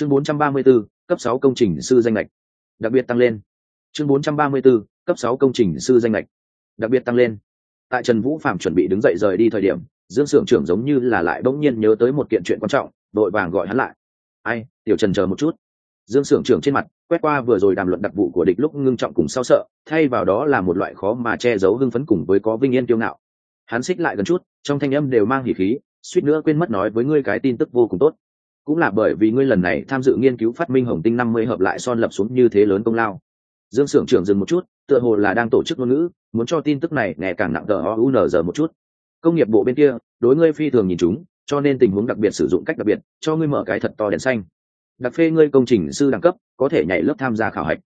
chương 434, cấp 6 công trình sư danh lệch đặc biệt tăng lên. Chương 434, cấp 6 công trình sư danh lệch đặc biệt tăng lên. Tại trần vũ phạm chuẩn bị đứng dậy rời đi thời điểm dương s ư ở n g trưởng giống như là lại bỗng nhiên nhớ tới một kiện chuyện quan trọng đội vàng gọi hắn lại. Ai tiểu trần chờ một chút. Dương s ư ở n g trưởng trên mặt quét qua vừa rồi đàm luận đặc vụ của địch lúc ngưng trọng cùng sao sợ thay vào đó là một loại khó mà che giấu hưng phấn cùng với có vinh yên kiêu ngạo. Hắn xích lại gần chút trong thanh âm đều mang hỉ khí suýt nữa quên mất nói với ngươi cái tin tức vô cùng tốt cũng là bởi vì ngươi lần này tham dự nghiên cứu phát minh hồng tinh năm mươi hợp lại son lập xuống như thế lớn công lao. Dương s ư ở n g trưởng dừng một chút, tựa hồ là đang tổ chức ngôn ngữ, muốn cho tin tức này ngày càng nặng tờ o u n giờ một chút. Công nghiệp bộ bên kia, đối ngươi phi thường nhìn chúng, cho nên tình huống đặc biệt sử dụng cách đặc biệt, cho ngươi mở cái thật to đèn xanh. Đặc phê ngươi công trình sư đẳng cấp, có thể nhảy lớp tham gia khảo hạch.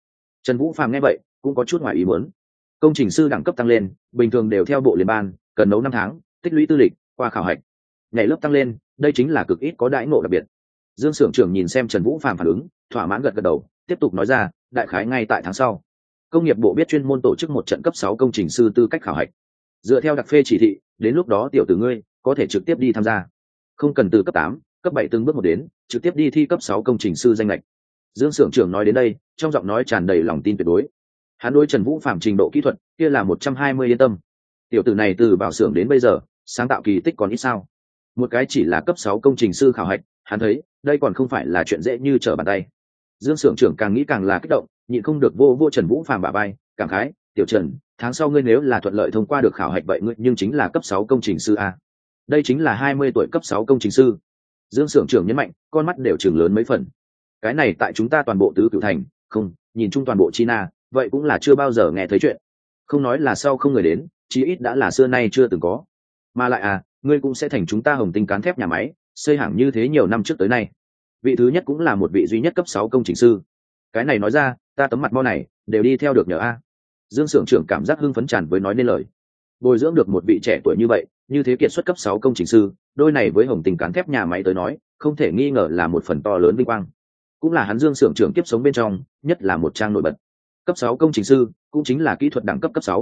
Trần vũ phàm nghe vậy, cũng có chút ngoài ý muốn. Công trình sư đẳng cấp tăng lên, bình thường đều theo bộ liên ban cần nấu năm tháng, tích lũy tư lịch, qua khảo hạch. Nhảy lớp tăng lên, đây chính là cực ít có đãi ngộ đặc biệt dương s ư ở n g trưởng nhìn xem trần vũ phàm phản ứng, thỏa mãn gật gật đầu, tiếp tục nói ra, đại khái ngay tại tháng sau. Công nghiệp bộ biết chuyên môn tổ chức một trận cấp sáu công trình sư tư cách khảo hạch. Dựa theo đặc phê chỉ thị, đến lúc đó tiểu tử ngươi có thể trực tiếp đi tham gia. Không cần từ cấp tám, cấp bảy từng bước một đến, trực tiếp đi thi cấp sáu công trình sư danh lệch. Dương s ư ở n g trưởng nói đến đây, trong giọng nói tràn đầy lòng tin tuyệt đối. Hắn đối trần vũ phạm trình độ kỹ thuật, kia là một trăm hai mươi yên tâm. Tiểu tử này từ vào xưởng đến bây giờ, sáng tạo kỳ tích còn ít sao. Một cái chỉ là cấp sáu công trình sư khảo hạch, hắn thấy đây còn không phải là chuyện dễ như trở bàn tay. Dương s ư ở n g trưởng càng nghĩ càng là kích động, nhịn không được vô vô trần vũ phàm bà bay cảm khái, tiểu trần, tháng sau ngươi nếu là thuận lợi thông qua được khảo hạch vậy ngươi nhưng chính là cấp sáu công trình sư a. Đây chính là hai mươi tuổi cấp sáu công trình sư. Dương s ư ở n g trưởng nhấn mạnh, con mắt đều chừng lớn mấy phần. Cái này tại chúng ta toàn bộ tứ cựu thành, không, nhìn chung toàn bộ china, vậy cũng là chưa bao giờ nghe thấy chuyện. Không nói là sau không người đến, chí ít đã là xưa nay chưa từng có. Mà lại à ngươi cũng sẽ thành chúng ta hồng tinh cán thép nhà máy xây hẳn như thế nhiều năm trước tới nay. Vị thứ nhất cũng là một vị duy nhất cấp sáu công trình sư. Cái này nói ra, ta tấm mặt mau này, đều đi theo được nhờ a. Dương s ư ở n g trưởng cảm giác hưng phấn tràn với nói nên lời. Bồi dưỡng được một vị trẻ tuổi như vậy, như thế kiệt xuất cấp sáu công trình sư, đôi này với hồng tình cán thép nhà máy tới nói, không thể nghi ngờ là một phần to lớn vinh quang. Cũng là hắn dương s ư ở n g trưởng tiếp sống bên trong, nhất là một trang nổi bật. Cấp sáu công trình sư, cũng chính là kỹ thuật đẳng cấp cấp sáu.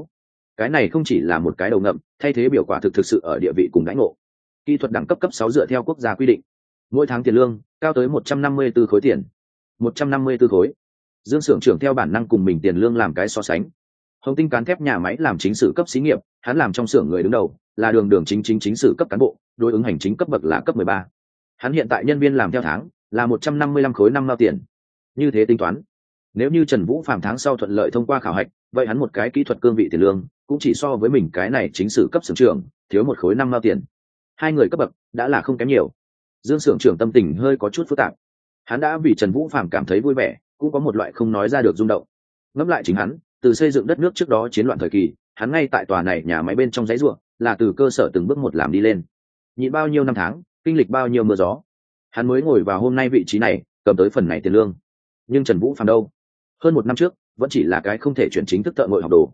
Cái này không chỉ là một cái đầu ngậm, thay thế biểu quả thực thực sự ở địa vị cùng đãi ngộ kỹ thuật đẳng cấp cấp sáu dựa theo quốc gia quy định. Mỗi tháng tiền lương, cao tới một trăm năm mươi b ố khối tiền. Một trăm năm mươi b ố khối. Dương Sưởng trưởng theo bản năng cùng mình tiền lương làm cái so sánh. Hồng tinh cán thép nhà máy làm chính sử cấp xí nghiệp, hắn làm trong xưởng người đứng đầu, là đường đường chính chính chính sử cấp cán bộ, đối ứng hành chính cấp bậc là cấp mười ba. Hắn hiện tại nhân viên làm theo tháng, là một trăm năm mươi lăm khối năm mao tiền. Như thế tính toán, nếu như trần vũ phạm tháng sau thuận lợi thông qua khảo hạch, vậy hắn một cái kỹ thuật cương vị tiền lương, cũng chỉ so với mình cái này chính sử cấp xưởng trưởng, thiếu một khối năm mao tiền hai người cấp bậc đã là không kém nhiều. Dương xưởng trưởng tâm tình hơi có chút phức tạp. Hắn đã vì trần vũ phạm cảm thấy vui vẻ, cũng có một loại không nói ra được rung động. Ngẫm lại chính hắn, từ xây dựng đất nước trước đó chiến loạn thời kỳ, hắn ngay tại tòa này nhà máy bên trong giấy ruộng, là từ cơ sở từng bước một làm đi lên. Nhịn bao nhiêu năm tháng, kinh lịch bao nhiêu mưa gió. Hắn mới ngồi vào hôm nay vị trí này, cầm tới phần này tiền lương. Nhưng trần vũ phàm đâu? Hơn một năm trước, vẫn chỉ là cái không thể chuyển chính thức thợ ngội học đồ.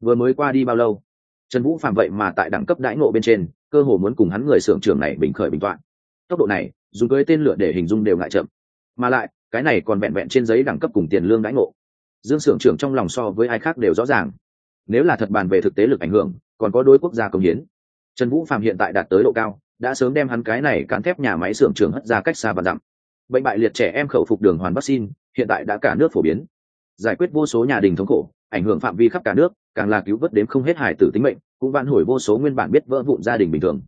Vừa mới qua đi bao lâu? Trần vũ phạm vậy mà tại đẳng cấp đãi ngộ bên trên, cơ hồ muốn cùng hắn người xưởng trưởng này bình khởi bình toạn. Tốc độ này, dùng cưới tên lửa để hình dung đều ngại chậm. Mà lại, cái này còn vẹn vẹn trên giấy đẳng cấp cùng tiền lương đãi ngộ. Dương xưởng trưởng trong lòng so với ai khác đều rõ ràng. Nếu là thật bàn về thực tế lực ảnh hưởng, còn có đôi quốc gia công hiến. Trần vũ phạm hiện tại đạt tới độ cao, đã sớm đem hắn cái này cán thép nhà máy xưởng trường hất ra cách xa và dặm. Bệnh bại liệt trẻ em khẩu phục đường hoàn vaccine, hiện tại đã cả nước phổ biến. Giải quyết vô số nhà đình thống khổ ảnh hưởng phạm vi khắp cả nước, càng là cứu vớt đếm không hết hải tử tính mệnh, cũng vạn hồi vô số nguyên bản biết vỡ vụn gia đình bình thường.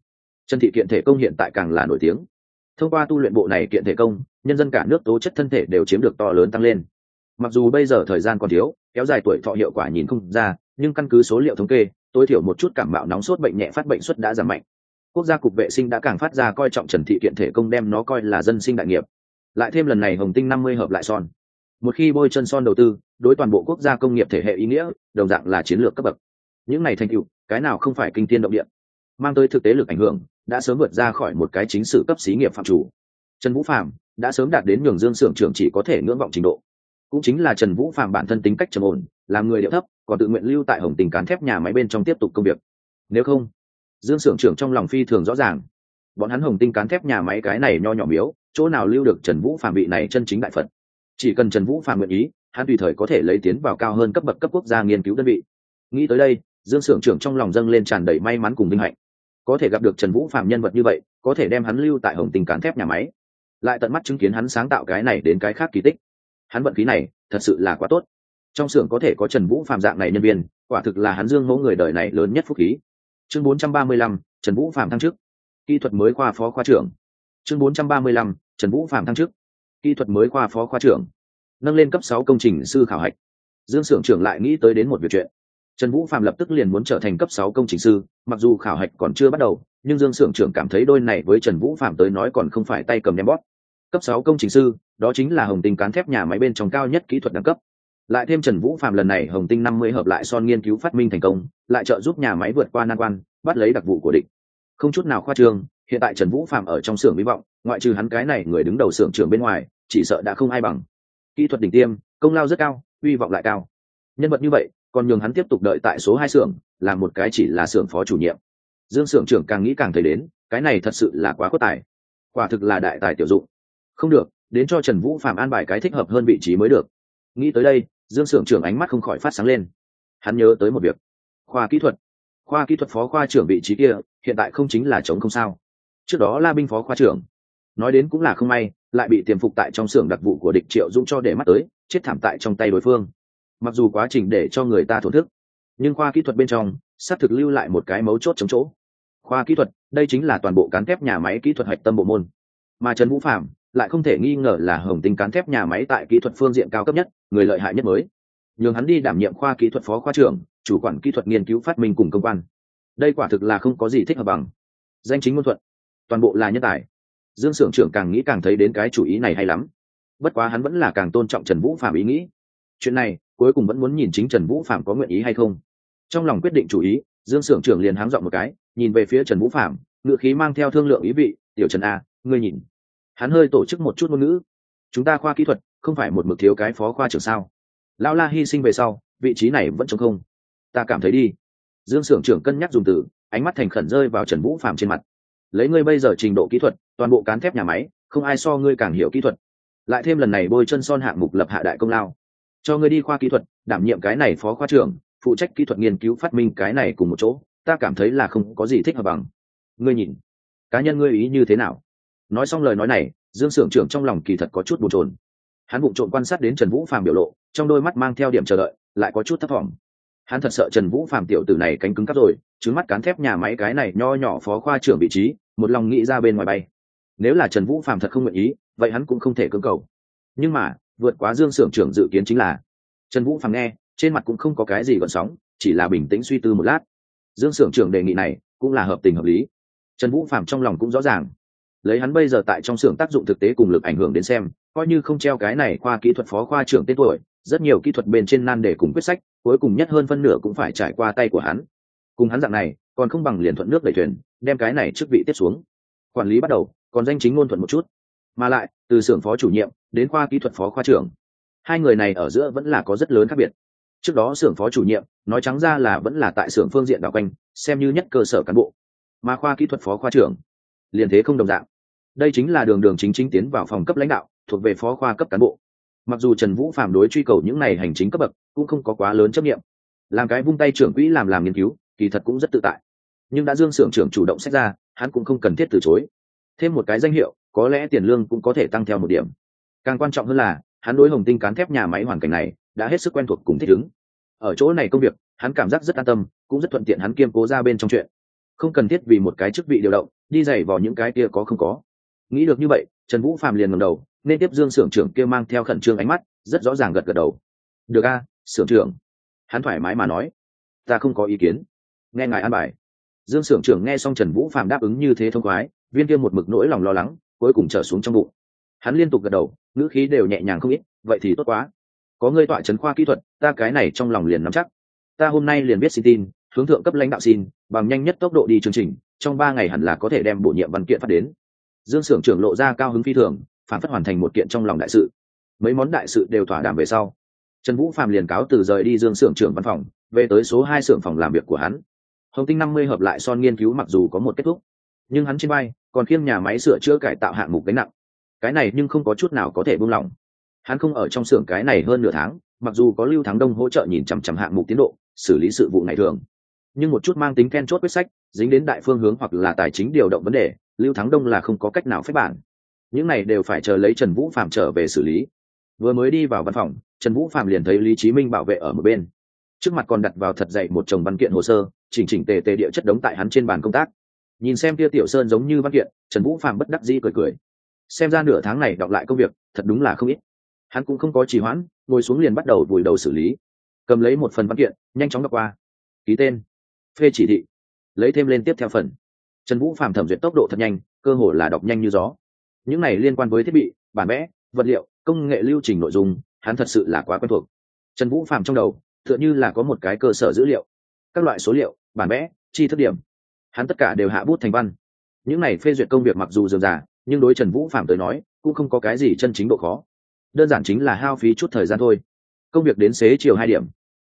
Trần thị kiện thể công hiện tại càng là nổi tiếng. Thông qua tu luyện bộ này kiện thể công, nhân dân cả nước tố chất thân thể đều chiếm được to lớn tăng lên. Mặc dù bây giờ thời gian còn thiếu, kéo dài tuổi thọ hiệu quả nhìn không ra, nhưng căn cứ số liệu thống kê, tối thiểu một chút cảm mạo nóng sốt bệnh nhẹ phát bệnh suất đã giảm mạnh. Quốc gia cục vệ sinh đã càng phát ra coi trọng trần thị kiện thể công đem nó coi là dân sinh đại nghiệp. Lại thêm lần này hồng tinh năm mươi hợp lại son. Một khi bôi chân son đầu tư đối toàn bộ quốc gia công nghiệp thể hệ ý nghĩa, đồng dạng là chiến lược cấp bậc. Những này thành tựu, cái nào không phải kinh tiên động địa? Mang tới thực tế lực ảnh hưởng, đã sớm vượt ra khỏi một cái chính sự cấp xí nghiệp phạm chủ. Trần vũ phạm đã sớm đạt đến nhường dương s ư ở n g trưởng chỉ có thể ngưỡng vọng trình độ. Cũng chính là trần vũ phạm bản thân tính cách trầm ổn, làm người điệu thấp, còn tự nguyện lưu tại hồng tình cán thép nhà máy bên trong tiếp tục công việc. Nếu không, dương s ư ở n g trưởng trong lòng phi thường rõ ràng. Bọn hắn hồng tinh cán thép nhà máy cái này nho nhỏ miếu, chỗ nào lưu được trần vũ phạm vị này chân chính đại phật? Chỉ cần trần vũ phạm nguyện ý hắn tùy thời có thể lấy tiến vào cao hơn cấp bậc cấp quốc gia nghiên cứu đơn vị. Nghĩ tới đây dương s ư ở n g trưởng trong lòng dâng lên tràn đầy may mắn cùng vinh hạnh. Có thể gặp được trần vũ phạm nhân vật như vậy có thể đem hắn lưu tại hồng tình cán thép nhà máy. Lại tận mắt chứng kiến hắn sáng tạo cái này đến cái khác kỳ tích. Hắn vận khí này thật sự là quá tốt. Trong xưởng có thể có trần vũ phạm dạng này nhân viên quả thực là hắn dương mẫu người đời này lớn nhất phúc khí. Chương 435, trần vũ phạm thăng chức. Kỹ thuật mới khoa phó khoa trưởng. Chương 435, trần vũ phạm thăng chức. Kỹ thuật mới khoa phó khoa trưởng nâng lên cấp sáu công trình sư khảo hạch. Dương s ư ở n g trưởng lại nghĩ tới đến một việc chuyện. Trần vũ phạm lập tức liền muốn trở thành cấp sáu công trình sư, mặc dù khảo hạch còn chưa bắt đầu, nhưng dương s ư ở n g trưởng cảm thấy đôi này với trần vũ phạm tới nói còn không phải tay cầm ném bót cấp sáu công trình sư, đó chính là hồng tinh cán thép nhà máy bên trong cao nhất kỹ thuật đẳng cấp. Lại thêm trần vũ phạm lần này hồng tinh năm mươi hợp lại son nghiên cứu phát minh thành công, lại trợ giúp nhà máy vượt qua nan quan, bắt lấy đặc vụ của địch. Không chút nào khoa trương, hiện tại trần vũ phạm ở trong xưởng hy vọng, ngoại trừ hắn cái này người đứng đầu xưởng trưởng bên ngoài, chỉ sợ đã không ai bằng kỹ thuật đỉnh tiêm, công lao rất cao, hy vọng lại cao. Nhân vật như vậy, còn nhường hắn tiếp tục đợi tại số hai xưởng, là một cái chỉ là xưởng phó chủ nhiệm. Dương xưởng trưởng càng nghĩ càng thấy đến, cái này thật sự là quá có tài. Quả thực là đại tài tiểu dụng. Không được, đến cho trần vũ phạm an bài cái thích hợp hơn vị trí mới được. Nghĩ tới đây, dương xưởng trưởng ánh mắt không khỏi phát sáng lên. Hắn nhớ tới một việc. Khoa kỹ thuật. Khoa kỹ thuật phó khoa trưởng vị trí kia, hiện tại không chính là chống không sao. Trước đó la binh phó khoa trưởng nói đến cũng là không may, lại bị tiềm phục tại trong xưởng đặc vụ của địch triệu dũng cho để mắt tới, chết thảm tại trong tay đối phương. Mặc dù quá trình để cho người ta thổn thức, nhưng khoa kỹ thuật bên trong, xác thực lưu lại một cái mấu chốt chống chỗ. Khoa kỹ thuật, đây chính là toàn bộ cán thép nhà máy kỹ thuật hạch tâm bộ môn. Mà trần vũ phạm lại không thể nghi ngờ là hồng tinh cán thép nhà máy tại kỹ thuật phương diện cao cấp nhất, người lợi hại nhất mới. Nhường hắn đi đảm nhiệm khoa kỹ thuật phó khoa trưởng, chủ quản kỹ thuật nghiên cứu phát minh cùng công quan. Đây quả thực là không có gì thích hợp bằng. Danh chính ngôn thuận. Toàn bộ là nhân tài dương s ư ở n g trưởng càng nghĩ càng thấy đến cái chủ ý này hay lắm. Bất quá hắn vẫn là càng tôn trọng trần vũ phạm ý nghĩ. Chuyện này, cuối cùng vẫn muốn nhìn chính trần vũ phạm có nguyện ý hay không. Trong lòng quyết định chủ ý, dương s ư ở n g trưởng liền háng dọn một cái, nhìn về phía trần vũ phạm ngự khí mang theo thương lượng ý vị, tiểu trần a ngươi nhìn. Hắn hơi tổ chức một chút ngôn ngữ. Chúng ta khoa kỹ thuật, không phải một mực thiếu cái phó khoa trưởng sao? Lão la hy sinh về sau, vị trí này vẫn chống không. Ta cảm thấy đi. Dương s ư ở n g trưởng cân nhắc dùng từ, ánh mắt thành khẩn rơi vào trần vũ phạm trên mặt lấy ngươi bây giờ trình độ kỹ thuật, toàn bộ cán thép nhà máy, không ai so ngươi càng hiểu kỹ thuật. Lại thêm lần này bôi chân son hạng mục lập hạ đại công lao. Cho ngươi đi khoa kỹ thuật, đảm nhiệm cái này phó khoa trưởng, phụ trách kỹ thuật nghiên cứu phát minh cái này cùng một chỗ, ta cảm thấy là không có gì thích hợp bằng. Ngươi nhìn, cá nhân ngươi ý như thế nào? Nói xong lời nói này, dương s ư ở n g trưởng trong lòng kỳ thật có chút bồn trồn hắn bụng trộn quan sát đến trần vũ phàm biểu lộ, trong đôi mắt mang theo điểm chờ đợi, lại có chút thất vọng hắn thật sợ trần vũ Phạm tiểu tử này cánh cứng cắp rồi trứng mắt cán thép nhà máy cái này nho nhỏ phó khoa trưởng vị trí, một lòng nghĩ ra bên ngoài bay. Nếu là trần vũ Phạm thật không nguyện ý, vậy hắn cũng không thể cưỡng cầu. Nhưng mà, vượt quá dương s ư ở n g trưởng dự kiến chính là, trần vũ Phạm nghe, trên mặt cũng không có cái gì gọn sóng, chỉ là bình tĩnh suy tư một lát. Dương s ư ở n g trưởng đề nghị này cũng là hợp tình hợp lý. Trần vũ Phạm trong lòng cũng rõ ràng. Lấy hắn bây giờ tại trong xưởng tác dụng thực tế cùng lực ảnh hưởng đến xem, coi như không treo cái này khoa kỹ thuật phó khoa trưởng tên tuổi, rất nhiều kỹ thuật bên trên nan để cùng quyết sách cuối cùng nhất hơn phân nửa cũng phải trải qua tay của hắn. Cùng hắn dạng này, còn không bằng liền thuận nước đẩy thuyền, đem cái này trước vị tiếp xuống. Quản lý bắt đầu, còn danh chính ngôn thuận một chút. Mà lại, từ xưởng phó chủ nhiệm đến khoa kỹ thuật phó khoa trưởng, hai người này ở giữa vẫn là có rất lớn khác biệt. Trước đó xưởng phó chủ nhiệm nói trắng ra là vẫn là tại xưởng phương diện đảo quanh, xem như nhất cơ sở cán bộ. Mà khoa kỹ thuật phó khoa trưởng, liền thế không đồng dạng. Đây chính là đường đường chính chính tiến vào phòng cấp lãnh đạo, thuộc về phó khoa cấp cán bộ. Mặc dù trần vũ phạm đối truy cầu những này hành chính cấp bậc cũng không có quá lớn chấp nghiệm làm cái vung tay trưởng quỹ làm làm nghiên cứu, kỳ thật cũng rất tự tại. Nhưng đã dương s ư ở n g trưởng chủ động xét ra, hắn cũng không cần thiết từ chối. Thêm một cái danh hiệu, có lẽ tiền lương cũng có thể tăng theo một điểm. Càng quan trọng hơn là, hắn đối hồng tinh cán thép nhà máy hoàn cảnh này, đã hết sức quen thuộc cùng thích ứng. Ở chỗ này công việc, hắn cảm giác rất an tâm, cũng rất thuận tiện hắn kiêm cố ra bên trong chuyện. Không cần thiết vì một cái chức vị điều động, đi dày vào những cái kia có không có. Nghĩ được như vậy, trần vũ phạm liền ngầm đầu, nên tiếp dương s ư ở n g trưởng kia mang theo khẩn trương ánh mắt, rất rõ ràng gật gật đầu được a sưởng trưởng. Hắn thoải mái mà nói, ta không có ý kiến. Nghe ngài an bài. Dương sưởng trưởng nghe xong trần vũ phạm đáp ứng như thế thông khoái, viên kia một mực nỗi lòng lo lắng, cuối cùng trở xuống trong bụng. Hắn liên tục gật đầu, ngữ khí đều nhẹ nhàng không ít, vậy thì tốt quá. Có ngươi tọa trấn khoa kỹ thuật, ta cái này trong lòng liền nắm chắc. Ta hôm nay liền biết xin tin, hướng thượng cấp lãnh đạo xin, bằng nhanh nhất tốc độ đi chương trình, trong ba ngày hẳn là có thể đem bổ nhiệm văn kiện phát đến. Dương sưởng trưởng lộ ra cao hứng phi thường, phản phất hoàn thành một kiện trong lòng đại sự. Mấy món đại sự đều thỏa đảm về sau trần vũ phạm liền cáo từ rời đi dương xưởng trưởng văn phòng, về tới số hai xưởng phòng làm việc của hắn. Hồng tinh năm mươi hợp lại son nghiên cứu mặc dù có một kết thúc, nhưng hắn trên bay còn khiêng nhà máy sửa chữa cải tạo hạng mục gánh nặng. Cái này nhưng không có chút nào có thể buông lỏng. Hắn không ở trong xưởng cái này hơn nửa tháng, mặc dù có lưu thắng đông hỗ trợ nhìn chằm chằm hạng mục tiến độ, xử lý sự vụ ngày thường. Nhưng một chút mang tính then chốt quyết sách, dính đến đại phương hướng hoặc là tài chính điều động vấn đề, lưu thắng đông là không có cách nào phép bản. Những này đều phải chờ lấy trần vũ phạm trở về xử lý vừa mới đi vào văn phòng, trần vũ phạm liền thấy lý chí minh bảo vệ ở một bên. Trước mặt còn đặt vào thật dậy một chồng văn kiện hồ sơ, chỉnh chỉnh tề tề địa chất đống tại hắn trên bàn công tác. Nhìn xem tia tiểu sơn giống như văn kiện, trần vũ phạm bất đắc dĩ cười cười. Xem ra nửa tháng này đọc lại công việc, thật đúng là không ít. Hắn cũng không có trì hoãn, ngồi xuống liền bắt đầu vùi đầu xử lý. Cầm lấy một phần văn kiện, nhanh chóng đọc qua. Ký tên. Phê chỉ thị. Lấy thêm lên tiếp theo phần. Trần vũ phạm thẩm duyệt tốc độ thật nhanh, cơ hồ là đọc nhanh như gió. Những này liên quan với thiết bị, bản vẽ, vật liệu công nghệ lưu trình nội dung, hắn thật sự là quá quen thuộc. Trần vũ phạm trong đầu, tựa như là có một cái cơ sở dữ liệu. Các loại số liệu, bản vẽ, chi thức điểm. Hắn tất cả đều hạ bút thành văn. Những này phê duyệt công việc mặc dù dườm già, nhưng đối trần vũ phạm tới nói, cũng không có cái gì chân chính độ khó. Đơn giản chính là hao phí chút thời gian thôi. Công việc đến xế chiều hai điểm.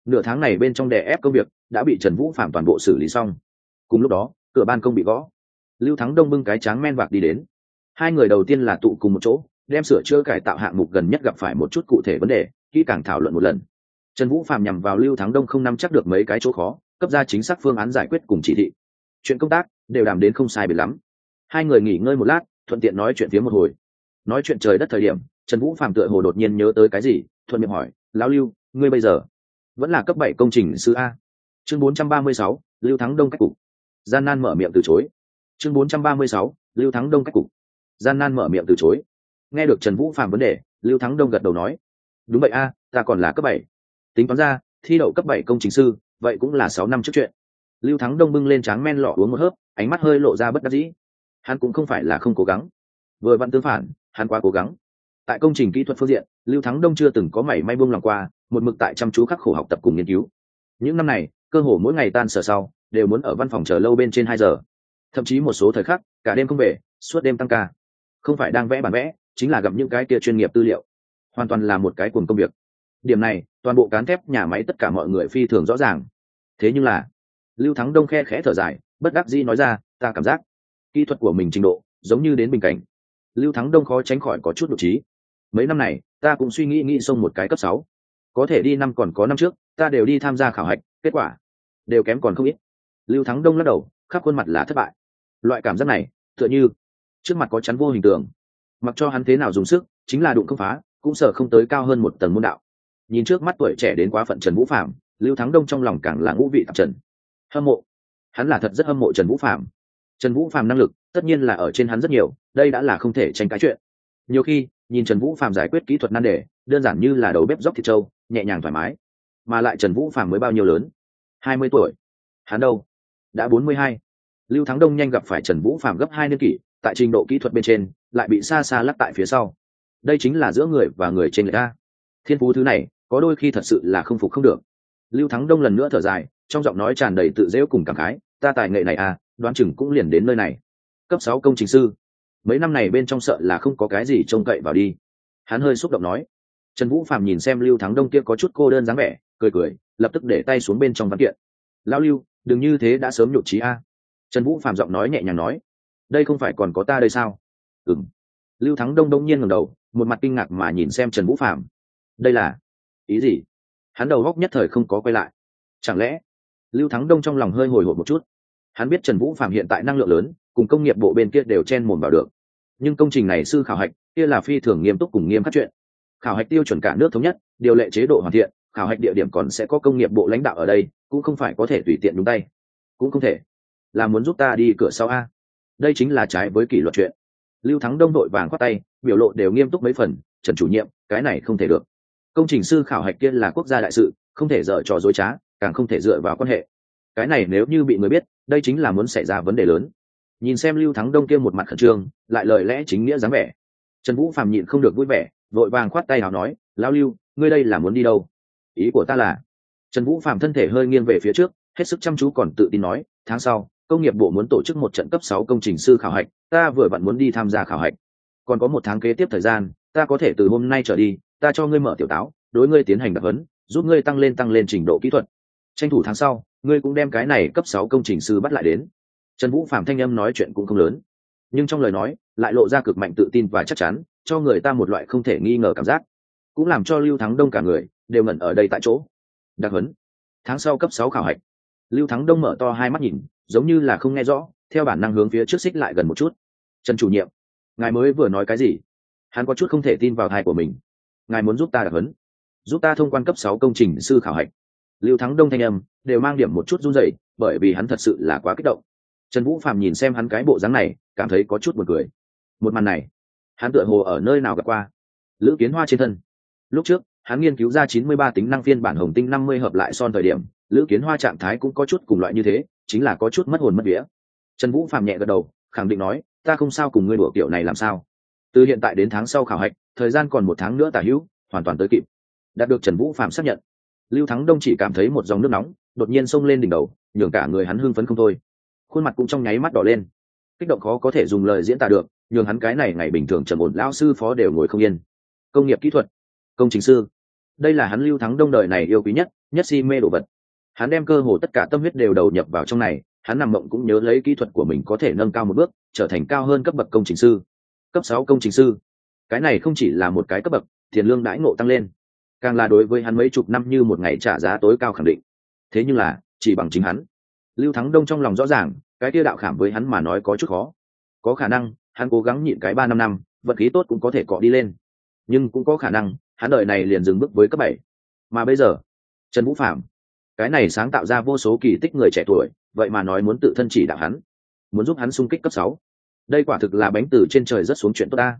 Nửa tháng này bên trong đè ép công việc, đã bị trần vũ phạm toàn bộ xử lý xong. Cùng lúc đó, cửa ban công bị gõ. Lưu thắng đông bưng cái tráng men vạc đi đến. Hai người đầu tiên là tụ cùng một chỗ đem sửa chữa cải tạo hạng mục gần nhất gặp phải một chút cụ thể vấn đề, kỹ càng thảo luận một lần. Trần vũ phạm nhằm vào lưu thắng đông không nắm chắc được mấy cái chỗ khó, cấp ra chính xác phương án giải quyết cùng chỉ thị. Chuyện công tác đều đàm đến không sai biệt lắm. Hai người nghỉ ngơi một lát, thuận tiện nói chuyện phía một hồi. Nói chuyện trời đất thời điểm, trần vũ phạm tựa hồ đột nhiên nhớ tới cái gì, thuận miệng hỏi, lão lưu, ngươi bây giờ vẫn là cấp bảy công trình sư a? Chương bốn trăm ba mươi sáu, lưu thắng đông cách cục. Gian nan mở miệng từ chối. Chương bốn trăm ba mươi sáu, lưu thắng đông cách cục. Gian nan mở miệng từ chối nghe được trần vũ phạm vấn đề, lưu thắng đông gật đầu nói, đúng vậy a, ta còn là cấp bảy. Tính toán ra, thi đậu cấp bảy công trình sư, vậy cũng là sáu năm trước chuyện. Lưu thắng đông bưng lên tráng men lọ uống một hớp, ánh mắt hơi lộ ra bất đắc dĩ. Hắn cũng không phải là không cố gắng. Vừa vặn tương phản, hắn quá cố gắng. Tại công trình kỹ thuật phương diện, lưu thắng đông chưa từng có mảy may buông lòng qua, một mực tại chăm chú khắc khổ học tập cùng nghiên cứu. Những năm này, cơ hồ mỗi ngày tan sở sau, đều muốn ở văn phòng chờ lâu bên trên hai giờ. Thậm chí một số thời khắc, cả đêm không về, suốt đêm tăng ca. Không phải đang vẽ bản vẽ chính là gặp những cái kia chuyên nghiệp tư liệu. Hoàn toàn là một cái cuồng công việc. Điểm này, toàn bộ cán thép, nhà máy tất cả mọi người phi thường rõ ràng. Thế nhưng là, lưu thắng đông khe khẽ thở dài, bất đắc dĩ nói ra, ta cảm giác, kỹ thuật của mình trình độ giống như đến bình cảnh. Lưu thắng đông khó tránh khỏi có chút độ trí mấy năm này, ta cũng suy nghĩ nghĩ xông một cái cấp sáu. Có thể đi năm còn có năm trước, ta đều đi tham gia khảo hạch, kết quả đều kém còn không ít. Lưu thắng đông lắc đầu, khắp khuôn mặt là thất bại. Loại cảm giác này, tựa như trước mặt có chắn vô hình tượng mặc cho hắn thế nào dùng sức, chính là đụng không phá, cũng sợ không tới cao hơn một tầng môn đạo. Nhìn trước mắt tuổi trẻ đến quá phận trần vũ phạm lưu thắng đông trong lòng càng là ngũ vị tạp trần. Hâm mộ. Hắn là thật rất hâm mộ trần vũ phạm trần vũ phạm năng lực, tất nhiên là ở trên hắn rất nhiều, đây đã là không thể tranh cãi chuyện. Nhiều khi, nhìn trần vũ phạm giải quyết kỹ thuật nan đề, đơn giản như là đầu bếp dốc thịt trâu, nhẹ nhàng thoải mái. Mà lại trần vũ phạm mới bao nhiêu lớn? Hai mươi tuổi. Hắn đâu? Đã bốn mươi hai. Lưu thắng đông nhanh gặp phải trần vũ phạm gấp hai niên kỷ tại trình độ kỹ thuật bên trên, lại bị xa xa lắc tại phía sau. Đây chính là giữa người và người trên người ta. Thiên phú thứ này, có đôi khi thật sự là không phục không được. Lưu thắng đông lần nữa thở dài, trong giọng nói tràn đầy tự dễu cùng cảm khái, ta tài nghệ này à đoán chừng cũng liền đến nơi này. Cấp sáu công trình sư. Mấy năm này bên trong sợ là không có cái gì trông cậy vào đi. Hắn hơi xúc động nói. Trần vũ phạm nhìn xem lưu thắng đông kia có chút cô đơn dáng vẻ, cười cười, lập tức để tay xuống bên trong văn kiện. Lao lưu, đừng như thế đã sớm nhụt trí a. Trần vũ phạm giọng nói nhẹ nhàng nói đây không phải còn có ta đây sao? Ừng lưu thắng đông đông nhiên ngầm đầu, một mặt kinh ngạc mà nhìn xem trần vũ phạm đây là? Ý gì? Hắn đầu góc nhất thời không có quay lại. Chẳng lẽ? Lưu thắng đông trong lòng hơi hồi hộp một chút. Hắn biết trần vũ phạm hiện tại năng lượng lớn, cùng công nghiệp bộ bên kia đều chen mồn vào được. Nhưng công trình này sư khảo hạch, kia là phi thường nghiêm túc cùng nghiêm khắc chuyện. Khảo hạch tiêu chuẩn cả nước thống nhất, điều lệ chế độ hoàn thiện, khảo hạch địa điểm còn sẽ có công nghiệp bộ lãnh đạo ở đây, cũng không phải có thể tùy tiện đúng tay. Cũng không thể. Là muốn giúp ta đi cửa sau a đây chính là trái với kỷ luật chuyện. Lưu thắng đông đội vàng khoát tay, biểu lộ đều nghiêm túc mấy phần, trần chủ nhiệm, cái này không thể được. Công trình sư khảo hạch kia là quốc gia đại sự, không thể dở trò dối trá, càng không thể dựa vào quan hệ. Cái này nếu như bị người biết, đây chính là muốn xảy ra vấn đề lớn. Nhìn xem lưu thắng đông kia một mặt khẩn trương, lại lời lẽ chính nghĩa dáng vẻ. Trần vũ phạm nhịn không được vui vẻ, vội vàng khoát tay nào nói lao lưu, ngươi đây là muốn đi đâu? Ý của ta là trần vũ phạm thân thể hơi nghiêng về phía trước, hết sức chăm chú còn tự tin nói, tháng sau công nghiệp bộ muốn tổ chức một trận cấp sáu công trình sư khảo hạch ta vừa vặn muốn đi tham gia khảo hạch. Còn có một tháng kế tiếp thời gian ta có thể từ hôm nay trở đi ta cho ngươi mở tiểu táo đối ngươi tiến hành đặc huấn, giúp ngươi tăng lên tăng lên trình độ kỹ thuật. Tranh thủ tháng sau ngươi cũng đem cái này cấp sáu công trình sư bắt lại đến. Trần vũ phạm thanh âm nói chuyện cũng không lớn nhưng trong lời nói lại lộ ra cực mạnh tự tin và chắc chắn cho người ta một loại không thể nghi ngờ cảm giác. Cũng làm cho lưu thắng đông cả người đều ngẩn ở đây tại chỗ. Đặc huấn tháng sau cấp sáu khảo hạch. Lưu thắng đông mở to hai mắt nhìn giống như là không nghe rõ, theo bản năng hướng phía trước xích lại gần một chút. Trần chủ nhiệm, ngài mới vừa nói cái gì? Hắn có chút không thể tin vào thai của mình. Ngài muốn giúp ta đặc hấn giúp ta thông quan cấp sáu công trình sư khảo hạch. Lưu thắng đông thanh âm đều mang điểm một chút run rẩy, bởi vì hắn thật sự là quá kích động. Trần vũ phạm nhìn xem hắn cái bộ dáng này, cảm thấy có chút buồn cười. Một màn này, hắn tựa hồ ở nơi nào gặp qua? Lữ kiến hoa trên thân. Lúc trước, hắn nghiên cứu ra chín mươi ba tính năng phiên bản hồng tinh năm mươi hợp lại son thời điểm, lữ kiến hoa trạng thái cũng có chút cùng loại như thế chính là có chút mất hồn mất vía. Trần vũ phạm nhẹ gật đầu, khẳng định nói, ta không sao cùng ngươi đùa kiểu này làm sao? Từ hiện tại đến tháng sau khảo hạch, thời gian còn một tháng nữa tả hữu, hoàn toàn tới kịp. Đạt được trần vũ phạm xác nhận, lưu thắng đông chỉ cảm thấy một dòng nước nóng đột nhiên xông lên đỉnh đầu, nhường cả người hắn hưng phấn không thôi. Khuôn mặt cũng trong nháy mắt đỏ lên. Kích động khó có thể dùng lời diễn tả được, nhường hắn cái này ngày bình thường trầm ổn lao sư phó đều ngồi không yên. Công nghiệp kỹ thuật, công trình sư. Đây là hắn lưu thắng đông đời này yêu quý nhất nhất si mê đồ vật hắn đem cơ hồ tất cả tâm huyết đều đầu nhập vào trong này, hắn nằm mộng cũng nhớ lấy kỹ thuật của mình có thể nâng cao một bước, trở thành cao hơn cấp bậc công trình sư. Cấp sáu công trình sư. Cái này không chỉ là một cái cấp bậc, tiền lương đãi ngộ tăng lên. Càng là đối với hắn mấy chục năm như một ngày trả giá tối cao khẳng định. Thế nhưng là, chỉ bằng chính hắn. Lưu thắng đông trong lòng rõ ràng, cái tiêu đạo khảm với hắn mà nói có chút khó. Có khả năng, hắn cố gắng nhịn cái ba năm năm, vật khí tốt cũng có thể cọ đi lên. Nhưng cũng có khả năng, hắn đợi này liền dừng bước với cấp bảy. Mà bây giờ, trần vũ phạm cái này sáng tạo ra vô số kỳ tích người trẻ tuổi, vậy mà nói muốn tự thân chỉ đạo hắn, muốn giúp hắn xung kích cấp sáu. Đây quả thực là bánh từ trên trời rất xuống chuyện tốt ta.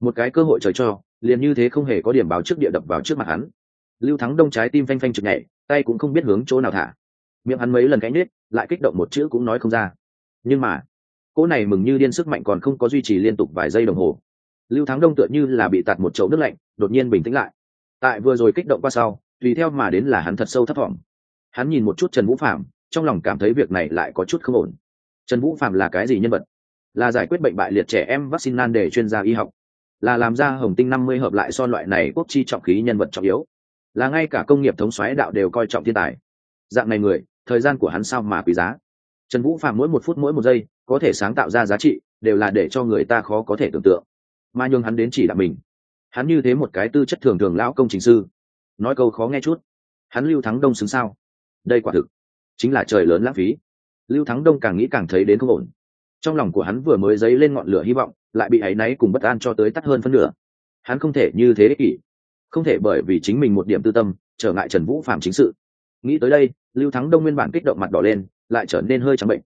Một cái cơ hội trời cho, liền như thế không hề có điểm báo trước địa đập vào trước mặt hắn. Lưu thắng đông trái tim phanh phanh chực nhảy, tay cũng không biết hướng chỗ nào thả. Miệng hắn mấy lần cánh nết lại kích động một chữ cũng nói không ra. Nhưng mà, cỗ này mừng như điên sức mạnh còn không có duy trì liên tục vài giây đồng hồ. Lưu thắng đông tựa như là bị tạt một chậu nước lạnh, đột nhiên bình tĩnh lại. Tại vừa rồi kích động qua sau, tùy theo mà đến là hắn thật sâu thấp thỏm hắn nhìn một chút trần vũ phạm trong lòng cảm thấy việc này lại có chút không ổn. Trần vũ phạm là cái gì nhân vật? Là giải quyết bệnh bại liệt trẻ em vaccine nan để chuyên gia y học. Là làm ra hồng tinh năm mươi hợp lại son loại này quốc chi trọng khí nhân vật trọng yếu. Là ngay cả công nghiệp thống xoáy đạo đều coi trọng thiên tài. Dạng này người, thời gian của hắn sao mà quý giá? Trần vũ phạm mỗi một phút mỗi một giây, có thể sáng tạo ra giá trị, đều là để cho người ta khó có thể tưởng tượng. Mà nhường hắn đến chỉ đạo mình. Hắn như thế một cái tư chất thường thường lão công trình sư. Nói câu khó nghe chút. Hắn lưu thắng đông xứng sao? Đây quả thực chính là trời lớn lãng phí. Lưu thắng đông càng nghĩ càng thấy đến không ổn. Trong lòng của hắn vừa mới dấy lên ngọn lửa hy vọng, lại bị áy náy cùng bất an cho tới tắt hơn phân nửa. Hắn không thể như thế ích kỷ. Không thể bởi vì chính mình một điểm tư tâm, trở ngại trần vũ phạm chính sự. Nghĩ tới đây, lưu thắng đông nguyên bản kích động mặt đỏ lên, lại trở nên hơi trắng bệnh.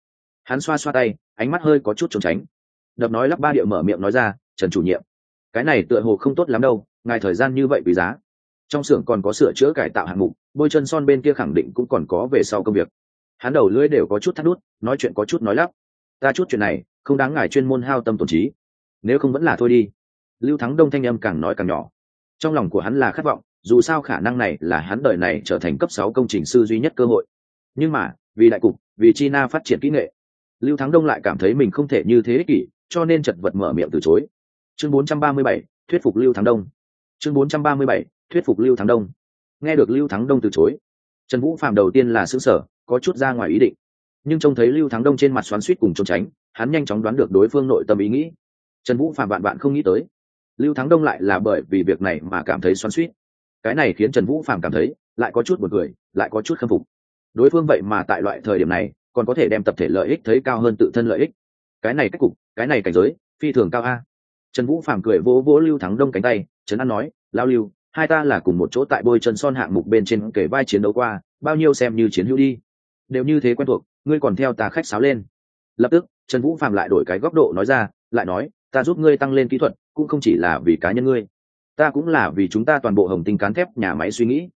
Hắn xoa xoa tay, ánh mắt hơi có chút trốn tránh. Đập nói lắp ba điệu mở miệng nói ra, trần chủ nhiệm, cái này tựa hồ không tốt lắm đâu, ngài thời gian như vậy quý giá. Trong xưởng còn có sửa chữa cải tạo hạng mục bôi chân son bên kia khẳng định cũng còn có về sau công việc. Hắn đầu lưỡi đều có chút thắt đút nói chuyện có chút nói lắp. Ta chút chuyện này không đáng ngài chuyên môn hao tâm tổn trí. Nếu không vẫn là thôi đi. Lưu thắng đông thanh âm càng nói càng nhỏ. Trong lòng của hắn là khát vọng dù sao khả năng này là hắn đời này trở thành cấp sáu công trình sư duy nhất cơ hội. Nhưng mà vì đại cục vì china phát triển kỹ nghệ lưu thắng đông lại cảm thấy mình không thể như thế ích kỷ cho nên chật vật mở miệng từ chối. Chương 437, thuyết phục lưu thắng đông. Chương 437, thuyết phục lưu thắng đông nghe được lưu thắng đông từ chối. Trần vũ phạm đầu tiên là xứ sở có chút ra ngoài ý định. Nhưng trông thấy lưu thắng đông trên mặt xoắn suýt cùng trốn tránh, hắn nhanh chóng đoán được đối phương nội tâm ý nghĩ. Trần vũ phạm bạn bạn không nghĩ tới, lưu thắng đông lại là bởi vì việc này mà cảm thấy xoắn suýt cái này khiến trần vũ phạm cảm thấy lại có chút một người lại có chút khâm phục. Đối phương vậy mà tại loại thời điểm này, còn có thể đem tập thể lợi ích thấy cao hơn tự thân lợi ích. Cái này cách cục, cái này cảnh giới, phi thường cao a. Trần vũ Phạm cười vỗ vỗ lưu thắng đông cánh tay, trấn an nói, lao lưu hai ta là cùng một chỗ tại bôi chân son hạng mục bên trên kể vai chiến đấu qua, bao nhiêu xem như chiến hữu đi. Đều như thế quen thuộc, ngươi còn theo ta khách sáo lên. Lập tức, trần vũ phàm lại đổi cái góc độ nói ra, lại nói, ta giúp ngươi tăng lên kỹ thuật, cũng không chỉ là vì cá nhân ngươi. Ta cũng là vì chúng ta toàn bộ hồng tinh cán thép nhà máy suy nghĩ.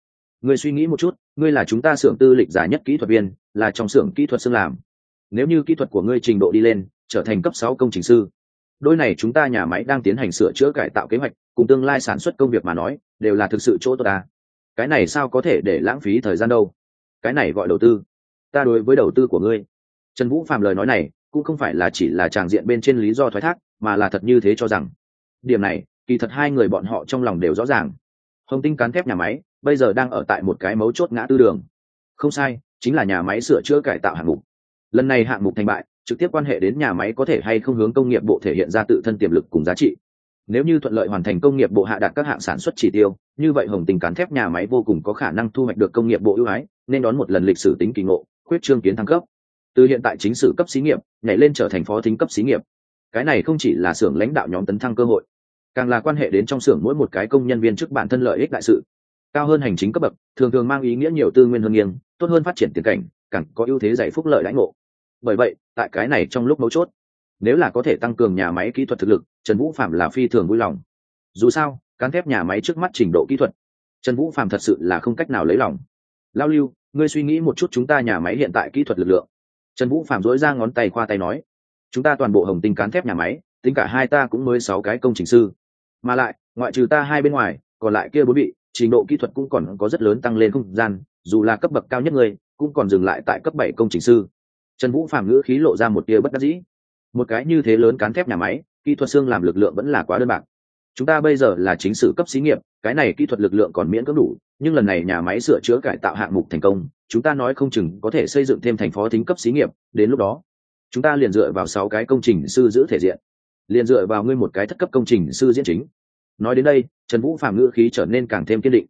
Ngươi suy nghĩ một chút, ngươi là chúng ta xưởng tư lịch giả nhất kỹ thuật viên, là trong xưởng kỹ thuật xương làm. Nếu như kỹ thuật của ngươi trình độ đi lên, trở thành cấp sáu công trình sư, đôi này chúng ta nhà máy đang tiến hành sửa chữa cải tạo kế hoạch, cùng tương lai sản xuất công việc mà nói đều là thực sự chỗ tốt ta. Cái này sao có thể để lãng phí thời gian đâu? Cái này gọi đầu tư. Ta đối với đầu tư của ngươi. Trần vũ phạm lời nói này cũng không phải là chỉ là tràng diện bên trên lý do thoái thác, mà là thật như thế cho rằng. Điểm này, kỳ thật hai người bọn họ trong lòng đều rõ ràng. Hồng tinh cán thép nhà máy, bây giờ đang ở tại một cái mấu chốt ngã tư đường. Không sai, chính là nhà máy sửa chữa cải tạo hạng mục. Lần này hạng mục thành bại, trực tiếp quan hệ đến nhà máy có thể hay không hướng công nghiệp bộ thể hiện ra tự thân tiềm lực cùng giá trị nếu như thuận lợi hoàn thành công nghiệp bộ hạ đạt các hạng sản xuất chỉ tiêu, như vậy hồng tình cán thép nhà máy vô cùng có khả năng thu hoạch được công nghiệp bộ ưu ái, nên đón một lần lịch sử tính kỳ ngộ, khuyết trương kiến thăng cấp. Từ hiện tại chính sử cấp xí nghiệp, nhảy lên trở thành phó thính cấp xí nghiệp. Cái này không chỉ là xưởng lãnh đạo nhóm tấn thăng cơ hội, càng là quan hệ đến trong xưởng mỗi một cái công nhân viên chức bản thân lợi ích đại sự. Cao hơn hành chính cấp bậc, thường thường mang ý nghĩa nhiều tư nguyên hơn nghiêng, tốt hơn phát triển tiền cảnh, càng có ưu thế giải phúc lợi lãnh ngộ. Bởi vậy, tại cái này trong lúc mấu chốt nếu là có thể tăng cường nhà máy kỹ thuật thực lực, trần vũ phạm là phi thường vui lòng. Dù sao, cán thép nhà máy trước mắt trình độ kỹ thuật, trần vũ phạm thật sự là không cách nào lấy lòng. Lao lưu, ngươi suy nghĩ một chút chúng ta nhà máy hiện tại kỹ thuật lực lượng. Trần vũ phạm dối ra ngón tay khoa tay nói, chúng ta toàn bộ hồng tinh cán thép nhà máy, tính cả hai ta cũng mới sáu cái công trình sư. Mà lại, ngoại trừ ta hai bên ngoài, còn lại kia bốn vị, trình độ kỹ thuật cũng còn có rất lớn tăng lên không gian, dù là cấp bậc cao nhất người cũng còn dừng lại tại cấp bảy công trình sư. Trần vũ phạm ngữ khí lộ ra một tia bất đắc dĩ một cái như thế lớn cán thép nhà máy, kỹ thuật xương làm lực lượng vẫn là quá đơn bạc. Chúng ta bây giờ là chính sự cấp xí nghiệp, cái này kỹ thuật lực lượng còn miễn cưỡng đủ, nhưng lần này nhà máy sửa chữa cải tạo hạng mục thành công, chúng ta nói không chừng có thể xây dựng thêm thành phó thính cấp xí nghiệp, đến lúc đó, chúng ta liền dựa vào sáu cái công trình sư giữ thể diện. Liền dựa vào ngươi một cái thất cấp công trình sư diễn chính. Nói đến đây, trần vũ phạm ngữ khí trở nên càng thêm kiên định.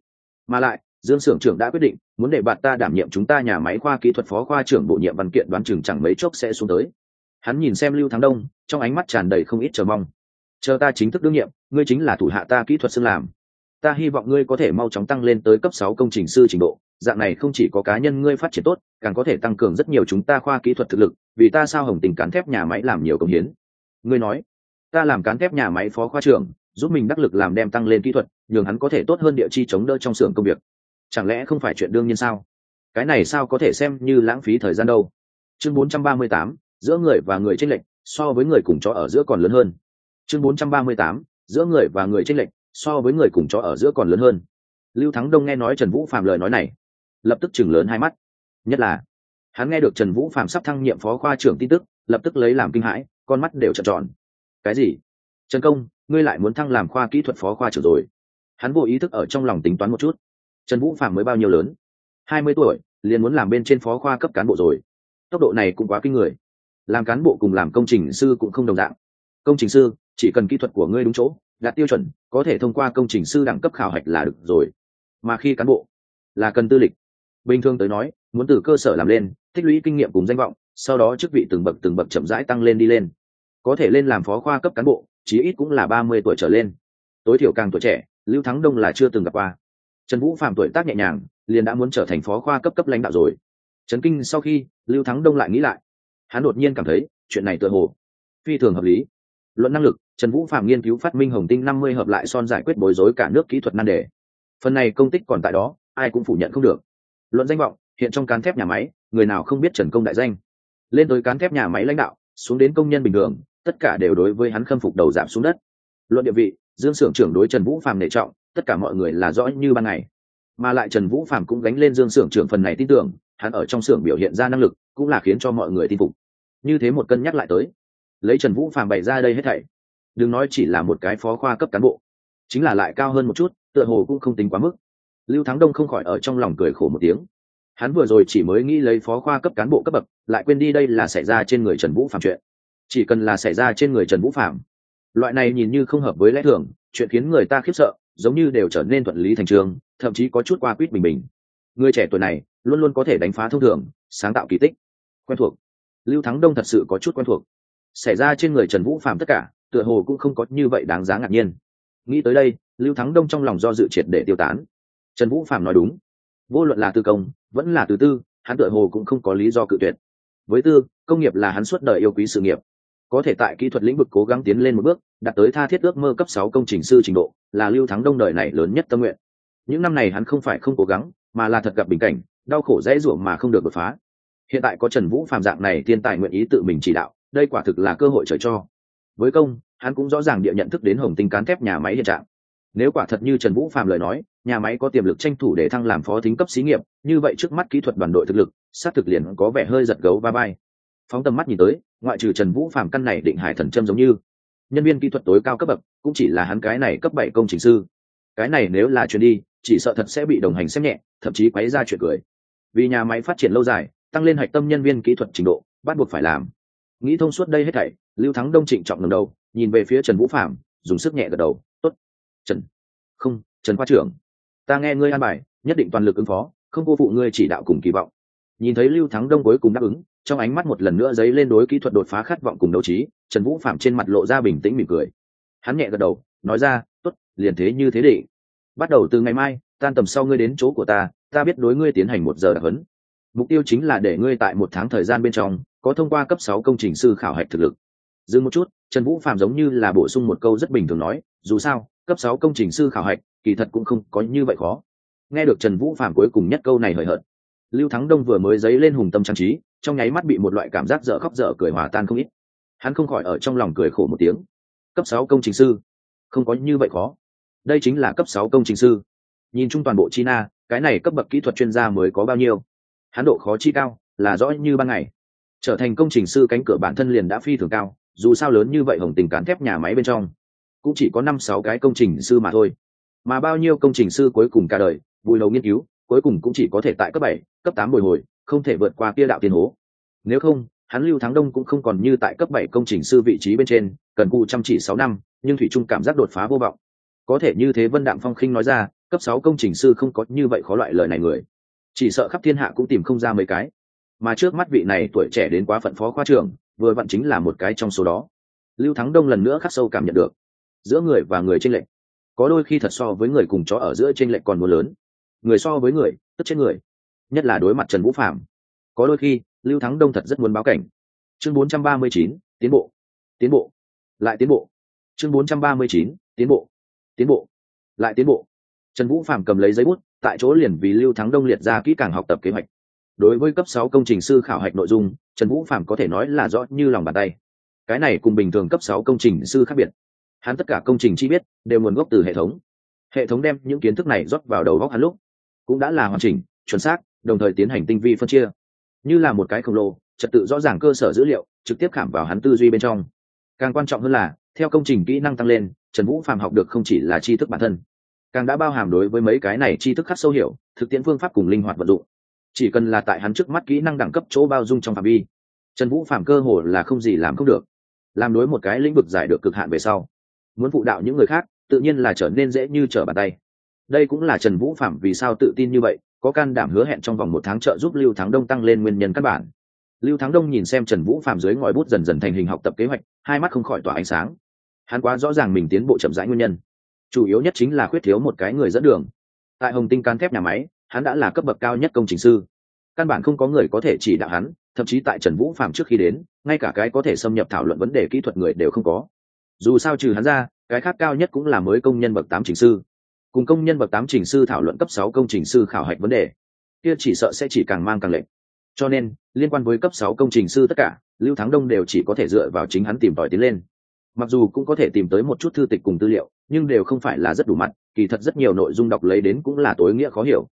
Mà lại, dương s ư ở n g trưởng đã quyết định, muốn để bạn ta đảm nhiệm chúng ta nhà máy khoa kỹ thuật phó khoa trưởng bổ nhiệm văn kiện đoán chừng chẳng mấy chốc sẽ xuống tới hắn nhìn xem lưu thắng đông trong ánh mắt tràn đầy không ít chờ mong. Chờ ta chính thức đương nhiệm ngươi chính là thủ hạ ta kỹ thuật xưng làm. Ta hy vọng ngươi có thể mau chóng tăng lên tới cấp sáu công trình sư trình độ. Dạng này không chỉ có cá nhân ngươi phát triển tốt càng có thể tăng cường rất nhiều chúng ta khoa kỹ thuật thực lực vì ta sao hồng tình cán thép nhà máy làm nhiều công hiến. Ngươi nói ta làm cán thép nhà máy phó khoa trưởng giúp mình đắc lực làm đem tăng lên kỹ thuật nhường hắn có thể tốt hơn địa chi chống đỡ trong xưởng công việc. Chẳng lẽ không phải chuyện đương nhiên sao? Cái này sao có thể xem như lãng phí thời gian đâu? Chương 438, giữa người và người tranh lệch so với người cùng chó ở giữa còn lớn hơn. Chương 438, giữa người và người tranh lệch so với người cùng chó ở giữa còn lớn hơn. Lưu thắng đông nghe nói trần vũ phạm lời nói này lập tức chừng lớn hai mắt. Nhất là hắn nghe được trần vũ phạm sắp thăng nhiệm phó khoa trưởng tin tức lập tức lấy làm kinh hãi con mắt đều trợn tròn. Cái gì? Trần công ngươi lại muốn thăng làm khoa kỹ thuật phó khoa trưởng rồi. Hắn vô ý thức ở trong lòng tính toán một chút. Trần vũ phạm mới bao nhiêu lớn? Hai mươi tuổi liền muốn làm bên trên phó khoa cấp cán bộ rồi. Tốc độ này cũng quá kinh người làm cán bộ cùng làm công trình sư cũng không đồng dạng. Công trình sư, chỉ cần kỹ thuật của ngươi đúng chỗ, đạt tiêu chuẩn, có thể thông qua công trình sư đẳng cấp khảo hạch là được rồi. Mà khi cán bộ là cần tư lịch, bình thường tới nói, muốn từ cơ sở làm lên, tích lũy kinh nghiệm cùng danh vọng, sau đó chức vị từng bậc từng bậc chậm rãi tăng lên đi lên. Có thể lên làm phó khoa cấp cán bộ, chí ít cũng là ba mươi tuổi trở lên. Tối thiểu càng tuổi trẻ, lưu thắng đông là chưa từng gặp qua. Trần vũ phạm tuổi tác nhẹ nhàng, liền đã muốn trở thành phó khoa cấp cấp lãnh đạo rồi. Trấn kinh sau khi, lưu thắng đông lại nghĩ lại hắn đột nhiên cảm thấy chuyện này tựa hồ phi thường hợp lý. Luận năng lực, trần vũ phạm nghiên cứu phát minh hồng tinh năm mươi hợp lại son giải quyết bối rối cả nước kỹ thuật nan đề. Phần này công tích còn tại đó, ai cũng phủ nhận không được. Luận danh vọng, hiện trong cán thép nhà máy, người nào không biết trần công đại danh. Lên tới cán thép nhà máy lãnh đạo, xuống đến công nhân bình thường, tất cả đều đối với hắn khâm phục đầu giảm xuống đất. Luận địa vị, dương s ư ở n g trưởng đối trần vũ phạm nể trọng, tất cả mọi người là rõ như ban ngày. Mà lại trần vũ phạm cũng gánh lên dương s ư ở n g trưởng phần này tin tưởng, hắn ở trong xưởng biểu hiện ra năng lực cũng là khiến cho mọi người tin phục. Như thế một cân nhắc lại tới, lấy trần vũ phạm bày ra đây hết thảy, đừng nói chỉ là một cái phó khoa cấp cán bộ, chính là lại cao hơn một chút, tựa hồ cũng không tính quá mức. Lưu thắng đông không khỏi ở trong lòng cười khổ một tiếng. Hắn vừa rồi chỉ mới nghĩ lấy phó khoa cấp cán bộ cấp bậc, lại quên đi đây là xảy ra trên người trần vũ phạm chuyện. Chỉ cần là xảy ra trên người trần vũ phạm loại này nhìn như không hợp với lẽ thường, chuyện khiến người ta khiếp sợ, giống như đều trở nên thuận lý thành trường, thậm chí có chút qua quýt bình bình. Người trẻ tuổi này, luôn luôn có thể đánh phá thông thường, sáng tạo kỳ tích quen thuộc. Lưu thắng đông thật sự có chút quen thuộc. Xảy ra trên người trần vũ phạm tất cả, tựa hồ cũng không có như vậy đáng giá ngạc nhiên. Nghĩ tới đây, lưu thắng đông trong lòng do dự triệt để tiêu tán. Trần vũ phạm nói đúng. Vô luận là tư công, vẫn là từ tư, hắn tựa hồ cũng không có lý do cự tuyệt. Với tư, công nghiệp là hắn suốt đời yêu quý sự nghiệp. Có thể tại kỹ thuật lĩnh vực cố gắng tiến lên một bước, đạt tới tha thiết ước mơ cấp sáu công trình sư trình độ, là lưu thắng đông đời này lớn nhất tâm nguyện. Những năm này hắn không phải không cố gắng, mà là thật gặp bình cảnh, đau khổ dễ ruộng mà không được đột phá hiện tại có trần vũ phạm dạng này thiên tài nguyện ý tự mình chỉ đạo, đây quả thực là cơ hội trời cho. Với công, hắn cũng rõ ràng địa nhận thức đến hồng tinh cán thép nhà máy hiện trạng. Nếu quả thật như trần vũ phạm lời nói, nhà máy có tiềm lực tranh thủ để thăng làm phó thính cấp xí nghiệp, như vậy trước mắt kỹ thuật đoàn đội thực lực sát thực liền có vẻ hơi giật gấu ba bay phóng tầm mắt nhìn tới, ngoại trừ trần vũ phạm căn này định hải thần châm giống như, nhân viên kỹ thuật tối cao cấp bậc, cũng chỉ là hắn cái này cấp bảy công trình sư. Cái này nếu là chuyện đi, chỉ sợ thật sẽ bị đồng hành xem nhẹ, thậm chí quấy ra chuyện cười. Vì nhà máy phát triển lâu dài tăng lên hạch tâm nhân viên kỹ thuật trình độ, bắt buộc phải làm. Nghĩ thông suốt đây hết thảy, lưu thắng đông trịnh trọng ngầm đầu, nhìn về phía trần vũ phạm dùng sức nhẹ gật đầu, tốt. Trần, không, trần khoa trưởng, ta nghe ngươi an bài, nhất định toàn lực ứng phó, không cô phụ ngươi chỉ đạo cùng kỳ vọng. Nhìn thấy lưu thắng đông cuối cùng đáp ứng, trong ánh mắt một lần nữa dấy lên đối kỹ thuật đột phá khát vọng cùng đấu trí, trần vũ phạm trên mặt lộ ra bình tĩnh mỉm cười. Hắn nhẹ gật đầu, nói ra t ố t liền thế như thế định. Bắt đầu từ ngày mai, tan tầm sau ngươi đến chỗ của ta ta biết đối ngươi tiến hành một giờ đặc hấn mục tiêu chính là để ngươi tại một tháng thời gian bên trong, có thông qua cấp sáu công trình sư khảo hạch thực lực. Dừng một chút, trần vũ phạm giống như là bổ sung một câu rất bình thường nói, dù sao, cấp sáu công trình sư khảo hạch, kỳ thật cũng không có như vậy khó. Nghe được trần vũ phạm cuối cùng nhất câu này hời hợt, lưu thắng đông vừa mới dấy lên hùng tâm trang trí, trong nháy mắt bị một loại cảm giác dở khóc dở cười hòa tan không ít. Hắn không khỏi ở trong lòng cười khổ một tiếng. Cấp sáu công trình sư? Không có như vậy khó. Đây chính là cấp sáu công trình sư. Nhìn chung toàn bộ china, cái này cấp bậc kỹ thuật chuyên gia mới có bao nhiêu? Hắn độ khó chi cao, là rõ như ban ngày. Trở thành công trình sư cánh cửa bản thân liền đã phi thường cao, dù sao lớn như vậy hồng tình cán thép nhà máy bên trong, cũng chỉ có năm sáu cái công trình sư mà thôi. Mà bao nhiêu công trình sư cuối cùng cả đời vui lâu nghiên cứu, cuối cùng cũng chỉ có thể tại cấp bảy, cấp tám bồi hồi, không thể vượt qua kia đạo tiền hố. Nếu không, hắn lưu thắng đông cũng không còn như tại cấp bảy công trình sư vị trí bên trên, cần cụ chăm chỉ sáu năm, nhưng thủy trung cảm giác đột phá vô vọng. Có thể như thế vân đạm phong khinh nói ra, cấp sáu công trình sư không có như vậy khó loại lời này người chỉ sợ khắp thiên hạ cũng tìm không ra mấy cái. Mà trước mắt vị này tuổi trẻ đến quá phận phó khoa trưởng vừa vặn chính là một cái trong số đó. Lưu thắng đông lần nữa khắc sâu cảm nhận được. Giữa người và người tranh lệch. Có đôi khi thật so với người cùng chó ở giữa tranh lệch còn muốn lớn. Người so với người tức chết người. Nhất là đối mặt trần vũ phạm có đôi khi lưu thắng đông thật rất muốn báo cảnh. Chương 439, tiến bộ. Tiến bộ. Lại tiến bộ. Chương 439, tiến bộ. Tiến bộ. Lại tiến bộ. Trần vũ phạm cầm lấy giấy bút tại chỗ liền vì lưu thắng đông liệt ra kỹ càng học tập kế hoạch. Đối với cấp sáu công trình sư khảo hạch nội dung, trần vũ phạm có thể nói là rõ như lòng bàn tay. Cái này cùng bình thường cấp sáu công trình sư khác biệt. Hắn tất cả công trình chi biết, đều nguồn gốc từ hệ thống. Hệ thống đem những kiến thức này rót vào đầu góc hắn lúc, cũng đã là hoàn chỉnh, chuẩn xác, đồng thời tiến hành tinh vi phân chia. Như là một cái khổng lồ, trật tự rõ ràng cơ sở dữ liệu, trực tiếp khảm vào hắn tư duy bên trong. Càng quan trọng hơn là, theo công trình kỹ năng tăng lên, trần vũ phàm học được không chỉ là tri thức bản thân càng đã bao hàm đối với mấy cái này tri thức khắc sâu hiểu, thực tiễn phương pháp cùng linh hoạt vận dụng. Chỉ cần là tại hắn trước mắt kỹ năng đẳng cấp chỗ bao dung trong phạm vi, trần vũ Phạm cơ hồ là không gì làm không được. Làm đối một cái lĩnh vực giải được cực hạn về sau, muốn phụ đạo những người khác, tự nhiên là trở nên dễ như trở bàn tay. Đây cũng là trần vũ phạm vì sao tự tin như vậy, có can đảm hứa hẹn trong vòng một tháng trợ giúp lưu thắng đông tăng lên nguyên nhân căn bản. Lưu thắng đông nhìn xem trần vũ phạm dưới ngòi bút dần dần thành hình học tập kế hoạch, hai mắt không khỏi tỏa ánh sáng. Hắn quá rõ ràng mình tiến bộ chậm rãi nguyên nhân chủ yếu nhất chính là khuyết thiếu một cái người dẫn đường. Tại hồng tinh can thép nhà máy, hắn đã là cấp bậc cao nhất công trình sư. Căn bản không có người có thể chỉ đạo hắn, thậm chí tại trần vũ phạm trước khi đến, ngay cả cái có thể xâm nhập thảo luận vấn đề kỹ thuật người đều không có. Dù sao trừ hắn ra, cái khác cao nhất cũng là mới công nhân bậc tám trình sư. Cùng công nhân bậc tám trình sư thảo luận cấp sáu công trình sư khảo hạch vấn đề, kia chỉ sợ sẽ chỉ càng mang càng lệnh cho nên, liên quan với cấp sáu công trình sư tất cả, lưu thắng đông đều chỉ có thể dựa vào chính hắn tìm tòi tiến lên. Mặc dù cũng có thể tìm tới một chút thư tịch cùng tư liệu nhưng đều không phải là rất đủ mặt, kỳ thật rất nhiều nội dung đọc lấy đến cũng là tối nghĩa khó hiểu.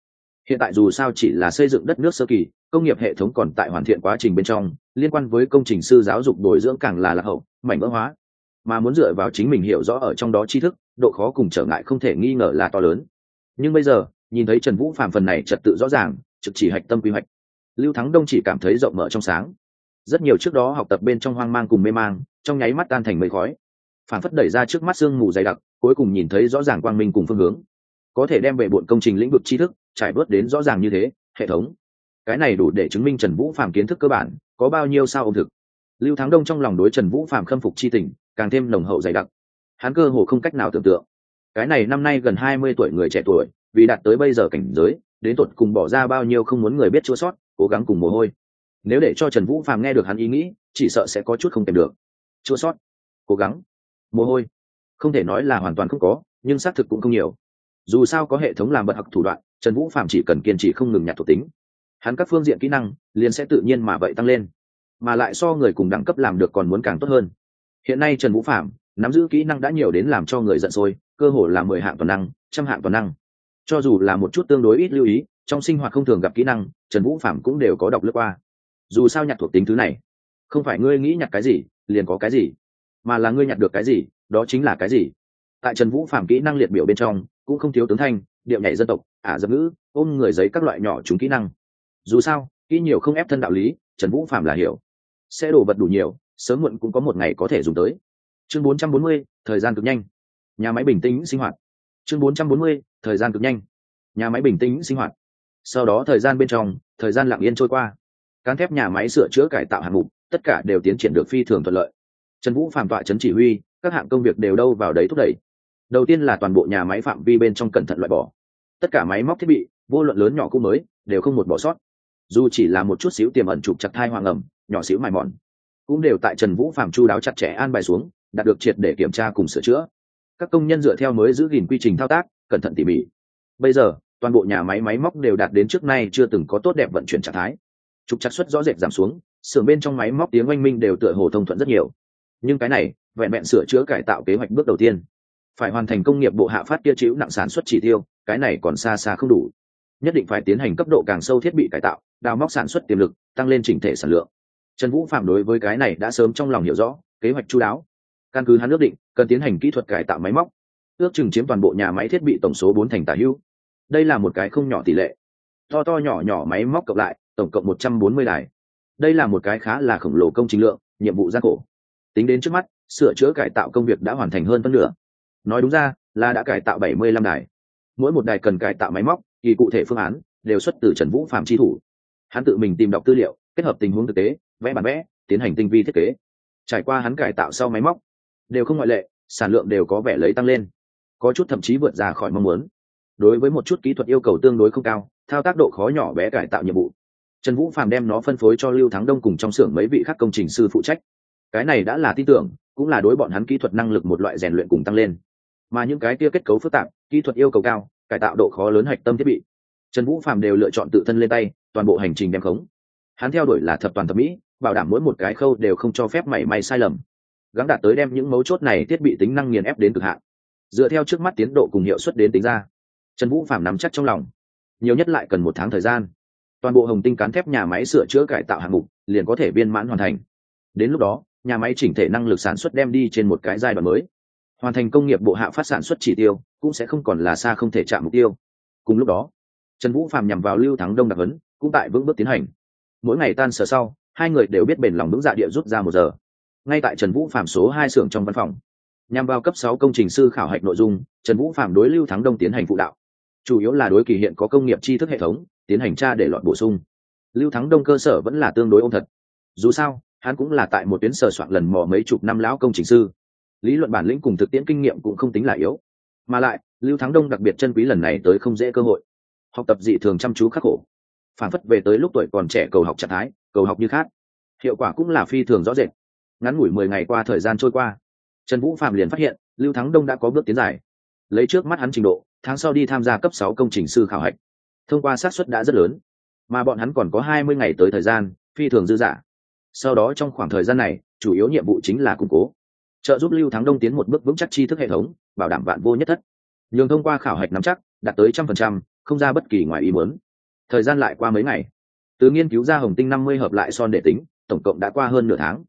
Hiện tại dù sao chỉ là xây dựng đất nước sơ kỳ, công nghiệp hệ thống còn tại hoàn thiện quá trình bên trong, liên quan với công trình sư giáo dục bồi dưỡng càng là lạc hậu, mảnh vỡ hóa. Mà muốn dựa vào chính mình hiểu rõ ở trong đó tri thức, độ khó cùng trở ngại không thể nghi ngờ là to lớn. Nhưng bây giờ, nhìn thấy trần vũ phạm phần này trật tự rõ ràng, trực chỉ hạch tâm quy hoạch. Lưu thắng đông chỉ cảm thấy rộng mở trong sáng. Rất nhiều trước đó học tập bên trong hoang mang cùng mê mang, trong nháy mắt tan thành mây khói phản phất đẩy ra trước mắt sương mù dày đặc, cuối cùng nhìn thấy rõ ràng quang minh cùng phương hướng. Có thể đem về bộn công trình lĩnh vực tri thức trải bớt đến rõ ràng như thế, hệ thống. Cái này đủ để chứng minh trần vũ phạm kiến thức cơ bản, có bao nhiêu sao ông thực. Lưu thắng đông trong lòng đối trần vũ phạm khâm phục c h i tình, càng thêm nồng hậu dày đặc. Hắn cơ hồ không cách nào tưởng tượng. Cái này năm nay gần hai mươi tuổi người trẻ tuổi, vì đạt tới bây giờ cảnh giới, đến tột cùng bỏ ra bao nhiêu không muốn người biết chữa sót, cố gắng cùng mồ hôi. Nếu để cho trần vũ phạm nghe được hắn ý nghĩ, chỉ sợ sẽ có chút không kèm được. Chữa sót. Cố gắng mồ hôi. Không thể nói là hoàn toàn không có, nhưng xác thực cũng không nhiều. Dù sao có hệ thống làm bật học thủ đoạn, trần vũ phạm chỉ cần kiên trì không ngừng nhặt thuộc tính. Hắn các phương diện kỹ năng liền sẽ tự nhiên mà vậy tăng lên, mà lại so người cùng đẳng cấp làm được còn muốn càng tốt hơn. Hiện nay trần vũ phạm nắm giữ kỹ năng đã nhiều đến làm cho người giận sôi, cơ hồ là mười hạng toàn năng, trăm hạng toàn năng. Cho dù là một chút tương đối ít lưu ý, trong sinh hoạt không thường gặp kỹ năng, trần vũ phạm cũng đều có đọc lướt qua. Dù sao nhặt thuộc tính thứ này, không phải ngươi nghĩ nhặt cái gì, liền có cái gì mà là ngươi nhặt được cái gì đó chính là cái gì. Tại trần vũ phạm kỹ năng liệt biểu bên trong cũng không thiếu tướng thanh điệu nhảy dân tộc ả dập ngữ ôm người giấy các loại nhỏ chúng kỹ năng. Dù sao kỹ nhiều không ép thân đạo lý trần vũ phạm là hiểu. Sẽ đổ vật đủ nhiều sớm muộn cũng có một ngày có thể dùng tới. Chương 440, thời gian cực nhanh. Nhà máy bình tĩnh sinh hoạt. Chương 440, thời gian cực nhanh. Nhà máy bình tĩnh sinh hoạt. Sau đó thời gian bên trong thời gian lặng yên trôi qua. Cán thép nhà máy sửa chữa cải tạo hạng mục tất cả đều tiến triển được phi thường thuận lợi trần vũ phạm tọa trấn chỉ huy, các hạng công việc đều đâu vào đấy thúc đẩy. Đầu tiên là toàn bộ nhà máy phạm vi bên trong cẩn thận loại bỏ. Tất cả máy móc thiết bị, vô luận lớn nhỏ cũ mới, đều không một bỏ sót. Dù chỉ là một chút xíu tiềm ẩn trục chặt thai hoàng ẩm, nhỏ xíu mài mòn, cũng đều tại trần vũ phạm chu đáo chặt chẽ an bài xuống, đạt được triệt để kiểm tra cùng sửa chữa. Các công nhân dựa theo mới giữ gìn quy trình thao tác, cẩn thận tỉ mỉ. Bây giờ, toàn bộ nhà máy máy móc đều đạt đến trước nay chưa từng có tốt đẹp vận chuyển trạng thái. Trục chặt suất rõ rệt giảm xuống, xưởng bên trong máy móc tiếng oanh minh đều tựa hồ thông thuận rất nhiều nhưng cái này vẹn vẹn sửa chữa cải tạo kế hoạch bước đầu tiên. Phải hoàn thành công nghiệp bộ hạ phát kia chịu nặng sản xuất chỉ tiêu, cái này còn xa xa không đủ. Nhất định phải tiến hành cấp độ càng sâu thiết bị cải tạo, đào móc sản xuất tiềm lực, tăng lên chỉnh thể sản lượng. Trần vũ phạm đối với cái này đã sớm trong lòng hiểu rõ, kế hoạch chú đáo. Căn cứ hắn ước định, cần tiến hành kỹ thuật cải tạo máy móc, ước chừng chiếm toàn bộ nhà máy thiết bị tổng số bốn thành tả hữu. Đây là một cái không nhỏ tỷ lệ. To to nhỏ nhỏ máy móc cộng lại, tổng cộng một trăm bốn mươi đài. Đây là một cái khá là khổng lồ công trình lượng, nhiệm vụ gian khổ tính đến trước mắt, sửa chữa cải tạo công việc đã hoàn thành hơn phân nửa. Nói đúng ra, là đã cải tạo bảy mươi lăm đài. Mỗi một đài cần cải tạo máy móc, kỳ cụ thể phương án, đều xuất từ trần vũ phạm tri thủ. Hắn tự mình tìm đọc tư liệu, kết hợp tình huống thực tế, vẽ bản vẽ, tiến hành tinh vi thiết kế. Trải qua hắn cải tạo sau máy móc, đều không ngoại lệ, sản lượng đều có vẻ lấy tăng lên. Có chút thậm chí vượt ra khỏi mong muốn. Đối với một chút kỹ thuật yêu cầu tương đối không cao, thao tác độ khó nhỏ bé cải tạo nhiệm vụ. Trần vũ phạm đem nó phân phối cho lưu thắng đông cùng trong xưởng mấy vị khác công trình sư phụ trách cái này đã là tin tưởng, cũng là đối bọn hắn kỹ thuật năng lực một loại rèn luyện cùng tăng lên. Mà những cái kia kết cấu phức tạp, kỹ thuật yêu cầu cao, cải tạo độ khó lớn hạch tâm thiết bị. Trần vũ phạm đều lựa chọn tự thân lên tay, toàn bộ hành trình đem khống. Hắn theo đuổi là thập toàn thẩm mỹ, bảo đảm mỗi một cái khâu đều không cho phép mảy may sai lầm. Gắng đạt tới đem những mấu chốt này thiết bị tính năng nghiền ép đến cực hạn. Dựa theo trước mắt tiến độ cùng hiệu suất đến tính ra, trần vũ phạm nắm chắc trong lòng. Nhiều nhất lại cần một tháng thời gian. Toàn bộ hồng tinh cán thép nhà máy sửa chữa cải tạo hạng mục liền có thể viên mãn hoàn thành. Đến lúc đó nhà máy chỉnh thể năng lực sản xuất đem đi trên một cái giai đoạn mới. Hoàn thành công nghiệp bộ hạ phát sản xuất chỉ tiêu, cũng sẽ không còn là xa không thể chạm mục tiêu. Cùng lúc đó, trần vũ phạm nhằm vào lưu thắng đông đặc hấn cũng tại vững bước tiến hành. Mỗi ngày tan sở sau, hai người đều biết bền lòng vững dạ địa rút ra một giờ. Ngay tại trần vũ phạm số hai xưởng trong văn phòng, nhằm vào cấp sáu công trình sư khảo hạch nội dung, trần vũ phạm đối lưu thắng đông tiến hành phụ đạo. Chủ yếu là đối kỳ hiện có công nghiệp tri thức hệ thống, tiến hành tra để loại bổ sung. Lưu thắng đông cơ sở vẫn là tương đối ôm thật. Dù sao hắn cũng là tại một tuyến sở soạn lần mò mấy chục năm lão công trình sư. Lý luận bản lĩnh cùng thực tiễn kinh nghiệm cũng không tính là yếu. Mà lại, lưu thắng đông đặc biệt chân quý lần này tới không dễ cơ hội. Học tập dị thường chăm chú khắc khổ. Phản phất về tới lúc tuổi còn trẻ cầu học trạng thái, cầu học như khác. Hiệu quả cũng là phi thường rõ rệt. Ngắn ngủi mười ngày qua thời gian trôi qua, trần vũ phạm liền phát hiện, lưu thắng đông đã có bước tiến dài. Lấy trước mắt hắn trình độ, tháng sau đi tham gia cấp sáu công trình sư khảo hạch. Thông qua xác suất đã rất lớn. Mà bọn hắn còn có hai mươi ngày tới thời gian, phi thường dư dả sau đó trong khoảng thời gian này, chủ yếu nhiệm vụ chính là củng cố. Trợ giúp lưu thắng đông tiến một bước vững chắc tri thức hệ thống, bảo đảm vạn vô nhất thất. Nhường thông qua khảo hạch nắm chắc, đạt tới trăm phần trăm, không ra bất kỳ ngoài ý muốn. Thời gian lại qua mấy ngày. Từ nghiên cứu ra hồng tinh năm mươi hợp lại son để tính, tổng cộng đã qua hơn nửa tháng.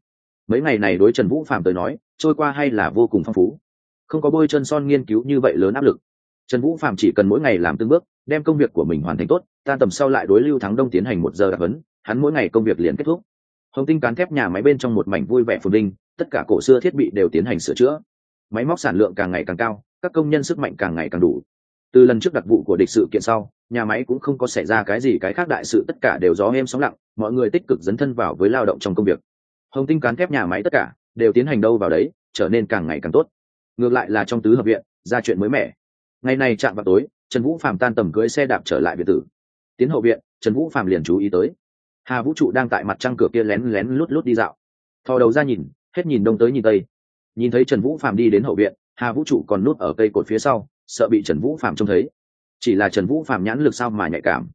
Mấy ngày này đối trần vũ phạm tới nói, trôi qua hay là vô cùng phong phú. Không có bôi chân son nghiên cứu như vậy lớn áp lực. Trần vũ phạm chỉ cần mỗi ngày làm từng bước, đem công việc của mình hoàn thành tốt, tan tầm sau lại đối lưu thắng đông tiến hành một giờ đặc vấn hắn mỗi ngày công việc liền kết thúc hồng tinh cán thép nhà máy bên trong một mảnh vui vẻ phồn linh, tất cả cổ xưa thiết bị đều tiến hành sửa chữa. Máy móc sản lượng càng ngày càng cao, các công nhân sức mạnh càng ngày càng đủ. Từ lần trước đặc vụ của địch sự kiện sau, nhà máy cũng không có xảy ra cái gì cái khác đại sự, tất cả đều gió êm sóng lặng, mọi người tích cực dấn thân vào với lao động trong công việc. Hồng tinh cán thép nhà máy tất cả đều tiến hành đâu vào đấy, trở nên càng ngày càng tốt. Ngược lại là trong tứ hợp viện, ra chuyện mới mẻ. Ngày này chạm vào tối, trần vũ phạm tan tầm cưới xe đạp trở lại biệt tử tiến hậu viện, trần vũ phạm liền chú ý tới hà vũ trụ đang tại mặt trăng cửa kia lén lén lút lút đi dạo. Thò đầu ra nhìn, hết nhìn đông tới nhìn tây. Nhìn thấy trần vũ phạm đi đến hậu viện, hà vũ trụ còn nút ở cây cột phía sau, sợ bị trần vũ phạm trông thấy. Chỉ là trần vũ phạm nhãn lực sao mà nhạy cảm.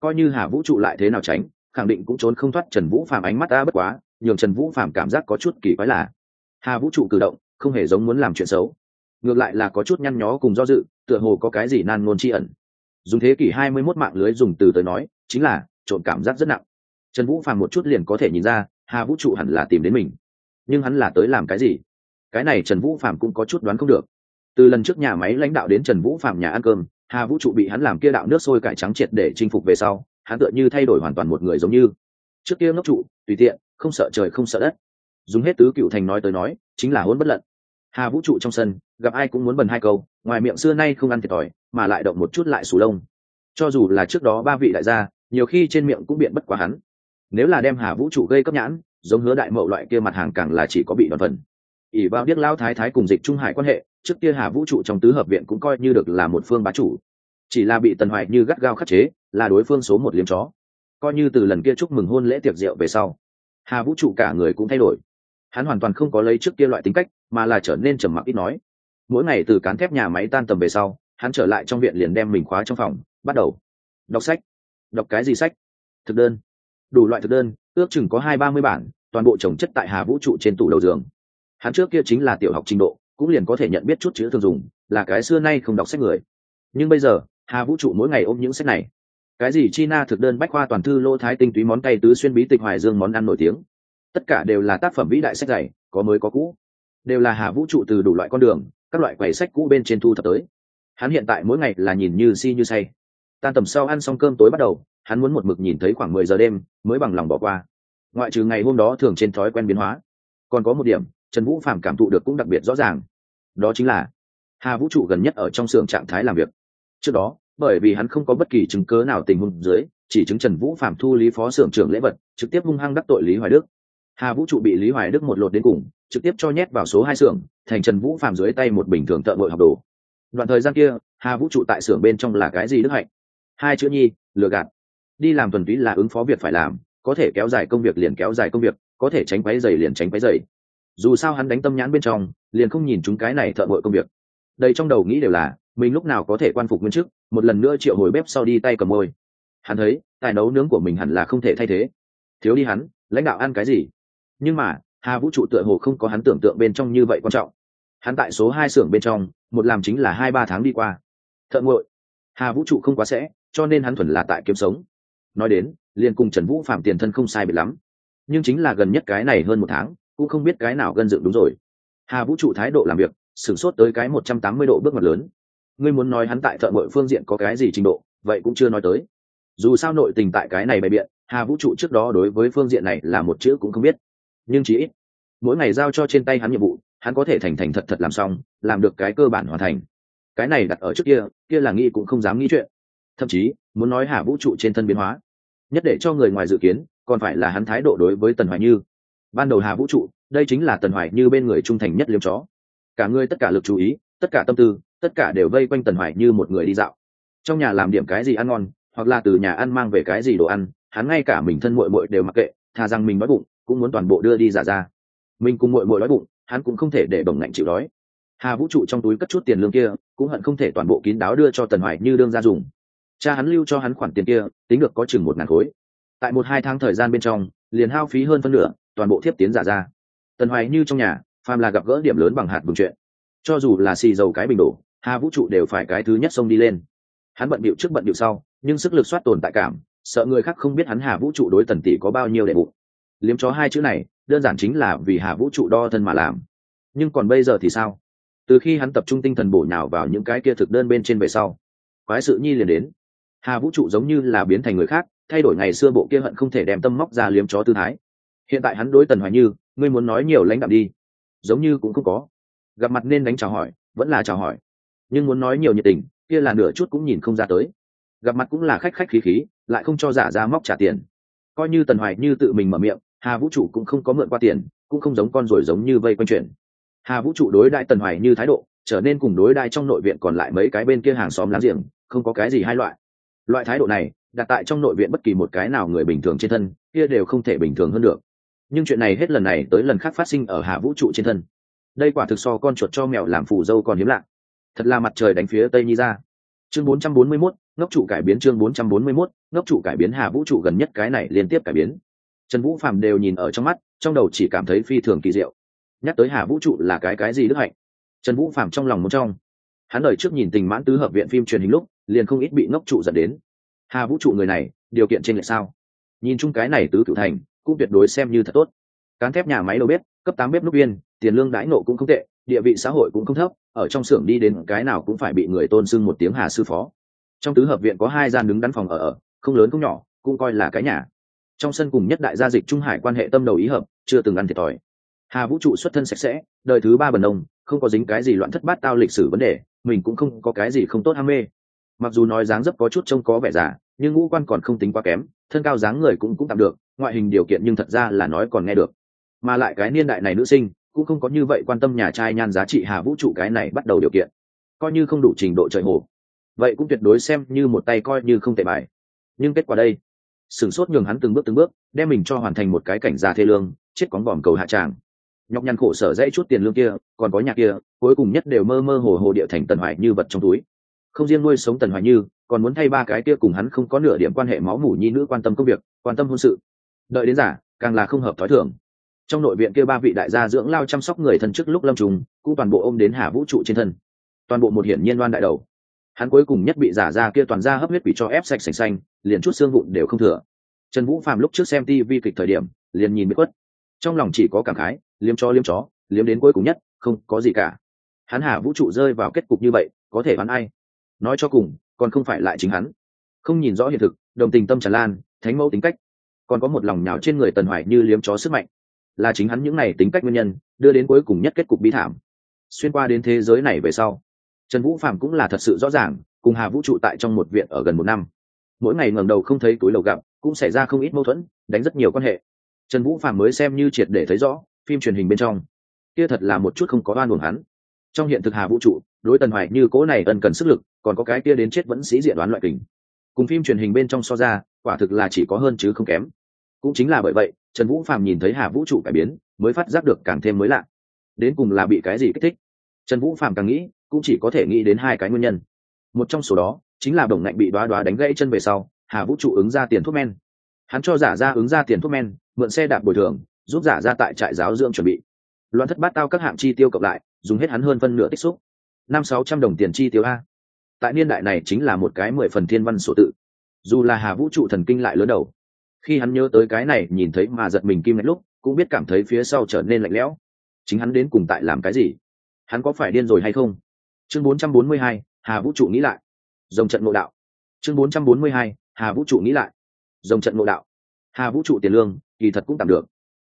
Coi như hà vũ trụ lại thế nào tránh, khẳng định cũng trốn không thoát trần vũ phạm ánh mắt ta bất quá, nhường trần vũ phạm cảm giác có chút kỳ quái lạ. hà vũ trụ cử động, không hề giống muốn làm chuyện xấu. Ngược lại là có chút nhăn nhó cùng do dự, tựa hồ có cái gì nan ngôn tri ẩn. Dùng thế kỷ hai mươi 21 mạng lưới dùng từ tới nói, chính là trộn cảm giác rất nặng trần vũ phàm một chút liền có thể nhìn ra, hà vũ trụ hẳn là tìm đến mình. Nhưng hắn là tới làm cái gì? Cái này trần vũ phạm cũng có chút đoán không được. Từ lần trước nhà máy lãnh đạo đến trần vũ phạm nhà ăn cơm, hà vũ trụ bị hắn làm kia đạo nước sôi cải trắng triệt để chinh phục về sau, hắn tựa như thay đổi hoàn toàn một người giống như. Trước kia ngốc trụ, tùy tiện, không sợ trời không sợ đất. Dùng hết tứ cựu thành nói tới nói, chính là hôn bất lận. Hà vũ trụ trong sân, gặp ai cũng muốn bần hai câu, ngoài miệng xưa nay không ăn thiệt thòi, mà lại động một chút lại sù lông. Cho dù là trước đó ba vị đại gia, nhiều khi trên miệng cũng biện bất quá hắn nếu là đem hà vũ trụ gây cấp nhãn, giống hứa đại mậu loại kia mặt hàng càng là chỉ có bị đòn phần. Ỷ vào biết lao thái thái cùng dịch trung hải quan hệ, trước kia hà vũ trụ trong tứ hợp viện cũng coi như được là một phương bá chủ. Chỉ là bị tần hoài như gắt gao khắc chế, là đối phương số một liếm chó. Coi như từ lần kia chúc mừng hôn lễ tiệc rượu về sau, hà vũ trụ cả người cũng thay đổi. Hắn hoàn toàn không có lấy trước kia loại tính cách, mà là trở nên trầm mặc ít nói. Mỗi ngày từ cán thép nhà máy tan tầm về sau, hắn trở lại trong viện liền đem mình khóa trong phòng, bắt đầu. Đọc sách. Đọc cái gì sách? Thực đơn đủ loại thực đơn, ước chừng có hai ba mươi bản, toàn bộ trồng chất tại hà vũ trụ trên tủ đầu giường. Hắn trước kia chính là tiểu học trình độ, cũng liền có thể nhận biết chút chữ thường dùng, là cái xưa nay không đọc sách người. Nhưng bây giờ, hà vũ trụ mỗi ngày ôm những sách này. Cái gì china thực đơn bách khoa toàn thư lô thái tinh túy món cay tứ xuyên bí tịch hoài dương món ăn nổi tiếng. Tất cả đều là tác phẩm vĩ đại sách dày, có mới có cũ. Đều là hà vũ trụ từ đủ loại con đường, các loại quầy sách cũ bên trên thu thập tới. Hắn hiện tại mỗi ngày là nhìn như si như say. Tan tầm sau ăn xong cơm tối bắt đầu hắn muốn một mực nhìn thấy khoảng mười giờ đêm mới bằng lòng bỏ qua. Ngoại trừ ngày hôm đó thường trên thói quen biến hóa, còn có một điểm, trần vũ phạm cảm thụ được cũng đặc biệt rõ ràng. Đó chính là, hà vũ trụ gần nhất ở trong xưởng trạng thái làm việc. Trước đó, bởi vì hắn không có bất kỳ chứng cớ nào tình huống dưới, chỉ chứng trần vũ phạm thu lý phó xưởng trưởng lễ vật, trực tiếp hung hăng đắc tội lý hoài đức. Hà vũ trụ bị lý hoài đức một lột đến cùng, trực tiếp cho nhét vào số hai xưởng, thành trần vũ phạm dưới tay một bình thường thợ ngội học đồ. Đoạn thời gian kia, hà vũ trụ tại xưởng bên trong là cái gì đức hạnh? Hai chữ nhi, lừa gạt đi làm tuần túy là ứng phó việc phải làm, có thể kéo dài công việc liền kéo dài công việc, có thể tránh quáy dày liền tránh quáy dày dù sao hắn đánh tâm nhãn bên trong, liền không nhìn chúng cái này thợ ngội công việc. Đây trong đầu nghĩ đều là, mình lúc nào có thể quan phục nguyên chức, một lần nữa triệu hồi bếp sau đi tay cầm môi. Hắn thấy, tài nấu nướng của mình hẳn là không thể thay thế. Thiếu đi hắn, lãnh đạo ăn cái gì? Nhưng mà, hà vũ trụ tựa hồ không có hắn tưởng tượng bên trong như vậy quan trọng. Hắn tại số hai xưởng bên trong, một làm chính là hai ba tháng đi qua. Thợ ngội hà vũ trụ không quá sẽ, cho nên hắn thuần là tại kiếm sống nói đến, liền cùng trần vũ phạm tiền thân không sai biệt lắm. Nhưng chính là gần nhất cái này hơn một tháng, cũng không biết cái nào gân dựng đúng rồi. Hà vũ trụ thái độ làm việc, sửng sốt tới cái một trăm tám mươi độ bước ngoặt lớn. Ngươi muốn nói hắn tại thợ ngội phương diện có cái gì trình độ, vậy cũng chưa nói tới. Dù sao nội tình tại cái này bày biện, hà vũ trụ trước đó đối với phương diện này là một chữ cũng không biết. Nhưng chỉ ít, mỗi ngày giao cho trên tay hắn nhiệm vụ, hắn có thể thành thành thật thật làm xong, làm được cái cơ bản hoàn thành. Cái này đặt ở trước kia kia là nghĩ cũng không dám nghĩ chuyện. Thậm chí, muốn nói hà vũ trụ trên thân biến hóa nhất để cho người ngoài dự kiến, còn phải là hắn thái độ đối với tần hoài như. Ban đầu hà vũ trụ, đây chính là tần hoài như bên người trung thành nhất liêm chó. Cả ngươi tất cả lực chú ý, tất cả tâm tư, tất cả đều vây quanh tần hoài như một người đi dạo. Trong nhà làm điểm cái gì ăn ngon, hoặc là từ nhà ăn mang về cái gì đồ ăn, hắn ngay cả mình thân muội muội đều mặc kệ thà rằng mình đói bụng, cũng muốn toàn bộ đưa đi giả ra. Mình cùng muội muội đói bụng, hắn cũng không thể để bồng ngạnh chịu đói. Hà vũ trụ trong túi cất chút tiền lương kia, cũng hận không thể toàn bộ kín đáo đưa cho tần hoài như đương ra dùng cha hắn lưu cho hắn khoản tiền kia, tính được có chừng một ngàn khối. Tại một hai tháng thời gian bên trong, liền hao phí hơn phân nửa, toàn bộ thiếp tiến giả ra. Tần hoài như trong nhà, phàm là gặp gỡ điểm lớn bằng hạt bừng chuyện. Cho dù là xì dầu cái bình đổ, hà vũ trụ đều phải cái thứ nhất xông đi lên. Hắn bận bịu trước bận bịu sau, nhưng sức lực soát tồn tại cảm, sợ người khác không biết hắn hà vũ trụ đối tần tỷ có bao nhiêu đệ bụng. Liếm chó hai chữ này, đơn giản chính là vì hà vũ trụ đo thân mà làm. Nhưng còn bây giờ thì sao? Từ khi hắn tập trung tinh thần bổ nhào vào những cái kia thực đơn bên trên về sau, quái sự nhi liền đến hà vũ trụ giống như là biến thành người khác, thay đổi ngày xưa bộ kia hận không thể đem tâm móc ra liếm chó tư thái. Hiện tại hắn đối tần hoài như, ngươi muốn nói nhiều lãnh đạm đi. Giống như cũng không có. Gặp mặt nên đánh chào hỏi, vẫn là chào hỏi. Nhưng muốn nói nhiều nhiệt tình, kia là nửa chút cũng nhìn không ra tới. Gặp mặt cũng là khách khách khí khí, lại không cho giả ra móc trả tiền. Coi như tần hoài như tự mình mở miệng, hà vũ trụ cũng không có mượn qua tiền, cũng không giống con rồi giống như vây quanh chuyện. Hà vũ trụ đối đại tần hoài như thái độ, trở nên cùng đối đại trong nội viện còn lại mấy cái bên kia hàng xóm láng giềng, không có cái gì hai loại loại thái độ này đặt tại trong nội viện bất kỳ một cái nào người bình thường trên thân kia đều không thể bình thường hơn được. Nhưng chuyện này hết lần này tới lần khác phát sinh ở hà vũ trụ trên thân. Đây quả thực so con chuột cho mèo làm phù dâu còn hiếm lạ. Thật là mặt trời đánh phía tây nhi ra. Chương 441, ngốc trụ cải biến chương 441, ngốc trụ cải biến hà vũ trụ gần nhất cái này liên tiếp cải biến. Trần vũ phạm đều nhìn ở trong mắt trong đầu chỉ cảm thấy phi thường kỳ diệu. Nhắc tới hà vũ trụ là cái cái gì đức hạnh? Trần vũ phạm trong lòng một trong hắn đời trước nhìn tình mãn tứ hợp viện phim truyền hình lúc, liền không ít bị ngốc trụ dẫn đến. Hà vũ trụ người này, điều kiện trên lệ sao? Nhìn chung cái này tứ cựu thành, cũng tuyệt đối xem như thật tốt. Cán thép nhà máy đầu bếp, cấp tám bếp núc viên, tiền lương đãi nộ cũng không tệ, địa vị xã hội cũng không thấp, ở trong xưởng đi đến cái nào cũng phải bị người tôn sưng một tiếng hà sư phó. Trong tứ hợp viện có hai gian đứng đắn phòng ở ở, không lớn cũng nhỏ, cũng coi là cái nhà. Trong sân cùng nhất đại gia dịch trung hải quan hệ tâm đầu ý hợp, chưa từng ăn thiệt thòi. Hà vũ trụ xuất thân sạch sẽ, đời thứ ba bần nông, không có dính cái gì loạn thất bát tao lịch sử vấn đề mình cũng không có cái gì không tốt ham mê. Mặc dù nói dáng dấp có chút trông có vẻ già, nhưng ngũ quan còn không tính quá kém, thân cao dáng người cũng cũng tạm được, ngoại hình điều kiện nhưng thật ra là nói còn nghe được. Mà lại cái niên đại này nữ sinh, cũng không có như vậy quan tâm nhà trai nhan giá trị hà vũ trụ cái này bắt đầu điều kiện. Coi như không đủ trình độ trời hồ. Vậy cũng tuyệt đối xem như một tay coi như không tệ bài. Nhưng kết quả đây? Sửng sốt nhường hắn từng bước từng bước, đem mình cho hoàn thành một cái cảnh già thê lương, chết cóng bòm cầu hạ tràng nhọc nhằn khổ sở dãy chút tiền lương kia, còn có nhà kia, cuối cùng nhất đều mơ mơ hồ hồ địa thành tần hoài như vật trong túi. Không riêng nuôi sống tần hoài như, còn muốn thay ba cái kia cùng hắn không có nửa điểm quan hệ máu mủ nhi nữ quan tâm công việc, quan tâm hôn sự. Đợi đến giả, càng là không hợp thói thường. Trong nội viện kia ba vị đại gia dưỡng lao chăm sóc người thân trước lúc lâm trùng, cũng toàn bộ ôm đến hà vũ trụ trên thân. Toàn bộ một hiển nhiên loan đại đầu. Hắn cuối cùng nhất bị giả ra kia toàn ra hấp huyết bị cho ép sạch sành xanh, liền chút xương vụn đều không thừa. Trần vũ phàm lúc trước xem tivi kịch thời điểm, liền nhìn bị khuất. Trong lòng chỉ có cảm khái liếm cho liếm chó, liếm đến cuối cùng nhất, không có gì cả. Hắn hà vũ trụ rơi vào kết cục như vậy, có thể bắn ai? Nói cho cùng, còn không phải lại chính hắn. Không nhìn rõ hiện thực, đồng tình tâm tràn lan, thánh mẫu tính cách. Còn có một lòng nhào trên người tần hoài như liếm chó sức mạnh. Là chính hắn những n à y tính cách nguyên nhân, đưa đến cuối cùng nhất kết cục bi thảm. Xuyên qua đến thế giới này về sau, trần vũ phạm cũng là thật sự rõ ràng, cùng hà vũ trụ tại trong một viện ở gần một năm. Mỗi ngày ngẩng đầu không thấy túi lầu gặp, cũng xảy ra không ít mâu thuẫn, đánh rất nhiều quan hệ. Trần vũ phạm mới xem như triệt để thấy rõ phim truyền hình bên trong. Kia thật là một chút không có oan buồn hắn. Trong hiện thực hà vũ trụ, đối tần hoài như cố này ân cần sức lực, còn có cái kia đến chết vẫn sĩ diện đoán loại kình. Cùng phim truyền hình bên trong so ra, quả thực là chỉ có hơn chứ không kém. Cũng chính là bởi vậy, trần vũ phạm nhìn thấy hà vũ trụ cải biến, mới phát giác được càng thêm mới lạ. Đến cùng là bị cái gì kích thích? Trần vũ phạm càng nghĩ, cũng chỉ có thể nghĩ đến hai cái nguyên nhân. Một trong số đó, chính là đồng ngạnh bị đoá đoá đánh gãy chân về sau, hà vũ trụ ứng ra tiền thuốc men. Hắn cho giả ra ứng ra tiền thuốc men, mượn xe đạp bồi thường giúp giả ra tại trại giáo dưỡng chuẩn bị. Loạn thất bát tao các hạng chi tiêu cộng lại dùng hết hắn hơn phân nửa tích xúc. Năm sáu trăm đồng tiền chi tiêu a. Tại niên đại này chính là một cái mười phần thiên văn sổ tự. Dù là hà vũ trụ thần kinh lại lớn đầu. Khi hắn nhớ tới cái này nhìn thấy mà giật mình kim lạnh lúc cũng biết cảm thấy phía sau trở nên lạnh lẽo. Chính hắn đến cùng tại làm cái gì? Hắn có phải điên rồi hay không? Chương 442, hà vũ trụ nghĩ lại. Dòng trận ngộ đạo. Chương 442, hà vũ trụ nghĩ lại. Dòng trận ngộ đạo. Hà vũ trụ tiền lương kỳ thật cũng tạm được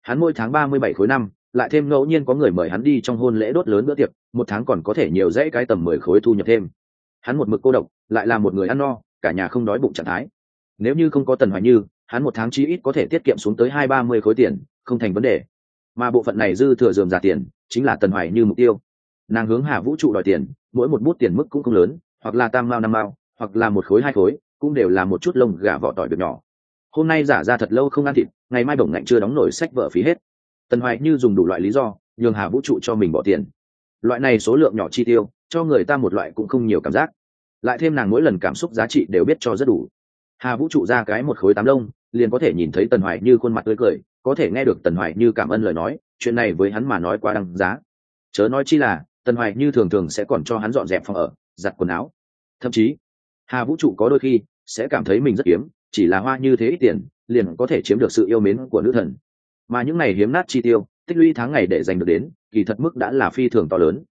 hắn mỗi tháng ba mươi bảy khối năm, lại thêm ngẫu nhiên có người mời hắn đi trong hôn lễ đốt lớn bữa tiệc, một tháng còn có thể nhiều dãy cái tầm mười khối thu nhập thêm. Hắn một mực cô độc, lại là một người ăn no, cả nhà không đói bụng trạng thái. Nếu như không có tần hoài như, hắn một tháng chí ít có thể tiết kiệm xuống tới hai ba mươi khối tiền, không thành vấn đề. Mà bộ phận này dư thừa dườm giả tiền, chính là tần hoài như mục tiêu. Nàng hướng hà vũ trụ đòi tiền, mỗi một bút tiền mức cũng không lớn, hoặc là tam mao năm mao, hoặc là một khối hai khối, cũng đều là một chút lông gà vỏ tỏi được nhỏ hôm nay giả ra thật lâu không ăn thịt, ngày mai bổng ngạnh chưa đóng nổi sách vợ phí hết. Tần hoài như dùng đủ loại lý do, nhường hà vũ trụ cho mình bỏ tiền. Loại này số lượng nhỏ chi tiêu, cho người ta một loại cũng không nhiều cảm giác. Lại thêm nàng mỗi lần cảm xúc giá trị đều biết cho rất đủ. Hà vũ trụ ra cái một khối tám lông, liền có thể nhìn thấy tần hoài như khuôn mặt tươi cười, có thể nghe được tần hoài như cảm ơn lời nói, chuyện này với hắn mà nói quá đăng giá. Chớ nói chi là, tần hoài như thường thường sẽ còn cho hắn dọn dẹp phòng ở, giặt quần áo. Thậm chí, hà vũ trụ có đôi khi sẽ cảm thấy mình rất hiếm chỉ là hoa như thế ít tiền, liền có thể chiếm được sự yêu mến của nữ thần. Mà những này hiếm nát chi tiêu, tích lũy tháng ngày để giành được đến, kỳ thật mức đã là phi thường to lớn.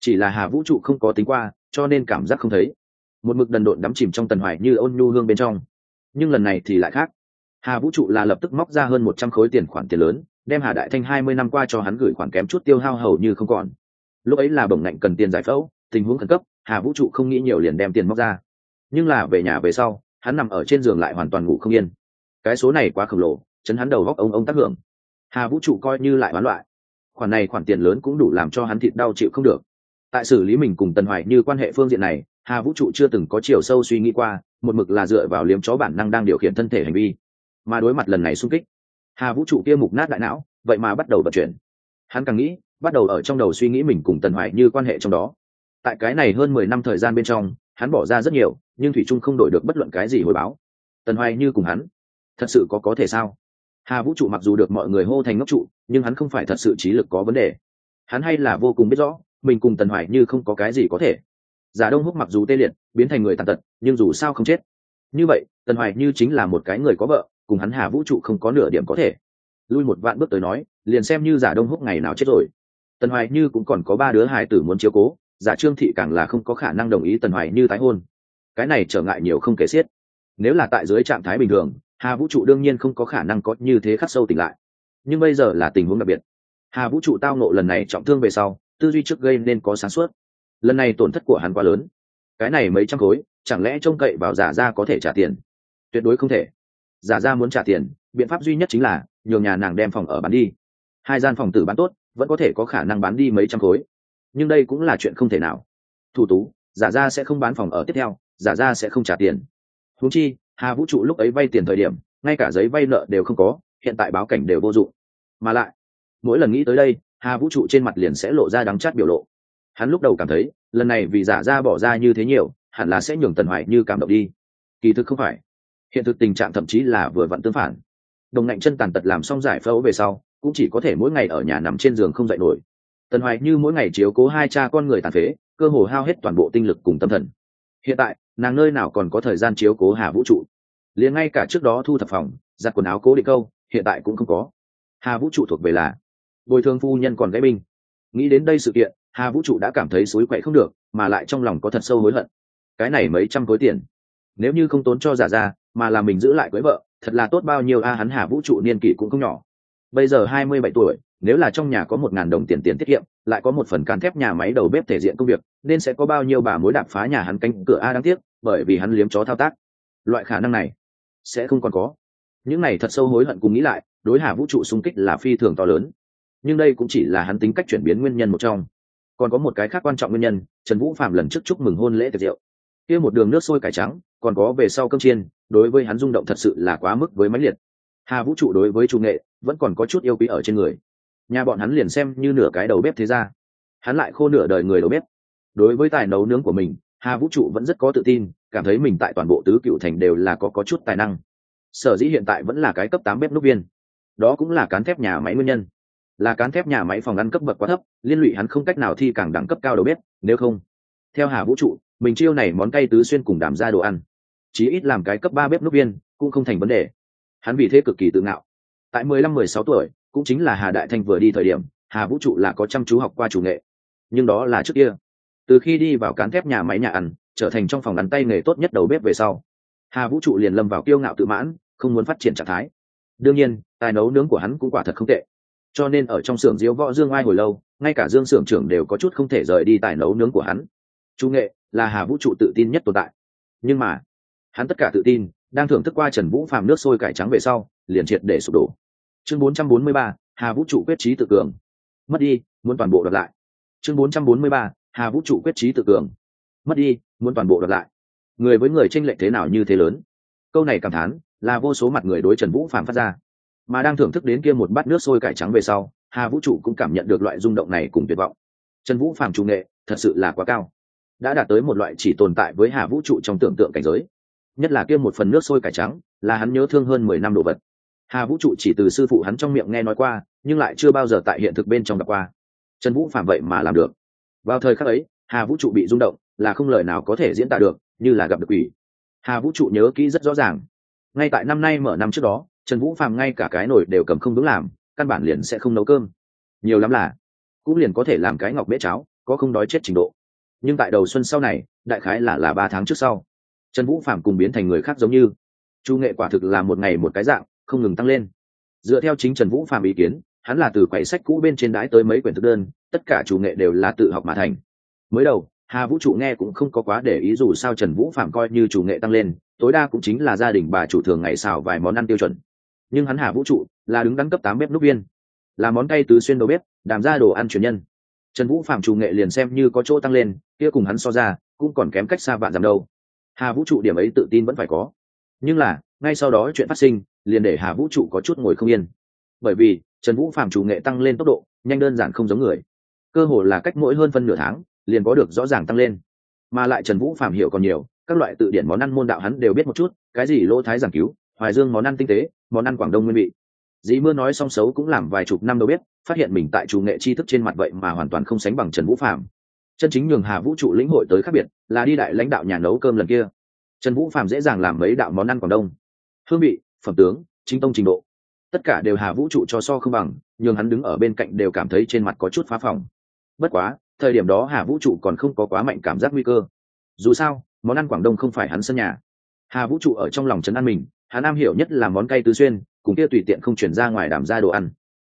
Chỉ là hà vũ trụ không có tính qua, cho nên cảm giác không thấy. Một mực đần độn đắm chìm trong tần hoài như ôn nhu hương bên trong. Nhưng lần này thì lại khác. Hà vũ trụ là lập tức móc ra hơn một trăm khối tiền khoản tiền lớn, đem hà đại thanh hai mươi năm qua cho hắn gửi khoản kém chút tiêu hao hầu như không còn. Lúc ấy là bổng ngạnh cần tiền giải phẫu, tình huống khẩn cấp, hà vũ trụ không nghĩ nhiều liền đem tiền móc ra. Nhưng là về nhà về sau hắn nằm ở trên giường lại hoàn toàn ngủ không yên. Cái số này quá khổng lồ, chấn hắn đầu góc ông ông tác hưởng. Hà vũ trụ coi như lại bán loại khoản này khoản tiền lớn cũng đủ làm cho hắn thịt đau chịu không được. Tại xử lý mình cùng tần hoài như quan hệ phương diện này, hà vũ trụ chưa từng có chiều sâu suy nghĩ qua, một mực là dựa vào liếm chó bản năng đang điều khiển thân thể hành vi. Mà đối mặt lần này xung kích, hà vũ trụ kia mục nát đại não, vậy mà bắt đầu vận chuyển. Hắn càng nghĩ, bắt đầu ở trong đầu suy nghĩ mình cùng tần hoài như quan hệ trong đó. Tại cái này hơn mười năm thời gian bên trong, hắn bỏ ra rất nhiều nhưng thủy trung không đổi được bất luận cái gì hồi báo. Tần hoài như cùng hắn. Thật sự có có thể sao? Hà vũ trụ mặc dù được mọi người hô thành ngốc trụ, nhưng hắn không phải thật sự trí lực có vấn đề. Hắn hay là vô cùng biết rõ, mình cùng tần hoài như không có cái gì có thể. Giả đông húc mặc dù tê liệt, biến thành người tàn tật, nhưng dù sao không chết. Như vậy, tần hoài như chính là một cái người có vợ, cùng hắn hà vũ trụ không có nửa điểm có thể. Lui một vạn bước tới nói, liền xem như giả đông húc ngày nào chết rồi. Tần hoài như cũng còn có ba đứa hài tử muốn chiếu cố, giả trương thị càng là không có khả năng đồng ý tần hoài như tái hôn cái này trở ngại nhiều không kể xiết. Nếu là tại dưới trạng thái bình thường, hà vũ trụ đương nhiên không có khả năng có như thế khắc sâu tỉnh lại. Nhưng bây giờ là tình huống đặc biệt. Hà vũ trụ tao nộ lần này trọng thương về sau, tư duy trước gây nên có sáng suốt. Lần này tổn thất của hắn quá lớn. Cái này mấy trăm khối, chẳng lẽ trông cậy vào giả ra có thể trả tiền? Tuyệt đối không thể. Giả ra muốn trả tiền, biện pháp duy nhất chính là nhường nhà nàng đem phòng ở bán đi. Hai gian phòng tử bán tốt, vẫn có thể có khả năng bán đi mấy trăm khối. Nhưng đây cũng là chuyện không thể nào. Thủ tú, giả ra sẽ không bán phòng ở tiếp theo giả ra sẽ không trả tiền. Húng chi, hà vũ trụ lúc ấy vay tiền thời điểm, ngay cả giấy vay nợ đều không có, hiện tại báo cảnh đều vô dụng. Mà lại, mỗi lần nghĩ tới đây, hà vũ trụ trên mặt liền sẽ lộ ra đắng chát biểu lộ. Hắn lúc đầu cảm thấy, lần này vì giả ra bỏ ra như thế nhiều, hẳn là sẽ nhường tần hoài như cảm động đi. Kỳ thực không phải. Hiện thực tình trạng thậm chí là vừa vặn tương phản. Đồng ngạnh chân tàn tật làm xong giải phẫu về sau, cũng chỉ có thể mỗi ngày ở nhà nằm trên giường không dậy nổi. Tần hoài như mỗi ngày chiếu cố hai cha con người tàn phế, cơ hồ hao hết toàn bộ tinh lực cùng tâm thần. Hiện tại nàng nơi nào còn có thời gian chiếu cố hà vũ trụ? Liền ngay cả trước đó thu thập phòng, giặt quần áo cố định câu, hiện tại cũng không có. Hà vũ trụ thuộc về là bồi thường phu nhân còn gãy binh. Nghĩ đến đây sự kiện, hà vũ trụ đã cảm thấy xối quậy không được, mà lại trong lòng có thật sâu hối hận. Cái này mấy trăm khối tiền, nếu như không tốn cho giả ra, mà là mình giữ lại cưới vợ, thật là tốt bao nhiêu a, hắn hà vũ trụ niên kỷ cũng không nhỏ. Bây giờ hai mươi bảy tuổi, nếu là trong nhà có một ngàn đồng tiền tiền tiết kiệm, lại có một phần cán thép nhà máy đầu bếp thể diện công việc, nên sẽ có bao nhiêu bà mối đạp phá nhà hắn cánh cửa a đáng tiếc bởi vì hắn liếm chó thao tác. Loại khả năng này sẽ không còn có. Những này thật sâu hối hận cùng nghĩ lại, đối hà vũ trụ xung kích là phi thường to lớn. Nhưng đây cũng chỉ là hắn tính cách chuyển biến nguyên nhân một trong. Còn có một cái khác quan trọng nguyên nhân, trần vũ phạm lần trước chúc mừng hôn lễ tiệc rượu. Kia một đường nước sôi cải trắng, còn có về sau cơm chiên, đối với hắn rung động thật sự là quá mức với mãnh liệt. Hà vũ trụ đối với chủ nghệ vẫn còn có chút yêu quý ở trên người. Nhà bọn hắn liền xem như nửa cái đầu bếp thế ra. Hắn lại khô nửa đời người đầu bếp. Đối với tài nấu nướng của mình hà vũ trụ vẫn rất có tự tin, cảm thấy mình tại toàn bộ tứ cựu thành đều là có có chút tài năng. Sở dĩ hiện tại vẫn là cái cấp tám bếp núc viên. Đó cũng là cán thép nhà máy nguyên nhân. Là cán thép nhà máy phòng ăn cấp bậc quá thấp, liên lụy hắn không cách nào thi càng đẳng cấp cao đầu bếp, nếu không. Theo hà vũ trụ, mình chiêu này món cay tứ xuyên cùng đảm ra đồ ăn. Chí ít làm cái cấp ba bếp núc viên, cũng không thành vấn đề. Hắn vì thế cực kỳ tự ngạo. Tại mười lăm, mười sáu tuổi, cũng chính là hà đại thanh vừa đi thời điểm, hà vũ trụ là có chăm chú học qua chủ nghệ. Nhưng đó là trước kia từ khi đi vào cán thép nhà máy nhà ăn trở thành trong phòng ăn tay nghề tốt nhất đầu bếp về sau hà vũ trụ liền lâm vào kiêu ngạo tự mãn không muốn phát triển trạng thái. Đương nhiên tài nấu nướng của hắn cũng quả thật không tệ. Cho nên ở trong xưởng diếu võ dương ai hồi lâu ngay cả dương xưởng trưởng đều có chút không thể rời đi tài nấu nướng của hắn. Chú nghệ là hà vũ trụ tự tin nhất tồn tại. Nhưng mà hắn tất cả tự tin đang thưởng thức qua trần vũ phàm nước sôi cải trắng về sau liền triệt để sụp đổ. Chương 443, hà vũ trụ quyết trí tự cường. Mất đi muốn toàn bộ đợt lại. Chương 443, hà vũ trụ quyết trí tự cường. Mất đi, muốn toàn bộ đoạt lại. Người với người tranh lệch thế nào như thế lớn? Câu này cảm thán là vô số mặt người đối trần vũ phàm phát ra. Mà đang thưởng thức đến kia một bát nước sôi cải trắng về sau hà vũ trụ cũng cảm nhận được loại rung động này cùng tuyệt vọng. Trần vũ phàm trung nghệ thật sự là quá cao. Đã đạt tới một loại chỉ tồn tại với hà vũ trụ trong tưởng tượng cảnh giới. Nhất là kia một phần nước sôi cải trắng, là hắn nhớ thương hơn mười năm đồ vật. Hà vũ trụ chỉ từ sư phụ hắn trong miệng nghe nói qua, nhưng lại chưa bao giờ tại hiện thực bên trong gặp qua. Trần vũ phạm vậy mà làm được vào thời khắc ấy, hà vũ trụ bị rung động, là không lời nào có thể diễn tả được, như là gặp được quỷ. Hà vũ trụ nhớ kỹ rất rõ ràng. Ngay tại năm nay mở năm trước đó, trần vũ phạm ngay cả cái nồi đều cầm không đúng làm, căn bản liền sẽ không nấu cơm. Nhiều lắm là, cũng liền có thể làm cái ngọc bễ cháo, có không đói chết trình độ. Nhưng tại đầu xuân sau này, đại khái là là ba tháng trước sau, trần vũ phạm cùng biến thành người khác giống như. Chu nghệ quả thực là một ngày một cái dạng, không ngừng tăng lên. Dựa theo chính trần vũ phạm ý kiến hắn là từ quầy sách cũ bên trên đái tới mấy quyển thực đơn, tất cả chủ nghệ đều là tự học mà thành. Mới đầu, hà vũ trụ nghe cũng không có quá để ý dù sao trần vũ phạm coi như chủ nghệ tăng lên, tối đa cũng chính là gia đình bà chủ thường ngày xào vài món ăn tiêu chuẩn. Nhưng hắn hà vũ trụ là đứng đắn cấp tám bếp núc viên, là món cay tứ xuyên đồ bếp, đàm ra đồ ăn truyền nhân. Trần vũ phạm chủ nghệ liền xem như có chỗ tăng lên, kia cùng hắn so ra, cũng còn kém cách xa vạn dặm đâu. Hà vũ trụ điểm ấy tự tin vẫn phải có. Nhưng là, ngay sau đó chuyện phát sinh, liền để hà vũ trụ có chút ngồi không yên. Bởi vì trần vũ phạm chủ nghệ tăng lên tốc độ, nhanh đơn giản không giống người. Cơ hồ là cách mỗi hơn phân nửa tháng, liền có được rõ ràng tăng lên. Mà lại trần vũ phạm hiểu còn nhiều, các loại tự điển món ăn môn đạo hắn đều biết một chút, cái gì lỗ thái giảng cứu, hoài dương món ăn tinh tế, món ăn quảng đông nguyên vị. Dĩ mưa nói song xấu cũng làm vài chục năm đâu biết, phát hiện mình tại chủ nghệ tri thức trên mặt vậy mà hoàn toàn không sánh bằng trần vũ phạm chân chính nhường hà vũ trụ lĩnh hội tới khác biệt, là đi đại lãnh đạo nhà nấu cơm lần kia. Trần vũ phạm dễ dàng làm mấy đạo món ăn quảng đông. Hương vị, phẩm tướng, chính tông trình độ tất cả đều hà vũ trụ cho so không bằng, nhường hắn đứng ở bên cạnh đều cảm thấy trên mặt có chút phá phòng bất quá, thời điểm đó hà vũ trụ còn không có quá mạnh cảm giác nguy cơ. Dù sao, món ăn quảng đông không phải hắn sân nhà. Hà vũ trụ ở trong lòng trấn an mình, hắn am hiểu nhất là món cay tứ xuyên, cùng kia tùy tiện không chuyển ra ngoài đảm ra đồ ăn.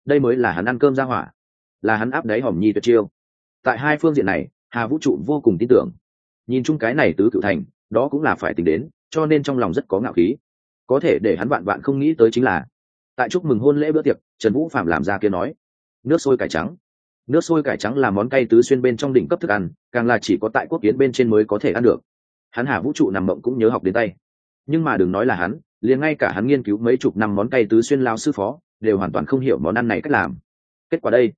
Đây mới là hắn ăn cơm ra hỏa. Là hắn áp đáy hòm nhi tuyệt chiêu. Tại hai phương diện này, hà vũ trụ vô cùng tin tưởng. Nhìn chung cái này tứ cựu thành, đó cũng là phải tính đến, cho nên trong lòng rất có ngạo khí. Có thể để hắn vạn vạn không nghĩ tới chính là tại chúc mừng hôn lễ bữa tiệc, trần vũ phạm làm ra kia nói, nước sôi cải trắng. Nước sôi cải trắng là món cay tứ xuyên bên trong đỉnh cấp thức ăn, càng là chỉ có tại quốc kiến bên trên mới có thể ăn được. Hắn hà vũ trụ nằm mộng cũng nhớ học đến tay. Nhưng mà đừng nói là hắn, liền ngay cả hắn nghiên cứu mấy chục năm món cay tứ xuyên lao sư phó, đều hoàn toàn không hiểu món ăn này cách làm. Kết quả đây,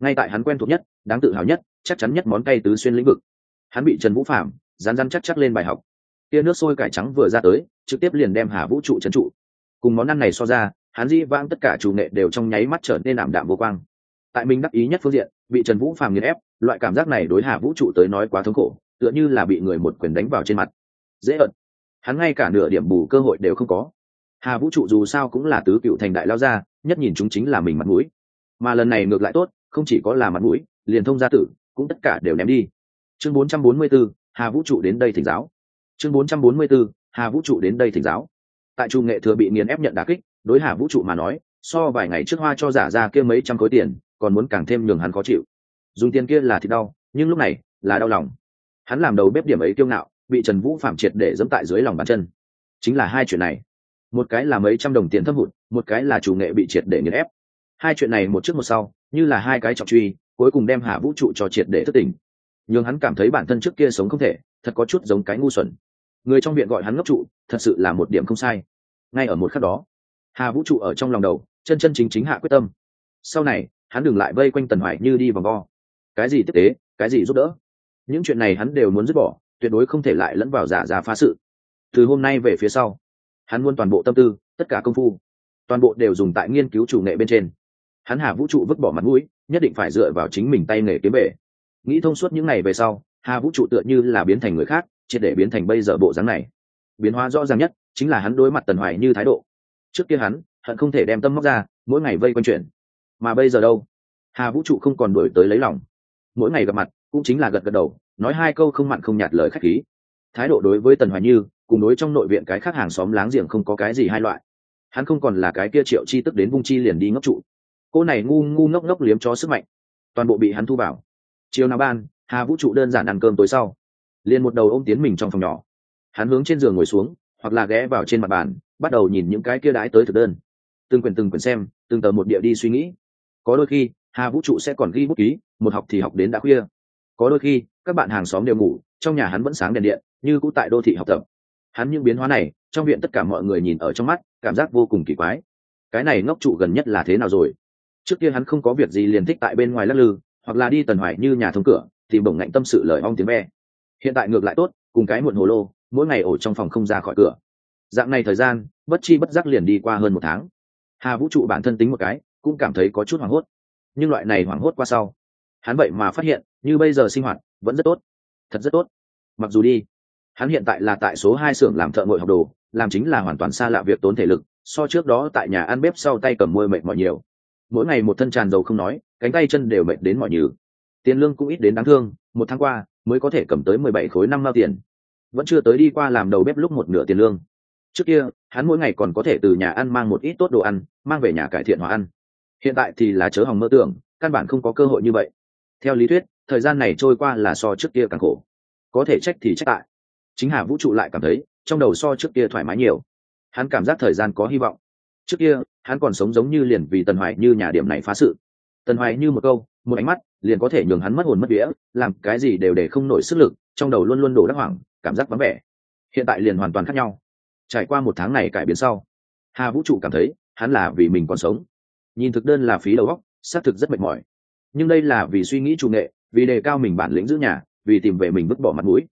ngay tại hắn quen thuộc nhất, đáng tự hào nhất, chắc chắn nhất món cay tứ xuyên lĩnh vực. Hắn bị trần vũ phạm rán rán chắc chắc lên bài học. Tia nước sôi cải trắng vừa ra tới, trực tiếp liền đem hà vũ trụ trấn trụ. Cùng món ăn này so ra hắn dĩ vãng tất cả chủ nghệ đều trong nháy mắt trở nên ảm đạm vô quang. Tại mình đắc ý nhất phương diện bị trần vũ phàm nghiền ép loại cảm giác này đối hà vũ trụ tới nói quá thống khổ tựa như là bị người một quyền đánh vào trên mặt. Dễ ợt. Hắn ngay cả nửa điểm bù cơ hội đều không có. Hà vũ trụ dù sao cũng là tứ cựu thành đại lao gia nhất nhìn chúng chính là mình mặt mũi. Mà lần này ngược lại tốt không chỉ có là mặt mũi liền thông gia tử cũng tất cả đều ném đi. Chương 444, hà vũ trụ đến đây thỉnh giáo. Chương 444, hà vũ trụ đến đây thỉnh giáo. Tại trung nghệ thừa bị nghiền ép nhận đà kích đối hà vũ trụ mà nói, so vài ngày trước hoa cho giả ra kia mấy trăm khối tiền, còn muốn càng thêm nhường hắn khó chịu. Dùng tiền kia là thì đau, nhưng lúc này là đau lòng. Hắn làm đầu bếp điểm ấy kiêu ngạo, bị trần vũ phạm triệt để dẫm tại dưới lòng bàn chân. Chính là hai chuyện này. Một cái là mấy trăm đồng tiền thâm hụt, một cái là chủ nghệ bị triệt để nghiền ép. Hai chuyện này một trước một sau, như là hai cái trọng truy, cuối cùng đem hà vũ trụ cho triệt để thất tình. Nhưng hắn cảm thấy bản thân trước kia sống không thể, thật có chút giống cái ngu xuẩn. Người trong viện gọi hắn ngốc trụ, thật sự là một điểm không sai. Ngay ở một khắc đó hà vũ trụ ở trong lòng đầu, chân chân chính chính hạ quyết tâm. Sau này, hắn đừng lại vây quanh tần hoài như đi vòng vo. Cái gì tiếp tế, cái gì giúp đỡ? Những chuyện này hắn đều muốn dứt bỏ, tuyệt đối không thể lại lẫn vào giả giả phá sự. Từ hôm nay về phía sau, hắn muốn toàn bộ tâm tư, tất cả công phu, toàn bộ đều dùng tại nghiên cứu chủ nghệ bên trên. Hắn hà vũ trụ vứt bỏ mặt mũi, nhất định phải dựa vào chính mình tay nghề kiếm bể. Nghĩ thông suốt những ngày về sau, hà vũ trụ tựa như là biến thành người khác, triệt để biến thành bây giờ bộ dáng này. Biến hóa rõ ràng nhất chính là hắn đối mặt tần hoài như thái độ trước kia hắn, hận không thể đem tâm móc ra, mỗi ngày vây quanh chuyện. Mà bây giờ đâu? Hà vũ trụ không còn đổi tới lấy lòng. Mỗi ngày gặp mặt, cũng chính là gật gật đầu, nói hai câu không mặn không nhạt lời khách khí. Thái độ đối với tần hoài như, cùng đối trong nội viện cái khác hàng xóm láng giềng không có cái gì hai loại. Hắn không còn là cái kia triệu chi tức đến vung chi liền đi ngốc trụ. Cô này ngu ngu ngốc ngốc liếm cho sức mạnh. Toàn bộ bị hắn thu vào. Chiều nào ban, hà vũ trụ đơn giản ăn cơm tối sau. Liền một đầu ôm tiến mình trong phòng nhỏ. Hắn hướng trên giường ngồi xuống hoặc là ghé vào trên mặt bàn, bắt đầu nhìn những cái kia đái tới thực đơn. Từng quyển từng quyển xem, từng tờ một địa đi suy nghĩ. Có đôi khi, hà vũ trụ sẽ còn ghi bút ký, một học thì học đến đã khuya. Có đôi khi, các bạn hàng xóm đều ngủ, trong nhà hắn vẫn sáng đèn điện, như cũ tại đô thị học tập. Hắn những biến hóa này, trong viện tất cả mọi người nhìn ở trong mắt, cảm giác vô cùng kỳ quái. Cái này ngốc trụ gần nhất là thế nào rồi? Trước kia hắn không có việc gì liền thích tại bên ngoài lắc lư, hoặc là đi tần hoài như nhà thông cửa thì bổng ngạnh tâm sự lời ong tiếng ve. Hiện tại ngược lại tốt, cùng cái muộn hồ lô mỗi ngày ổ trong phòng không ra khỏi cửa. Dạng này thời gian, bất chi bất giác liền đi qua hơn một tháng. Hà vũ trụ bản thân tính một cái, cũng cảm thấy có chút hoảng hốt. Nhưng loại này hoảng hốt qua sau, hắn vậy mà phát hiện, như bây giờ sinh hoạt, vẫn rất tốt. Thật rất tốt. Mặc dù đi, hắn hiện tại là tại số hai xưởng làm thợ ngội học đồ, làm chính là hoàn toàn xa lạ việc tốn thể lực, so trước đó tại nhà ăn bếp sau tay cầm môi mệt mỏi nhiều. Mỗi ngày một thân tràn dầu không nói, cánh tay chân đều mệt đến mọi nhừ. Tiền lương cũng ít đến đáng thương, một tháng qua mới có thể cầm tới mười bảy khối năm mao tiền vẫn chưa tới đi qua làm đầu bếp lúc một nửa tiền lương. Trước kia, hắn mỗi ngày còn có thể từ nhà ăn mang một ít tốt đồ ăn, mang về nhà cải thiện hòa ăn. Hiện tại thì là chớ hòng mơ tưởng, căn bản không có cơ hội như vậy. Theo lý thuyết, thời gian này trôi qua là so trước kia càng khổ. Có thể trách thì trách tại. Chính hà vũ trụ lại cảm thấy, trong đầu so trước kia thoải mái nhiều. Hắn cảm giác thời gian có hy vọng. Trước kia, hắn còn sống giống như liền vì tần hoài như nhà điểm này phá sự. Tần hoài như một câu, một ánh mắt, liền có thể nhường hắn mất hồn mất vía, làm cái gì đều để không nổi sức lực trong đầu luôn luôn đổ đắc hoảng, cảm giác vắng vẻ. Hiện tại liền hoàn toàn khác nhau. Trải qua một tháng này cải biến sau, hà vũ trụ cảm thấy hắn là vì mình còn sống. Nhìn thực đơn là phí đầu óc, xác thực rất mệt mỏi. Nhưng đây là vì suy nghĩ chủ nghệ, vì đề cao mình bản lĩnh giữ nhà, vì tìm về mình vứt bỏ mặt mũi.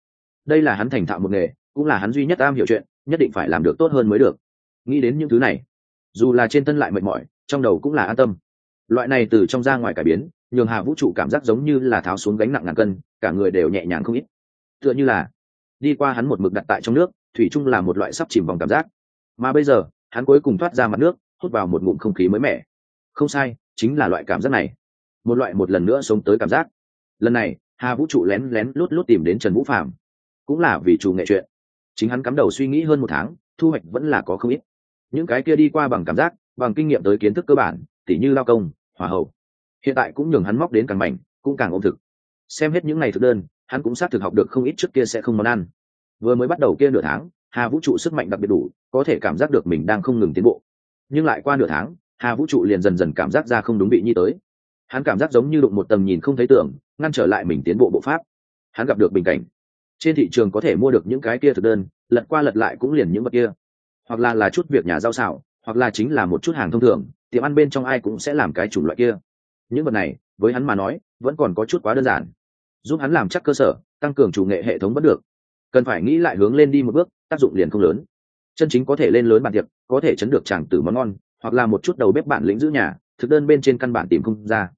Đây là hắn thành thạo một nghề, cũng là hắn duy nhất am hiểu chuyện, nhất định phải làm được tốt hơn mới được. Nghĩ đến những thứ này, dù là trên thân lại mệt mỏi, trong đầu cũng là an tâm. Loại này từ trong ra ngoài cải biến, nhường hà vũ trụ cảm giác giống như là tháo xuống gánh nặng ngàn cân, cả người đều nhẹ nhàng không ít tựa như là đi qua hắn một mực đặt tại trong nước, thủy chung là một loại sắp chìm vòng cảm giác. Mà bây giờ, hắn cuối cùng thoát ra mặt nước, hút vào một ngụm không khí mới mẻ. Không sai, chính là loại cảm giác này. Một loại một lần nữa sống tới cảm giác. Lần này, hà vũ trụ lén lén lút lút tìm đến trần vũ phạm cũng là vì chủ nghệ chuyện. Chính hắn cắm đầu suy nghĩ hơn một tháng, thu hoạch vẫn là có không ít. Những cái kia đi qua bằng cảm giác, bằng kinh nghiệm tới kiến thức cơ bản, tỉ như lao công, hỏa hậu hiện tại cũng nhường hắn móc đến càng mảnh, cũng càng ôm thực. Xem hết những ngày thực đơn hắn cũng xác thực học được không ít trước kia sẽ không món ăn. Vừa mới bắt đầu kia nửa tháng hà vũ trụ sức mạnh đặc biệt đủ có thể cảm giác được mình đang không ngừng tiến bộ. Nhưng lại qua nửa tháng hà vũ trụ liền dần dần cảm giác ra không đúng vị nhi tới. Hắn cảm giác giống như đụng một tầm nhìn không thấy tưởng ngăn trở lại mình tiến bộ bộ pháp. Hắn gặp được bình cảnh. Trên thị trường có thể mua được những cái kia thực đơn lật qua lật lại cũng liền những vật kia. Hoặc là là chút việc nhà rau xảo, hoặc là chính là một chút hàng thông thường tiệm ăn bên trong ai cũng sẽ làm cái chủng loại kia. Những vật này với hắn mà nói vẫn còn có chút quá đơn giản giúp hắn làm chắc cơ sở, tăng cường chủ nghệ hệ thống vẫn được. Cần phải nghĩ lại hướng lên đi một bước, tác dụng liền không lớn. Chân chính có thể lên lớn bàn tiệc, có thể chấn được chàng tử món ngon, hoặc là một chút đầu bếp bản lĩnh giữ nhà, thực đơn bên trên căn bản tìm không ra.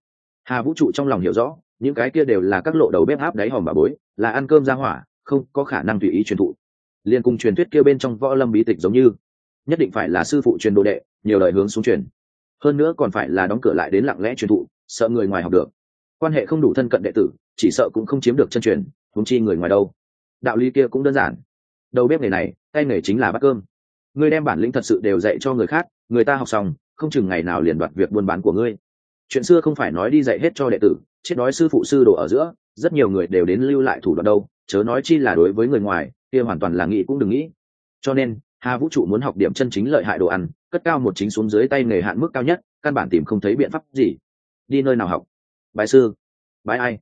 Hà vũ trụ trong lòng hiểu rõ, những cái kia đều là các lộ đầu bếp áp đáy hòm bà bối, là ăn cơm ra hỏa, không có khả năng tùy ý truyền thụ. Liền cùng truyền thuyết kia bên trong võ lâm bí tịch giống như, nhất định phải là sư phụ truyền đồ đệ, nhiều lời hướng xuống truyền. Hơn nữa còn phải là đóng cửa lại đến lặng lẽ truyền thụ, sợ người ngoài học được. Quan hệ không đủ thân cận đệ tử chỉ sợ cũng không chiếm được chân truyền húng chi người ngoài đâu. Đạo lý kia cũng đơn giản. Đầu bếp nghề này, tay nghề chính là bắt cơm. Ngươi đem bản lĩnh thật sự đều dạy cho người khác, người ta học xong, không chừng ngày nào liền đoạt việc buôn bán của ngươi. Chuyện xưa không phải nói đi dạy hết cho đệ tử, chết đói sư phụ sư đồ ở giữa, rất nhiều người đều đến lưu lại thủ đoạn đâu, chớ nói chi là đối với người ngoài, kia hoàn toàn là nghĩ cũng đừng nghĩ. Cho nên, hà vũ trụ muốn học điểm chân chính lợi hại đồ ăn, cất cao một chính xuống dưới tay nghề hạn mức cao nhất, căn bản tìm không thấy biện pháp gì. Đi nơi nào học? Bài sư. Bài ai?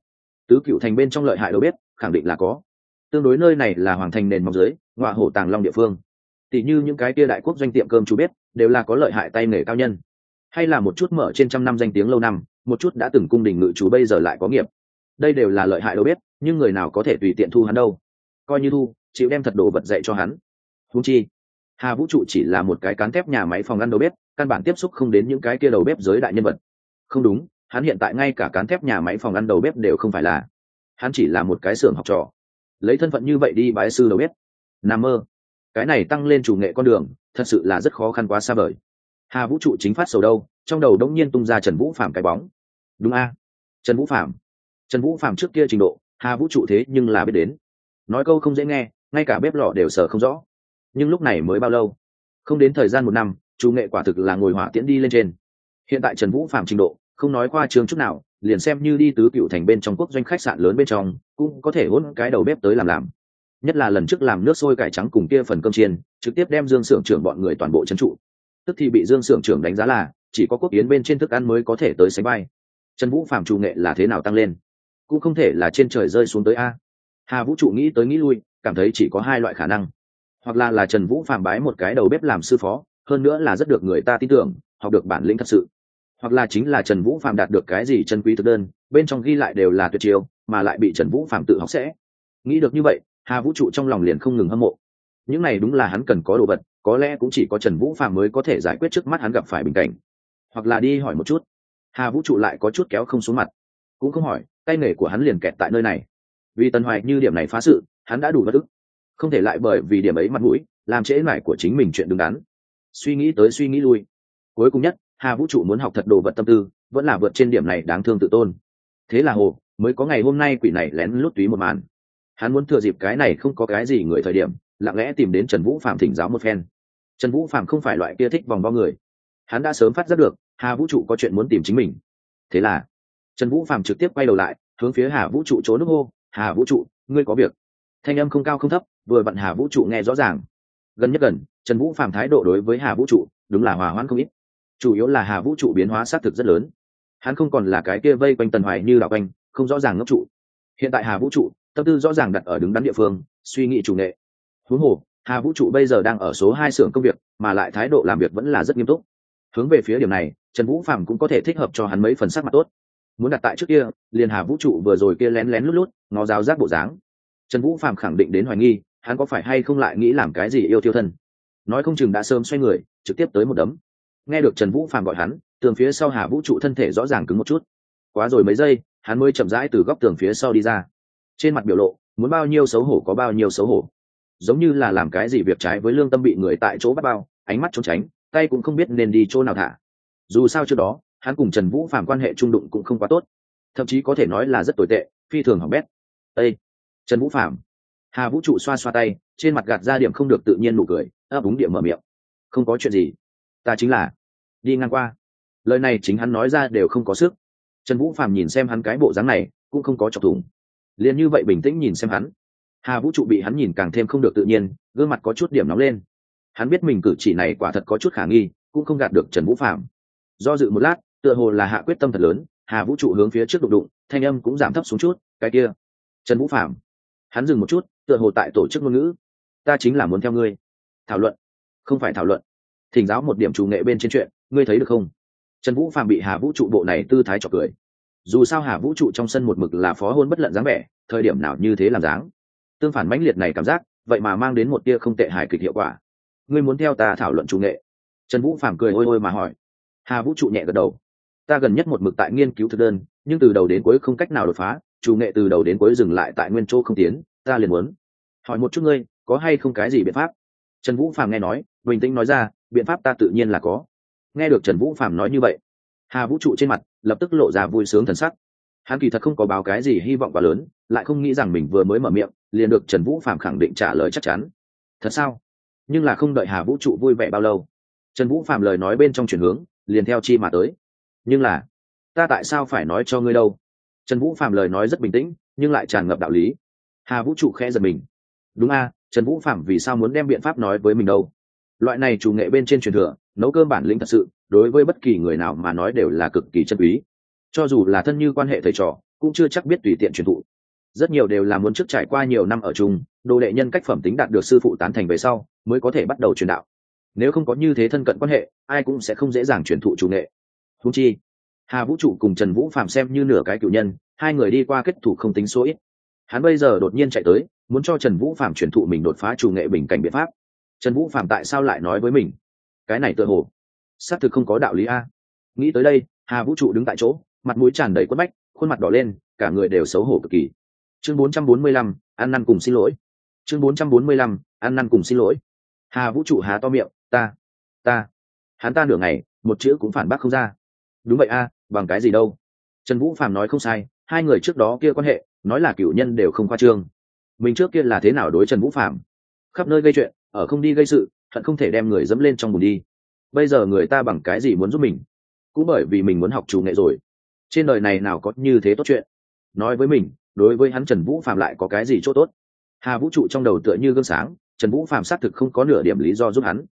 Tứ cựu thành bên trong lợi hại đâu biết, khẳng định là có. Tương đối nơi này là hoàng thành nền mọc dưới ngoại hổ tàng long địa phương. Tỷ như những cái kia đại quốc doanh tiệm cơm chú biết, đều là có lợi hại tay nghề cao nhân. Hay là một chút mở trên trăm năm danh tiếng lâu năm, một chút đã từng cung đình ngự chú bây giờ lại có nghiệp. Đây đều là lợi hại đâu biết, nhưng người nào có thể tùy tiện thu hắn đâu. Coi như thu, chịu đem thật đồ vật dạy cho hắn. Húng chi, hà vũ trụ chỉ là một cái cán thép nhà máy phòng ăn đầu bếp căn bản tiếp xúc không đến những cái kia đầu bếp giới đại nhân vật. Không đúng hắn hiện tại ngay cả cán thép nhà máy phòng ăn đầu bếp đều không phải là. Hắn chỉ là một cái xưởng học trò. Lấy thân phận như vậy đi bái sư đầu bếp. Nam mơ. Cái này tăng lên chủ nghệ con đường, thật sự là rất khó khăn quá xa vời. Hà vũ trụ chính phát sầu đâu, trong đầu đống nhiên tung ra trần vũ phạm cái bóng. Đúng a. Trần vũ phạm trần vũ phạm trước kia trình độ, hà vũ trụ thế nhưng là biết đến. Nói câu không dễ nghe, ngay cả bếp lò đều sở không rõ. Nhưng lúc này mới bao lâu? Không đến thời gian một năm, chủ nghệ quả thực là ngồi hỏa tiễn đi lên trên. Hiện tại trần vũ phạm trình độ không nói qua trường chút nào, liền xem như đi tứ cựu thành bên trong quốc doanh khách sạn lớn bên trong, cũng có thể hôn cái đầu bếp tới làm làm. Nhất là lần trước làm nước sôi cải trắng cùng kia phần cơm chiên, trực tiếp đem dương s ư ở n g trưởng bọn người toàn bộ trấn trụ. Tức thì bị dương s ư ở n g trưởng đánh giá là, chỉ có quốc yến bên trên thức ăn mới có thể tới sánh bay trần vũ phạm Trụ nghệ là thế nào tăng lên? Cũng không thể là trên trời rơi xuống tới a. Hà vũ trụ nghĩ tới nghĩ lui, cảm thấy chỉ có hai loại khả năng. Hoặc là là trần vũ phạm bái một cái đầu bếp làm sư phó, hơn nữa là rất được người ta tin tưởng, học được bản lĩnh thật sự hoặc là chính là trần vũ phạm đạt được cái gì chân quý thực đơn, bên trong ghi lại đều là tuyệt chiêu, mà lại bị trần vũ phạm tự học sẽ. Nghĩ được như vậy, hà vũ trụ trong lòng liền không ngừng hâm mộ. Những này đúng là hắn cần có đồ vật, có lẽ cũng chỉ có trần vũ phạm mới có thể giải quyết trước mắt hắn gặp phải bình cảnh. Hoặc là đi hỏi một chút. Hà vũ trụ lại có chút kéo không xuống mặt. Cũng không hỏi, tay nghề của hắn liền kẹt tại nơi này. Vì tần hoài như điểm này phá sự, hắn đã đủ bất ức. Không thể lại bởi vì điểm ấy mặt mũi, làm trễ mải của chính mình chuyện đứng đắn. Suy nghĩ tới suy nghĩ lui. Cuối cùng nhất hà vũ trụ muốn học thật đồ vật tâm tư, vẫn là vượt trên điểm này đáng thương tự tôn. Thế là hồ, mới có ngày hôm nay quỷ này lén lút túy một màn. Hắn muốn thừa dịp cái này không có cái gì người thời điểm, lặng lẽ tìm đến trần vũ phạm thỉnh giáo một phen. Trần vũ phạm không phải loại kia thích vòng vo người. Hắn đã sớm phát giác được, hà vũ trụ có chuyện muốn tìm chính mình. Thế là, trần vũ phạm trực tiếp quay đầu lại, hướng phía hà vũ trụ trốn nước hô, hà vũ trụ, ngươi có việc. Thanh âm không cao không thấp, vừa vặn hà vũ trụ nghe rõ ràng. Gần nhất gần, trần vũ phạm thái độ đối với hà vũ trụ, đúng là hòa hoãn không ít chủ yếu là hà vũ trụ biến hóa xác thực rất lớn. Hắn không còn là cái kia vây quanh tần hoài như đạo quanh không rõ ràng ngốc trụ. Hiện tại hà vũ trụ, tâm tư rõ ràng đặt ở đứng đắn địa phương, suy nghĩ chủ nghệ. Huống hồ, hà vũ trụ bây giờ đang ở số hai xưởng công việc, mà lại thái độ làm việc vẫn là rất nghiêm túc. Hướng về phía điểm này, trần vũ phạm cũng có thể thích hợp cho hắn mấy phần sắc mặt tốt. Muốn đặt tại trước kia, liền hà vũ trụ vừa rồi kia lén lén lút lút, ngó giáo giác bộ dáng. Trần vũ phạm khẳng định đến hoài nghi, hắn có phải hay không lại nghĩ làm cái gì yêu tiêu thân. Nói không chừng đã sớm xoay người, trực tiếp tới một đấm nghe được trần vũ Phàm gọi hắn, tường phía sau hà vũ trụ thân thể rõ ràng cứng một chút. Quá rồi mấy giây, hắn mới chậm rãi từ góc tường phía sau đi ra. Trên mặt biểu lộ, muốn bao nhiêu xấu hổ có bao nhiêu xấu hổ. Giống như là làm cái gì việc trái với lương tâm bị người tại chỗ bắt bao, ánh mắt trốn tránh, tay cũng không biết nên đi chỗ nào thả. Dù sao trước đó, hắn cùng trần vũ Phàm quan hệ trung đụng cũng không quá tốt. Thậm chí có thể nói là rất tồi tệ, phi thường hỏng bét. Ây trần vũ Phàm. hà vũ trụ xoa xoa tay, trên mặt gạt ra điểm không được tự nhiên nụ cười, ấp úng điểm mở miệng. Không có chuyện gì ta chính là. Đi ngang qua. Lời này chính hắn nói ra đều không có sức. Trần vũ phạm nhìn xem hắn cái bộ dáng này, cũng không có chọc thủng. Liền như vậy bình tĩnh nhìn xem hắn. Hà vũ trụ bị hắn nhìn càng thêm không được tự nhiên, gương mặt có chút điểm nóng lên. Hắn biết mình cử chỉ này quả thật có chút khả nghi, cũng không gạt được trần vũ phạm do dự một lát, tựa hồ là hạ quyết tâm thật lớn, hà vũ trụ hướng phía trước đụng đụng, thanh âm cũng giảm thấp xuống chút, cái kia. Trần vũ phạm hắn dừng một chút, tựa hồ tại tổ chức ngôn ngữ. Ta chính là muốn theo ngươi. Thảo luận. Không phải thảo luận thỉnh giáo một điểm chủ nghệ bên trên chuyện, ngươi thấy được không? Trần vũ phạm bị hà vũ trụ bộ này tư thái trọc cười. Dù sao hà vũ trụ trong sân một mực là phó hôn bất lận dáng vẻ, thời điểm nào như thế làm dáng. Tương phản mãnh liệt này cảm giác, vậy mà mang đến một tia không tệ hài kịch hiệu quả. Ngươi muốn theo ta thảo luận chủ nghệ? Trần vũ phạm cười ôi ôi mà hỏi. Hà vũ trụ nhẹ gật đầu. Ta gần nhất một mực tại nghiên cứu thực đơn, nhưng từ đầu đến cuối không cách nào đột phá, chủ nghệ từ đầu đến cuối dừng lại tại nguyên chỗ không tiến, ta liền muốn. Hỏi một chút ngươi, có hay không cái gì biện pháp? Trần vũ Phàm nghe nói, bình tĩnh nói ra biện pháp ta tự nhiên là có. Nghe được trần vũ phạm nói như vậy, hà vũ trụ trên mặt lập tức lộ ra vui sướng thần sắc. Hắn kỳ thật không có báo cái gì hy vọng quá lớn, lại không nghĩ rằng mình vừa mới mở miệng, liền được trần vũ phạm khẳng định trả lời chắc chắn. Thật sao? Nhưng là không đợi hà vũ trụ vui vẻ bao lâu, trần vũ phạm lời nói bên trong chuyển hướng, liền theo chi mà tới. Nhưng là, ta tại sao phải nói cho ngươi đâu? Trần vũ phạm lời nói rất bình tĩnh, nhưng lại tràn ngập đạo lý. Hà vũ trụ khẽ giật mình. Đúng a, trần vũ phạm vì sao muốn đem biện pháp nói với mình đâu? Loại này chủ nghệ bên trên truyền thừa, nấu cơm bản lĩnh thật sự, đối với bất kỳ người nào mà nói đều là cực kỳ chân quý. Cho dù là thân như quan hệ thầy trò, cũng chưa chắc biết tùy tiện truyền thụ. Rất nhiều đều là muốn trước trải qua nhiều năm ở chung, đồ đệ nhân cách phẩm tính đạt được sư phụ tán thành về sau, mới có thể bắt đầu truyền đạo. Nếu không có như thế thân cận quan hệ, ai cũng sẽ không dễ dàng truyền thụ chủ nghệ. Thú chi, hà vũ trụ cùng trần vũ phạm xem như nửa cái cựu nhân, hai người đi qua kết thủ không tính số ít. Hắn bây giờ đột nhiên chạy tới, muốn cho trần vũ phạm truyền thụ mình đột phá chủ nghệ bình cảnh biện pháp trần vũ phạm tại sao lại nói với mình? Cái này tựa hồ xác thực không có đạo lý a. Nghĩ tới đây hà vũ trụ đứng tại chỗ mặt mũi tràn đầy quất bách khuôn mặt đỏ lên cả người đều xấu hổ cực kỳ. Chương 445, ăn năn cùng xin lỗi. Chương 445, ăn năn cùng xin lỗi. Hà vũ trụ há to miệng ta ta hắn ta nửa ngày một chữ cũng phản bác không ra. Đúng vậy a bằng cái gì đâu? Trần vũ phạm nói không sai hai người trước đó kia quan hệ nói là cựu nhân đều không khoa trương. Mình trước kia là thế nào đối trần vũ phạm khắp nơi gây chuyện ở không đi gây sự thận không thể đem người dẫm lên trong bùn đi. Bây giờ người ta bằng cái gì muốn giúp mình? Cũng bởi vì mình muốn học chủ nghệ rồi. Trên đời này nào có như thế tốt chuyện? Nói với mình, đối với hắn trần vũ phạm lại có cái gì chỗ tốt? Hà vũ trụ trong đầu tựa như gương sáng, trần vũ phạm xác thực không có nửa điểm lý do giúp hắn.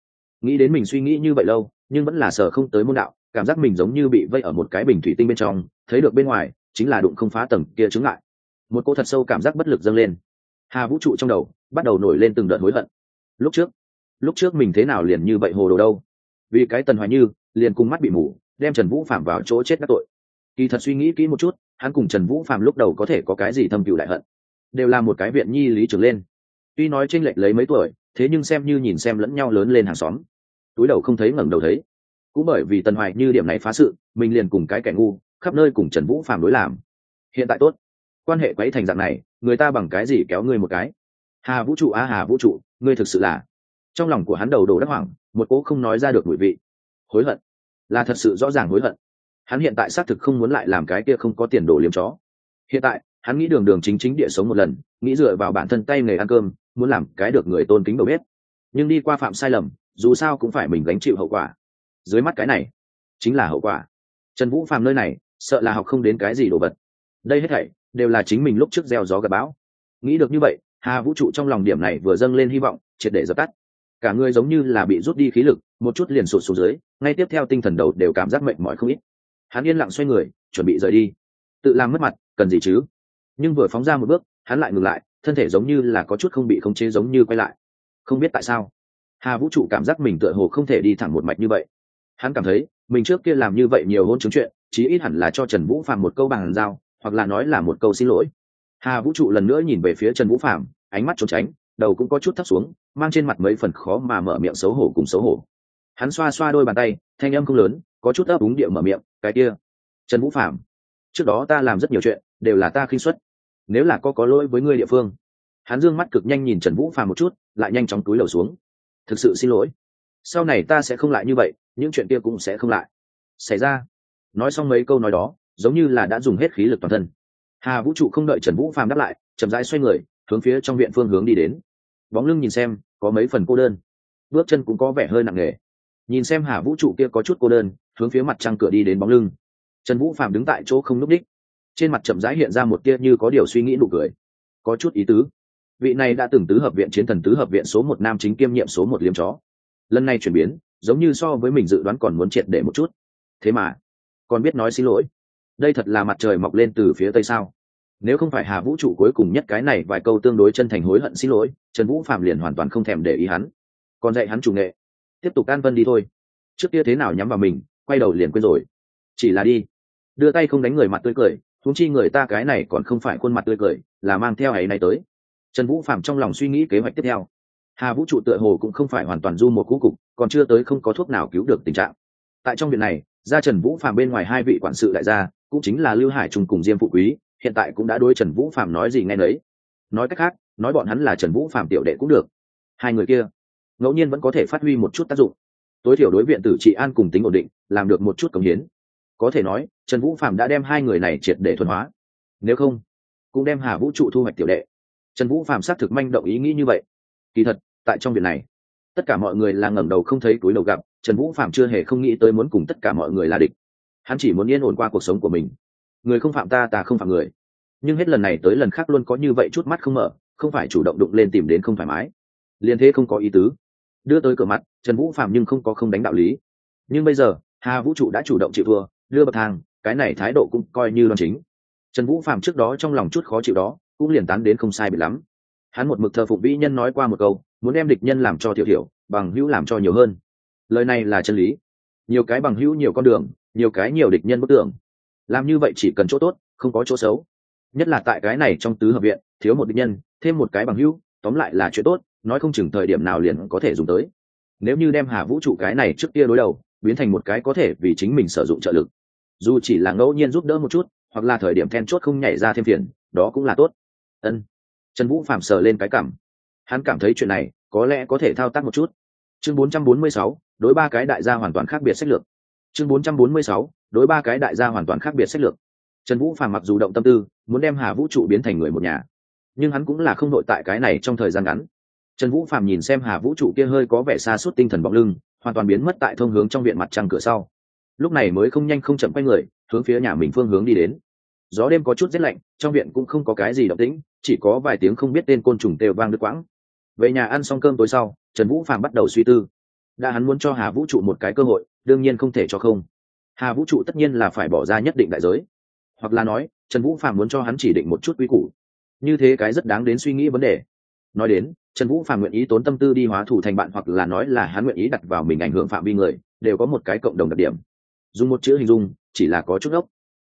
Nghĩ đến mình suy nghĩ như vậy lâu, nhưng vẫn là sờ không tới môn đạo, cảm giác mình giống như bị vây ở một cái bình thủy tinh bên trong, thấy được bên ngoài, chính là đụng không phá tầng kia chứng lại một cô thật sâu cảm giác bất lực dâng lên. Hà vũ trụ trong đầu bắt đầu nổi lên từng đợt hối hận lúc trước lúc trước mình thế nào liền như vậy hồ đồ đâu? Vì cái tần hoài như, liền cùng mắt bị mù, đem trần vũ phạm vào chỗ chết các tội. Kỳ thật suy nghĩ kỹ một chút, hắn cùng trần vũ phạm lúc đầu có thể có cái gì thâm cựu đại hận, đều là một cái viện nhi lý trưởng lên. Tuy nói tranh lệch lấy mấy tuổi, thế nhưng xem như nhìn xem lẫn nhau lớn lên hàng xóm, túi đầu không thấy ngẩng đầu thấy. Cũng bởi vì tần hoài như điểm này phá sự, mình liền cùng cái kẻ ngu, khắp nơi cùng trần vũ phạm đối làm. Hiện tại tốt, quan hệ quấy thành dạng này, người ta bằng cái gì kéo ngươi một cái? Hà vũ trụ a hà vũ trụ, ngươi thực sự là trong lòng của hắn đầu đổ đắc hoảng, một cỗ không nói ra được mùi vị. Hối hận. Là thật sự rõ ràng hối hận. Hắn hiện tại xác thực không muốn lại làm cái kia không có tiền đồ liếm chó. Hiện tại, hắn nghĩ đường đường chính chính địa sống một lần, nghĩ dựa vào bản thân tay nghề ăn cơm, muốn làm cái được người tôn kính đầu bếp. Nhưng đi qua phạm sai lầm, dù sao cũng phải mình gánh chịu hậu quả. Dưới mắt cái này, chính là hậu quả. Trần vũ phạm nơi này, sợ là học không đến cái gì đồ vật. Đây hết thảy, đều là chính mình lúc trước gieo gió gặp bão. Nghĩ được như vậy hà vũ trụ trong lòng điểm này vừa dâng lên hy vọng, triệt để dập tắt. Cả người giống như là bị rút đi khí lực, một chút liền sụt xuống dưới, ngay tiếp theo tinh thần đầu đều cảm giác mệt mỏi không ít. Hắn yên lặng xoay người, chuẩn bị rời đi. Tự làm mất mặt, cần gì chứ? Nhưng vừa phóng ra một bước, hắn lại ngừng lại, thân thể giống như là có chút không bị khống chế giống như quay lại. Không biết tại sao, hà vũ trụ cảm giác mình tựa hồ không thể đi thẳng một mạch như vậy. Hắn cảm thấy, mình trước kia làm như vậy nhiều hôn chứng chuyện, chí ít hẳn là cho trần vũ phạm một câu bằng giao, hoặc là nói là một câu xin lỗi hà vũ trụ lần nữa nhìn về phía trần vũ phạm ánh mắt trốn tránh, đầu cũng có chút thấp xuống, mang trên mặt mấy phần khó mà mở miệng xấu hổ cùng xấu hổ. Hắn xoa xoa đôi bàn tay, thanh âm không lớn, có chút ấp úng địa mở miệng, cái kia, trần vũ phạm trước đó ta làm rất nhiều chuyện, đều là ta khinh xuất nếu là có có lỗi với ngươi địa phương. Hắn dương mắt cực nhanh nhìn trần vũ phạm một chút, lại nhanh chóng túi lầu xuống. Thực sự xin lỗi. Sau này ta sẽ không lại như vậy, những chuyện kia cũng sẽ không lại. Xảy ra. Nói xong mấy câu nói đó, giống như là đã dùng hết khí lực toàn thân hà vũ trụ không đợi trần vũ phàm đáp lại, chậm rãi xoay người, hướng phía trong viện phương hướng đi đến. Bóng lưng nhìn xem, có mấy phần cô đơn. Bước chân cũng có vẻ hơi nặng nề. Nhìn xem hà vũ trụ kia có chút cô đơn, hướng phía mặt trăng cửa đi đến bóng lưng. Trần vũ phàm đứng tại chỗ không n ú c đích. Trên mặt chậm rãi hiện ra một tia như có điều suy nghĩ nụ cười. Có chút ý tứ. Vị này đã từng tứ hợp viện chiến thần tứ hợp viện số một nam chính kiêm nhiệm số một liếm chó. Lần này chuyển biến, giống như so với mình dự đoán còn muốn triệt để một chút. Thế mà, còn biết nói xin lỗi đây thật là mặt trời mọc lên từ phía tây sao? Nếu không phải hà vũ trụ cuối cùng nhất cái này vài câu tương đối chân thành hối hận xin lỗi, trần vũ phạm liền hoàn toàn không thèm để ý hắn. Còn dạy hắn chủ nghệ. Tiếp tục an vân đi thôi. Trước kia thế nào nhắm vào mình, quay đầu liền quên rồi. Chỉ là đi. Đưa tay không đánh người mặt tươi cười thúng chi người ta cái này còn không phải khuôn mặt tươi cười, là mang theo ấy này tới. Trần vũ phạm trong lòng suy nghĩ kế hoạch tiếp theo. Hà vũ trụ tựa hồ cũng không phải hoàn toàn du một cú cục, còn chưa tới không có thuốc nào cứu được tình trạng. Tại trong việc này gia trần vũ phạm bên ngoài hai vị quản sự đại gia cũng chính là lưu hải trung cùng diêm phụ quý, hiện tại cũng đã đối trần vũ phạm nói gì nghe nấy. Nói cách khác, nói bọn hắn là trần vũ phạm tiểu đệ cũng được. Hai người kia, ngẫu nhiên vẫn có thể phát huy một chút tác dụng. Tối thiểu đối viện tử trị an cùng tính ổn định, làm được một chút cống hiến. Có thể nói, trần vũ phạm đã đem hai người này triệt để thuần hóa. Nếu không, cũng đem hà vũ trụ thu hoạch tiểu đệ. Trần vũ phạm xác thực manh động ý nghĩ như vậy. Kỳ thật, tại trong việc này, tất cả mọi người là ngẩng đầu không thấy túi đầu gặp, trần vũ phạm chưa hề không nghĩ tới muốn cùng tất cả mọi người là địch hắn chỉ muốn yên ổn qua cuộc sống của mình. Người không phạm ta ta không phạm người. Nhưng hết lần này tới lần khác luôn có như vậy chút mắt không mở, không phải chủ động đụng lên tìm đến không thoải mái. Liên thế không có ý tứ. Đưa tới cửa mặt, trần vũ phạm nhưng không có không đánh đạo lý. Nhưng bây giờ, hà vũ trụ đã chủ động chịu thua, đưa bậc thang, cái này thái độ cũng coi như loan chính. Trần vũ phạm trước đó trong lòng chút khó chịu đó, cũng liền tán đến không sai bị lắm. Hắn một mực thờ phụng vĩ nhân nói qua một câu, muốn đem địch nhân làm cho thiểu thiểu, bằng hữu làm cho nhiều hơn. Lời này là chân lý. Nhiều cái bằng hữu nhiều con đường nhiều cái nhiều địch nhân bức tưởng làm như vậy chỉ cần chỗ tốt không có chỗ xấu. Nhất là tại cái này trong tứ hợp viện thiếu một địch nhân thêm một cái bằng hữu tóm lại là chuyện tốt nói không chừng thời điểm nào liền có thể dùng tới. Nếu như đem hà vũ trụ cái này trước kia đối đầu biến thành một cái có thể vì chính mình sử dụng trợ lực. Dù chỉ là ngẫu nhiên giúp đỡ một chút hoặc là thời điểm then chốt không nhảy ra thêm phiền đó cũng là tốt. Ân. Trần vũ phạm sờ lên cái cảm. Hắn cảm thấy chuyện này có lẽ có thể thao tác một chút. Chương 446, đối ba cái đại gia hoàn toàn khác biệt sách lược chương 446, đối ba cái đại gia hoàn toàn khác biệt sách lược. Trần vũ phạm mặc dù động tâm tư muốn đem hà vũ trụ biến thành người một nhà nhưng hắn cũng là không nội tại cái này trong thời gian ngắn. Trần vũ phạm nhìn xem hà vũ trụ kia hơi có vẻ xa suốt tinh thần bọc lưng hoàn toàn biến mất tại thông hướng trong viện mặt trăng cửa sau. Lúc này mới không nhanh không chậm quay người hướng phía nhà mình phương hướng đi đến. Gió đêm có chút rét lạnh trong viện cũng không có cái gì động tĩnh chỉ có vài tiếng không biết tên côn trùng tđều vang đứt quãng. Về nhà ăn xong cơm tối sau trần vũ phạm bắt đầu suy tư đã hắn muốn cho hà vũ trụ một cái cơ hội, đương nhiên không thể cho không. Hà vũ trụ tất nhiên là phải bỏ ra nhất định đại giới. Hoặc là nói, trần vũ phạm muốn cho hắn chỉ định một chút quy củ. Như thế cái rất đáng đến suy nghĩ vấn đề. Nói đến, trần vũ phạm nguyện ý tốn tâm tư đi hóa thủ thành bạn hoặc là nói là hắn nguyện ý đặt vào mình ảnh hưởng phạm vi người, đều có một cái cộng đồng đặc điểm. Dùng một chữ hình dung, chỉ là có chút ngốc.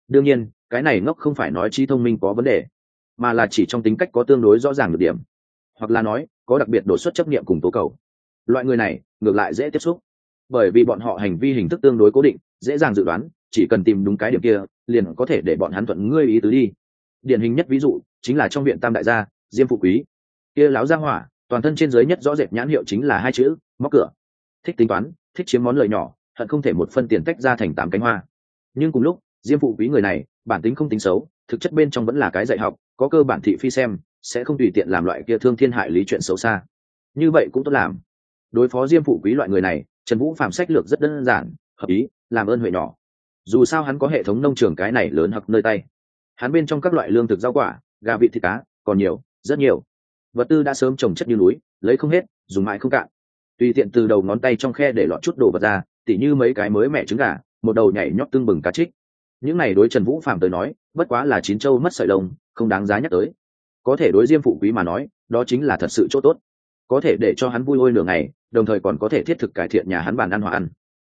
Đương nhiên, cái này ngốc không phải nói trí thông minh có vấn đề, mà là chỉ trong tính cách có tương đối rõ ràng được điểm. Hoặc là nói, có đặc biệt đột xuất chấp nghiệm cùng tố cầu loại người này, ngược lại dễ tiếp xúc. Bởi vì bọn họ hành vi hình thức tương đối cố định, dễ dàng dự đoán, chỉ cần tìm đúng cái điểm kia, liền có thể để bọn hắn thuận ngươi ý tứ đi. Điển hình nhất ví dụ, chính là trong viện tam đại gia, diêm phụ quý. Kia láo gia hỏa, toàn thân trên giới nhất rõ rệt nhãn hiệu chính là hai chữ, móc cửa. Thích tính toán, thích chiếm món lời nhỏ, hận không thể một phân tiền tách ra thành tám cánh hoa. Nhưng cùng lúc, diêm phụ quý người này, bản tính không tính xấu, thực chất bên trong vẫn là cái dạy học, có cơ bản thị phi xem, sẽ không tùy tiện làm loại kia thương thiên hại lý chuyện xấu xa. Như vậy cũng tốt làm đối phó diêm phụ quý loại người này, trần vũ phạm sách lược rất đơn giản, hợp ý, làm ơn huệ nhỏ. Dù sao hắn có hệ thống nông trường cái này lớn hoặc nơi tay. Hắn bên trong các loại lương thực rau quả, gà vịt thịt cá, còn nhiều, rất nhiều. Vật tư đã sớm trồng chất như núi, lấy không hết, dùng mãi không cạn. Tùy tiện từ đầu ngón tay trong khe để lọt chút đồ vật ra, tỉ như mấy cái mới mẹ trứng gà, một đầu nhảy nhót tương bừng cá trích. Những này đối trần vũ phạm tới nói, bất quá là chín châu mất sợi lông, không đáng giá nhắc tới. Có thể đối diêm phụ quý mà nói, đó chính là thật sự chỗ tốt. Có thể để cho hắn vui ôi nửa ngày đồng thời còn có thể thiết thực cải thiện nhà hắn bàn ăn hòa ăn.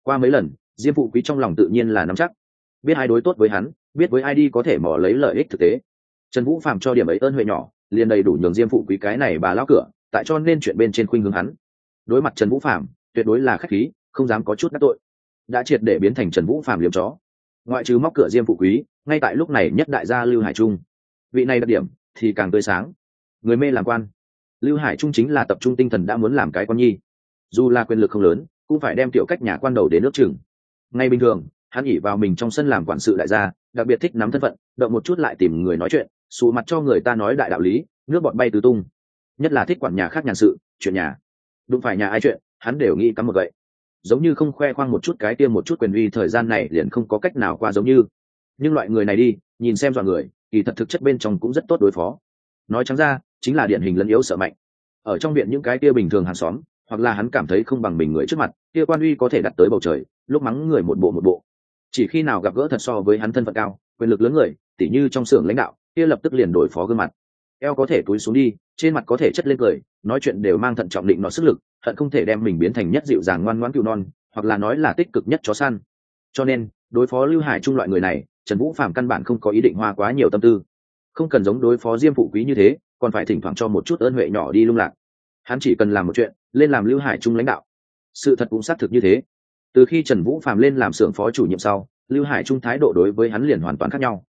Qua mấy lần, diêm phụ quý trong lòng tự nhiên là nắm chắc. Biết ai đối tốt với hắn, biết với ai đi có thể mò lấy lợi ích thực tế. Trần vũ phạm cho điểm ấy ơn huệ nhỏ, liền đầy đủ nhường diêm phụ quý cái này bà lao cửa, tại cho nên chuyện bên trên khuynh hướng hắn. Đối mặt trần vũ phạm tuyệt đối là khách khí, không dám có chút đắc tội. Đã triệt để biến thành trần vũ phạm liếm chó. Ngoại trừ móc cửa diêm phụ quý, ngay tại lúc này nhất đại gia lưu hải trung. Vị này đặc điểm, thì càng tươi sáng. Người mê làm quan. Lưu hải trung chính là tập trung tinh thần đã muốn làm cái con nhi dù là quyền lực không lớn, cũng phải đem tiểu cách nhà quan đầu đến nước chừng. Ngay bình thường, hắn nghỉ vào mình trong sân làm quản sự đại gia, đặc biệt thích nắm thân phận, động một chút lại tìm người nói chuyện xù mặt cho người ta nói đại đạo lý, nước bọn bay tứ tung. Nhất là thích quản nhà khác nhàn sự, chuyện nhà. Đụng phải nhà ai chuyện, hắn đều nghĩ cắm một gậy. giống như không khoe khoang một chút cái tiêm một chút quyền uy thời gian này liền không có cách nào qua giống như. Nhưng loại người này đi, nhìn xem dọa người, kỳ thật thực chất bên trong cũng rất tốt đối phó. Nói trắng ra, chính là điển hình lẫn yếu sợ mạnh. Ở trong viện những cái kia bình thường hàng xóm hoặc là hắn cảm thấy không bằng mình người trước mặt, kia quan uy có thể đặt tới bầu trời, lúc mắng người một bộ một bộ. Chỉ khi nào gặp gỡ thật so với hắn thân phận cao, quyền lực lớn người, tỉ như trong xưởng lãnh đạo, kia lập tức liền đổi phó gương mặt. Eo có thể túi xuống đi, trên mặt có thể chất lên cười, nói chuyện đều mang thận trọng định nó sức lực thận không thể đem mình biến thành nhất dịu dàng ngoan ngoãn cựu non, hoặc là nói là tích cực nhất chó săn. Cho nên, đối phó lưu hải trung loại người này, trần vũ phạm căn bản không có ý định hoa quá nhiều tâm tư. Không cần giống đối phó diêm phụ quý như thế, còn phải thỉnh thoảng cho một chút ơn huệ nhỏ đi lung lạc hắn chỉ cần làm một chuyện, lên làm lưu hải trung lãnh đạo. Sự thật cũng xác thực như thế. Từ khi trần vũ phạm lên làm xưởng phó chủ nhiệm sau, lưu hải trung thái độ đối với hắn liền hoàn toàn khác nhau.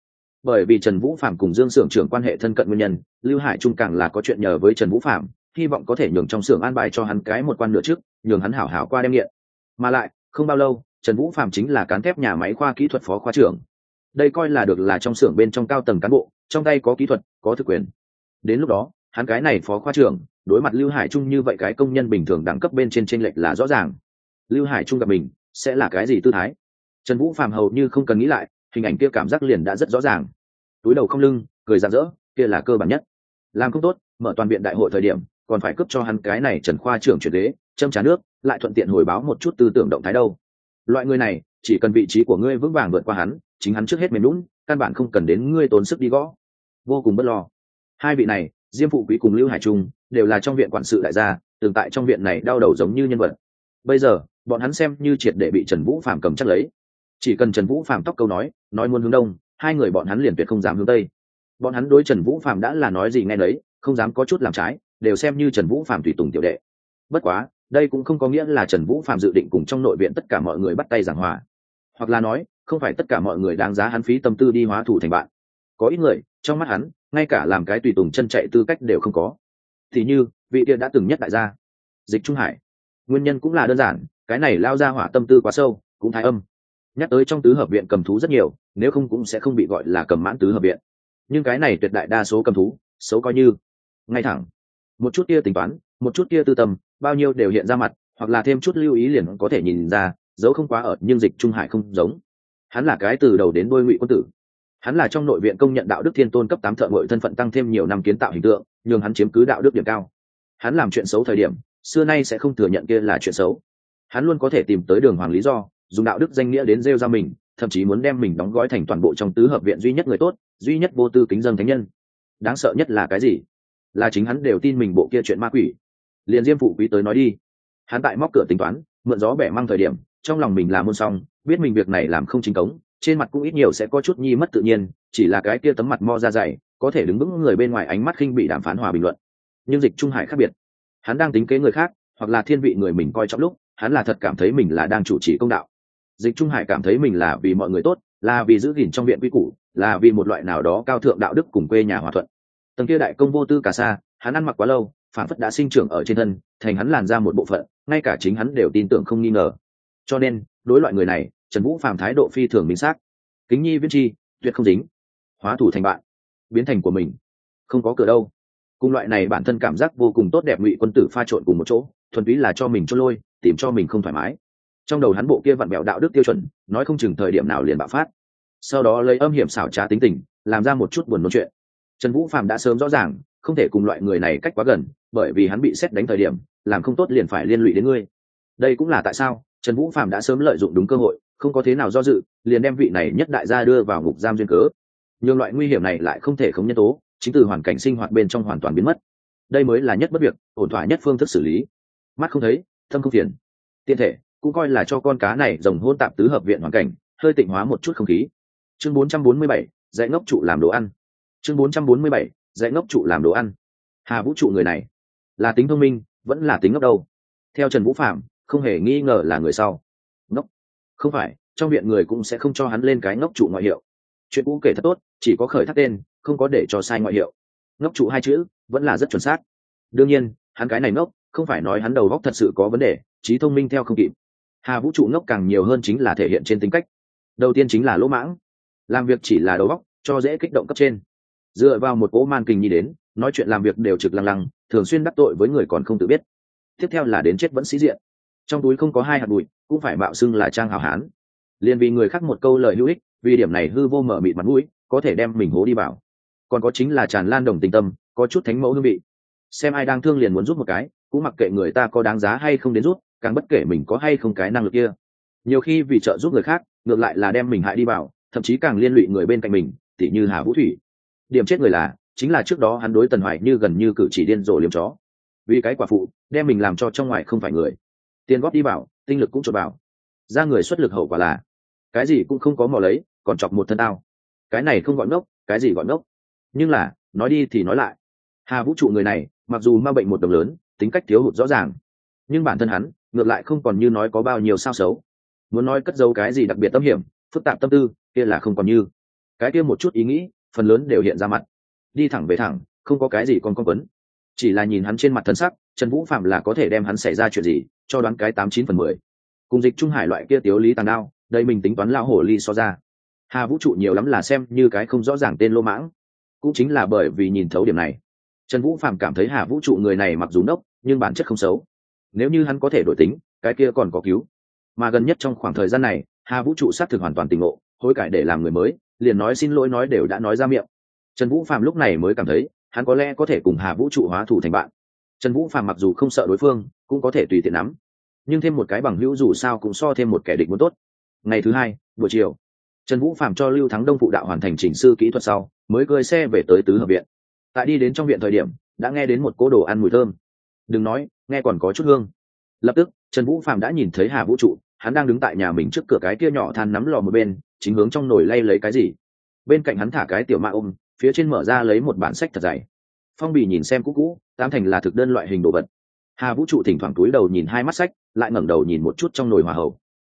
Bởi vì trần vũ phạm cùng dương xưởng trưởng quan hệ thân cận nguyên nhân, lưu hải trung càng là có chuyện nhờ với trần vũ phạm hy vọng có thể nhường trong xưởng an bài cho hắn cái một quan nửa trước, nhường hắn hảo hảo qua đem nghiện. Mà lại, không bao lâu, trần vũ phạm chính là cán thép nhà máy khoa kỹ thuật phó khoa trưởng. Đây coi là được là trong xưởng bên trong cao tầng cán bộ, trong tay có kỹ thuật, có thực quyền. Đến lúc đó hắn cái này phó khoa trưởng, đối mặt lưu hải trung như vậy cái công nhân bình thường đẳng cấp bên trên t r ê n lệch là rõ ràng. Lưu hải trung gặp mình, sẽ là cái gì tư thái? Trần vũ phàm hầu như không cần nghĩ lại, hình ảnh kia cảm giác liền đã rất rõ ràng. Túi đầu không lưng, cười rạng rỡ, kia là cơ bản nhất. Làm không tốt, mở toàn viện đại hội thời điểm, còn phải cấp cho hắn cái này trần khoa trưởng chuyển đế châm trà nước, lại thuận tiện hồi báo một chút tư tưởng động thái đâu. Loại người này, chỉ cần vị trí của ngươi vững vàng vượt qua hắn, chính hắn trước hết mềm lún căn bản không cần đến ngươi tốn sức đi gõ. Vô cùng bất lo. Hai vị này diêm phụ quý cùng lưu hải trung đều là trong viện quản sự đại gia tương tại trong viện này đau đầu giống như nhân vật. Bây giờ, bọn hắn xem như triệt để bị trần vũ phạm cầm chắc lấy. Chỉ cần trần vũ phạm tóc câu nói nói muốn hướng đông, hai người bọn hắn liền tuyệt không dám hướng tây. Bọn hắn đối trần vũ phạm đã là nói gì nghe đấy không dám có chút làm trái, đều xem như trần vũ phạm tùy tùng tiểu đệ. Bất quá, đây cũng không có nghĩa là trần vũ phạm dự định cùng trong nội viện tất cả mọi người bắt tay giảng hòa. Hoặc là nói, không phải tất cả mọi người đáng giá hắn phí tâm tư đi hóa thủ thành bạn. Có ít người, trong mắt hắn ngay cả làm cái tùy tùng chân chạy tư cách đều không có. Thì như, vị kia đã từng nhất đại gia, dịch trung hải. Nguyên nhân cũng là đơn giản, cái này lao ra hỏa tâm tư quá sâu, cũng thái âm. Nhắc tới trong tứ hợp viện cầm thú rất nhiều, nếu không cũng sẽ không bị gọi là cầm mãn tứ hợp viện. Nhưng cái này tuyệt đại đa số cầm thú, xấu coi như. Ngay thẳng, một chút kia tính toán, một chút kia tư tâm, bao nhiêu đều hiện ra mặt, hoặc là thêm chút lưu ý liền có thể nhìn ra, dấu không quá ở nhưng dịch trung hải không giống. Hắn là cái từ đầu đến đôi ngụy quân tử hắn là trong nội viện công nhận đạo đức thiên tôn cấp tám thợ ngội thân phận tăng thêm nhiều năm kiến tạo hình tượng nhưng hắn chiếm cứ đạo đức điểm cao. Hắn làm chuyện xấu thời điểm, xưa nay sẽ không thừa nhận kia là chuyện xấu. Hắn luôn có thể tìm tới đường hoàng lý do, dùng đạo đức danh nghĩa đến rêu ra mình, thậm chí muốn đem mình đóng gói thành toàn bộ trong tứ hợp viện duy nhất người tốt, duy nhất vô tư kính dân thánh nhân. Đáng sợ nhất là cái gì? Là chính hắn đều tin mình bộ kia chuyện ma quỷ. Liền diêm phụ quý tới nói đi. Hắn tại móc cửa tính toán, mượn gió bẻ mang thời điểm, trong lòng mình là môn xong biết mình việc này làm không chính cống trên mặt cũng ít nhiều sẽ có chút nhi mất tự nhiên, chỉ là cái kia tấm mặt mo ra dày, có thể đứng vững người bên ngoài ánh mắt khinh bị đàm phán hòa bình luận. Nhưng dịch trung hải khác biệt. Hắn đang tính kế người khác, hoặc là thiên vị người mình coi trọng lúc, hắn là thật cảm thấy mình là đang chủ trì công đạo. Dịch trung hải cảm thấy mình là vì mọi người tốt, là vì giữ gìn trong viện quy củ, là vì một loại nào đó cao thượng đạo đức cùng quê nhà hòa thuận. Tầng kia đại công vô tư cả xa, hắn ăn mặc quá lâu phản phất đã sinh trưởng ở trên thân, thành hắn làn ra một bộ phận, ngay cả chính hắn đều tin tưởng không nghi ngờ. Cho nên, đối loại người này trần vũ phàm thái độ phi thường minh xác. Kính nhi viết chi, tuyệt không dính. Hóa thủ thành bạn, biến thành của mình. Không có cửa đâu. Cùng loại này bản thân cảm giác vô cùng tốt đẹp ngụy quân tử pha trộn cùng một chỗ, thuần túy là cho mình cho lôi, tìm cho mình không thoải mái. Trong đầu hắn bộ kia vặn bẹo đạo đức tiêu chuẩn, nói không chừng thời điểm nào liền bạo phát. Sau đó lấy âm hiểm xảo trá tính tình, làm ra một chút buồn nói chuyện. Trần vũ phạm đã sớm rõ ràng, không thể cùng loại người này cách quá gần, bởi vì hắn bị xét đánh thời điểm, làm không tốt liền phải liên lụy đến ngươi. Đây cũng là tại sao trần vũ phạm đã sớm lợi dụng đúng cơ hội không có thế nào do dự liền đem vị này nhất đại gia đưa vào ngục giam duyên cớ. Nhưng loại nguy hiểm này lại không thể không nhân tố chính từ hoàn cảnh sinh hoạt bên trong hoàn toàn biến mất. Đây mới là nhất bất việc ổn thỏa nhất phương thức xử lý. Mắt không thấy thâm không phiền. Tiện thể cũng coi là cho con cá này rồng hôn tạp tứ hợp viện hoàn cảnh hơi tịnh hóa một chút không khí. Chương 447, dạy ngốc trụ làm đồ ăn. Chương 447, dạy ngốc trụ làm đồ ăn. Hà vũ trụ người này là tính thông minh vẫn là tính ngốc đâu? Theo trần vũ phạm không hề nghi ngờ là người sau không phải, trong viện người cũng sẽ không cho hắn lên cái ngốc trụ ngoại hiệu. Chuyện cũ kể thật tốt, chỉ có khởi thác tên, không có để cho sai ngoại hiệu. Ngốc trụ hai chữ, vẫn là rất chuẩn xác. Đương nhiên, hắn cái này ngốc, không phải nói hắn đầu góc thật sự có vấn đề, trí thông minh theo không kịp. Hà vũ trụ ngốc càng nhiều hơn chính là thể hiện trên tính cách. Đầu tiên chính là lỗ mãng. Làm việc chỉ là đầu góc, cho dễ kích động cấp trên. Dựa vào một cỗ man kình nhi đến, nói chuyện làm việc đều trực lăng lăng, thường xuyên đắc tội với người còn không tự biết. Tiếp theo là đến chết vẫn sĩ diện. Trong túi không có hai hạt bụi cũng phải mạo xưng là trang hào hán. Liền vì người khác một câu lời hữu ích, vì điểm này hư vô mở mịt mặt mũi, có thể đem mình hố đi vào. Còn có chính là tràn lan đồng tình tâm, có chút thánh mẫu hương vị. Xem ai đang thương liền muốn giúp một cái, cũng mặc kệ người ta có đáng giá hay không đến giúp, càng bất kể mình có hay không cái năng lực kia. Nhiều khi vì trợ giúp người khác, ngược lại là đem mình hại đi vào, thậm chí càng liên lụy người bên cạnh mình, tỉ như hà vũ thủy. Điểm chết người là, chính là trước đó hắn đối tần hoài như gần như cử chỉ điên rồ liếm chó. Vì cái quả phụ, đem mình làm cho trong ngoài không phải người. Tiền góp đi vào tinh lực cũng trộn vào. Ra người xuất lực hậu quả là, cái gì cũng không có mò lấy, còn chọc một thân tao. Cái này không gọi ngốc, cái gì gọi ngốc. Nhưng là, nói đi thì nói lại. Hà vũ trụ người này, mặc dù ma bệnh một đồng lớn, tính cách thiếu hụt rõ ràng, nhưng bản thân hắn, ngược lại không còn như nói có bao nhiêu sao xấu. Muốn nói cất giấu cái gì đặc biệt tâm hiểm, phức tạp tâm tư, kia là không còn như. Cái kia một chút ý nghĩ, phần lớn đều hiện ra mặt. Đi thẳng về thẳng, không có cái gì còn con quấn. Chỉ là nhìn hắn trên mặt thân sắc, trần vũ phạm là có thể đem hắn xảy ra chuyện gì cho đoán cái tám chín phần mười. Cùng dịch trung hải loại kia tiếu lý tàn đao, đây mình tính toán lao hổ ly so ra. Hà vũ trụ nhiều lắm là xem như cái không rõ ràng tên lô mãng. Cũng chính là bởi vì nhìn thấu điểm này. Trần vũ phạm cảm thấy hà vũ trụ người này mặc dù nốc nhưng bản chất không xấu. Nếu như hắn có thể đổi tính, cái kia còn có cứu. Mà gần nhất trong khoảng thời gian này, hà vũ trụ xác thực hoàn toàn tỉnh ngộ, hối cải để làm người mới, liền nói xin lỗi nói đều đã nói ra miệng. Trần vũ phạm lúc này mới cảm thấy, hắn có lẽ có thể cùng hà vũ trụ hóa thủ thành bạn. Trần vũ phạm mặc dù không sợ đối phương, cũng có thể tùy tiện nắm nhưng thêm một cái bằng hữu dù sao cũng so thêm một kẻ địch muốn tốt. Ngày thứ hai, buổi chiều, trần vũ phạm cho lưu thắng đông phụ đạo hoàn thành chỉnh sư kỹ thuật sau, mới cơi xe về tới tứ hợp viện. Tại đi đến trong viện thời điểm, đã nghe đến một cỗ đồ ăn mùi thơm. Đừng nói, nghe còn có chút hương. Lập tức, trần vũ phạm đã nhìn thấy hà vũ trụ, hắn đang đứng tại nhà mình trước cửa cái kia nhỏ than nắm lò một bên, chính hướng trong nồi lay lấy cái gì. Bên cạnh hắn thả cái tiểu mạ ôm, phía trên mở ra lấy một bản sách thật dày. Phong bì nhìn xem cũ cũ tam thành là thực đơn loại hình đồ vật. Hà vũ trụ thỉnh thoảng túi đầu nhìn hai mắt sách lại ngẩng đầu nhìn một chút trong nồi hòa hậu.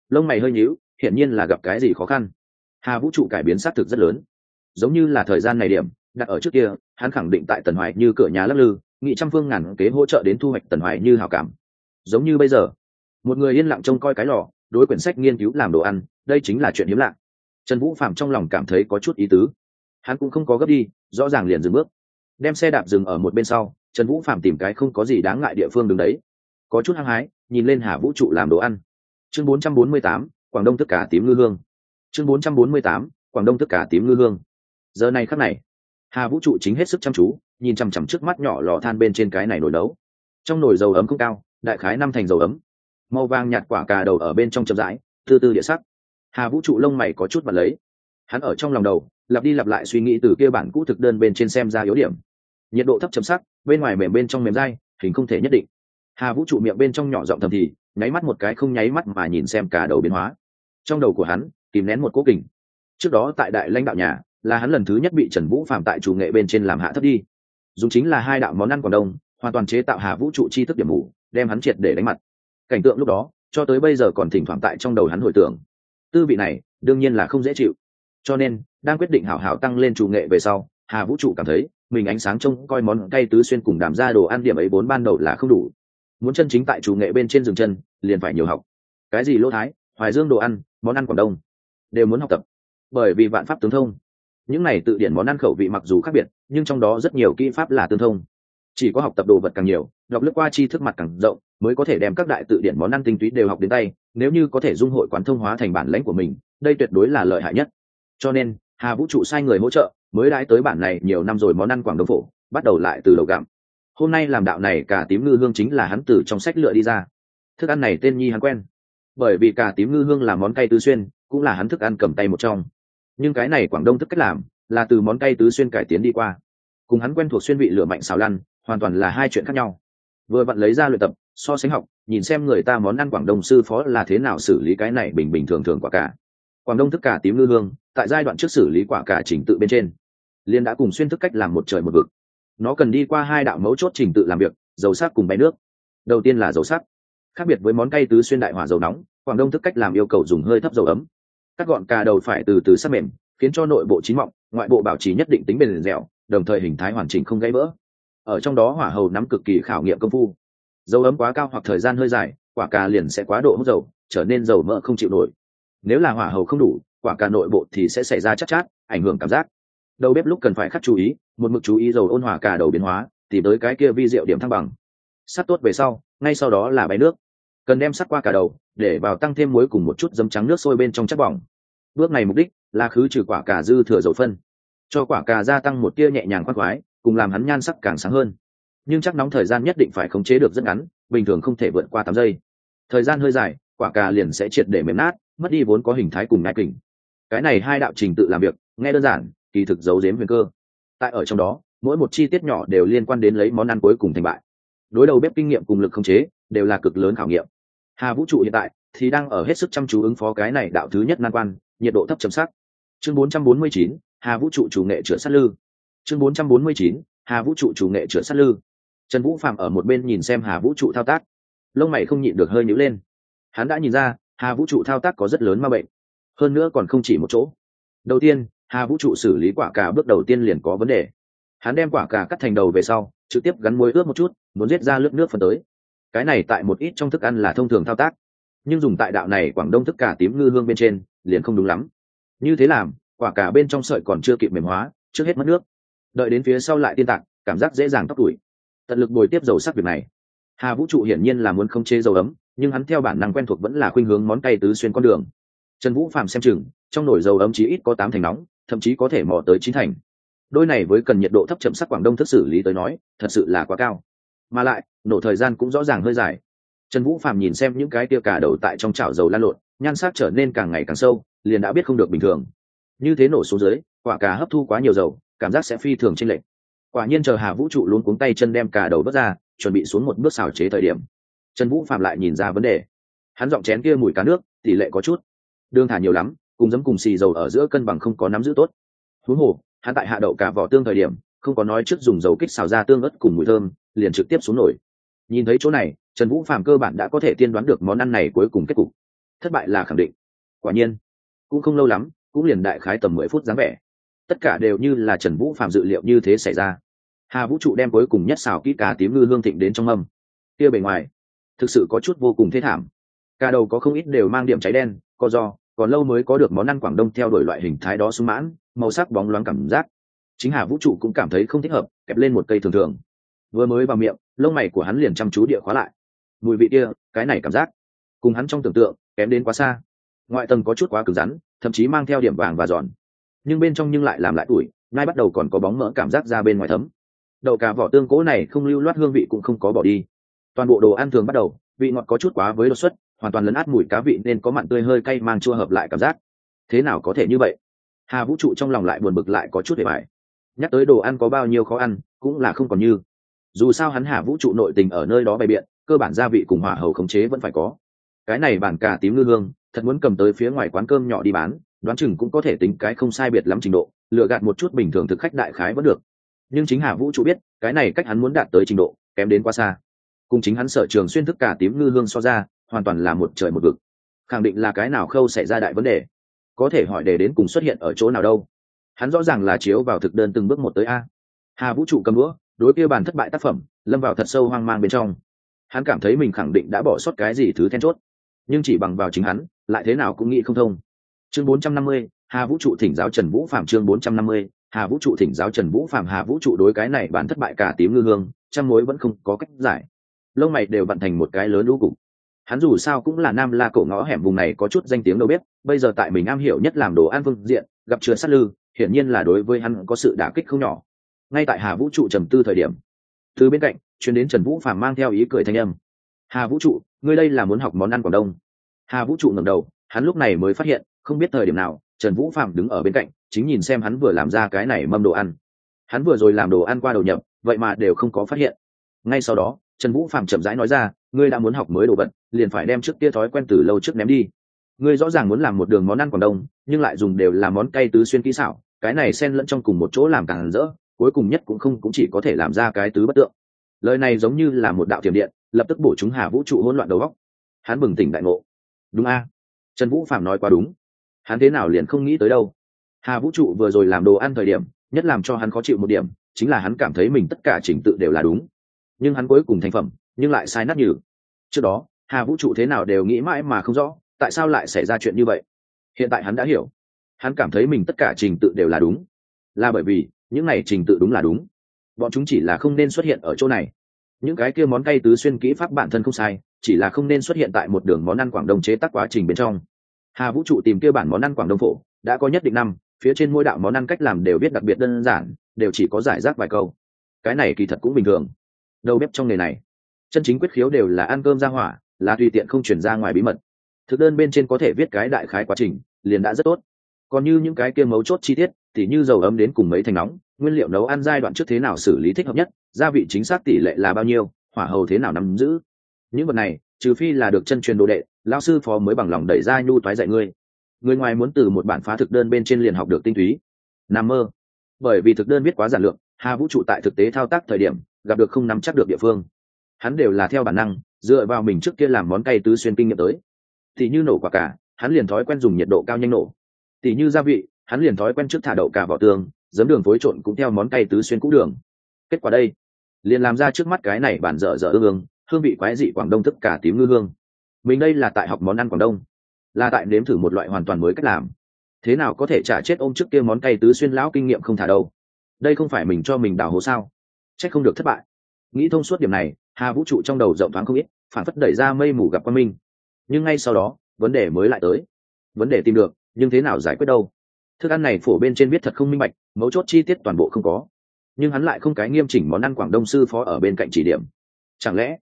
Lông mày hơi nhíu, hiển nhiên là gặp cái gì khó khăn. Hà vũ trụ cải biến xác thực rất lớn. Giống như là thời gian này điểm, đặt ở trước kia, hắn khẳng định tại tần hoài như cửa nhà lắc lư, nghị trăm phương ngàn kế hỗ trợ đến thu hoạch tần hoài như hào cảm. Giống như bây giờ, một người yên lặng trông coi cái lò, đối quyển sách nghiên cứu làm đồ ăn, đây chính là chuyện hiếm lạ. Trần vũ phạm trong lòng cảm thấy có chút ý tứ. Hắn cũng không có gấp đi, rõ ràng liền dừng bước. Đem xe đạp dừng ở một bên sau, trần vũ phạm tìm cái không có gì đáng ngại địa phương đứng đấy có chút hăng hái nhìn lên hà vũ trụ làm đồ ăn. Chương 448, quảng đông tất cả tím ngư hương. Chương 448, quảng đông tất cả tím ngư hương. Giờ này khắc này hà vũ trụ chính hết sức chăm chú nhìn chằm chằm trước mắt nhỏ lò than bên trên cái này nổi đấu trong nồi dầu ấm không cao đại khái năm thành dầu ấm. Màu vàng nhạt quả cà đầu ở bên trong chậm rãi từ từ địa sắc. Hà vũ trụ lông mày có chút bật lấy. Hắn ở trong lòng đầu lặp đi lặp lại suy nghĩ từ kia bản cũ thực đơn bên trên xem ra yếu điểm. Nhiệt độ thấp chấm sắc bên ngoài mềm bên trong mềm dai hình không thể nhất định hà vũ trụ miệng bên trong nhỏ giọng thầm thì, nháy mắt một cái không nháy mắt mà nhìn xem cả đầu biến hóa. Trong đầu của hắn, kìm nén một cố kình. Trước đó tại đại lãnh đạo nhà, là hắn lần thứ nhất bị trần vũ phạm tại chủ nghệ bên trên làm hạ thấp đi. Dùng chính là hai đạo món ăn còn đông, hoàn toàn chế tạo hà vũ trụ chi thức điểm mù, đem hắn triệt để đánh mặt. Cảnh tượng lúc đó, cho tới bây giờ còn thỉnh thoảng tại trong đầu hắn hồi tưởng. Tư vị này, đương nhiên là không dễ chịu. Cho nên, đang quyết định hảo hảo tăng lên chủ nghệ về sau, hà vũ trụ cảm thấy, mình ánh sáng trông coi món cay tứ xuyên cùng đàm ra đồ ăn điểm ấy bốn ban đầu là không đủ muốn chân chính tại chủ nghệ bên trên rừng chân, liền phải nhiều học. Cái gì lỗ thái, hoài dương đồ ăn, món ăn quảng đông, đều muốn học tập. Bởi vì vạn pháp tướng thông. Những này tự điển món ăn khẩu vị mặc dù khác biệt, nhưng trong đó rất nhiều kỹ pháp là tương thông. Chỉ có học tập đồ vật càng nhiều, đọc lướt qua tri thức mặt càng rộng, mới có thể đem các đại tự điển món ăn tinh túy đều học đến tay, nếu như có thể dung hội quán thông hóa thành bản lãnh của mình, đây tuyệt đối là lợi hại nhất. Cho nên, hà vũ trụ sai người hỗ trợ, mới đãi tới bản này nhiều năm rồi món ăn quảng đông phổ, bắt đầu lại từ đầu gặm hôm nay làm đạo này cả tím ngư hương chính là hắn từ trong sách lựa đi ra. Thức ăn này tên nhi hắn quen. Bởi vì cả tím ngư hương là món cay tứ xuyên, cũng là hắn thức ăn cầm tay một trong. Nhưng cái này quảng đông thức cách làm, là từ món cay tứ xuyên cải tiến đi qua. Cùng hắn quen thuộc xuyên vị lửa mạnh xào lăn, hoàn toàn là hai chuyện khác nhau. Vừa vặn lấy ra luyện tập, so sánh học, nhìn xem người ta món ăn quảng đông sư phó là thế nào xử lý cái này bình bình thường thường quả cả. Quảng đông thức cả tím ngư hương, tại giai đoạn trước xử lý quả cả chỉnh tự bên trên liên đã cùng xuyên thức cách làm một trời một vực nó cần đi qua hai đạo mấu chốt trình tự làm việc dầu sắc cùng bay nước. Đầu tiên là dầu sắc khác biệt với món cay tứ xuyên đại hỏa dầu nóng quảng đông thức cách làm yêu cầu dùng hơi thấp dầu ấm. Cắt gọn cà đầu phải từ từ sắc mềm khiến cho nội bộ chín mọng ngoại bộ bảo trì nhất định tính bền dẻo đồng thời hình thái hoàn chỉnh không gãy vỡ. Ở trong đó hỏa hầu nắm cực kỳ khảo nghiệm công phu. Dầu ấm quá cao hoặc thời gian hơi dài quả cà liền sẽ quá độ hút dầu trở nên dầu mỡ không chịu nổi. Nếu là hỏa hầu không đủ quả cà nội bộ thì sẽ xảy ra chắc chát, chát ảnh hưởng cảm giác. Đầu bếp lúc cần phải khắc chú ý một mực chú ý dầu ôn hòa cả đầu biến hóa, tìm tới cái kia vi diệu điểm thăng bằng. Sắt tốt về sau, ngay sau đó là bay nước. Cần đem sắt qua cả đầu, để vào tăng thêm muối cùng một chút dấm trắng nước sôi bên trong chất bỏng. Bước này mục đích là khứ trừ quả cà dư thừa dầu phân, cho quả cà gia tăng một tia nhẹ nhàng khoác khoái, cùng làm hắn nhan sắc càng sáng hơn. Nhưng chắc nóng thời gian nhất định phải khống chế được rất ngắn, bình thường không thể vượt qua tám giây. Thời gian hơi dài, quả cà liền sẽ triệt để mềm nát, mất đi vốn có hình thái cùng ngai kình. Cái này hai đạo trình tự làm việc, nghe đơn giản, kỳ thực giấu giếm huyền cơ tại ở trong đó mỗi một chi tiết nhỏ đều liên quan đến lấy món ăn cuối cùng thành bại. Đối đầu bếp kinh nghiệm cùng lực khống chế đều là cực lớn khảo nghiệm. Hà vũ trụ hiện tại thì đang ở hết sức chăm chú ứng phó cái này đạo thứ nhất nan quan nhiệt độ thấp chấm sắc chương 449, hà vũ trụ chủ nghệ chữa sát lư. Chương 449, hà vũ trụ chủ nghệ chữa sát lư. Trần vũ phạm ở một bên nhìn xem hà vũ trụ thao tác. Lông mày không nhịn được hơi nhữ lên. Hắn đã nhìn ra hà vũ trụ thao tác có rất lớn ma bệnh. Hơn nữa còn không chỉ một chỗ. Đầu tiên hà vũ trụ xử lý quả cà bước đầu tiên liền có vấn đề. Hắn đem quả cà cắt thành đầu về sau, trực tiếp gắn muối ướp một chút, muốn giết ra lớp nước phần tới. Cái này tại một ít trong thức ăn là thông thường thao tác, nhưng dùng tại đạo này quảng đông thức cà tím ngư hương bên trên, liền không đúng lắm. Như thế làm, quả cà bên trong sợi còn chưa kịp mềm hóa, trước hết mất nước. Đợi đến phía sau lại tiên tạc cảm giác dễ dàng tóc tuổi tận lực bồi tiếp dầu sắc việc này. Hà vũ trụ hiển nhiên là muốn không chế dầu ấm, nhưng hắn theo bản năng quen thuộc vẫn là khuynh hướng món cay tứ xuyên con đường. Trần vũ phạm xem chừng, trong nồi dầu ấm chí ít có tám thành nóng thậm chí có thể mò tới chín thành. Đôi này với cần nhiệt độ thấp chậm sắc quảng đông thức xử lý tới nói, thật sự là quá cao. Mà lại, nổ thời gian cũng rõ ràng hơi dài. Trần vũ phạm nhìn xem những cái tia cả đầu tại trong chảo dầu lan lộn, nhan sắc trở nên càng ngày càng sâu, liền đã biết không được bình thường. Như thế nổ xuống dưới, quả cà hấp thu quá nhiều dầu, cảm giác sẽ phi thường trên lệch. Quả nhiên chờ hà vũ trụ luôn cuống tay chân đem cả đầu bước ra, chuẩn bị xuống một bước xào chế thời điểm. Trần vũ phạm lại nhìn ra vấn đề. Hắn giọng chén kia mùi cá nước, tỷ lệ có chút. Đường thả nhiều lắm cùng giấm cùng xì dầu ở giữa cân bằng không có nắm giữ tốt. Huống hồ, hắn tại hạ đậu cả vỏ tương thời điểm, không có nói trước dùng dầu kích xào ra tương ớt cùng mùi thơm, liền trực tiếp xuống nổi. Nhìn thấy chỗ này, trần vũ phàm cơ bản đã có thể tiên đoán được món ăn này cuối cùng kết cục. Thất bại là khẳng định. Quả nhiên, cũng không lâu lắm, cũng liền đại khái tầm mười phút dáng vẻ. Tất cả đều như là trần vũ phàm dự liệu như thế xảy ra. Hà vũ trụ đem cuối cùng nhất xào kỹ cá tím ngư hương thịnh đến trong mâm. Kia bề ngoài, thực sự có chút vô cùng thế thảm. Cả đầu có không ít đều mang điểm cháy đen, co do còn lâu mới có được món ăn quảng đông theo đuổi loại hình thái đó sung mãn màu sắc bóng loáng cảm giác. Chính hà vũ trụ cũng cảm thấy không thích hợp kẹp lên một cây thường thường. Vừa mới vào miệng lông mày của hắn liền chăm chú địa khóa lại. Mùi vị kia cái này cảm giác. Cùng hắn trong tưởng tượng kém đến quá xa. Ngoại tầng có chút quá cứng rắn thậm chí mang theo điểm vàng và giòn. Nhưng bên trong nhưng lại làm lại ủi, ngay bắt đầu còn có bóng mỡ cảm giác ra bên ngoài thấm. Đậu cả vỏ tương cố này không lưu loát hương vị cũng không có bỏ đi. Toàn bộ đồ ăn thường bắt đầu vị ngọt có chút quá với đột xuất hoàn toàn lấn át mùi cá vị nên có mặn tươi hơi cay mang chua hợp lại cảm giác. Thế nào có thể như vậy? Hà vũ trụ trong lòng lại buồn bực lại có chút để bài nhắc tới đồ ăn có bao nhiêu khó ăn, cũng là không còn như. Dù sao hắn hà vũ trụ nội tình ở nơi đó bày biện, cơ bản gia vị cùng hỏa hầu khống chế vẫn phải có. Cái này bản cà tím ngư hương, thật muốn cầm tới phía ngoài quán cơm nhỏ đi bán, đoán chừng cũng có thể tính cái không sai biệt lắm trình độ, lựa gạt một chút bình thường thực khách đại khái vẫn được. Nhưng chính hà vũ trụ biết, cái này cách hắn muốn đạt tới trình độ, kém đến quá xa. Cùng chính hắn sở trường xuyên thức cả tím ngư hương so ra hoàn toàn là một trời một vực. Khẳng định là cái nào khâu xảy ra đại vấn đề có thể hỏi đề đến cùng xuất hiện ở chỗ nào đâu. Hắn rõ ràng là chiếu vào thực đơn từng bước một tới a. Hà vũ trụ cầm đũa đối kia bàn thất bại tác phẩm lâm vào thật sâu hoang mang bên trong. Hắn cảm thấy mình khẳng định đã bỏ sót cái gì thứ then chốt. Nhưng chỉ bằng vào chính hắn lại thế nào cũng nghĩ không thông. Chương 450, hà vũ trụ thỉnh giáo trần vũ phạm chương 450, hà vũ trụ thỉnh giáo trần vũ phạm hà vũ trụ đối cái này bản thất bại cả tím ngư hương trăm mối vẫn không có cách giải. Lông mày đều vận thành một cái lớn lũ cục hắn dù sao cũng là nam la cổ ngõ hẻm vùng này có chút danh tiếng đâu biết bây giờ tại mình am hiểu nhất làm đồ ăn phương diện, gặp chứa sát lư, hiển nhiên là đối với hắn có sự đả kích không nhỏ. Ngay tại hà vũ trụ trầm tư thời điểm, từ bên cạnh chuyến đến trần vũ phàm mang theo ý cười thanh âm. Hà vũ trụ, ngươi đây là muốn học món ăn quảng đông? Hà vũ trụ ngẩng đầu, hắn lúc này mới phát hiện, không biết thời điểm nào, trần vũ phàm đứng ở bên cạnh, chính nhìn xem hắn vừa làm ra cái này mâm đồ ăn. Hắn vừa rồi làm đồ ăn qua đầu nhập, vậy mà đều không có phát hiện. Ngay sau đó, trần vũ phạm chậm rãi nói ra ngươi đã muốn học mới đồ vật, liền phải đem trước kia thói quen từ lâu trước ném đi. Ngươi rõ ràng muốn làm một đường món ăn quảng đông, nhưng lại dùng đều là món cay tứ xuyên kỹ xảo, cái này xen lẫn trong cùng một chỗ làm càng rỡ, cuối cùng nhất cũng không cũng chỉ có thể làm ra cái tứ bất tượng. Lời này giống như là một đạo tiềm điện, lập tức bổ chúng hà vũ trụ hỗn loạn đầu góc hắn bừng tỉnh đại ngộ. Đúng a? À? Trần vũ phạm nói quá đúng. Hắn thế nào liền không nghĩ tới đâu. Hà vũ trụ vừa rồi làm đồ ăn thời điểm, nhất làm cho hắn khó chịu một điểm, chính là hắn cảm thấy mình tất cả trình tự đều là đúng. Nhưng hắn cuối cùng thành phẩm nhưng lại sai nát nhừ. Trước đó, hà vũ trụ thế nào đều nghĩ mãi mà không rõ, tại sao lại xảy ra chuyện như vậy? Hiện tại hắn đã hiểu. Hắn cảm thấy mình tất cả trình tự đều là đúng. Là bởi vì, những này trình tự đúng là đúng. Bọn chúng chỉ là không nên xuất hiện ở chỗ này. Những cái kia món cay tứ xuyên kỹ pháp bản thân không sai, chỉ là không nên xuất hiện tại một đường món ăn quảng đông chế tác quá trình bên trong. Hà vũ trụ tìm kia bản món ăn quảng đông phổ, đã có nhất định năm, phía trên mỗi đạo món ăn cách làm đều biết đặc biệt đơn giản, đều chỉ có giải rác vài câu. Cái này kỳ thật cũng bình thường. Đầu bếp trong nghề này chân chính quyết khiếu đều là ăn cơm ra hỏa, là tùy tiện không chuyển ra ngoài bí mật. Thực đơn bên trên có thể viết cái đại khái quá trình, liền đã rất tốt. Còn như những cái kia mấu chốt chi tiết thì như dầu ấm đến cùng mấy thành nóng, nguyên liệu nấu ăn giai đoạn trước thế nào xử lý thích hợp nhất, gia vị chính xác tỷ lệ là bao nhiêu, hỏa hầu thế nào nắm giữ. Những vật này, trừ phi là được chân truyền đồ đệ lao sư phó mới bằng lòng đẩy ra nhu toái dạy ngươi. Người ngoài muốn từ một bản phá thực đơn bên trên liền học được tinh túy. Nằm mơ. Bởi vì thực đơn viết quá giản lược, hà vũ trụ tại thực tế thao tác thời điểm, gặp được không nắm chắc được địa phương hắn đều là theo bản năng, dựa vào mình trước kia làm món cay tứ xuyên kinh nghiệm tới. Thì như nổ quả cả hắn liền thói quen dùng nhiệt độ cao nhanh nổ. Thì như gia vị, hắn liền thói quen trước thả đậu cả vào tường, giấm đường phối trộn cũng theo món cay tứ xuyên cũ đường. Kết quả đây, liền làm ra trước mắt cái này bản dở dở ương ương, hương vị quái dị quảng đông tất cả tím ngư hương. Mình đây là tại học món ăn quảng đông, là tại nếm thử một loại hoàn toàn mới cách làm. Thế nào có thể trả chết ôm trước kia món cay tứ xuyên lão kinh nghiệm không thả đâu? Đây không phải mình cho mình đào hố sao? C không được thất bại. Nghĩ thông suốt điểm này hà vũ trụ trong đầu rộng thoáng không ít, phản phất đẩy ra mây mù gặp quan minh. Nhưng ngay sau đó, vấn đề mới lại tới. Vấn đề tìm được, nhưng thế nào giải quyết đâu? Thức ăn này phổ bên trên biết thật không minh bạch, mấu chốt chi tiết toàn bộ không có. Nhưng hắn lại không cái nghiêm chỉnh món ăn quảng đông sư phó ở bên cạnh chỉ điểm. Chẳng lẽ,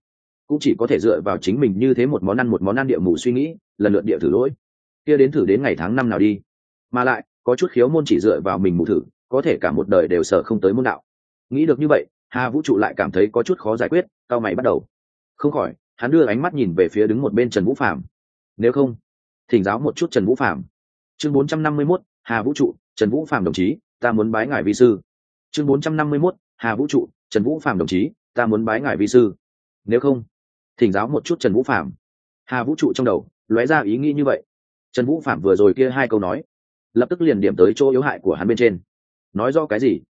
cũng chỉ có thể dựa vào chính mình như thế một món ăn một món ăn địa mù suy nghĩ, lần lượt địa thử lỗi? Kia đến thử đến ngày tháng năm nào đi. Mà lại, có chút khiếu môn chỉ dựa vào mình mù thử, có thể cả một đời đều sợ không tới môn đạo. Nghĩ được như vậy, hà vũ trụ lại cảm thấy có chút khó giải quyết cao mày bắt đầu. Không khỏi hắn đưa ánh mắt nhìn về phía đứng một bên trần vũ phạm nếu không thỉnh giáo một chút trần vũ phạm chương bốn trăm năm mươi 451, hà vũ trụ trần vũ phạm đồng chí ta muốn bái ngài vi sư. Chương bốn trăm năm mươi 451, hà vũ trụ trần vũ phạm đồng chí ta muốn bái ngài vi sư. Nếu không thỉnh giáo một chút trần vũ phạm hà vũ trụ trong đầu lóe ra ý nghĩ như vậy. Trần vũ phạm vừa rồi kia hai câu nói lập tức liền điểm tới chỗ yếu hại của hắn bên trên. Nói do cái gì?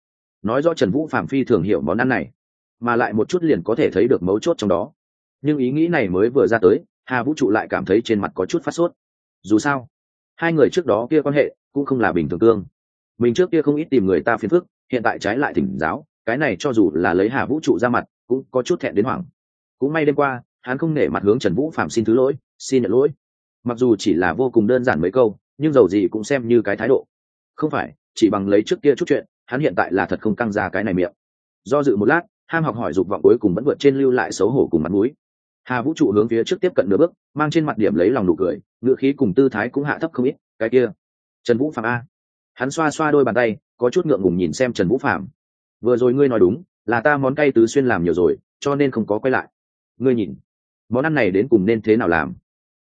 Nói do trần vũ phạm phi thường hiểu món ăn này mà lại một chút liền có thể thấy được mấu chốt trong đó. Nhưng ý nghĩ này mới vừa ra tới, hà vũ trụ lại cảm thấy trên mặt có chút phát sốt. Dù sao, hai người trước đó kia quan hệ cũng không là bình thường cương. Mình trước kia không ít tìm người ta phiền phức, hiện tại trái lại thỉnh giáo, cái này cho dù là lấy hà vũ trụ ra mặt, cũng có chút thẹn đến hoảng. Cũng may đêm qua, hắn không nể mặt hướng trần vũ phạm xin thứ lỗi, xin nhận lỗi. Mặc dù chỉ là vô cùng đơn giản mấy câu, nhưng dầu gì cũng xem như cái thái độ. Không phải, chỉ bằng lấy trước kia chút chuyện, hắn hiện tại là thật không căng ra cái này miệng. Do dự một lát ham học hỏi dục vọng cuối cùng vẫn vượt trên lưu lại xấu hổ cùng mặt mũi. Hà vũ trụ hướng phía trước tiếp cận nửa bước, mang trên mặt điểm lấy lòng nụ cười ngựa khí cùng tư thái cũng hạ thấp không ít, cái kia, trần vũ phạm a. Hắn xoa xoa đôi bàn tay, có chút ngượng ngùng nhìn xem trần vũ phạm vừa rồi ngươi nói đúng, là ta món cay tứ xuyên làm nhiều rồi, cho nên không có quay lại. Ngươi nhìn, món ăn này đến cùng nên thế nào làm?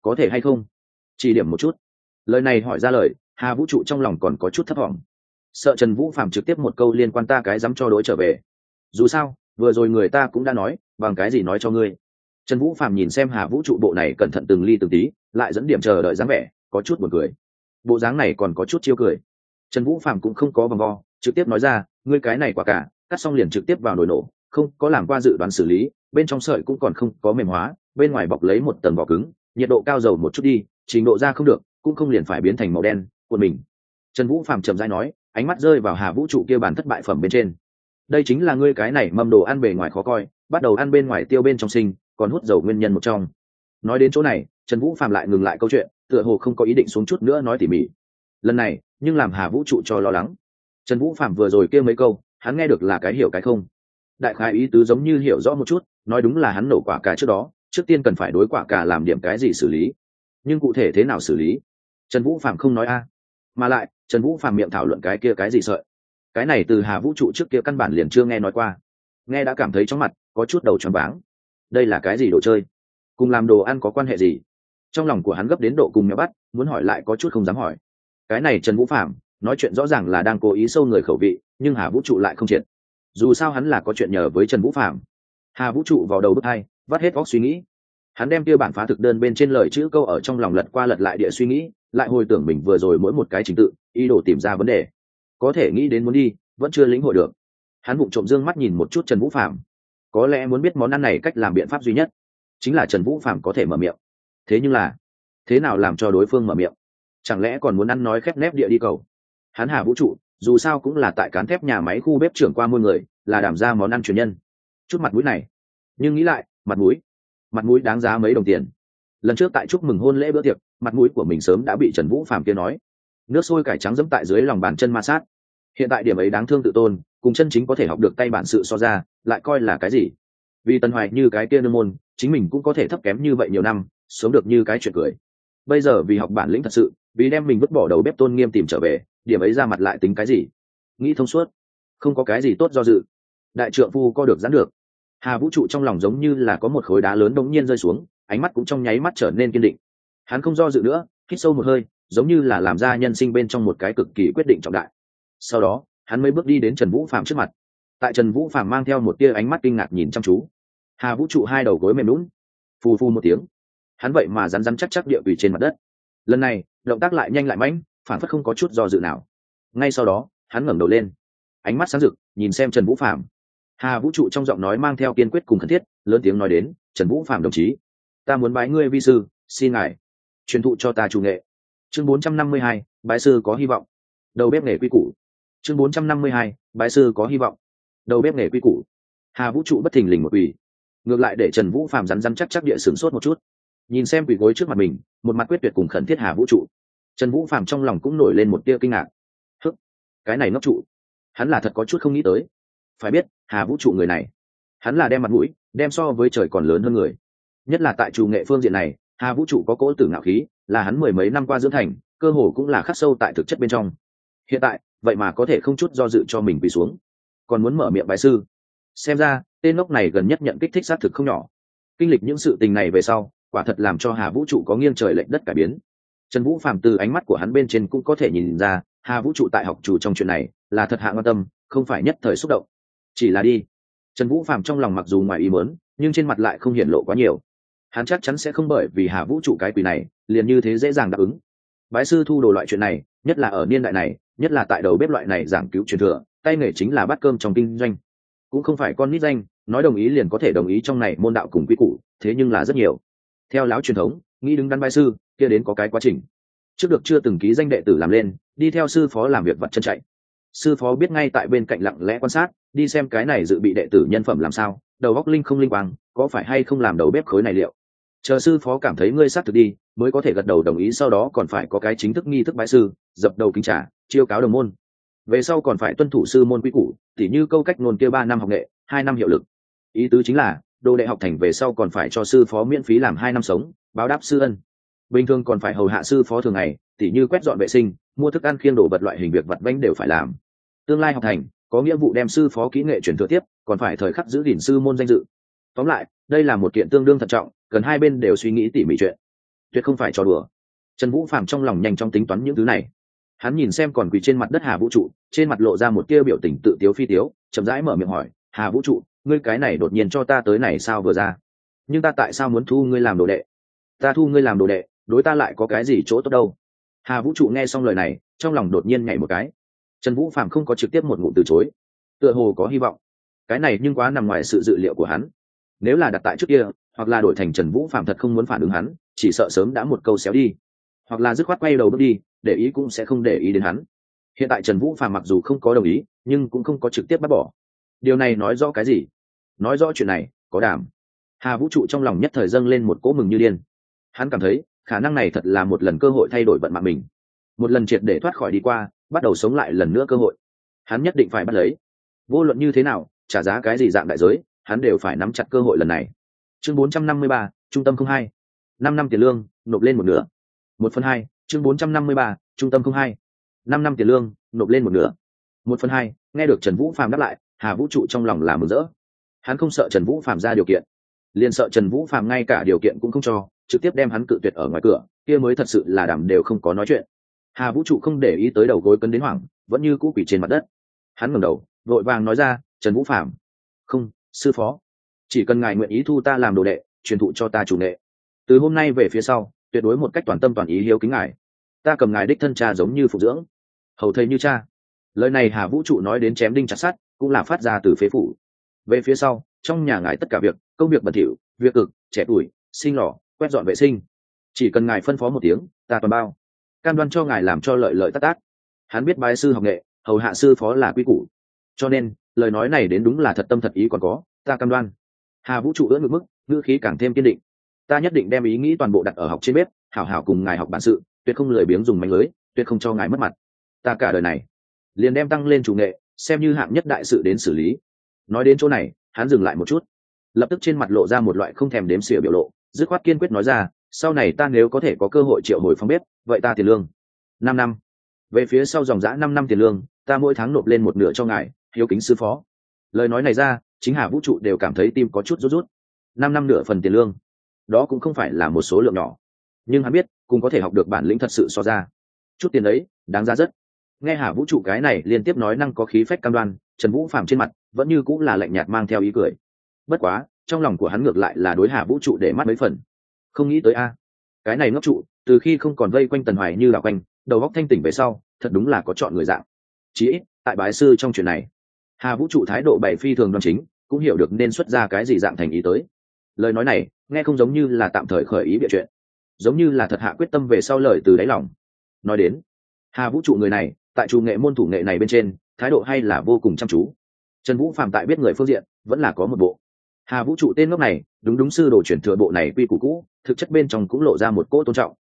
Có thể hay không? Chỉ điểm một chút. Lời này hỏi ra lời, hà vũ trụ trong lòng còn có chút thất vọng sợ trần vũ phạm trực tiếp một câu liên quan ta cái dám cho đối trở về. Dù sao vừa rồi người ta cũng đã nói, bằng cái gì nói cho ngươi? Trần vũ phạm nhìn xem hà vũ trụ bộ này cẩn thận từng ly từng tí, lại dẫn điểm chờ đợi dáng vẻ, có chút buồn cười. Bộ dáng này còn có chút chiêu cười. Trần vũ phạm cũng không có vòng vo, trực tiếp nói ra, ngươi cái này quả cả, cắt xong liền trực tiếp vào nồi nổ, không có làm qua dự đoán xử lý, bên trong sợi cũng còn không có mềm hóa, bên ngoài bọc lấy một tầng vỏ cứng, nhiệt độ cao dầu một chút đi, trình độ ra không được, cũng không liền phải biến thành màu đen của mình. Trần vũ phạm trầm dai nói, ánh mắt rơi vào hà vũ trụ kia bàn thất bại phẩm bên trên đây chính là ngươi cái này mâm đồ ăn bề ngoài khó coi, bắt đầu ăn bên ngoài tiêu bên trong sinh, còn hút dầu nguyên nhân một trong. Nói đến chỗ này, trần vũ phạm lại ngừng lại câu chuyện, tựa hồ không có ý định xuống chút nữa nói tỉ mỉ. Lần này, nhưng làm hà vũ trụ cho lo lắng. Trần vũ phạm vừa rồi kêu mấy câu, hắn nghe được là cái hiểu cái không. Đại khái ý tứ giống như hiểu rõ một chút, nói đúng là hắn nổ quả cả trước đó, trước tiên cần phải đối quả cả làm điểm cái gì xử lý. Nhưng cụ thể thế nào xử lý? Trần vũ phạm không nói a. Mà lại, trần vũ phạm miệng thảo luận cái kia cái gì sợi? Cái này từ hà vũ trụ trước kia căn bản liền chưa nghe nói qua. Nghe đã cảm thấy chóng mặt, có chút đầu tròn váng. Đây là cái gì đồ chơi? Cùng làm đồ ăn có quan hệ gì? Trong lòng của hắn gấp đến độ cùng nhau bắt, muốn hỏi lại có chút không dám hỏi. Cái này trần vũ phạm nói chuyện rõ ràng là đang cố ý sâu người khẩu vị, nhưng hà vũ trụ lại không triệt. Dù sao hắn là có chuyện nhờ với trần vũ phạm hà vũ trụ vào đầu bước hai, vắt hết óc suy nghĩ. Hắn đem tiêu bản phá thực đơn bên trên lời chữ câu ở trong lòng lật qua lật lại địa suy nghĩ, lại hồi tưởng mình vừa rồi mỗi một cái trình tự, ý đồ tìm ra vấn đề có thể nghĩ đến muốn đi, vẫn chưa lĩnh hội được. Hắn bụng trộm dương mắt nhìn một chút trần vũ phạm có lẽ muốn biết món ăn này cách làm biện pháp duy nhất, chính là trần vũ phạm có thể mở miệng. Thế nhưng là, thế nào làm cho đối phương mở miệng? Chẳng lẽ còn muốn ăn nói khép nép địa đi cầu? Hắn hà vũ trụ, dù sao cũng là tại cán thép nhà máy khu bếp trưởng qua muôn người, là đảm ra món ăn truyền nhân. Chút mặt mũi này. Nhưng nghĩ lại, mặt mũi. Mặt mũi đáng giá mấy đồng tiền. Lần trước tại chúc mừng hôn lễ bữa tiệc, mặt mũi của mình sớm đã bị trần vũ phàm kia nói nước sôi cải trắng dẫm tại dưới lòng bàn chân ma sát. Hiện tại điểm ấy đáng thương tự tôn, cùng chân chính có thể học được tay bản sự so ra, lại coi là cái gì? Vì tần hoài như cái kia nơ môn, chính mình cũng có thể thấp kém như vậy nhiều năm, sống được như cái chuyện cười. Bây giờ vì học bản lĩnh thật sự, vì đem mình vứt bỏ đầu bếp tôn nghiêm tìm trở về, điểm ấy ra mặt lại tính cái gì? Nghĩ thông suốt. Không có cái gì tốt do dự. Đại trượng phu co được giãn được. Hà vũ trụ trong lòng giống như là có một khối đá lớn đống nhiên rơi xuống, ánh mắt cũng trong nháy mắt trở nên kiên định. Hắn không do dự nữa, hít sâu một hơi giống như là làm ra nhân sinh bên trong một cái cực kỳ quyết định trọng đại. Sau đó, hắn mới bước đi đến trần vũ phạm trước mặt. Tại trần vũ phạm mang theo một tia ánh mắt kinh ngạc nhìn chăm chú. Hà vũ trụ hai đầu gối mềm lún phù phù một tiếng. Hắn vậy mà rắn rắn chắc chắc địa vị trên mặt đất. Lần này, động tác lại nhanh lại mãnh, phản phất không có chút do dự nào. Ngay sau đó, hắn ngẩng đầu lên. Ánh mắt sáng rực, nhìn xem trần vũ phạm hà vũ trụ trong giọng nói mang theo kiên quyết cùng khẩn thiết, lớn tiếng nói đến, trần vũ phạm đồng chí, ta muốn bái ngươi vi sư, xin ngài truyền thụ cho ta chủ nghệ chương 452, bái sư có hy vọng. Đầu bếp nghề quy củ. Chương 452, bái sư có hy vọng. Đầu bếp nghề quy củ. Hà vũ trụ bất thình lình một quỷ ngược lại để trần vũ phàm rắn rắn chắc chắc địa sửng sốt một chút. Nhìn xem quỷ gối trước mặt mình một mặt quyết tuyệt cùng khẩn thiết hà vũ trụ. Trần vũ phàm trong lòng cũng nổi lên một tia kinh ngạc. Hức cái này ngốc trụ. Hắn là thật có chút không nghĩ tới. Phải biết hà vũ trụ người này. Hắn là đem mặt mũi đem so với trời còn lớn hơn người. Nhất là tại chủ nghệ phương diện này hà vũ trụ có cỗ tử ngạo khí là hắn mười mấy năm qua dưỡng thành, cơ hồ cũng là khắc sâu tại thực chất bên trong. Hiện tại, vậy mà có thể không chút do dự cho mình quỳ xuống. Còn muốn mở miệng bài sư. Xem ra, tên ngốc này gần nhất nhận kích thích xác thực không nhỏ. Kinh lịch những sự tình này về sau, quả thật làm cho hà vũ trụ có nghiêng trời lệch đất cải biến. Trần vũ phàm từ ánh mắt của hắn bên trên cũng có thể nhìn ra, hà vũ trụ tại học chủ trong chuyện này, là thật hạ quan tâm, không phải nhất thời xúc động. Chỉ là đi. Trần vũ phàm trong lòng mặc dù ngoài ý mớn nhưng trên mặt lại không hiện lộ quá nhiều hắn chắc chắn sẽ không bởi vì hà vũ trụ cái quỷ này, liền như thế dễ dàng đáp ứng. Bái sư thu đồ loại chuyện này, nhất là ở niên đại này, nhất là tại đầu bếp loại này giảng cứu truyền thừa, tay nghề chính là bắt cơm trong kinh doanh. Cũng không phải con nít danh, nói đồng ý liền có thể đồng ý trong này môn đạo cùng quy củ, thế nhưng là rất nhiều. Theo láo truyền thống, nghĩ đứng đắn bái sư, kia đến có cái quá trình. Trước được chưa từng ký danh đệ tử làm lên, đi theo sư phó làm việc vật chân chạy. Sư phó biết ngay tại bên cạnh lặng lẽ quan sát, đi xem cái này dự bị đệ tử nhân phẩm làm sao, đầu góc linh không linh quang, có phải hay không làm đầu bếp khối này liệu chờ sư phó cảm thấy ngươi xác thực đi, mới có thể gật đầu đồng ý, sau đó còn phải có cái chính thức nghi thức bãi sư, dập đầu kính trả chiêu cáo đồng môn. Về sau còn phải tuân thủ sư môn quy củ, tỉ như câu cách nôn kia ba năm học nghệ, hai năm hiệu lực. Ý tứ chính là, đồ đệ học thành về sau còn phải cho sư phó miễn phí làm hai năm sống, báo đáp sư ân. Bình thường còn phải hầu hạ sư phó thường ngày, tỉ như quét dọn vệ sinh, mua thức ăn khiêng đồ vật loại hình việc vật bánh đều phải làm. Tương lai học thành, có nghĩa vụ đem sư phó kỹ nghệ truyền thừa tiếp, còn phải thời khắc giữ gìn sư môn danh dự. Tóm lại, đây là một kiện tương đương thận trọng cần hai bên đều suy nghĩ tỉ mỉ chuyện. Tuyệt không phải cho đùa. Trần vũ phạm trong lòng nhanh chóng tính toán những thứ này. Hắn nhìn xem còn quỳ trên mặt đất hà vũ trụ, trên mặt lộ ra một tia biểu tình tự tiếu phi tiếu, chậm rãi mở miệng hỏi, hà vũ trụ, ngươi cái này đột nhiên cho ta tới này sao vừa ra? Nhưng ta tại sao muốn thu ngươi làm đồ đệ? Ta thu ngươi làm đồ đệ, đối ta lại có cái gì chỗ tốt đâu? Hà vũ trụ nghe xong lời này, trong lòng đột nhiên nhảy một cái. Trần vũ phạm không có trực tiếp một ngụ từ chối. Tựa hồ có hy vọng. Cái này nhưng quá nằm ngoài sự dự liệu của hắn nếu là đặt tại trước kia, hoặc là đổi thành trần vũ phạm thật không muốn phản ứng hắn, chỉ sợ sớm đã một câu xéo đi. Hoặc là dứt khoát quay đầu bước đi, để ý cũng sẽ không để ý đến hắn. Hiện tại trần vũ phạm mặc dù không có đồng ý, nhưng cũng không có trực tiếp bắt bỏ. Điều này nói rõ cái gì? Nói rõ chuyện này, có đảm. Hà vũ trụ trong lòng nhất thời dâng lên một cỗ mừng như điên. Hắn cảm thấy, khả năng này thật là một lần cơ hội thay đổi vận mạng mình. Một lần triệt để thoát khỏi đi qua, bắt đầu sống lại lần nữa cơ hội. Hắn nhất định phải bắt lấy. Vô luận như thế nào, trả giá cái gì dạng đại giới hắn đều phải nắm chặt cơ hội lần này. Chương 453, trung tâm không hai. Năm năm tiền lương nộp lên một nửa. Một phần hai chương 453, trung tâm không hai. Năm năm tiền lương nộp lên một nửa. Một phần hai nghe được trần vũ phạm đáp lại hà vũ trụ trong lòng là mừng rỡ. Hắn không sợ trần vũ phạm ra điều kiện liền sợ trần vũ phạm ngay cả điều kiện cũng không cho trực tiếp đem hắn cự tuyệt ở ngoài cửa kia mới thật sự là đảm đều không có nói chuyện. Hà vũ trụ không để ý tới đầu gối cấn đến hoảng vẫn như cũ quỷ trên mặt đất. Hắn ngẩng đầu vội vàng nói ra trần vũ phạm không sư phó, chỉ cần ngài nguyện ý thu ta làm đồ đệ, truyền thụ cho ta chủ nghệ. Từ hôm nay về phía sau, tuyệt đối một cách toàn tâm toàn ý hiếu kính ngài. Ta cầm ngài đích thân cha giống như phục dưỡng. Hầu thầy như cha. Lời này hà vũ trụ nói đến chém đinh chặt sát cũng là phát ra từ phế phủ. Về phía sau, trong nhà ngài tất cả việc, công việc bẩn thỉu, việc cực, trẻ tuổi, sinh lò, quét dọn vệ sinh. Chỉ cần ngài phân phó một tiếng, ta toàn bao. Cam đoan cho ngài làm cho lợi lợi tắc tát hắn biết bái sư học nghệ, hầu hạ sư phó là quy củ. Cho nên lời nói này đến đúng là thật tâm thật ý còn có, ta cam đoan. Hà vũ trụ ưỡn ngực mức, ngữ khí càng thêm kiên định. Ta nhất định đem ý nghĩ toàn bộ đặt ở học trên bếp, hảo hảo cùng ngài học bản sự, tuyệt không lười biếng dùng mánh lưới, tuyệt không cho ngài mất mặt. Ta cả đời này, liền đem tăng lên chủ nghệ, xem như hạng nhất đại sự đến xử lý. Nói đến chỗ này, hắn dừng lại một chút. Lập tức trên mặt lộ ra một loại không thèm đếm xỉa biểu lộ, dứt khoát kiên quyết nói ra, sau này ta nếu có thể có cơ hội triệu hồi phong bếp, vậy ta tiền lương. Năm năm. Về phía sau dòng giã năm năm tiền lương, ta mỗi tháng nộp lên một nửa cho ngài hiếu kính sư phó. Lời nói này ra, chính hà vũ trụ đều cảm thấy tim có chút rút rút. Năm năm nửa phần tiền lương, đó cũng không phải là một số lượng nhỏ. Nhưng hắn biết, cũng có thể học được bản lĩnh thật sự so ra. Chút tiền đấy, đáng ra rất. Nghe hà vũ trụ cái này liên tiếp nói năng có khí phách cam đoan, trần vũ phạm trên mặt vẫn như cũng là lạnh nhạt mang theo ý cười. Bất quá, trong lòng của hắn ngược lại là đối hà vũ trụ để mắt mấy phần. Không nghĩ tới a, cái này ngốc trụ, từ khi không còn vây quanh tần hoài như là quanh, đầu góc thanh tỉnh về sau, thật đúng là có chọn người dạng. Chí ít, tại bái sư trong chuyện này hà vũ trụ thái độ bày phi thường đoan chính, cũng hiểu được nên xuất ra cái gì dạng thành ý tới. Lời nói này, nghe không giống như là tạm thời khởi ý bịa chuyện, giống như là thật hạ quyết tâm về sau lời từ đáy lòng. Nói đến, hà vũ trụ người này, tại chủ nghệ môn thủ nghệ này bên trên, thái độ hay là vô cùng chăm chú. Trần vũ phạm tại biết người phương diện, vẫn là có một bộ. Hà vũ trụ tên ngốc này, đúng đúng sư đồ chuyển thừa bộ này quy củ cũ, thực chất bên trong cũng lộ ra một cỗ tôn trọng.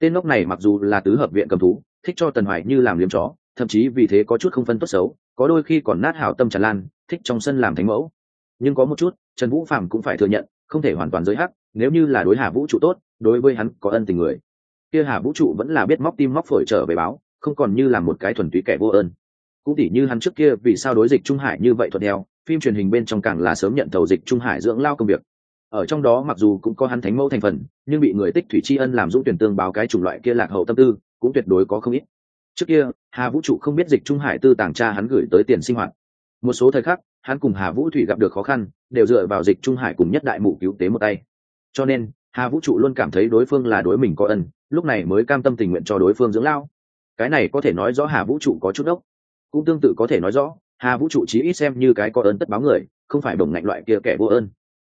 Tên ngốc này mặc dù là tứ hợp viện cầm thú, thích cho tần hoài như làm liếm chó, thậm chí vì thế có chút không phân tốt xấu có đôi khi còn nát hảo tâm tràn lan, thích trong sân làm thánh mẫu. Nhưng có một chút, trần vũ phạm cũng phải thừa nhận, không thể hoàn toàn giới hắc, nếu như là đối hà vũ trụ tốt, đối với hắn có ân tình người. Kia hà vũ trụ vẫn là biết móc tim móc phổi trở về báo, không còn như là một cái thuần túy kẻ vô ơn. Cũng tỉ như hắn trước kia vì sao đối dịch trung hải như vậy thuận theo, phim truyền hình bên trong càng là sớm nhận thầu dịch trung hải dưỡng lao công việc. Ở trong đó mặc dù cũng có hắn thánh mẫu thành phần, nhưng bị người tích thủy tri ân làm dũng tuyển tương báo cái chủng loại kia lạc hậu tâm tư, cũng tuyệt đối có không ít trước kia, hà vũ trụ không biết dịch trung hải tư tàng cha hắn gửi tới tiền sinh hoạt. Một số thời khắc, hắn cùng hà vũ thủy gặp được khó khăn, đều dựa vào dịch trung hải cùng nhất đại mụ cứu tế một tay. Cho nên, hà vũ trụ luôn cảm thấy đối phương là đối mình có ân, lúc này mới cam tâm tình nguyện cho đối phương dưỡng lao. Cái này có thể nói rõ hà vũ trụ có chút ốc cũng tương tự có thể nói rõ, hà vũ trụ chí ít xem như cái có ơn tất báo người, không phải đồng ngạnh loại kia kẻ vô ơn.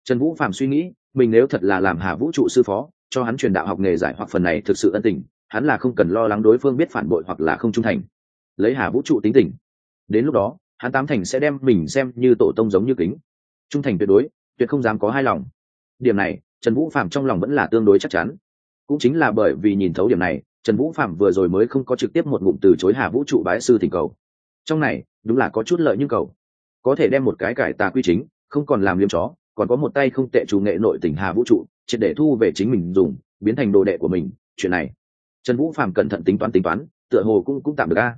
Trần vũ phạm suy nghĩ, mình nếu thật là làm hà vũ trụ sư phó, cho hắn truyền đạo học nghề giải hoặc phần này thực sự ân tình hắn là không cần lo lắng đối phương biết phản bội hoặc là không trung thành. Lấy hà vũ trụ tính tình. Đến lúc đó, hắn tám thành sẽ đem mình xem như tổ tông giống như kính. Trung thành tuyệt đối, tuyệt không dám có hai lòng. Điểm này, trần vũ phạm trong lòng vẫn là tương đối chắc chắn. Cũng chính là bởi vì nhìn thấu điểm này, trần vũ phạm vừa rồi mới không có trực tiếp một ngụm từ chối hà vũ trụ bái sư thỉnh cầu. Trong này, đúng là có chút lợi nhưng cầu. Có thể đem một cái cải tà quy chính, không còn làm liêm chó, còn có một tay không tệ chủ nghệ nội tỉnh hà vũ trụ, triệt để thu về chính mình dùng, biến thành đồ đệ của mình, chuyện này trần vũ phạm cẩn thận tính toán tính toán tựa hồ cũng cũng tạm được a.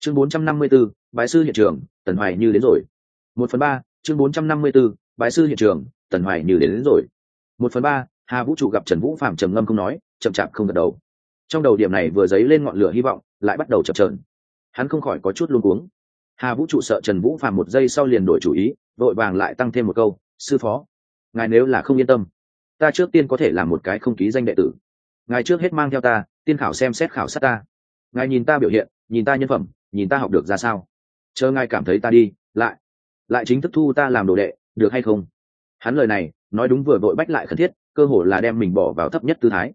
Chương bốn trăm năm mươi 454, bái sư hiện trường tần hoài như đến rồi. Một phần ba chương bốn trăm năm mươi 454, bái sư hiện trường tần hoài như đến, đến rồi. Một phần ba hà vũ trụ gặp trần vũ phạm trầm ngâm không nói chậm chạp không gật đầu. Trong đầu điểm này vừa dấy lên ngọn lửa hy vọng lại bắt đầu chập trờn hắn không khỏi có chút luôn cuống. Hà vũ trụ sợ trần vũ phạm một giây sau liền đổi chủ ý vội vàng lại tăng thêm một câu sư phó ngài nếu là không yên tâm ta trước tiên có thể làm một cái không ký danh đệ tử. Ngài trước hết mang theo ta tiên khảo xem xét khảo sát ta. Ngài nhìn ta biểu hiện, nhìn ta nhân phẩm, nhìn ta học được ra sao? Chờ ngài cảm thấy ta đi, lại lại chính thức thu ta làm đồ đệ, được hay không? Hắn lời này, nói đúng vừa vội bách lại khẩn thiết, cơ hồ là đem mình bỏ vào thấp nhất tư thái.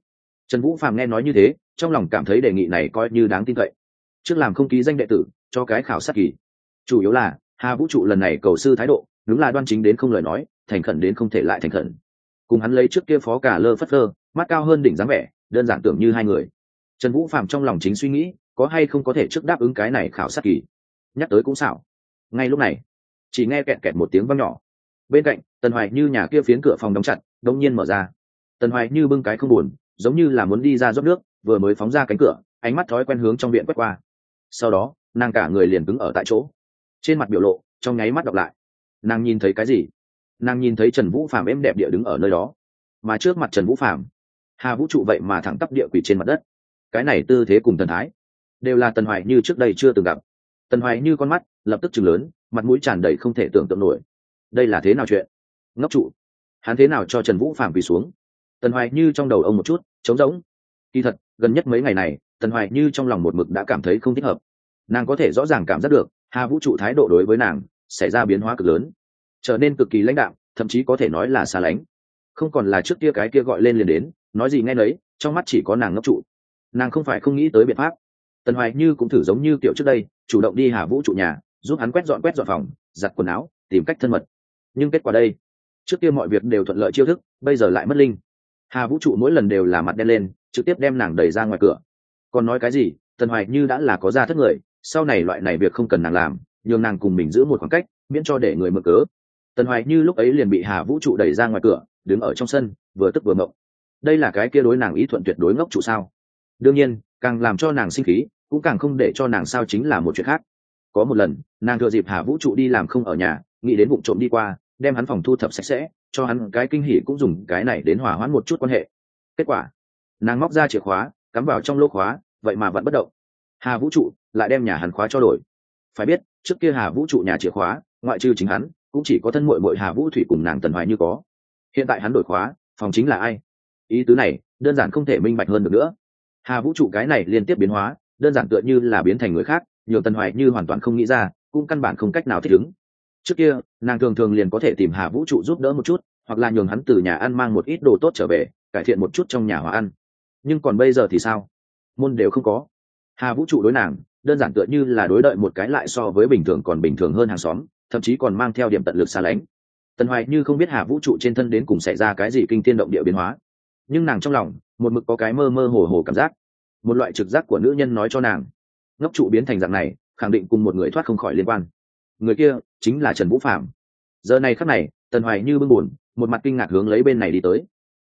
Trần vũ phàm nghe nói như thế, trong lòng cảm thấy đề nghị này coi như đáng tin cậy. Trước làm không ký danh đệ tử, cho cái khảo sát kỳ. Chủ yếu là, hà vũ trụ lần này cầu sư thái độ, đúng là đoan chính đến không lời nói, thành khẩn đến không thể lại thành khẩn. Cùng hắn lấy trước kia phó cả lơ phất lơ, mắt cao hơn đỉnh dáng vẻ, đơn giản tưởng như hai người trần vũ phạm trong lòng chính suy nghĩ, có hay không có thể trước đáp ứng cái này khảo sát kỳ. Nhắc tới cũng xảo. Ngay lúc này, chỉ nghe kẹt kẹt một tiếng văng nhỏ. Bên cạnh, tần hoài như nhà kia phiến cửa phòng đóng chặt đông nhiên mở ra. Tần hoài như bưng cái không buồn, giống như là muốn đi ra rót nước, vừa mới phóng ra cánh cửa, ánh mắt thói quen hướng trong viện quét qua. Sau đó, nàng cả người liền cứng ở tại chỗ. Trên mặt biểu lộ, trong nháy mắt đọc lại. Nàng nhìn thấy cái gì? Nàng nhìn thấy trần vũ phạm êm đẹp địa đứng ở nơi đó. Mà trước mặt trần vũ phạm hà vũ trụ vậy mà thẳng tắp địa quỷ trên mặt đất cái này tư thế cùng thần thái đều là tần hoài như trước đây chưa từng gặp. Tần hoài như con mắt lập tức chừng lớn, mặt mũi tràn đầy không thể tưởng tượng nổi. Đây là thế nào chuyện? Ngốc trụ. Hắn thế nào cho trần vũ phạm quỳ xuống? Tần hoài như trong đầu ông một chút, trống rỗng. Kỳ thật, gần nhất mấy ngày này, tần hoài như trong lòng một mực đã cảm thấy không thích hợp. Nàng có thể rõ ràng cảm giác được, hà vũ trụ thái độ đối với nàng xảy ra biến hóa cực lớn, trở nên cực kỳ lãnh đạo thậm chí có thể nói là xa lánh. Không còn là trước kia cái kia gọi lên liền đến, nói gì nghe nấy, trong mắt chỉ có nàng ngốc trụ nàng không phải không nghĩ tới biện pháp. Tần hoài như cũng thử giống như kiểu trước đây, chủ động đi hà vũ trụ nhà, giúp hắn quét dọn quét dọn phòng, giặt quần áo, tìm cách thân mật. Nhưng kết quả đây, trước kia mọi việc đều thuận lợi chiêu thức, bây giờ lại mất linh. Hà vũ trụ mỗi lần đều là mặt đen lên, trực tiếp đem nàng đẩy ra ngoài cửa. Còn nói cái gì, tần hoài như đã là có ra thất người, sau này loại này việc không cần nàng làm, nhường nàng cùng mình giữ một khoảng cách, miễn cho để người mở cớ tần hoài như lúc ấy liền bị hà vũ trụ đẩy ra ngoài cửa, đứng ở trong sân, vừa tức vừa mộng. Đây là cái kia đối nàng ý thuận tuyệt đối ngốc trụ sao? Đương nhiên, càng làm cho nàng sinh khí, cũng càng không để cho nàng sao chính là một chuyện khác. Có một lần, nàng thừa dịp hà vũ trụ đi làm không ở nhà, nghĩ đến vụ trộm đi qua, đem hắn phòng thu thập sạch sẽ, cho hắn cái kinh hỉ cũng dùng cái này đến hỏa hoãn một chút quan hệ. Kết quả, nàng móc ra chìa khóa, cắm vào trong lô khóa, vậy mà vẫn bất động. Hà vũ trụ lại đem nhà hắn khóa cho đổi. Phải biết, trước kia hà vũ trụ nhà chìa khóa, ngoại trừ chính hắn, cũng chỉ có thân mội mội hà vũ thủy cùng nàng tần hoài như có. Hiện tại hắn đổi khóa, phòng chính là ai? Ý tứ này, đơn giản không thể minh bạch hơn được nữa hà vũ trụ cái này liên tiếp biến hóa, đơn giản tựa như là biến thành người khác, nhiều tần hoài như hoàn toàn không nghĩ ra, cũng căn bản không cách nào thích ứng. Trước kia, nàng thường thường liền có thể tìm hà vũ trụ giúp đỡ một chút, hoặc là nhường hắn từ nhà ăn mang một ít đồ tốt trở về, cải thiện một chút trong nhà hòa ăn. Nhưng còn bây giờ thì sao? Môn đều không có. Hà vũ trụ đối nàng, đơn giản tựa như là đối đợi một cái lại so với bình thường còn bình thường hơn hàng xóm, thậm chí còn mang theo điểm tận lực xa lánh. Tần hoài như không biết hà vũ trụ trên thân đến cùng xảy ra cái gì kinh tiên động địa biến hóa. Nhưng nàng trong lòng một mực có cái mơ mơ hồ hồ cảm giác. Một loại trực giác của nữ nhân nói cho nàng. Ngốc trụ biến thành dạng này, khẳng định cùng một người thoát không khỏi liên quan. Người kia chính là trần vũ phạm giờ này khắc này, tần hoài như bưng buồn một mặt kinh ngạc hướng lấy bên này đi tới.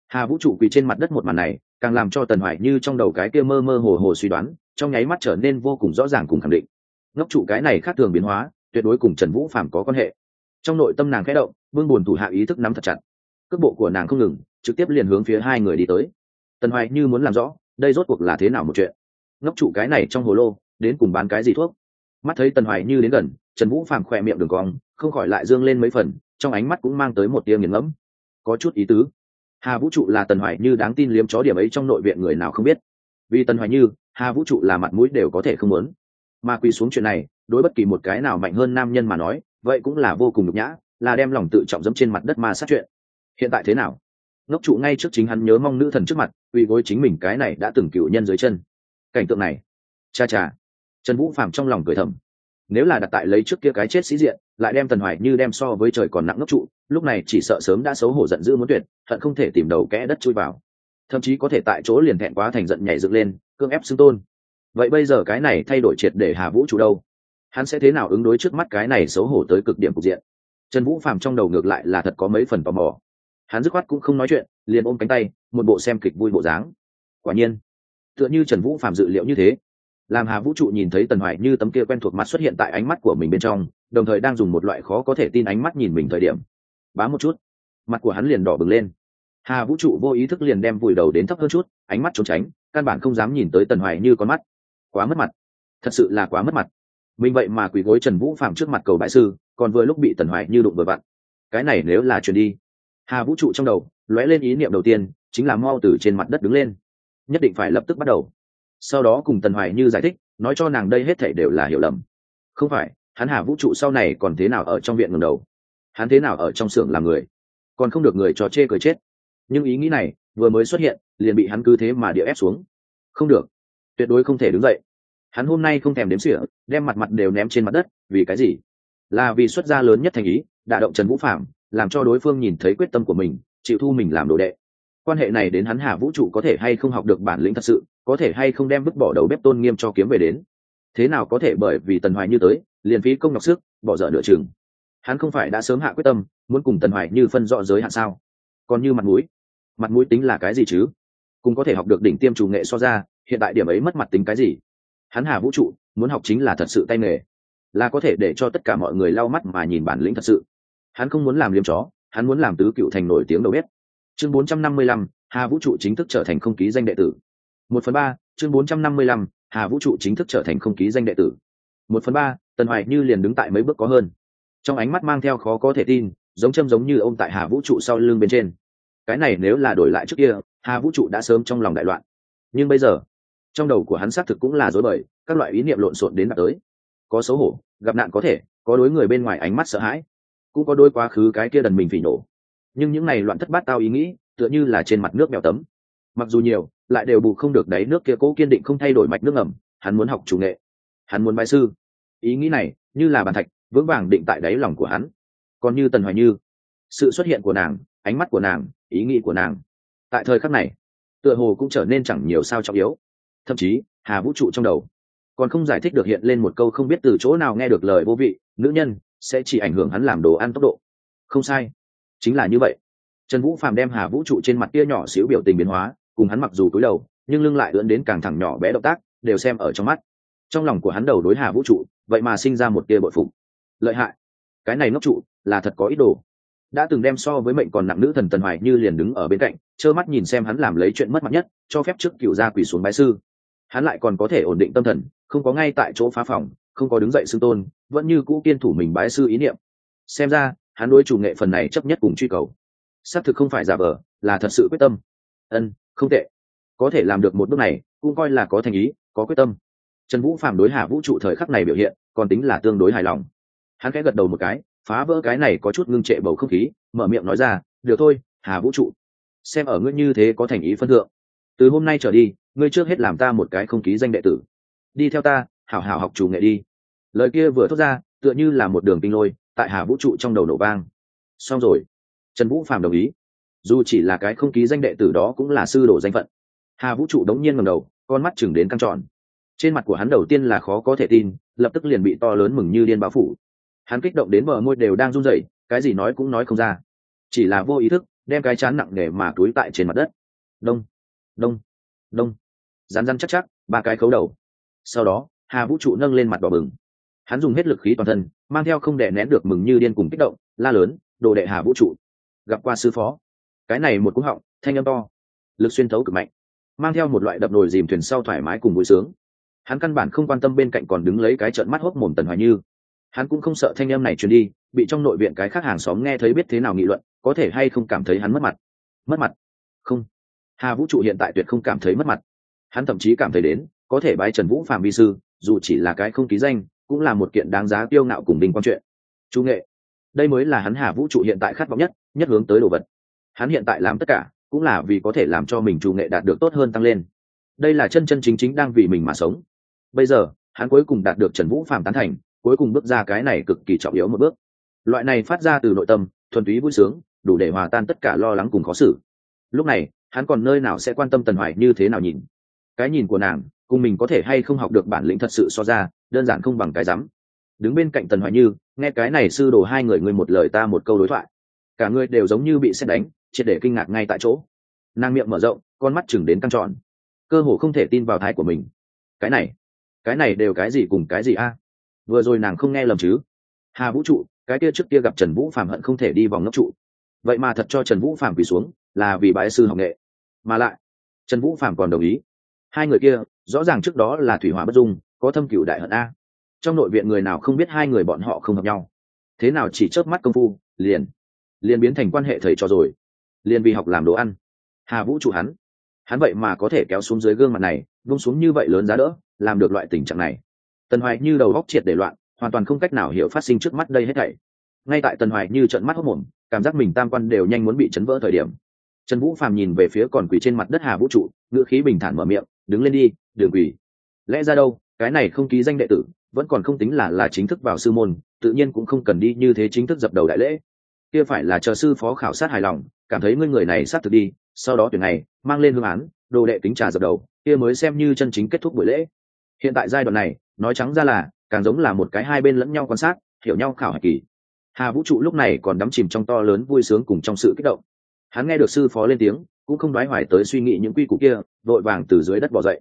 Hà vũ trụ quỳ trên mặt đất một màn này, càng làm cho tần hoài như trong đầu cái kia mơ mơ hồ hồ suy đoán, trong nháy mắt trở nên vô cùng rõ ràng cùng khẳng định. Ngốc trụ cái này khác thường biến hóa, tuyệt đối cùng trần vũ phạm có quan hệ. Trong nội tâm nàng khẽ động, bưng buồn thủ hạ ý thức nắm thật chặt. Cước bộ của nàng không ngừng, trực tiếp liền hướng phía hai người đi tới tần hoài như muốn làm rõ, đây rốt cuộc là thế nào một chuyện. Ngốc trụ cái này trong hồ lô, đến cùng bán cái gì thuốc? Mắt thấy tần hoài như đến gần, trần vũ phàm khỏe miệng đường cong, không khỏi lại dương lên mấy phần, trong ánh mắt cũng mang tới một tia nghiền ngẫm. Có chút ý tứ. Hà vũ trụ là tần hoài như đáng tin liếm chó điểm ấy trong nội viện người nào không biết. Vì tần hoài như, hà vũ trụ là mặt mũi đều có thể không muốn. Mà quỳ xuống chuyện này, đối bất kỳ một cái nào mạnh hơn nam nhân mà nói, vậy cũng là vô cùng nhục nhã, là đem lòng tự trọng dẫm trên mặt đất ma sát chuyện. Hiện tại thế nào? Ngốc trụ ngay trước chính hắn nhớ mong nữ thần trước mặt uy gối chính mình cái này đã từng cựu nhân dưới chân. Cảnh tượng này, cha cha. Trần vũ phạm trong lòng cười thầm. Nếu là đặt tại lấy trước kia cái chết sĩ diện, lại đem tần hoài như đem so với trời còn nặng ngốc trụ, lúc này chỉ sợ sớm đã xấu hổ giận dữ muốn tuyệt thận không thể tìm đầu kẽ đất chui vào. Thậm chí có thể tại chỗ liền thẹn quá thành giận nhảy dựng lên cương ép xưng tôn. Vậy bây giờ cái này thay đổi triệt để hà vũ trụ đâu? Hắn sẽ thế nào ứng đối trước mắt cái này xấu hổ tới cực điểm cục diện? Trần vũ phàm trong đầu ngược lại là thật có mấy phần tò mò hắn dứt khoát cũng không nói chuyện, liền ôm cánh tay, một bộ xem kịch vui bộ dáng. Quả nhiên, tựa như trần vũ phàm dự liệu như thế. Làm hà vũ trụ nhìn thấy tần hoài như tấm kia quen thuộc mặt xuất hiện tại ánh mắt của mình bên trong, đồng thời đang dùng một loại khó có thể tin ánh mắt nhìn mình thời điểm. Bá một chút. Mặt của hắn liền đỏ bừng lên. Hà vũ trụ vô ý thức liền đem vùi đầu đến thấp hơn chút, ánh mắt trốn tránh, căn bản không dám nhìn tới tần hoài như con mắt. Quá mất mặt. Thật sự là quá mất mặt. Mình vậy mà quỳ gối trần vũ phạm trước mặt cầu bại sư, còn vừa lúc bị tần hoài như đụng vừa vặn. Cái này nếu là chuyển đi hà vũ trụ trong đầu, lóe lên ý niệm đầu tiên, chính là mau từ trên mặt đất đứng lên. Nhất định phải lập tức bắt đầu. Sau đó cùng tần hoài như giải thích, nói cho nàng đây hết thể đều là hiểu lầm. Không phải, hắn hà vũ trụ sau này còn thế nào ở trong viện ngầm đầu? Hắn thế nào ở trong xưởng làm người? Còn không được người trò chê cười chết. Nhưng ý nghĩ này, vừa mới xuất hiện, liền bị hắn cứ thế mà địa ép xuống. Không được. Tuyệt đối không thể đứng dậy. Hắn hôm nay không thèm đếm xỉa, đem mặt mặt đều ném trên mặt đất, vì cái gì? Là vì xuất gia lớn nhất thành ý, đả động trần vũ phạm làm cho đối phương nhìn thấy quyết tâm của mình, chịu thu mình làm đồ đệ. Quan hệ này đến hắn hà vũ trụ có thể hay không học được bản lĩnh thật sự, có thể hay không đem vứt bỏ đầu bếp tôn nghiêm cho kiếm về đến. Thế nào có thể bởi vì tần hoài như tới, liền phí công nhọc sức, bỏ dở nửa chừng. Hắn không phải đã sớm hạ quyết tâm, muốn cùng tần hoài như phân rõ giới hạn sao? Còn như mặt mũi. Mặt mũi tính là cái gì chứ? Cũng có thể học được đỉnh tiêm chủ nghệ so ra, hiện tại điểm ấy mất mặt tính cái gì? Hắn hà vũ trụ, muốn học chính là thật sự tay nghề. Là có thể để cho tất cả mọi người lau mắt mà nhìn bản lĩnh thật sự hắn không muốn làm liêm chó hắn muốn làm tứ cựu thành nổi tiếng đầu bếp. Chương 455, hà vũ trụ chính thức trở thành không ký danh đệ tử. Một phần ba chương 455, hà vũ trụ chính thức trở thành không ký danh đệ tử. Một phần ba tần hoài như liền đứng tại mấy bước có hơn. Trong ánh mắt mang theo khó có thể tin giống châm giống như ông tại hà vũ trụ sau lưng bên trên. Cái này nếu là đổi lại trước kia hà vũ trụ đã sớm trong lòng đại loạn. Nhưng bây giờ trong đầu của hắn xác thực cũng là dối bời các loại ý niệm lộn xộn đến đạt tới. Có xấu hổ gặp nạn có thể có đối người bên ngoài ánh mắt sợ hãi cũng có đôi quá khứ cái kia đần mình phỉ nổ. Nhưng những này loạn thất bát tao ý nghĩ, tựa như là trên mặt nước mèo tấm. Mặc dù nhiều, lại đều bù không được đáy nước kia cố kiên định không thay đổi mạch nước ngầm, hắn muốn học chủ nghệ. Hắn muốn bài sư. Ý nghĩ này, như là bàn thạch, vững vàng định tại đáy lòng của hắn. Còn như tần hoài như, sự xuất hiện của nàng, ánh mắt của nàng, ý nghĩ của nàng. Tại thời khắc này, tựa hồ cũng trở nên chẳng nhiều sao trọng yếu. Thậm chí, hà vũ trụ trong đầu còn không giải thích được hiện lên một câu không biết từ chỗ nào nghe được lời vô vị, nữ nhân sẽ chỉ ảnh hưởng hắn làm đồ ăn tốc độ. Không sai. Chính là như vậy. Trần vũ phàm đem hà vũ trụ trên mặt kia nhỏ xíu biểu tình biến hóa, cùng hắn mặc dù cúi đầu, nhưng lưng lại ưỡn đến càng thẳng nhỏ bé động tác, đều xem ở trong mắt. Trong lòng của hắn đầu đối hà vũ trụ, vậy mà sinh ra một tia bội phục. Lợi hại. Cái này ngốc trụ, là thật có ý đồ. Đã từng đem so với mệnh còn nặng nữ thần tần hoài như liền đứng ở bên cạnh, trơ mắt nhìn xem hắn làm lấy chuyện mất mặt nhất, cho phép trước cựu gia quỳ xuống bái sư. Hắn lại còn có thể ổn định tâm thần không có ngay tại chỗ phá phòng, không có đứng dậy xưng tôn, vẫn như cũ kiên thủ mình bái sư ý niệm. Xem ra, hắn đối chủ nghệ phần này chấp nhất cùng truy cầu. Xác thực không phải giả vờ, là thật sự quyết tâm. Ân, không tệ. Có thể làm được một bước này, cũng coi là có thành ý, có quyết tâm. Trần vũ phạm đối hà vũ trụ thời khắc này biểu hiện, còn tính là tương đối hài lòng. Hắn khẽ gật đầu một cái, phá vỡ cái này có chút ngưng trệ bầu không khí, mở miệng nói ra, được thôi, hà vũ trụ, xem ở ngươi như thế có thành ý phân thượng. Từ hôm nay trở đi, ngươi trước hết làm ta một cái không khí danh đệ tử đi theo ta, hảo hảo học chủ nghệ đi. Lời kia vừa thốt ra, tựa như là một đường kinh lôi, tại hà vũ trụ trong đầu nổ vang. Xong rồi. Trần vũ phạm đồng ý. Dù chỉ là cái không ký danh đệ tử đó cũng là sư đồ danh phận. Hà vũ trụ đống nhiên ngầm đầu, con mắt chừng đến căng tròn. Trên mặt của hắn đầu tiên là khó có thể tin, lập tức liền bị to lớn mừng như điên bao phủ. Hắn kích động đến bờ môi đều đang run rẩy, cái gì nói cũng nói không ra. Chỉ là vô ý thức, đem cái chán nặng nề mà túi tại trên mặt đất. Đông đông đông. Rán rán chắc chắc, ba cái khấu đầu sau đó, hà vũ trụ nâng lên mặt đỏ bừng. Hắn dùng hết lực khí toàn thân, mang theo không đè nén được mừng như điên cùng kích động, la lớn, đồ đệ hà vũ trụ, gặp qua sư phó. Cái này một cú họng, thanh âm to, lực xuyên thấu cực mạnh, mang theo một loại đập nồi dìm thuyền sau thoải mái cùng vui sướng. Hắn căn bản không quan tâm bên cạnh còn đứng lấy cái trợn mắt hốc mồm tần hoài như. Hắn cũng không sợ thanh âm này truyền đi, bị trong nội viện cái khác hàng xóm nghe thấy biết thế nào nghị luận, có thể hay không cảm thấy hắn mất mặt. Mất mặt? Không. Hà vũ trụ hiện tại tuyệt không cảm thấy mất mặt. Hắn thậm chí cảm thấy đến có thể bái trần vũ phạm vi sư, dù chỉ là cái không ký danh, cũng là một kiện đáng giá tiêu ngạo cùng đình quan chuyện. Chú nghệ. Đây mới là hắn hà vũ trụ hiện tại khát vọng nhất nhất hướng tới đồ vật. Hắn hiện tại làm tất cả, cũng là vì có thể làm cho mình chủ nghệ đạt được tốt hơn tăng lên. Đây là chân chân chính chính đang vì mình mà sống. Bây giờ, hắn cuối cùng đạt được trần vũ phạm tán thành, cuối cùng bước ra cái này cực kỳ trọng yếu một bước. Loại này phát ra từ nội tâm, thuần túy vui sướng, đủ để hòa tan tất cả lo lắng cùng khó xử. Lúc này, hắn còn nơi nào sẽ quan tâm tần hoài như thế nào nhìn? Cái nhìn của nàng cùng mình có thể hay không học được bản lĩnh thật sự so ra, đơn giản không bằng cái rắm. Đứng bên cạnh tần hoài như, nghe cái này sư đồ hai người ngươi một lời ta một câu đối thoại. Cả người đều giống như bị xét đánh, triệt để kinh ngạc ngay tại chỗ. Nàng miệng mở rộng, con mắt chừng đến căng tròn. Cơ hồ không thể tin vào thái của mình. Cái này cái này đều cái gì cùng cái gì a? Vừa rồi nàng không nghe lầm chứ? Hà vũ trụ, cái kia trước kia gặp trần vũ phạm hận không thể đi vòng ngốc trụ. Vậy mà thật cho trần vũ phạm quỳ xuống, là vì bãi sư học nghệ. Mà lại, trần vũ phạm còn đồng ý. Hai người kia rõ ràng trước đó là thủy hỏa bất dung, có thâm cửu đại hận a. Trong nội viện người nào không biết hai người bọn họ không hợp nhau? Thế nào chỉ chớp mắt công phu, liền liền biến thành quan hệ thầy trò rồi. Liền vì học làm đồ ăn. Hà vũ trụ hắn. Hắn vậy mà có thể kéo xuống dưới gương mặt này vung xuống như vậy lớn giá đỡ, làm được loại tình trạng này. Tần hoài như đầu góc triệt để loạn, hoàn toàn không cách nào hiểu phát sinh trước mắt đây hết thảy. Ngay tại tần hoài như trận mắt hốc mồm, cảm giác mình tam quan đều nhanh muốn bị chấn vỡ thời điểm. Trần vũ phàm nhìn về phía còn quỳ trên mặt đất hà vũ trụ, ngữ khí bình thản mở miệng, đứng lên đi đường quỷ lẽ ra đâu, cái này không ký danh đệ tử, vẫn còn không tính là là chính thức vào sư môn, tự nhiên cũng không cần đi như thế chính thức dập đầu đại lễ. Kia phải là chờ sư phó khảo sát hài lòng, cảm thấy ngươi người này sát thực đi, sau đó tuyển này mang lên hương án, đồ đệ kính trà dập đầu, kia mới xem như chân chính kết thúc buổi lễ. Hiện tại giai đoạn này, nói trắng ra là, càng giống là một cái hai bên lẫn nhau quan sát, hiểu nhau khảo hạch kỳ. Hà vũ trụ lúc này còn đắm chìm trong to lớn vui sướng cùng trong sự kích động. Hắn nghe được sư phó lên tiếng, cũng không đoái hoài tới suy nghĩ những quy củ kia, vội vàng từ dưới đất bỏ dậy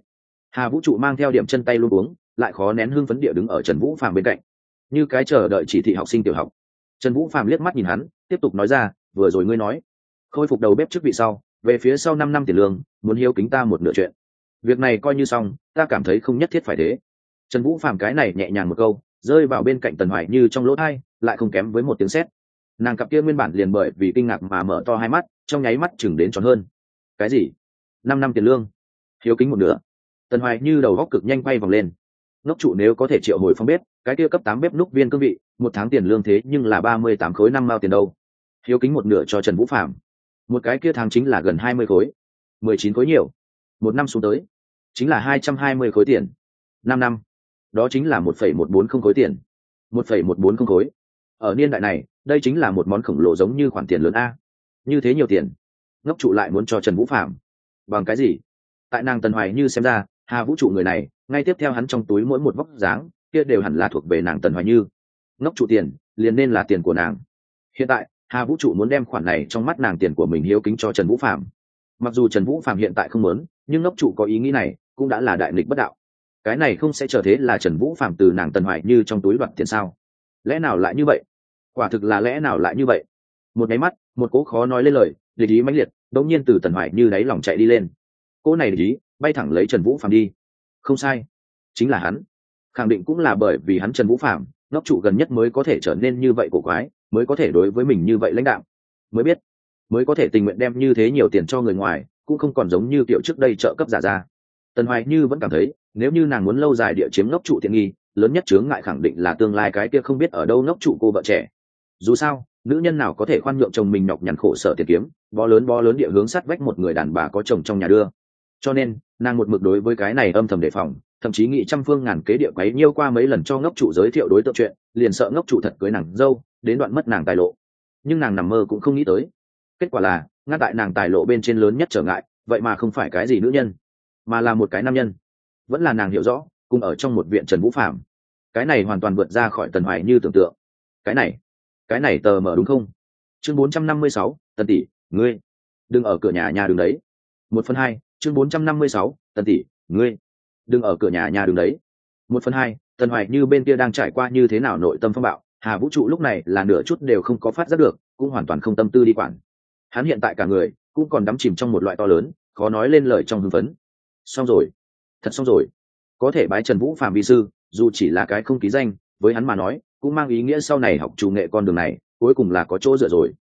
hà vũ trụ mang theo điểm chân tay luôn uống, lại khó nén hương phấn địa đứng ở trần vũ phàm bên cạnh. Như cái chờ đợi chỉ thị học sinh tiểu học. Trần vũ phàm liếc mắt nhìn hắn, tiếp tục nói ra, vừa rồi ngươi nói, khôi phục đầu bếp trước vị sau, về phía sau năm năm tiền lương, muốn hiếu kính ta một nửa chuyện. Việc này coi như xong, ta cảm thấy không nhất thiết phải thế. Trần vũ phàm cái này nhẹ nhàng một câu, rơi vào bên cạnh tần hoài như trong lỗ thai, lại không kém với một tiếng sét. Nàng cặp kia nguyên bản liền bởi vì kinh ngạc mà mở to hai mắt, trong nháy mắt chừng đến tròn hơn. Cái gì? Năm năm tiền lương? Hiếu kính một nửa? Tần hoài như đầu góc cực nhanh quay vòng lên. Ngốc trụ nếu có thể triệu hồi phong bếp, cái kia cấp tám bếp núc viên cương vị, một tháng tiền lương thế nhưng là ba mươi tám khối năm mao tiền đâu. Hiếu kính một nửa cho trần vũ phạm một cái kia tháng chính là gần hai mươi khối. Mười chín khối nhiều. Một năm xuống tới, chính là hai trăm hai mươi khối tiền. Năm năm, đó chính là một phẩy một bốn không khối tiền. Một phẩy một bốn không khối. Ở niên đại này, đây chính là một món khổng lồ giống như khoản tiền lớn a. Như thế nhiều tiền, ngốc trụ lại muốn cho trần vũ phạm bằng cái gì? Tại nàng tần hoài như xem ra hà vũ trụ người này, ngay tiếp theo hắn trong túi mỗi một vóc dáng, kia đều hẳn là thuộc về nàng tần hoài như. Ngốc trụ tiền, liền nên là tiền của nàng. Hiện tại, hà vũ trụ muốn đem khoản này trong mắt nàng tiền của mình hiếu kính cho trần vũ phạm mặc dù trần vũ phạm hiện tại không muốn, nhưng ngốc trụ có ý nghĩ này cũng đã là đại nghịch bất đạo. Cái này không sẽ trở thế là trần vũ phạm từ nàng tần hoài như trong túi đoạt tiền sao? Lẽ nào lại như vậy? Quả thực là lẽ nào lại như vậy? Một máy mắt, một cố khó nói lên lời, địch ý mãnh liệt đ ỗ n g nhiên từ tần hoài như đáy lòng chạy đi lên. Cỗ này địch ý bay thẳng lấy trần vũ phạm đi. Không sai, chính là hắn. Khẳng định cũng là bởi vì hắn trần vũ phạm ngốc trụ gần nhất mới có thể trở nên như vậy cổ quái, mới có thể đối với mình như vậy lãnh đạo mới biết, mới có thể tình nguyện đem như thế nhiều tiền cho người ngoài, cũng không còn giống như kiểu trước đây trợ cấp giả ra. Tần hoài như vẫn cảm thấy, nếu như nàng muốn lâu dài địa chiếm ngốc trụ tiện nghi, lớn nhất chướng ngại khẳng định là tương lai cái kia không biết ở đâu ngốc trụ cô vợ trẻ. Dù sao, nữ nhân nào có thể khoan nhượng chồng mình nhọc nhằn khổ sở tiền kiếm, bó lớn bó lớn địa hướng sát vách một người đàn bà có chồng trong nhà đưa cho nên, nàng một mực đối với cái này âm thầm đề phòng, thậm chí nghĩ trăm phương ngàn kế địa quấy nhiêu qua mấy lần cho ngốc trụ giới thiệu đối tượng chuyện, liền sợ ngốc trụ thật cưới nàng dâu, đến đoạn mất nàng tài lộ. Nhưng nàng nằm mơ cũng không nghĩ tới. Kết quả là, ngăn tại nàng tài lộ bên trên lớn nhất trở ngại, vậy mà không phải cái gì nữ nhân, mà là một cái nam nhân. Vẫn là nàng hiểu rõ, cùng ở trong một viện trần vũ phạm cái này hoàn toàn vượt ra khỏi tần hoài như tưởng tượng. Cái này cái này tờ mở đúng không? Chương bốn trăm năm mươi sáu, tần tỷ, ngươi, đừng ở cửa nhà nhà đường đấy. Một phần hai chương bốn trăm năm mươi sáu, tần tỷ, ngươi, đừng ở cửa nhà nhà đường đấy. Một phần hai, tần hoài như bên kia đang trải qua như thế nào nội tâm phong bạo, hà vũ trụ lúc này là nửa chút đều không có phát giác được, cũng hoàn toàn không tâm tư đi quản. Hắn hiện tại cả người cũng còn đắm chìm trong một loại to lớn, khó nói lên lời trong hưng phấn. Xong rồi, thật xong rồi. Có thể bái trần vũ phạm vi sư, dù chỉ là cái không ký danh, với hắn mà nói, cũng mang ý nghĩa sau này học chủ nghệ con đường này, cuối cùng là có chỗ dựa rồi.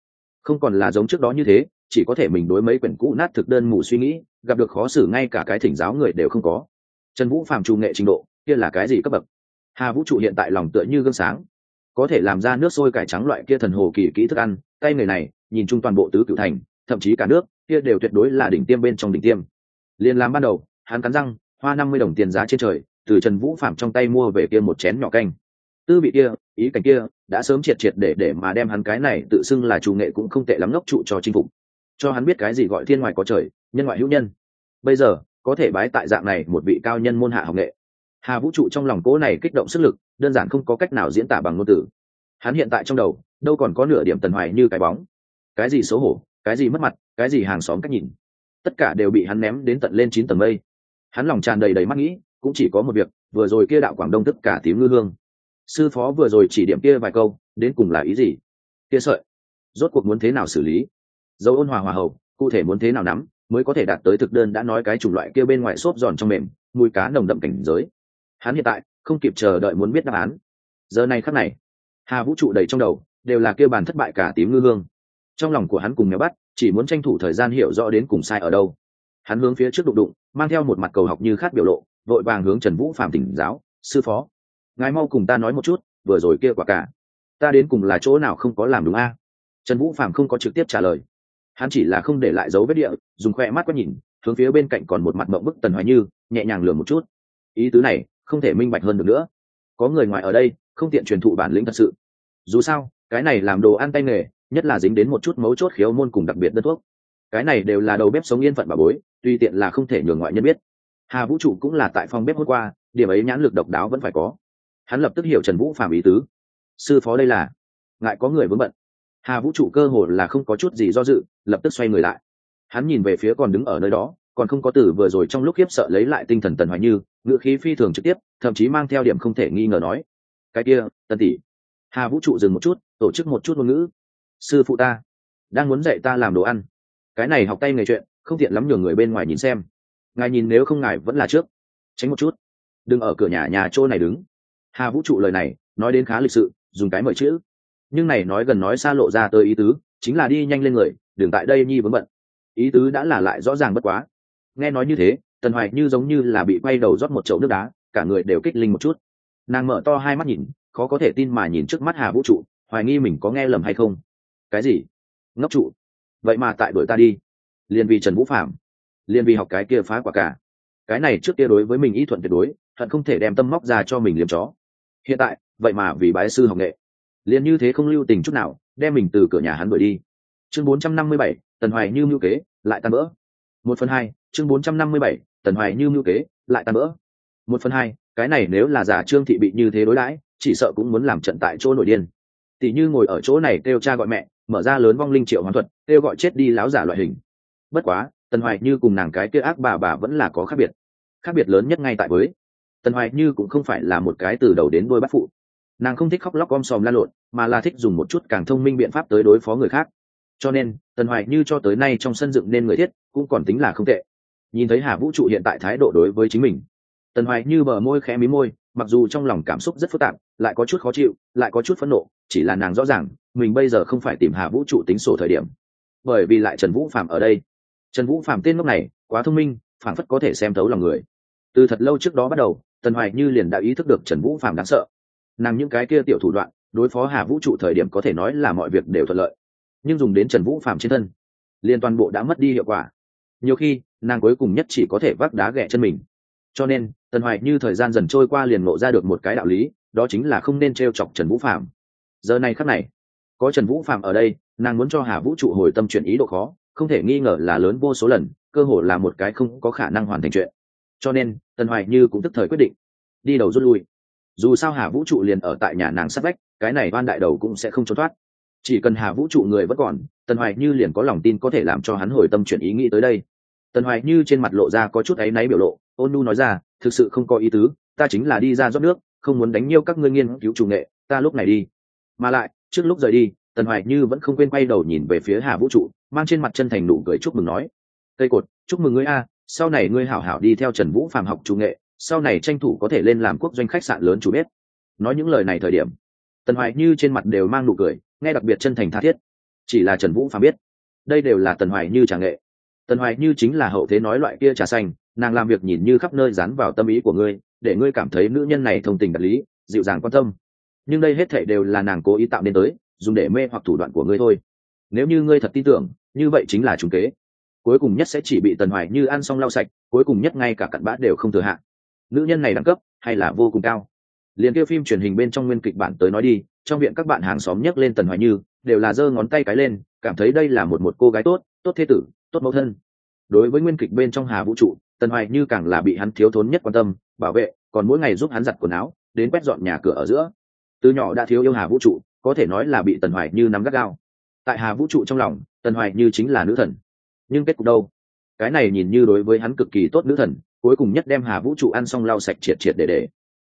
Không còn là giống trước đó như thế chỉ có thể mình đối mấy quyển cũ nát thực đơn mù suy nghĩ, gặp được khó xử ngay cả cái thỉnh giáo người đều không có. Trần vũ phạm trù nghệ trình độ, kia là cái gì cấp bậc? Hà vũ trụ hiện tại lòng tựa như gương sáng. Có thể làm ra nước sôi cải trắng loại kia thần hồ kỳ kỹ thức ăn, tay người này, nhìn chung toàn bộ tứ cựu thành, thậm chí cả nước, kia đều tuyệt đối là đỉnh tiêm bên trong đỉnh tiêm. Liền làm ban đầu, hắn cắn răng, hoa năm mươi đồng tiền giá trên trời, từ trần vũ phạm trong tay mua về kia một chén nhỏ canh. Tư vị kia, ý cảnh kia, đã sớm triệt triệt để để mà đem hắn cái này tự xưng là chủ nghệ cũng không tệ lắm ngốc trụ cho chinh phục cho hắn biết cái gì gọi thiên ngoại có trời, nhân ngoại hữu nhân. Bây giờ, có thể bái tại dạng này một vị cao nhân môn hạ học nghệ. Hà vũ trụ trong lòng cố này kích động sức lực, đơn giản không có cách nào diễn tả bằng ngôn từ. Hắn hiện tại trong đầu, đâu còn có nửa điểm tần hoài như cái bóng. Cái gì xấu hổ, cái gì mất mặt, cái gì hàng xóm cách nhìn. Tất cả đều bị hắn ném đến tận lên chín tầng mây. Hắn lòng tràn đầy đầy mắt nghĩ, cũng chỉ có một việc, vừa rồi kia đạo quảng đông tất cả tím ngư hương. Sư phó vừa rồi chỉ điểm kia vài câu, đến cùng là ý gì? Kia sợi, rốt cuộc muốn thế nào xử lý? Dấu ôn hòa hòa hậu, cụ thể muốn thế nào nắm, mới có thể đạt tới thực đơn đã nói cái chủng loại kia bên ngoài xốp giòn trong mềm, mùi cá nồng đậm cảnh giới. Hắn hiện tại không kịp chờ đợi muốn biết đáp án. Giờ này khắc này, hà vũ trụ đầy trong đầu, đều là kêu bàn thất bại cả tím ngư hương. Trong lòng của hắn cùng nhau bắt, chỉ muốn tranh thủ thời gian hiểu rõ đến cùng sai ở đâu. Hắn hướng phía trước đụng đụng, mang theo một mặt cầu học như khát biểu lộ, vội vàng hướng trần vũ phạm tỉnh giáo, sư phó, ngài mau cùng ta nói một chút, vừa rồi kia quả cả, ta đến cùng là chỗ nào không có làm đúng a? Trần vũ phạm không có trực tiếp trả lời hắn chỉ là không để lại dấu vết địa, dùng khoe mắt quét nhìn, hướng phía bên cạnh còn một mặt mộng bức tần hoài như, nhẹ nhàng lừa một chút. Ý tứ này, không thể minh bạch hơn được nữa. Có người ngoài ở đây, không tiện truyền thụ bản lĩnh thật sự. Dù sao, cái này làm đồ ăn tay nghề, nhất là dính đến một chút mấu chốt khiếu môn cùng đặc biệt đất thuốc. Cái này đều là đầu bếp sống yên phận bà bối, tuy tiện là không thể nhường ngoại nhân biết. Hà vũ trụ cũng là tại phòng bếp hôm qua, điểm ấy nhãn lực độc đáo vẫn phải có. Hắn lập tức hiểu trần vũ phạm ý tứ. Sư phó đây là, ngại có người vướng bận hà vũ trụ cơ hồ là không có chút gì do dự, lập tức xoay người lại. Hắn nhìn về phía còn đứng ở nơi đó, còn không có từ vừa rồi trong lúc khiếp sợ lấy lại tinh thần tần hoài như ngựa khí phi thường trực tiếp, thậm chí mang theo điểm không thể nghi ngờ nói, cái kia, tần tỷ. Hà vũ trụ dừng một chút, tổ chức một chút ngôn ngữ. Sư phụ ta đang muốn dạy ta làm đồ ăn. Cái này học tay nghề chuyện, không tiện lắm nhường người bên ngoài nhìn xem. Ngài nhìn nếu không ngài vẫn là trước. Tránh một chút. Đừng ở cửa nhà nhà chỗ này đứng. Hà vũ trụ lời này, nói đến khá lịch sự, dùng cái mời chữ nhưng này nói gần nói xa lộ ra tới ý tứ, chính là đi nhanh lên người, đừng tại đây nhi vướng bận. Ý tứ đã là lại rõ ràng bất quá. Nghe nói như thế, tần hoài như giống như là bị quay đầu rót một chậu nước đá, cả người đều kích linh một chút. Nàng mở to hai mắt nhìn, khó có thể tin mà nhìn trước mắt hà vũ trụ, hoài nghi mình có nghe lầm hay không. Cái gì? Ngốc trụ? Vậy mà tại đuổi ta đi. Liền vì trần vũ phạm liền vì học cái kia phá quả cả. Cái này trước kia đối với mình ý thuận tuyệt đối thuận không thể đem tâm móc ra cho mình liếm chó. Hiện tại, vậy mà vì bái sư học nghệ liền như thế không lưu tình chút nào đem mình từ cửa nhà hắn đuổi đi. Chương 457, tần hoài như mưu kế lại tan vỡ một phần hai chương 457, tần hoài như mưu kế lại tan vỡ một phần hai cái này nếu là giả trương thị bị như thế đối đãi chỉ sợ cũng muốn làm trận tại chỗ nổi điên. Tỷ như ngồi ở chỗ này kêu cha gọi mẹ mở ra lớn vong linh triệu hoán thuật kêu gọi chết đi láo giả loại hình. Bất quá tần hoài như cùng nàng cái kia ác bà bà vẫn là có khác biệt. Khác biệt lớn nhất ngay tại với tần hoài như cũng không phải là một cái từ đầu đến đôi bắt phụ nàng không thích khóc lóc om sòm la lộn, mà là thích dùng một chút càng thông minh biện pháp tới đối phó người khác. Cho nên, tần hoài như cho tới nay trong sân dựng nên người thiết, cũng còn tính là không tệ. Nhìn thấy hà vũ trụ hiện tại thái độ đối với chính mình, tần hoài như bờ môi khẽ mí môi, mặc dù trong lòng cảm xúc rất phức tạp, lại có chút khó chịu, lại có chút phẫn nộ, chỉ là nàng rõ ràng, mình bây giờ không phải tìm hà vũ trụ tính sổ thời điểm. Bởi vì lại trần vũ phạm ở đây. Trần vũ phạm tên lúc này, quá thông minh phản phất có thể xem thấu lòng người. Từ thật lâu trước đó bắt đầu, tần hoài như liền đã ý thức được trần vũ phạm đáng sợ nàng những cái kia tiểu thủ đoạn, đối phó hà vũ trụ thời điểm có thể nói là mọi việc đều thuận lợi. Nhưng dùng đến trần vũ phạm trên thân, liền toàn bộ đã mất đi hiệu quả. Nhiều khi, nàng cuối cùng nhất chỉ có thể vác đá ghẹ chân mình. Cho nên, tần hoài như thời gian dần trôi qua liền ngộ ra được một cái đạo lý, đó chính là không nên t r e o chọc trần vũ phạm giờ này khắc này, có trần vũ phạm ở đây, nàng muốn cho hà vũ trụ hồi tâm chuyển ý độ khó, không thể nghi ngờ là lớn vô số lần, cơ hội là một cái không có khả năng hoàn thành chuyện. Cho nên, tần hoài như cũng tức thời quyết định, đi đầu rút lui dù sao hà vũ trụ liền ở tại nhà nàng sát vách, cái này oan đại đầu cũng sẽ không trốn thoát. Chỉ cần hà vũ trụ người vẫn còn, tần hoài như liền có lòng tin có thể làm cho hắn hồi tâm chuyển ý nghĩ tới đây. Tần hoài như trên mặt lộ ra có chút áy náy biểu lộ, ôn nu nói ra, thực sự không có ý tứ, ta chính là đi ra rót nước, không muốn đánh nhiêu các ngươi nghiên cứu chủ nghệ, ta lúc này đi. Mà lại, trước lúc rời đi, tần hoài như vẫn không quên quay đầu nhìn về phía hà vũ trụ, mang trên mặt chân thành nụ cười chúc mừng nói, cây cột, chúc mừng ngươi a, sau này ngươi hảo hảo đi theo trần vũ phàm học chủ nghệ sau này tranh thủ có thể lên làm quốc doanh khách sạn lớn chủ biết nói những lời này thời điểm, tần hoài như trên mặt đều mang nụ cười, nghe đặc biệt chân thành tha thiết. Chỉ là trần vũ phàm biết, đây đều là tần hoài như trà nghệ. Tần hoài như chính là hậu thế nói loại kia trà xanh, nàng làm việc nhìn như khắp nơi dán vào tâm ý của ngươi, để ngươi cảm thấy nữ nhân này thông tình đạt lý, dịu dàng quan tâm. Nhưng đây hết thảy đều là nàng cố ý tạo nên tới, dùng để mê hoặc thủ đoạn của ngươi thôi. Nếu như ngươi thật tin tưởng, như vậy chính là trùng kế. Cuối cùng nhất sẽ chỉ bị tần hoài như ăn xong lau sạch, cuối cùng nhất ngay cả cặn bã đều không thừa hạn nữ nhân này đẳng cấp hay là vô cùng cao? Liền kêu phim truyền hình bên trong nguyên kịch bản tới nói đi, trong viện các bạn hàng xóm nhắc lên tần hoài như, đều là giơ ngón tay cái lên, cảm thấy đây là một một cô gái tốt tốt thế tử, tốt mẫu thân. Đối với nguyên kịch bên trong hà vũ trụ, tần hoài như càng là bị hắn thiếu thốn nhất quan tâm, bảo vệ, còn mỗi ngày giúp hắn giặt quần áo, đến quét dọn nhà cửa ở giữa. Từ nhỏ đã thiếu yêu hà vũ trụ, có thể nói là bị tần hoài như nắm gắt gao. Tại hà vũ trụ trong lòng, tần hoài như chính là nữ thần. Nhưng kết cục đâu? Cái này nhìn như đối với hắn cực kỳ tốt nữ thần cuối cùng nhất đem hà vũ trụ ăn xong lau sạch triệt triệt để để.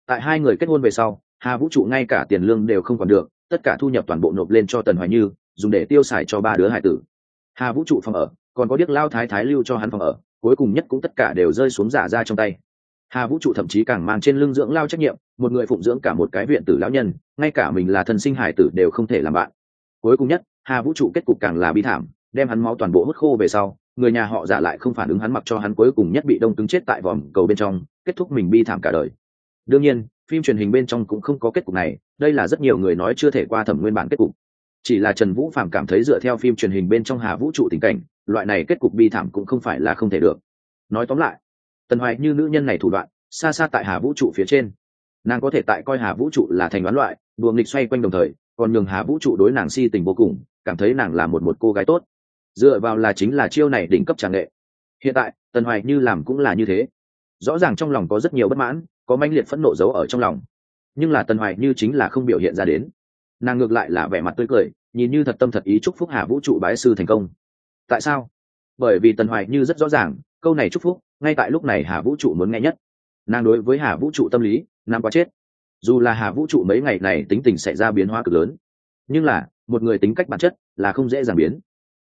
Tại hai người kết hôn về sau, hà vũ trụ ngay cả tiền lương đều không còn được, tất cả thu nhập toàn bộ nộp lên cho tần hoài như, dùng để tiêu xài cho ba đứa hải tử. Hà vũ trụ phòng ở, còn có điếc lao thái thái lưu cho hắn phòng ở, cuối cùng nhất cũng tất cả đều rơi xuống giả ra trong tay. Hà vũ trụ thậm chí càng mang trên lưng dưỡng lao trách nhiệm, một người phụng dưỡng cả một cái viện tử lão nhân, ngay cả mình là thần sinh hải tử đều không thể làm bạn. Cuối cùng nhất, hà vũ trụ kết cục càng là bi thảm, đem hắn máu toàn bộ hút khô về sau người nhà họ giả lại không phản ứng hắn mặc cho hắn cuối cùng nhất bị đông cứng chết tại vòm cầu bên trong, kết thúc mình bi thảm cả đời. Đương nhiên, phim truyền hình bên trong cũng không có kết cục này, đây là rất nhiều người nói chưa thể qua thẩm nguyên bản kết cục. Chỉ là trần vũ phạm cảm thấy dựa theo phim truyền hình bên trong hà vũ trụ tình cảnh, loại này kết cục bi thảm cũng không phải là không thể được. Nói tóm lại, tần hoài như nữ nhân này thủ đoạn, xa xa tại hà vũ trụ phía trên. Nàng có thể tại coi hà vũ trụ là thành đoán loại, đùa nghịch xoay quanh đồng thời, còn nhường hà vũ trụ đối nàng si tình vô cùng, cảm thấy nàng là một một cô gái tốt dựa vào là chính là chiêu này đỉnh cấp tràng nghệ. Hiện tại, tần hoài như làm cũng là như thế. Rõ ràng trong lòng có rất nhiều bất mãn, có manh liệt phẫn nộ giấu ở trong lòng. Nhưng là tần hoài như chính là không biểu hiện ra đến. Nàng ngược lại là vẻ mặt tươi cười, nhìn như thật tâm thật ý chúc phúc hà vũ trụ bái sư thành công. Tại sao? Bởi vì tần hoài như rất rõ ràng, câu này chúc phúc, ngay tại lúc này hà vũ trụ muốn nghe nhất. Nàng đối với hà vũ trụ tâm lý nam quá chết. Dù là hà vũ trụ mấy ngày này tính tình xảy ra biến hóa cực lớn, nhưng là, một người tính cách bản chất là không dễ dàng biến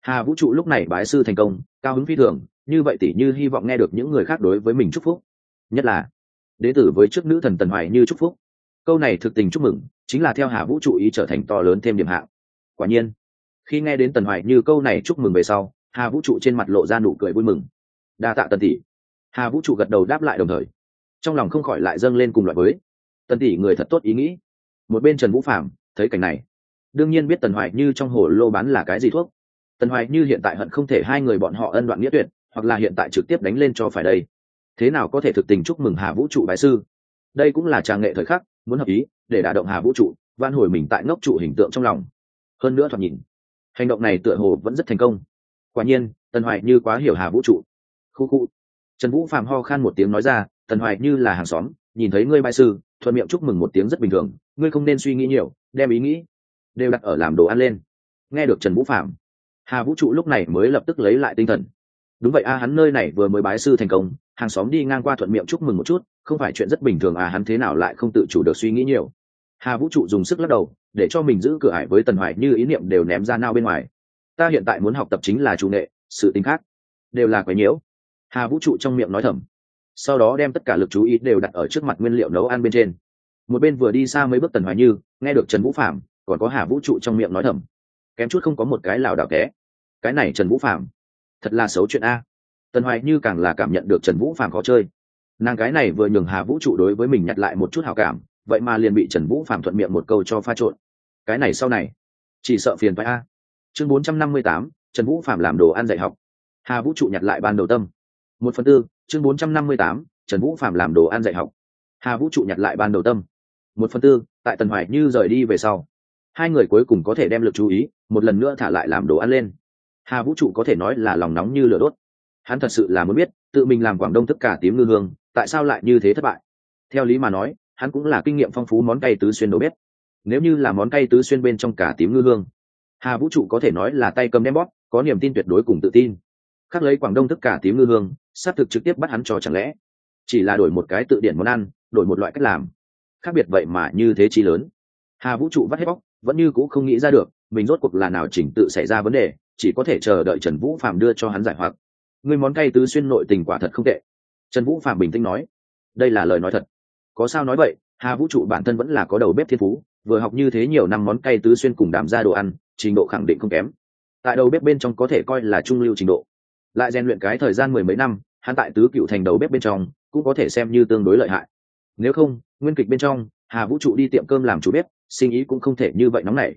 hà vũ trụ lúc này bái sư thành công, cao hứng phi thường, như vậy tỷ như hy vọng nghe được những người khác đối với mình chúc phúc. Nhất là đế tử với trước nữ thần tần hoài như chúc phúc. Câu này thực tình chúc mừng, chính là theo hà vũ trụ ý trở thành to lớn thêm điểm hạng. Quả nhiên, khi nghe đến tần hoài như câu này chúc mừng về sau, hà vũ trụ trên mặt lộ ra nụ cười vui mừng. Đa tạ tần tỷ. Hà vũ trụ gật đầu đáp lại đồng thời. Trong lòng không khỏi lại dâng lên cùng loại với. Tần tỷ người thật tốt ý nghĩ. Một bên trần vũ phạm thấy cảnh này. Đương nhiên biết tần hoài như trong hồ lô bán là cái gì thuốc tần hoài như hiện tại hận không thể hai người bọn họ ân đoạn nghĩa tuyệt, hoặc là hiện tại trực tiếp đánh lên cho phải đây. Thế nào có thể thực tình chúc mừng hà vũ trụ bài sư? Đây cũng là tràng nghệ thời khắc, muốn hợp ý, để đả động hà vũ trụ, van hồi mình tại ngốc trụ hình tượng trong lòng. Hơn nữa thoạt nhìn, hành động này tựa hồ vẫn rất thành công. Quả nhiên, tần hoài như quá hiểu hà vũ trụ. Khu khu. Trần vũ phàm ho khan một tiếng nói ra, tần hoài như là hàng xóm, nhìn thấy ngươi bài sư, thuận miệng chúc mừng một tiếng rất bình thường, ngươi không nên suy nghĩ nhiều, đem ý nghĩ đều đặt ở làm đồ ăn lên. Nghe được trần vũ phạm hà vũ trụ lúc này mới lập tức lấy lại tinh thần. Đúng vậy a, hắn nơi này vừa mới bái sư thành công, hàng xóm đi ngang qua thuận miệng chúc mừng một chút, không phải chuyện rất bình thường à hắn thế nào lại không tự chủ được suy nghĩ nhiều. Hà vũ trụ dùng sức lắc đầu, để cho mình giữ cửa ải với tần hoài như ý niệm đều ném ra nao bên ngoài. Ta hiện tại muốn học tập chính là chủ nghệ, sự tính khác, đều là quấy nhiễu. Hà vũ trụ trong miệng nói thầm. Sau đó đem tất cả lực chú ý đều đặt ở trước mặt nguyên liệu nấu ăn bên trên. Một bên vừa đi xa mấy bước tần hoài như, nghe được trần vũ phạm còn có hà vũ trụ trong miệng nói thầm kém chút không có một cái lảo đảo té cái này trần vũ phạm thật là xấu chuyện a. Tần hoài như càng là cảm nhận được trần vũ phạm khó chơi. Nàng cái này vừa nhường hà vũ trụ đối với mình nhặt lại một chút hào cảm, vậy mà liền bị trần vũ phạm thuận miệng một câu cho pha trộn. Cái này sau này, chỉ sợ phiền phải a. Chương bốn trăm năm mươi tám, trần vũ phạm làm đồ ăn dạy học. Hà vũ trụ nhặt lại ban đầu tâm. Một phần tư, chương bốn trăm năm mươi tám, trần vũ phạm làm đồ ăn dạy học. Hà vũ trụ nhặt lại ban đầu tâm. Một phần tư, tại tần hoài như rời đi về sau hai người cuối cùng có thể đem lực chú ý, một lần nữa thả lại làm đồ ăn lên. Hà vũ trụ có thể nói là lòng nóng như lửa đốt. Hắn thật sự là muốn biết, tự mình làm quảng đông tất cả tím ngư hương, tại sao lại như thế thất bại? Theo lý mà nói, hắn cũng là kinh nghiệm phong phú món cay tứ xuyên đồ bếp. Nếu như là món cay tứ xuyên bên trong cả tím ngư hương, hà vũ trụ có thể nói là tay cầm đem bóp, có niềm tin tuyệt đối cùng tự tin. Khắc lấy quảng đông tất cả tím ngư hương, xác thực trực tiếp bắt hắn cho chẳng lẽ. Chỉ là đổi một cái tự điển món ăn, đổi một loại cách làm. Khác biệt vậy mà như thế chi lớn. Hà vũ trụ vắt hết bóc vẫn như c ũ không nghĩ ra được, mình rốt cuộc là nào chỉnh tự xảy ra vấn đề, chỉ có thể chờ đợi trần vũ phạm đưa cho hắn giải hoặc. Người món cay tứ xuyên nội tình quả thật không tệ. Trần vũ phạm bình tĩnh nói, đây là lời nói thật. Có sao nói vậy, hà vũ trụ bản thân vẫn là có đầu bếp thiên phú, vừa học như thế nhiều năm món cay tứ xuyên cùng đảm ra đồ ăn, trình độ khẳng định không kém. Tại đầu bếp bên trong có thể coi là trung lưu trình độ. Lại rèn luyện cái thời gian mười mấy năm, hắn tại tứ cựu thành đầu bếp bên trong cũng có thể xem như tương đối lợi hại. Nếu không, nguyên kịch bên trong, hà vũ trụ đi tiệm cơm làm chủ bếp sinh ý cũng không thể như vậy nóng nảy.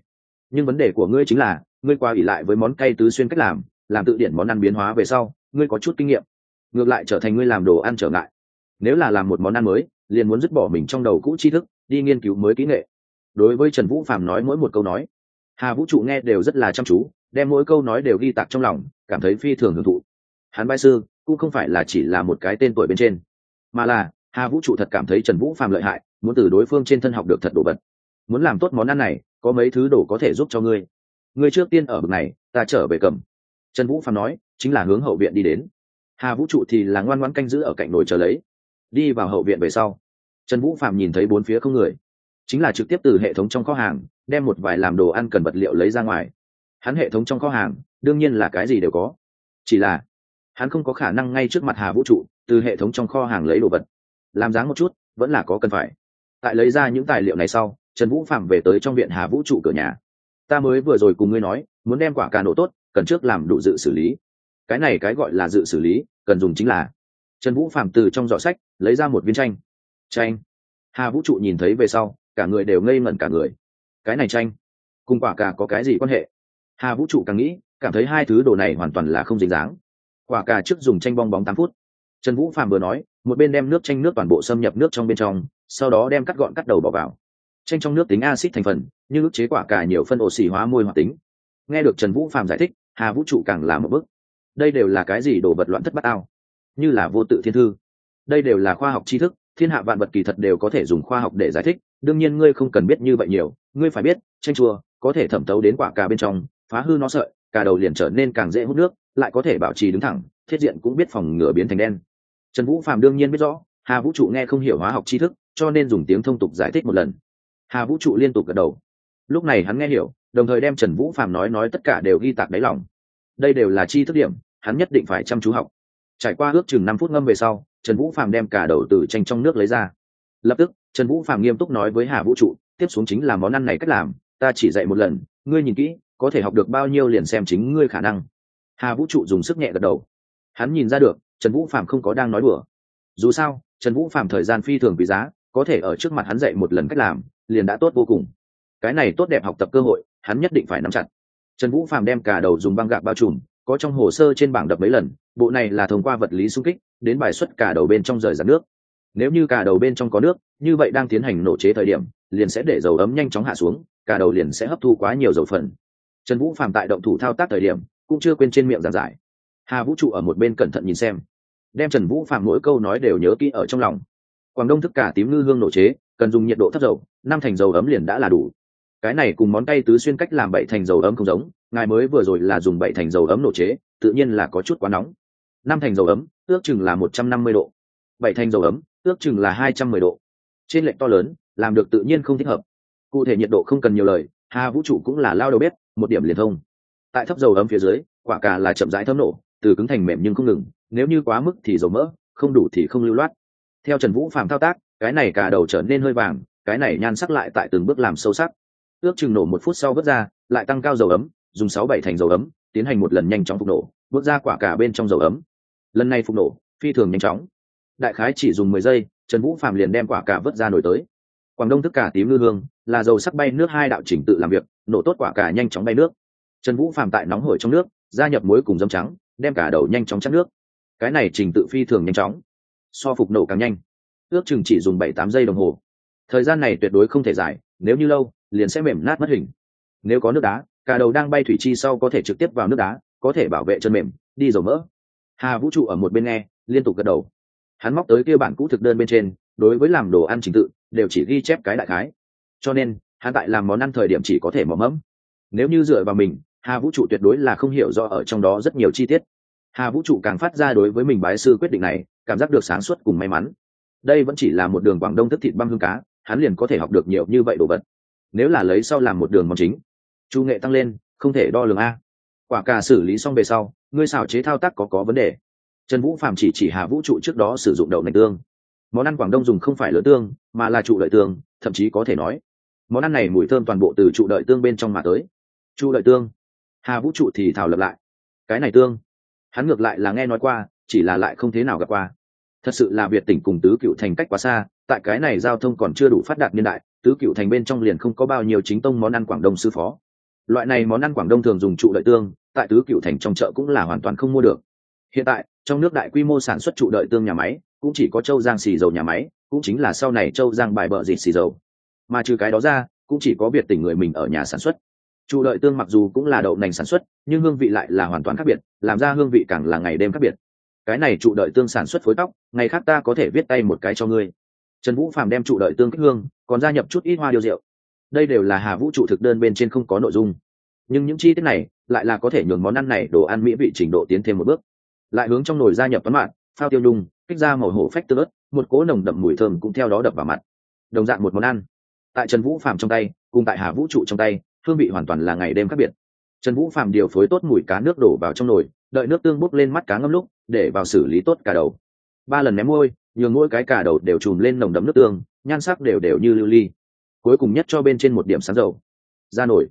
Nhưng vấn đề của ngươi chính là, ngươi qua ỉ lại với món cay tứ xuyên cách làm làm tự điển món ăn biến hóa về sau, ngươi có chút kinh nghiệm. Ngược lại trở thành ngươi làm đồ ăn trở ngại. Nếu là làm một món ăn mới, liền muốn dứt bỏ mình trong đầu cũ tri thức, đi nghiên cứu mới kỹ nghệ. Đối với trần vũ phạm nói mỗi một câu nói, hà vũ trụ nghe đều rất là chăm chú, đem mỗi câu nói đều ghi tạc trong lòng, cảm thấy phi thường hưởng thụ. Hắn bái sư, cũng không phải là chỉ là một cái tên tuổi bên trên, mà là hà vũ trụ thật cảm thấy trần vũ phạm lợi hại, muốn từ đối phương trên thân học được thật đồ vật muốn làm tốt món ăn này, có mấy thứ đồ có thể giúp cho ngươi. Ngươi trước tiên ở bậc này, ta trở về cầm. Trần vũ phạm nói, chính là hướng hậu viện đi đến. Hà vũ trụ thì là ngoan ngoãn canh giữ ở cạnh nồi chờ lấy. Đi vào hậu viện về sau, trần vũ phạm nhìn thấy bốn phía không người. Chính là trực tiếp từ hệ thống trong kho hàng, đem một vài làm đồ ăn cần vật liệu lấy ra ngoài. Hắn hệ thống trong kho hàng, đương nhiên là cái gì đều có. Chỉ là, hắn không có khả năng ngay trước mặt hà vũ trụ, từ hệ thống trong kho hàng lấy đồ vật. Làm dáng một chút, vẫn là có cần phải. Tại lấy ra những tài liệu này sau trần vũ phạm về tới trong viện hà vũ trụ cửa nhà. Ta mới vừa rồi cùng ngươi nói, muốn đem quả cà nổ tốt, cần trước làm đủ dự xử lý. Cái này cái gọi là dự xử lý, cần dùng chính là. Trần vũ phạm từ trong giỏ sách lấy ra một viên tranh tranh hà vũ trụ nhìn thấy về sau, cả người đều ngây ngẩn cả người. Cái này tranh cùng quả cà có cái gì quan hệ? Hà vũ trụ càng nghĩ, cảm thấy hai thứ đồ này hoàn toàn là không dính dáng. Quả cà trước dùng tranh bong bóng tám phút. Trần vũ phạm vừa nói, một bên đem nước tranh nước toàn bộ xâm nhập nước trong bên trong, sau đó đem cắt gọn cắt đầu bỏ vào tranh trong nước tính axit thành phần, nhưng ức chế quả cà nhiều phân oxy hóa môi hoạt tính. Nghe được trần vũ phạm giải thích, hà vũ trụ càng là một bước. Đây đều là cái gì đồ vật loạn thất bát ao như là vô tự thiên thư. Đây đều là khoa học tri thức, thiên hạ vạn vật kỳ thật đều có thể dùng khoa học để giải thích. Đương nhiên ngươi không cần biết như vậy nhiều, ngươi phải biết, tranh chua, có thể thẩm tấu đến quả cà bên trong, phá hư nó sợi, cà đầu liền trở nên càng dễ hút nước, lại có thể bảo trì đứng thẳng, thiết diện cũng biết phòng ngừa biến thành đen. Trần vũ phạm đương nhiên biết rõ, hà vũ trụ nghe không hiểu hóa học tri thức, cho nên dùng tiếng thông tục giải thích một lần hà vũ trụ liên tục gật đầu. Lúc này hắn nghe hiểu, đồng thời đem trần vũ phạm nói nói tất cả đều ghi tạc đáy lòng. Đây đều là chi thức điểm, hắn nhất định phải chăm chú học. Trải qua ước chừng năm phút ngâm về sau, trần vũ phạm đem cả đầu từ tranh trong nước lấy ra. Lập tức, trần vũ phạm nghiêm túc nói với hà vũ trụ, tiếp xuống chính là món ăn này cách làm, ta chỉ dạy một lần, ngươi nhìn kỹ, có thể học được bao nhiêu liền xem chính ngươi khả năng. Hà vũ trụ dùng sức nhẹ gật đầu. Hắn nhìn ra được, trần vũ phạm không có đang nói đùa. Dù sao, trần vũ phạm thời gian phi thường quý giá, có thể ở trước mặt hắn dạy một lần cách làm liền đã tốt vô cùng. Cái này tốt đẹp học tập cơ hội, hắn nhất định phải nắm chặt. Trần vũ phạm đem cả đầu dùng băng gạc bao trùm, có trong hồ sơ trên bảng đập mấy lần, bộ này là thông qua vật lý xung kích, đến bài xuất cả đầu bên trong rời giặt nước. Nếu như cả đầu bên trong có nước, như vậy đang tiến hành nổ chế thời điểm, liền sẽ để dầu ấm nhanh chóng hạ xuống, cả đầu liền sẽ hấp thu quá nhiều dầu phần. Trần vũ phạm tại động thủ thao tác thời điểm, cũng chưa quên trên miệng giảng giải. Hà vũ trụ ở một bên cẩn thận nhìn xem. Đem trần vũ phạm mỗi câu nói đều nhớ kỹ ở trong lòng quảng đông thức cả tím ngư hương nổ chế, cần dùng nhiệt độ thấp dầu, năm thành dầu ấm liền đã là đủ. Cái này cùng món cay tứ xuyên cách làm bảy thành dầu ấm không giống, ngài mới vừa rồi là dùng bảy thành dầu ấm nổ chế, tự nhiên là có chút quá nóng. Năm thành dầu ấm, ước chừng là một trăm năm mươi độ. Bảy thành dầu ấm, ước chừng là hai trăm mười độ. Trên lệnh to lớn, làm được tự nhiên không thích hợp. Cụ thể nhiệt độ không cần nhiều lời, hà vũ trụ cũng là lao đầu bếp, một điểm liền thông. Tại thấp dầu ấm phía dưới, quả cà là chậm rãi thấm nổ, từ cứng thành mềm nhưng không ngừng, nếu như quá mức thì dầu mỡ, không đủ thì không lưu loát theo trần vũ phạm thao tác, cái này cả đầu trở nên hơi vàng, cái này nhan sắc lại tại từng bước làm sâu sắc. Ước chừng nổ một phút sau vớt ra, lại tăng cao dầu ấm, dùng sáu bảy thành dầu ấm, tiến hành một lần nhanh chóng phục nổ bước ra quả cả bên trong dầu ấm. Lần này phục nổ, phi thường nhanh chóng. Đại khái chỉ dùng mười giây, trần vũ phạm liền đem quả cả vớt ra nổi tới. Quảng đông thức cả tím ngư hương, là dầu sắc bay nước hai đạo chỉnh tự làm việc, nổ tốt quả cả nhanh chóng bay nước. Trần vũ phạm tại nóng hổi trong nước, gia nhập muối cùng dâm trắng, đem cả đầu nhanh chóng chắc nước. Cái này trình tự phi thường nhanh chóng so phục nổ càng nhanh. Ước chừng chỉ dùng bảy tám giây đồng hồ. Thời gian này tuyệt đối không thể dài, nếu như lâu, liền sẽ mềm nát mất hình. Nếu có nước đá, cả đầu đang bay thủy chi sau có thể trực tiếp vào nước đá, có thể bảo vệ chân mềm, đi dầu mỡ. Hà vũ trụ ở một bên nghe, liên tục gật đầu. Hắn móc tới kia bản cũ thực đơn bên trên, đối với làm đồ ăn trình tự, đều chỉ ghi chép cái đại khái. Cho nên, hắn tại làm món ăn thời điểm chỉ có thể mò mẫm. Nếu như dựa vào mình, hà vũ trụ tuyệt đối là không hiểu rõ ở trong đó rất nhiều chi tiết. Hà vũ trụ càng phát ra đối với mình bái sư quyết định này cảm giác được sáng suốt cùng may mắn. Đây vẫn chỉ là một đường quảng đông thức thịt băm hương cá, hắn liền có thể học được nhiều như vậy đồ vật. Nếu là lấy sau làm một đường món chính, chu nghệ tăng lên, không thể đo lường a. Quả cà xử lý xong về sau, ngươi xào chế thao tác có có vấn đề. Trần vũ phạm chỉ chỉ hà vũ trụ trước đó sử dụng đậu nành tương. Món ăn quảng đông dùng không phải lỡ tương, mà là trụ đợi tương, thậm chí có thể nói, món ăn này mùi thơm toàn bộ từ trụ đợi tương bên trong mà tới. Trụ đợi tương. Hà vũ trụ thì thảo lập lại. Cái này tương. Hắn ngược lại là nghe nói qua, chỉ là lại không thế nào gặp qua thật sự là việt tỉnh cùng tứ cựu thành cách quá xa, tại cái này giao thông còn chưa đủ phát đạt niên đại, tứ cựu thành bên trong liền không có bao nhiêu chính tông món ăn quảng đông sư phó. Loại này món ăn quảng đông thường dùng trụ đợi tương, tại tứ cựu thành trong chợ cũng là hoàn toàn không mua được. Hiện tại, trong nước đại quy mô sản xuất trụ đợi tương nhà máy, cũng chỉ có châu giang xì dầu nhà máy, cũng chính là sau này châu giang bài bợ dịt xì dầu. Mà trừ cái đó ra, cũng chỉ có việt tỉnh người mình ở nhà sản xuất. Trụ đợi tương mặc dù cũng là đậu nành sản xuất, nhưng hương vị lại là hoàn toàn khác biệt, làm ra hương vị càng là ngày đêm khác biệt cái này trụ đợi tương sản xuất phối tóc, ngày khác ta có thể viết tay một cái cho ngươi. Trần vũ phàm đem trụ đợi tương kích hương, còn gia nhập chút ít hoa điều rượu. Đây đều là hà vũ trụ thực đơn bên trên không có nội dung. Nhưng những chi tiết này, lại là có thể nhường món ăn này đồ ăn mỹ vị trình độ tiến thêm một bước. Lại hướng trong nồi gia nhập toán mạn, phao tiêu nhung, kích ra màu hổ phách tơ ớt, một cỗ nồng đậm mùi thơm cũng theo đó đập vào mặt. Đồng dạng một món ăn. Tại trần vũ phàm trong tay, cùng tại hà vũ trụ trong tay, hương vị hoàn toàn là ngày đêm khác biệt. Trần vũ phàm điều phối tốt mùi cá nước đổ vào trong nồi đợi nước tương bốc lên mắt cá ngâm lúc, để vào xử lý tốt cả đầu. Ba lần ném môi, nhường mỗi cái cả đầu đều chùm lên nồng đậm nước tương, nhan sắc đều đều như lưu ly. Cuối cùng nhất cho bên trên một điểm sáng dầu. Ra nổi.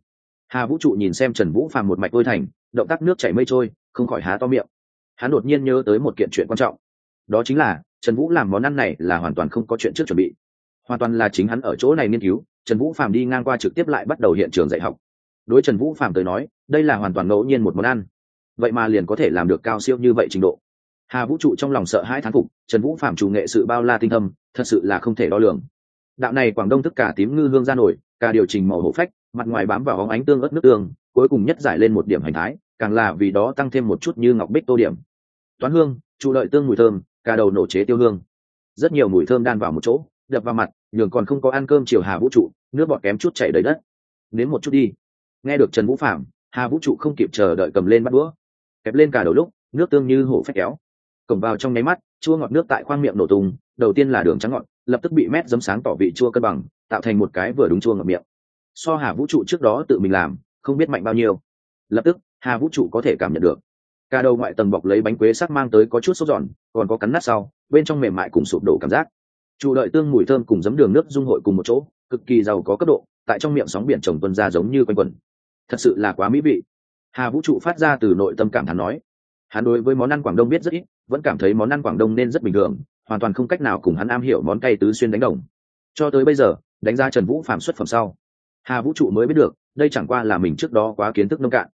Hà vũ trụ nhìn xem trần vũ phàm một mạch ôi thành, động tác nước chảy mây trôi, không khỏi há to miệng. Hắn đột nhiên nhớ tới một kiện chuyện quan trọng. Đó chính là, trần vũ làm món ăn này là hoàn toàn không có chuyện trước chuẩn bị. Hoàn toàn là chính hắn ở chỗ này nghiên cứu, trần vũ phàm đi ngang qua trực tiếp lại bắt đầu hiện trường dạy học. Đối trần vũ phàm tới nói, đây là hoàn toàn ngẫu nhiên một món ăn vậy mà liền có thể làm được cao siêu như vậy trình độ. Hà vũ trụ trong lòng sợ hãi thán phục, trần vũ phạm chủ nghệ sự bao la tinh thâm, thật sự là không thể đo lường. Đạo này quảng đông thức cả tím ngư hương ra nổi, cả điều chỉnh màu hổ phách, mặt ngoài bám vào óng ánh tương ớt nước tương, cuối cùng nhất giải lên một điểm hành thái, càng là vì đó tăng thêm một chút như ngọc bích tô điểm. Toán hương, trụ lợi tương mùi thơm, cả đầu nổ chế tiêu hương. Rất nhiều mùi thơm đan vào một chỗ, đập vào mặt, nhường còn không có ăn cơm chiều hà vũ trụ, nước bọt kém chút chảy đầy đất. Nếm một chút đi. Nghe được trần vũ phạm hà vũ trụ không kịp chờ đợi cầm lên bắt đũa kẹp lên cả đầu lúc, nước tương như hổ phách kéo. Cổng vào trong nháy mắt, chua ngọt nước tại khoang miệng nổ tung, đầu tiên là đường trắng ngọt lập tức bị mét dấm sáng tỏ vị chua cân bằng, tạo thành một cái vừa đúng chua ngọt miệng. So hà vũ trụ trước đó tự mình làm, không biết mạnh bao nhiêu. Lập tức, hà vũ trụ có thể cảm nhận được. Cả đầu ngoại tầng bọc lấy bánh quế sắc mang tới có chút sốt giòn, còn có cắn nát sau, bên trong mềm mại cùng sụp đổ cảm giác. Trụ đợi tương mùi thơm cùng giấm đường nước dung hội cùng một chỗ, cực kỳ giàu có cấp độ, tại trong miệng sóng biển trồng tuân ra giống như quanh quần thật sự là quá mỹ vị hà vũ trụ phát ra từ nội tâm cảm thán nói, hắn đối với món ăn quảng đông biết rất ít, vẫn cảm thấy món ăn quảng đông nên rất bình thường, hoàn toàn không cách nào cùng hắn am hiểu món cay tứ xuyên đánh đồng. Cho tới bây giờ, đánh giá trần vũ phạm xuất phẩm sau, hà vũ trụ mới biết được, đây chẳng qua là mình trước đó quá kiến thức nông cạn.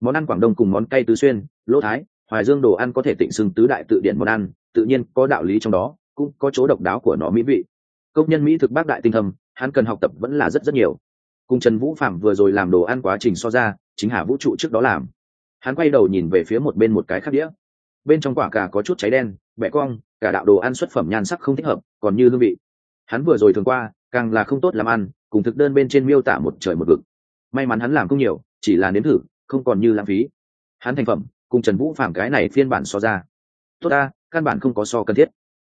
Món ăn quảng đông cùng món cay tứ xuyên, lỗ thái, hoài dương đồ ăn có thể tịnh xưng tứ đại tự điển món ăn, tự nhiên có đạo lý trong đó, cũng có chỗ độc đáo của nó mỹ vị. Công nhân mỹ thực bác đại tinh thầm hắn cần học tập vẫn là rất rất nhiều. Cùng trần vũ phạm vừa rồi làm đồ ăn quá trình so ra chính hà vũ trụ trước đó làm. Hắn quay đầu nhìn về phía một bên một cái khác đĩa. Bên trong quả cà có chút cháy đen bẹ cong, cả đạo đồ ăn xuất phẩm nhan sắc không thích hợp, còn như hương vị. Hắn vừa rồi thường qua, càng là không tốt làm ăn, cùng thực đơn bên trên miêu tả một trời một vực. May mắn hắn làm không nhiều, chỉ là nếm thử, không còn như lãng phí. Hắn thành phẩm, cùng trần vũ phản cái này phiên bản so ra. Tốt ta, căn bản không có so cần thiết.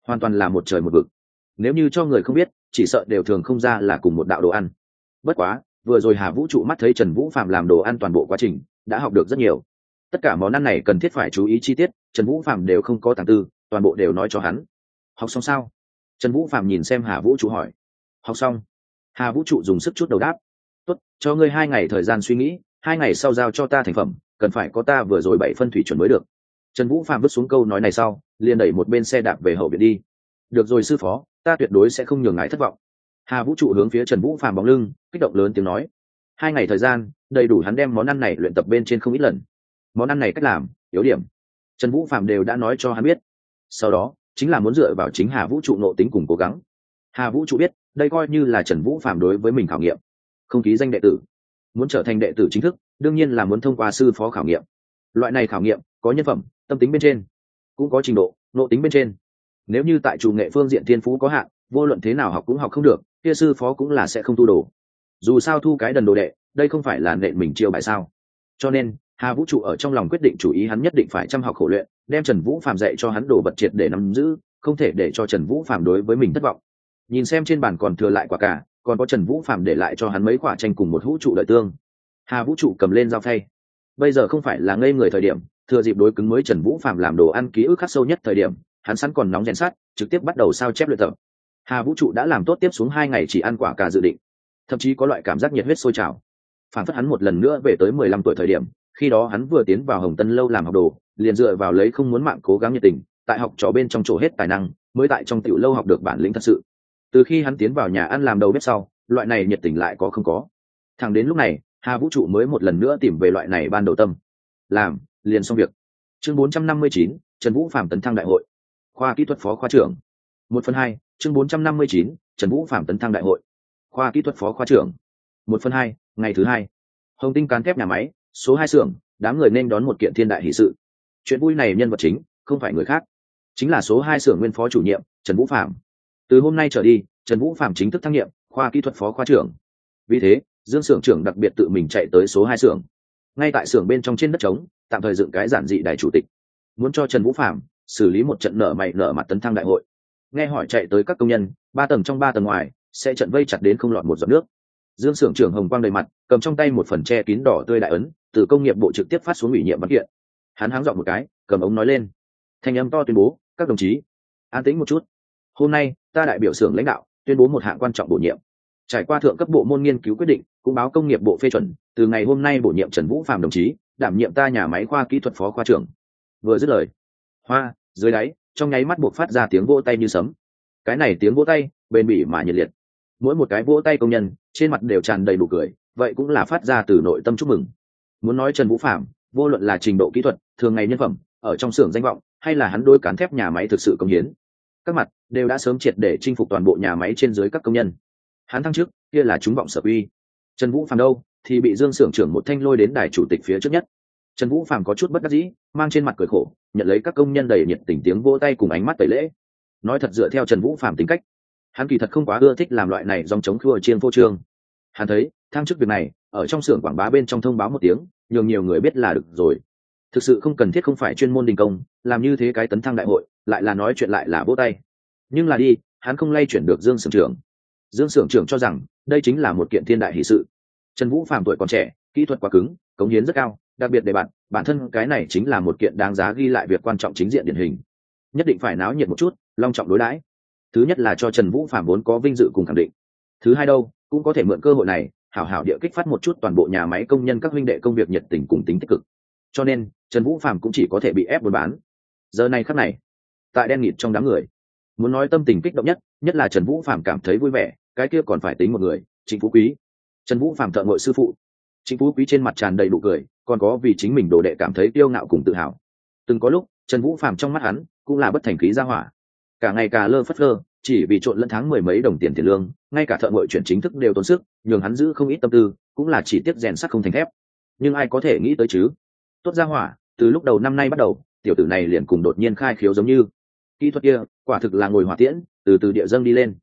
Hoàn toàn là một trời một vực. Nếu như cho người không biết, chỉ sợ đều thường không ra là cùng một đạo đồ ăn. Bất quá vừa rồi hà vũ trụ mắt thấy trần vũ phạm làm đồ ăn toàn bộ quá trình, đã học được rất nhiều. Tất cả món ăn này cần thiết phải chú ý chi tiết, trần vũ phạm đều không có tàng tư, toàn bộ đều nói cho hắn. Học xong sao? Trần vũ phạm nhìn xem hà vũ trụ hỏi. Học xong. Hà vũ trụ dùng sức chút đầu đáp. Tốt, cho ngươi hai ngày thời gian suy nghĩ, hai ngày sau giao cho ta thành phẩm, cần phải có ta vừa rồi bảy phân thủy chuẩn mới được. Trần vũ phạm vứt xuống câu nói này sau, liền đẩy một bên xe đạp về hậu viện đi. Được rồi sư phó, ta tuyệt đối sẽ không nhường ngài thất vọng hà vũ trụ hướng phía trần vũ phàm bóng lưng, kích động lớn tiếng nói. Hai ngày thời gian, đầy đủ hắn đem món ăn này luyện tập bên trên không ít lần. Món ăn này cách làm, yếu điểm. Trần vũ phàm đều đã nói cho hắn biết. Sau đó, chính là muốn dựa vào chính hà vũ trụ nộ tính cùng cố gắng. Hà vũ trụ biết, đây coi như là trần vũ phàm đối với mình khảo nghiệm. Không ký danh đệ tử. Muốn trở thành đệ tử chính thức, đương nhiên là muốn thông qua sư phó khảo nghiệm. Loại này khảo nghiệm, có nhân phẩm, tâm tính bên trên, cũng có trình độ nộ tính bên trên. Nếu như tại chủ nghệ phương diện thiên phú có hạn vô luận thế nào học cũng học không được, kia sư phó cũng là sẽ không thu đồ. Dù sao thu cái đần đồ đệ, đây không phải là nện mình chiêu bài sao. Cho nên, hà vũ trụ ở trong lòng quyết định chủ ý hắn nhất định phải chăm học khổ luyện, đem trần vũ phạm dạy cho hắn đồ vật triệt để nắm giữ, không thể để cho trần vũ phạm đối với mình thất vọng. Nhìn xem trên bàn còn thừa lại quả cả còn có trần vũ phạm để lại cho hắn mấy quả tranh cùng một vũ trụ đợi tương. Hà vũ trụ cầm lên dao phay. Bây giờ không phải là ngây người thời điểm, thừa dịp đối cứng mới trần vũ phạm làm đồ ăn ký ức khắc sâu nhất thời điểm, hắn sẵn còn nóng rèn sát trực tiếp bắt đầu sao chép luyện tập hà vũ trụ đã làm tốt tiếp xuống hai ngày chỉ ăn quả cà dự định. Thậm chí có loại cảm giác nhiệt huyết sôi trào. Phản phất hắn một lần nữa về tới mười lăm tuổi thời điểm, khi đó hắn vừa tiến vào hồng tân lâu làm học đồ, liền dựa vào lấy không muốn mạng cố gắng nhiệt tình, tại học trò bên trong chỗ hết tài năng, mới tại trong tiểu lâu học được bản lĩnh thật sự. Từ khi hắn tiến vào nhà ăn làm đầu bếp sau, loại này nhiệt tình lại có không có. Thẳng đến lúc này, hà vũ trụ mới một lần nữa tìm về loại này ban đầu tâm. Làm, liền xong việc. Chương bốn trăm năm mươi chín, trần vũ phạm tấn thăng đại hội. Khoa kỹ thuật phó khoa trưởng. Một phần hai chương bốn trăm năm mươi chín, trần vũ phạm tấn thăng đại hội. Khoa kỹ thuật phó khoa trưởng. Một phần hai, ngày thứ hai. Hồng tinh cán thép nhà máy, số hai xưởng, đám người nên đón một kiện thiên đại hỷ sự. Chuyện vui này nhân vật chính, không phải người khác. Chính là số hai xưởng nguyên phó chủ nhiệm, trần vũ phạm từ hôm nay trở đi, trần vũ phạm chính thức thăng nhiệm, khoa kỹ thuật phó khoa trưởng. Vì thế, dương xưởng trưởng đặc biệt tự mình chạy tới số hai xưởng. Ngay tại xưởng bên trong trên đất trống, tạm thời dựng cái giản dị đại chủ tịch. Muốn cho trần vũ phạm xử lý một trận nợ mày nợ mặt tấn thăng đại hội nghe hỏi chạy tới các công nhân, ba tầng trong ba tầng ngoài, sẽ trận vây chặt đến không lọt một giọt nước. Dương s ư ở n g trưởng hồng quang đầy mặt, cầm trong tay một phần tre kín đỏ tươi đại ấn, từ công nghiệp bộ trực tiếp phát xuống ủy nhiệm văn kiện. Hắn háng dọn một cái, cầm ống nói lên. Thanh âm to tuyên bố, các đồng chí, an tĩnh một chút. Hôm nay, ta đại biểu xưởng lãnh đạo, tuyên bố một hạng quan trọng bổ nhiệm. Trải qua thượng cấp bộ môn nghiên cứu quyết định, cũng báo công nghiệp bộ phê chuẩn, từ ngày hôm nay bổ nhiệm trần vũ phạm đồng chí, đảm nhiệm ta nhà máy khoa kỹ thuật phó khoa trưởng. Vừa dứt lời, hoa, dưới đáy trong nháy mắt buộc phát ra tiếng vỗ tay như sấm. Cái này tiếng vỗ tay, bền bỉ mà nhiệt liệt. Mỗi một cái vỗ tay công nhân, trên mặt đều tràn đầy đủ cười, vậy cũng là phát ra từ nội tâm chúc mừng. Muốn nói trần vũ phạm vô luận là trình độ kỹ thuật, thường ngày nhân phẩm, ở trong xưởng danh vọng, hay là hắn đôi cán thép nhà máy thực sự công hiến, các mặt đều đã sớm triệt để chinh phục toàn bộ nhà máy trên dưới các công nhân. Hắn thăng trước kia là chúng vọng sở uy. Trần vũ phạm đâu, thì bị dương xưởng trưởng một thanh lôi đến đài chủ tịch phía trước nhất trần vũ phạm có chút bất đắc dĩ, mang trên mặt cười khổ, nhận lấy các công nhân đầy nhiệt tình tiếng vỗ tay cùng ánh mắt tẩy lễ. Nói thật dựa theo trần vũ phạm tính cách, hắn kỳ thật không quá ưa thích làm loại này dòng chống khua chiên vô trương. Hắn thấy, thăng chức việc này, ở trong xưởng quảng bá bên trong thông báo một tiếng, nhường nhiều người biết là được rồi. Thực sự không cần thiết không phải chuyên môn đình công, làm như thế cái tấn thăng đại hội, lại là nói chuyện lại là vỗ tay. Nhưng là đi, hắn không lay chuyển được dương sưởng trưởng. Dương sưởng trưởng cho rằng, đây chính là một kiện thiên đại hỷ sự. Trần vũ phạm tuổi còn trẻ, kỹ thuật quá cứng, cống hiến rất cao đặc biệt để bạn, bản thân cái này chính là một kiện đáng giá ghi lại việc quan trọng chính diện điển hình. Nhất định phải náo nhiệt một chút, long trọng đối đãi. Thứ nhất là cho trần vũ phạm vốn có vinh dự cùng khẳng định. Thứ hai đâu, cũng có thể mượn cơ hội này, hảo hảo địa kích phát một chút toàn bộ nhà máy công nhân các huynh đệ công việc nhiệt tình cùng tính tích cực. Cho nên, trần vũ phạm cũng chỉ có thể bị ép buôn bán. Giờ này khắc này, tại đen nghịt trong đám người, muốn nói tâm tình kích động nhất nhất là trần vũ phạm cảm thấy vui vẻ, cái kia còn phải tính một người, trịnh phú quý. Trần vũ phạm thợ ngội sư phụ. Trịnh phú quý trên mặt tràn đầy đủ cười còn có vì chính mình đồ đệ cảm thấy kiêu ngạo cùng tự hào. Từng có lúc, trần vũ phạm trong mắt hắn cũng là bất thành khí ra hỏa. Cả ngày cà lơ phất lơ chỉ vì trộn lẫn tháng mười mấy đồng tiền tiền lương, ngay cả thợ ngội chuyển chính thức đều tốn sức, nhường hắn giữ không ít tâm tư, cũng là chỉ tiếc rèn sắt không thành thép. Nhưng ai có thể nghĩ tới chứ? Tốt ra hỏa, từ lúc đầu năm nay bắt đầu, tiểu tử này liền cùng đột nhiên khai khiếu giống như. Kỹ thuật kia, quả thực là ngồi hỏa tiễn, từ từ địa dâng đi lên.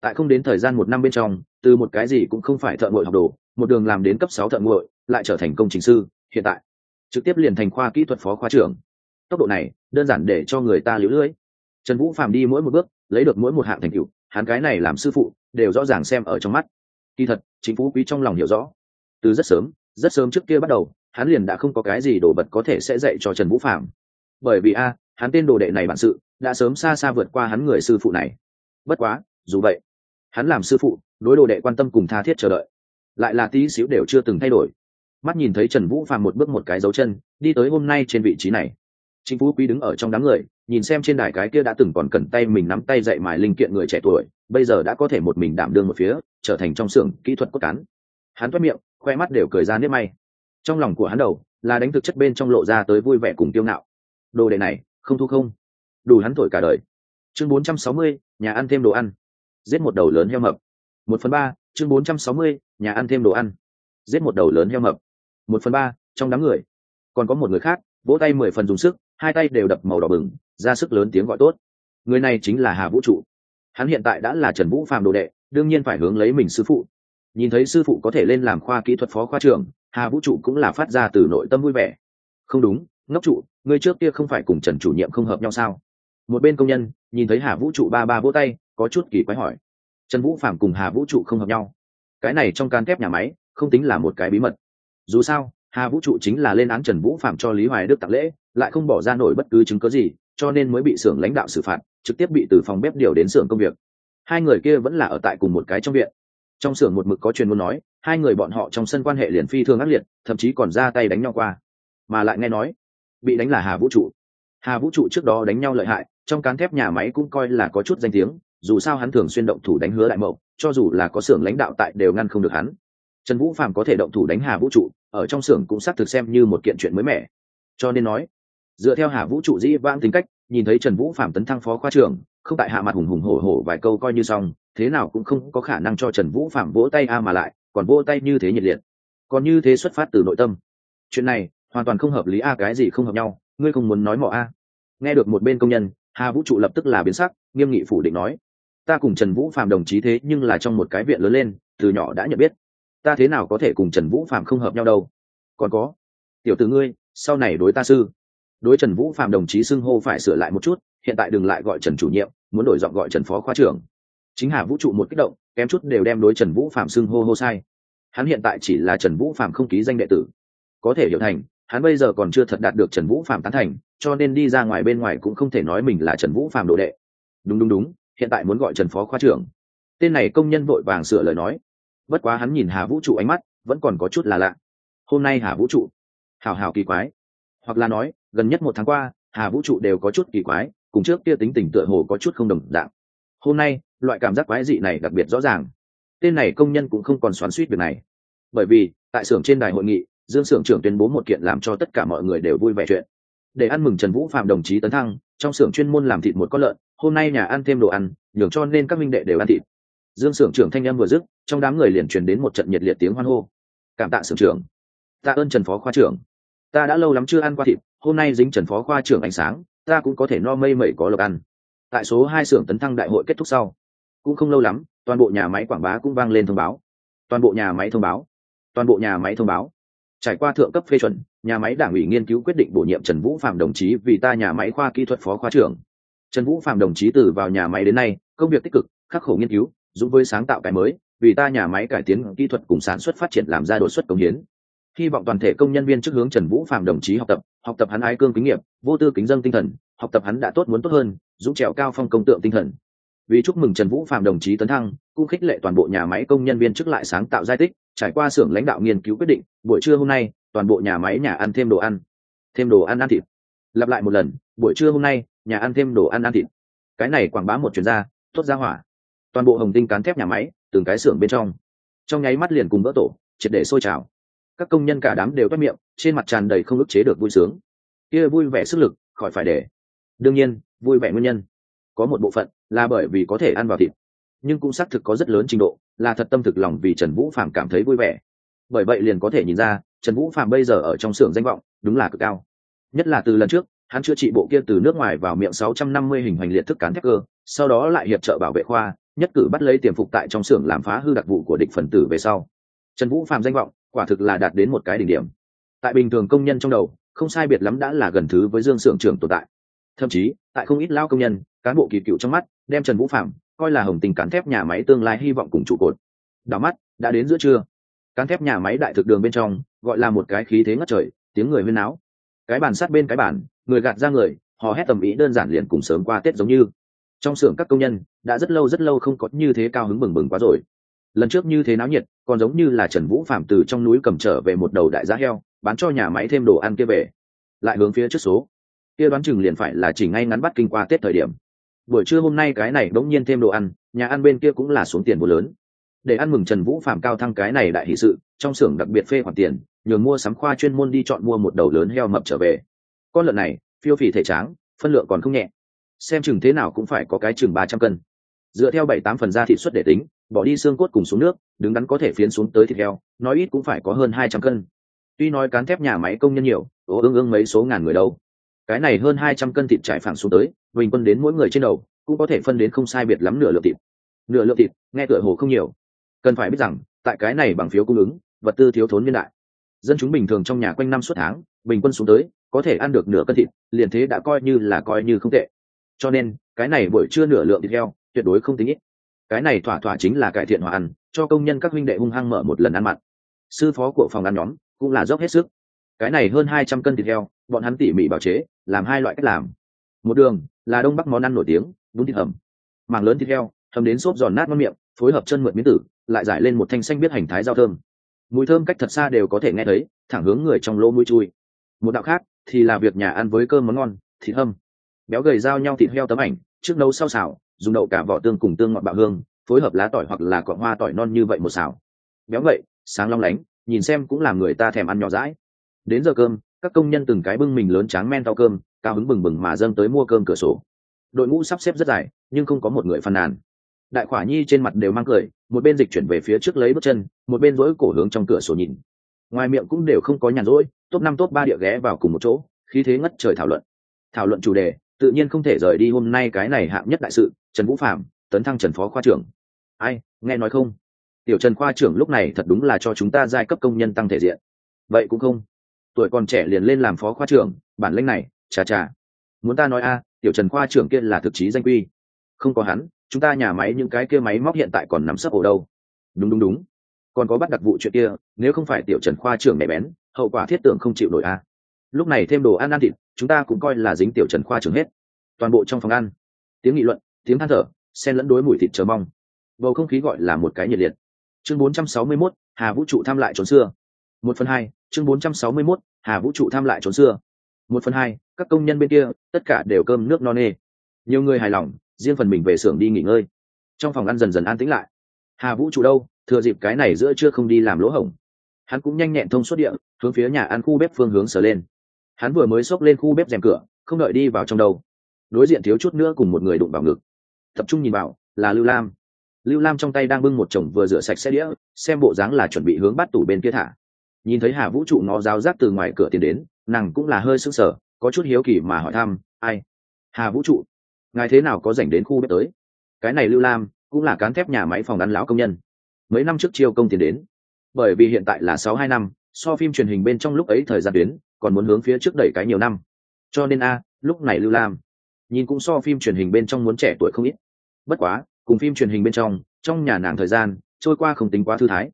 Tại không đến thời gian một năm bên trong, từ một cái gì cũng không phải thợ ngội học đồ, một đường làm đến cấp sáu thợ ngội lại trở thành công trình sư hiện tại. Trực tiếp liền thành khoa kỹ thuật phó khoa trưởng. Tốc độ này, đơn giản để cho người ta liễu lưỡi trần vũ phàm đi mỗi một bước, lấy được mỗi một hạng thành tựu, hắn cái này làm sư phụ, đều rõ ràng xem ở trong mắt. Kỳ thật, chính phú quý trong lòng hiểu rõ. Từ rất sớm rất sớm trước kia bắt đầu, hắn liền đã không có cái gì đồ vật có thể sẽ dạy cho trần vũ phạm bởi vì a, hắn tên đồ đệ này bản sự, đã sớm xa xa vượt qua hắn người sư phụ này. Bất quá, dù vậy, hắn làm sư phụ, đối đồ đệ quan tâm cùng tha thiết chờ đợi. Lại là tí xíu đều chưa từng thay đổi mắt nhìn thấy trần vũ phàm một bước một cái dấu chân đi tới hôm nay trên vị trí này. Chính phú quý đứng ở trong đám người nhìn xem trên đài cái kia đã từng còn cần tay mình nắm tay dạy mài linh kiện người trẻ tuổi bây giờ đã có thể một mình đảm đương một phía trở thành trong xưởng kỹ thuật cốt cán. Hắn thoát miệng khoe mắt đều cười ra nếp may. Trong lòng của hắn đầu là đánh thực chất bên trong lộ ra tới vui vẻ cùng tiêu ngạo. Đồ đệ này không thu không. Đủ hắn thổi cả đời. Chương 460, nhà ăn thêm đồ ăn. Giết một đầu lớn heo mập. Một phần ba chương 460, nhà ăn thêm đồ ăn. Giết một đầu lớn heo mập một phần ba trong đám người. Còn có một người khác, vỗ tay mười phần dùng sức, hai tay đều đập màu đỏ bừng, ra sức lớn tiếng gọi tốt. Người này chính là hà vũ trụ. Hắn hiện tại đã là trần vũ phàm đồ đệ, đương nhiên phải hướng lấy mình sư phụ. Nhìn thấy sư phụ có thể lên làm khoa kỹ thuật phó khoa trưởng, hà vũ trụ cũng là phát ra từ nội tâm vui vẻ. Không đúng, ngốc trụ người trước kia không phải cùng trần chủ nhiệm không hợp nhau sao? Một bên công nhân, nhìn thấy hà vũ trụ ba ba vỗ tay, có chút kỳ quái hỏi. Trần vũ phạm cùng hà vũ trụ không hợp nhau. Cái này trong can thép nhà máy, không tính là một cái bí mật dù sao, hà vũ trụ chính là lên án trần vũ phạm cho lý hoài đức tặng lễ, lại không bỏ ra nổi bất cứ chứng cớ gì, cho nên mới bị xưởng lãnh đạo xử phạt, trực tiếp bị từ phòng bếp điều đến xưởng công việc. Hai người kia vẫn là ở tại cùng một cái trong viện. Trong xưởng một mực có truyền muốn nói, hai người bọn họ trong sân quan hệ liền phi thường ác liệt, thậm chí còn ra tay đánh nhau qua. Mà lại nghe nói, bị đánh là hà vũ trụ. Hà vũ trụ trước đó đánh nhau lợi hại, trong cán thép nhà máy cũng coi là có chút danh tiếng, dù sao hắn thường xuyên động thủ đánh hứa đại mậu, cho dù là có xưởng lãnh đạo tại đều ngăn không được hắn trần vũ phạm có thể động thủ đánh hà vũ trụ, ở trong xưởng cũng xác thực xem như một kiện chuyện mới mẻ. Cho nên nói, dựa theo hà vũ trụ dĩ vãng tính cách, nhìn thấy trần vũ phạm tấn thăng phó khoa trưởng, không tại hạ mặt hùng hùng hổ hổ vài câu coi như xong, thế nào cũng không có khả năng cho trần vũ phạm vỗ tay a mà lại, còn vỗ tay như thế nhiệt liệt. Còn như thế xuất phát từ nội tâm. Chuyện này, hoàn toàn không hợp lý a, cái gì không hợp nhau, ngươi không muốn nói mọ a. Nghe được một bên công nhân, hà vũ trụ lập tức là biến sắc, nghiêm nghị phủ định nói, ta cùng trần vũ phạm đồng chí thế nhưng là trong một cái viện lớn lên, từ nhỏ đã nhận biết ta thế nào có thể cùng trần vũ phạm không hợp nhau đâu? Còn có, tiểu t ử ngươi, sau này đối ta sư. Đối trần vũ phạm đồng chí xưng hô phải sửa lại một chút, hiện tại đừng lại gọi trần chủ nhiệm, muốn đổi giọng gọi trần phó khoa trưởng. Chính hà vũ trụ một kích động, kém chút đều đem đối trần vũ phạm xưng hô hô sai. Hắn hiện tại chỉ là trần vũ phạm không ký danh đệ tử. Có thể hiểu thành, hắn bây giờ còn chưa thật đạt được trần vũ phạm tán thành, cho nên đi ra ngoài bên ngoài cũng không thể nói mình là trần vũ phạm đồ đệ. Đúng đúng đúng, hiện tại muốn gọi trần phó khoa trưởng. Tên này công nhân vội vàng sửa lời nói bất quá hắn nhìn hà vũ trụ ánh mắt, vẫn còn có chút là lạ. Hôm nay hà vũ trụ? Hào hào kỳ quái. Hoặc là nói, gần nhất một tháng qua, hà vũ trụ đều có chút kỳ quái, cùng trước kia tính tình tựa hồ có chút không đồng dạng. Hôm nay, loại cảm giác quái dị này đặc biệt rõ ràng. Tên này công nhân cũng không còn xoắn suýt việc này. Bởi vì, tại xưởng trên đài hội nghị, dương xưởng trưởng tuyên bố một kiện làm cho tất cả mọi người đều vui vẻ chuyện. Để ăn mừng trần vũ phạm đồng chí tấn thăng, trong xưởng chuyên môn làm thịt một con lợn, hôm nay nhà ăn thêm đồ ăn, nhường cho nên các minh đệ đều ăn thịt dương xưởng trưởng thanh em vừa dứt, trong đám người liền truyền đến một trận nhiệt liệt tiếng hoan hô. Cảm tạ xưởng trưởng. Tạ ơn trần phó khoa trưởng. Ta đã lâu lắm chưa ăn qua thịt, hôm nay dính trần phó khoa trưởng ánh sáng, ta cũng có thể no mây mẩy có lộc ăn. Tại số hai xưởng tấn thăng đại hội kết thúc sau, cũng không lâu lắm, toàn bộ nhà máy quảng bá cũng vang lên thông báo. Toàn bộ nhà máy thông báo. Toàn bộ nhà máy thông báo. Trải qua thượng cấp phê chuẩn, nhà máy đảng ủy nghiên cứu quyết định bổ nhiệm trần vũ phạm đồng chí vì ta nhà máy khoa kỹ thuật phó khoa trưởng. Trần vũ phạm đồng chí từ vào nhà máy đến nay, công việc tích cực, khắc khổ nghiên cứu dũng với sáng tạo cái mới vì ta nhà máy cải tiến kỹ thuật cùng sản xuất phát triển làm ra đột xuất công hiến. Hy vọng toàn thể công nhân viên trước hướng trần vũ phạm đồng chí học tập học tập hắn ái cương kính nghiệp, vô tư kính dân tinh thần học tập hắn đã tốt muốn tốt hơn dũng trèo cao phong công tượng tinh thần. Vì chúc mừng trần vũ phạm đồng chí tấn thăng cũng khích lệ toàn bộ nhà máy công nhân viên trước lại sáng tạo giai tích trải qua xưởng lãnh đạo nghiên cứu quyết định buổi trưa hôm nay toàn bộ nhà máy nhà ăn thêm đồ ăn thêm đồ ăn ăn thịt. Lặp lại một lần buổi trưa hôm nay nhà ăn thêm đồ ăn ăn thịt. Cái này quảng bá một chuyên gia tốt ra hỏa toàn bộ hồng tinh cán thép nhà máy, từng cái xưởng bên trong. Trong nháy mắt liền cùng vỡ tổ, triệt để sôi trào. Các công nhân cả đám đều toát miệng, trên mặt tràn đầy không ức chế được vui sướng. Kia vui vẻ sức lực, khỏi phải để. Đương nhiên, vui vẻ nguyên nhân, có một bộ phận là bởi vì có thể ăn vào thịt. Nhưng cũng xác thực có rất lớn trình độ, là thật tâm thực lòng vì trần vũ phạm cảm thấy vui vẻ. Bởi vậy liền có thể nhìn ra, trần vũ phạm bây giờ ở trong xưởng danh vọng, đúng là cực cao. Nhất là từ lần trước, hắn chữa trị bộ kia từ nước ngoài vào miệng 650 hình hoành liệt thức cán thép cơ, sau đó lại hiệp trợ bảo vệ khoa nhất cử bắt lấy tiềm phục tại trong xưởng làm phá hư đặc vụ của địch phần tử về sau. Trần vũ phạm danh vọng, quả thực là đạt đến một cái đỉnh điểm. Tại bình thường công nhân trong đầu, không sai biệt lắm đã là gần thứ với dương xưởng trưởng tồn tại. Thậm chí, tại không ít lao công nhân, cán bộ kỳ cựu trong mắt, đem trần vũ phạm coi là hồng tình cán thép nhà máy tương lai hy vọng cùng trụ cột. Đảo mắt, đã đến giữa trưa. Cán thép nhà máy đại thực đường bên trong, gọi là một cái khí thế ngất trời, tiếng người huyên náo. Cái bàn sát bên cái bàn, người gạt ra người, hò hét tầm ý đơn giản liền cùng sớm qua tết giống như trong xưởng các công nhân đã rất lâu rất lâu không có như thế cao hứng bừng bừng quá rồi. Lần trước như thế náo nhiệt, còn giống như là trần vũ phạm từ trong núi cầm trở về một đầu đại giá heo, bán cho nhà máy thêm đồ ăn kia về. Lại hướng phía trước số. Kia đoán chừng liền phải là chỉ ngay ngắn bắt kinh qua tết thời điểm. Buổi trưa hôm nay cái này đống nhiên thêm đồ ăn, nhà ăn bên kia cũng là xuống tiền một lớn. Để ăn mừng trần vũ phạm cao thăng cái này đại hỷ sự, trong xưởng đặc biệt phê khoản tiền, nhường mua sắm khoa chuyên môn đi chọn mua một đầu lớn heo mập trở về. Con lợn này, phiêu phì thể tráng, phân lượng còn không nhẹ xem chừng thế nào cũng phải có cái chừng ba trăm cân. Dựa theo bảy tám phần da thịt xuất để tính, bỏ đi xương cốt cùng xuống nước, đứng đắn có thể phiến xuống tới thịt heo, nói ít cũng phải có hơn hai trăm cân. Tuy nói cán thép nhà máy công nhân nhiều, ố ương ương mấy số ngàn người đâu. Cái này hơn hai trăm cân thịt trải phẳng xuống tới, bình quân đến mỗi người trên đầu, cũng có thể phân đến không sai biệt lắm nửa lượng thịt. Nửa lượng thịt, nghe tựa hồ không nhiều. Cần phải biết rằng, tại cái này bằng phiếu cung ứng, vật tư thiếu thốn niên đại. Dân chúng bình thường trong nhà quanh năm suốt tháng, bình quân xuống tới, có thể ăn được nửa cân thịt, liền thế đã coi như là coi như không tệ cho nên, cái này buổi trưa nửa lượng thịt heo, tuyệt đối không tính ít. Cái này thỏa thỏa chính là cải thiện hòa ăn, cho công nhân các huynh đệ hung hăng mở một lần ăn mặn. Sư phó của phòng ăn nhóm cũng là dốc hết sức. Cái này hơn hai trăm cân thịt heo, bọn hắn tỉ mỉ bào chế, làm hai loại cách làm. Một đường là đông bắc món ăn nổi tiếng, bún thịt hầm. Màng lớn thịt heo hầm đến xốp giòn nát ngon miệng, phối hợp chân mượn miếng tử, lại giải lên một thanh xanh biết hành thái giao thơm. Mùi thơm cách thật xa đều có thể nghe thấy, thẳng hướng người trong lỗ mũi chui. Một đạo khác thì là việc nhà ăn với cơm món ngon, thịt hâm béo gầy giao nhau thịt heo tấm ảnh, trước nấu sau xào, dùng đậu cả vỏ tương cùng tương ngọt bạo hương, phối hợp lá tỏi hoặc là cọ hoa tỏi non như vậy một xào. Béo vậy sáng long lánh, nhìn xem cũng làm người ta thèm ăn nhỏ rãi đến giờ cơm, các công nhân từng cái bưng mình lớn tráng men tao cơm, cao hứng bừng bừng mà dâng tới mua cơm cửa sổ. Đội ngũ sắp xếp rất dài, nhưng không có một người phàn nàn. Đại khỏa nhi trên mặt đều mang cười, một bên dịch chuyển về phía trước lấy bước chân, một bên rỗi cổ hướng trong cửa sổ nhìn. Ngoài miệng cũng đều không có nhàn rỗi, top năm top ba địa ghé vào cùng một chỗ, khí thế ngất trời thảo luận. Thảo luận chủ đề tự nhiên không thể rời đi hôm nay cái này hạng nhất đại sự, trần vũ phạm tấn thăng trần phó khoa trưởng. Ai, nghe nói không? Tiểu trần khoa trưởng lúc này thật đúng là cho chúng ta giai cấp công nhân tăng thể diện. Vậy cũng không. Tuổi còn trẻ liền lên làm phó khoa trưởng, bản lĩnh này, chà chà. Muốn ta nói a, tiểu trần khoa trưởng kia là thực chí danh quy. Không có hắn, chúng ta nhà máy những cái kia máy móc hiện tại còn nắm sấp ổ đâu. Đúng đúng đúng. Còn có bắt đặc vụ chuyện kia, nếu không phải tiểu trần khoa trưởng mẹ bén, hậu quả thiết tưởng không chịu nổi a lúc này thêm đồ ăn ăn thịt chúng ta cũng coi là dính tiểu trần khoa trưởng hết. Toàn bộ trong phòng ăn. Tiếng nghị luận tiếng than thở xen lẫn đối mùi thịt chờ mong. Bầu không khí gọi là một cái nhiệt liệt. Chương 461, hà vũ trụ tham lại trốn xưa. Một phần hai chương 461, hà vũ trụ tham lại trốn xưa. Một phần hai các công nhân bên kia tất cả đều cơm nước no nê. Nhiều người hài lòng riêng phần mình về xưởng đi nghỉ ngơi. Trong phòng ăn dần dần an tĩnh lại. Hà vũ trụ đâu? Thừa dịp cái này giữa trưa không đi làm lỗ hổng. Hắn cũng nhanh nhẹn thông suốt địa hướng phía nhà ăn khu bếp phương hướng sở lên hắn vừa mới xốc lên khu bếp rèm cửa, không đợi đi vào trong đâu. Đối diện thiếu chút nữa cùng một người đụng vào ngực. Tập trung nhìn vào, là lưu lam. Lưu lam trong tay đang bưng một chồng vừa rửa sạch xe đĩa, xem bộ dáng là chuẩn bị hướng bắt tủ bên kia thả. Nhìn thấy hà vũ trụ nó giáo giác từ ngoài cửa tiến đến, nàng cũng là hơi sững sờ, có chút hiếu kỳ mà hỏi thăm, ai? Hà vũ trụ, ngài thế nào có dành đến khu bếp tới? Cái này lưu lam cũng là cán thép nhà máy phòng ăn lão công nhân. Mấy năm trước chiêu công tiền đến. Bởi vì hiện tại là sáu hai năm, so phim truyền hình bên trong lúc ấy thời gian tuyến còn muốn hướng phía trước đẩy cái nhiều năm. Cho nên a, lúc này lưu lam nhìn cũng so phim truyền hình bên trong muốn trẻ tuổi không ít. Bất quá, cùng phim truyền hình bên trong trong nhà nàng thời gian trôi qua không tính quá thư thái.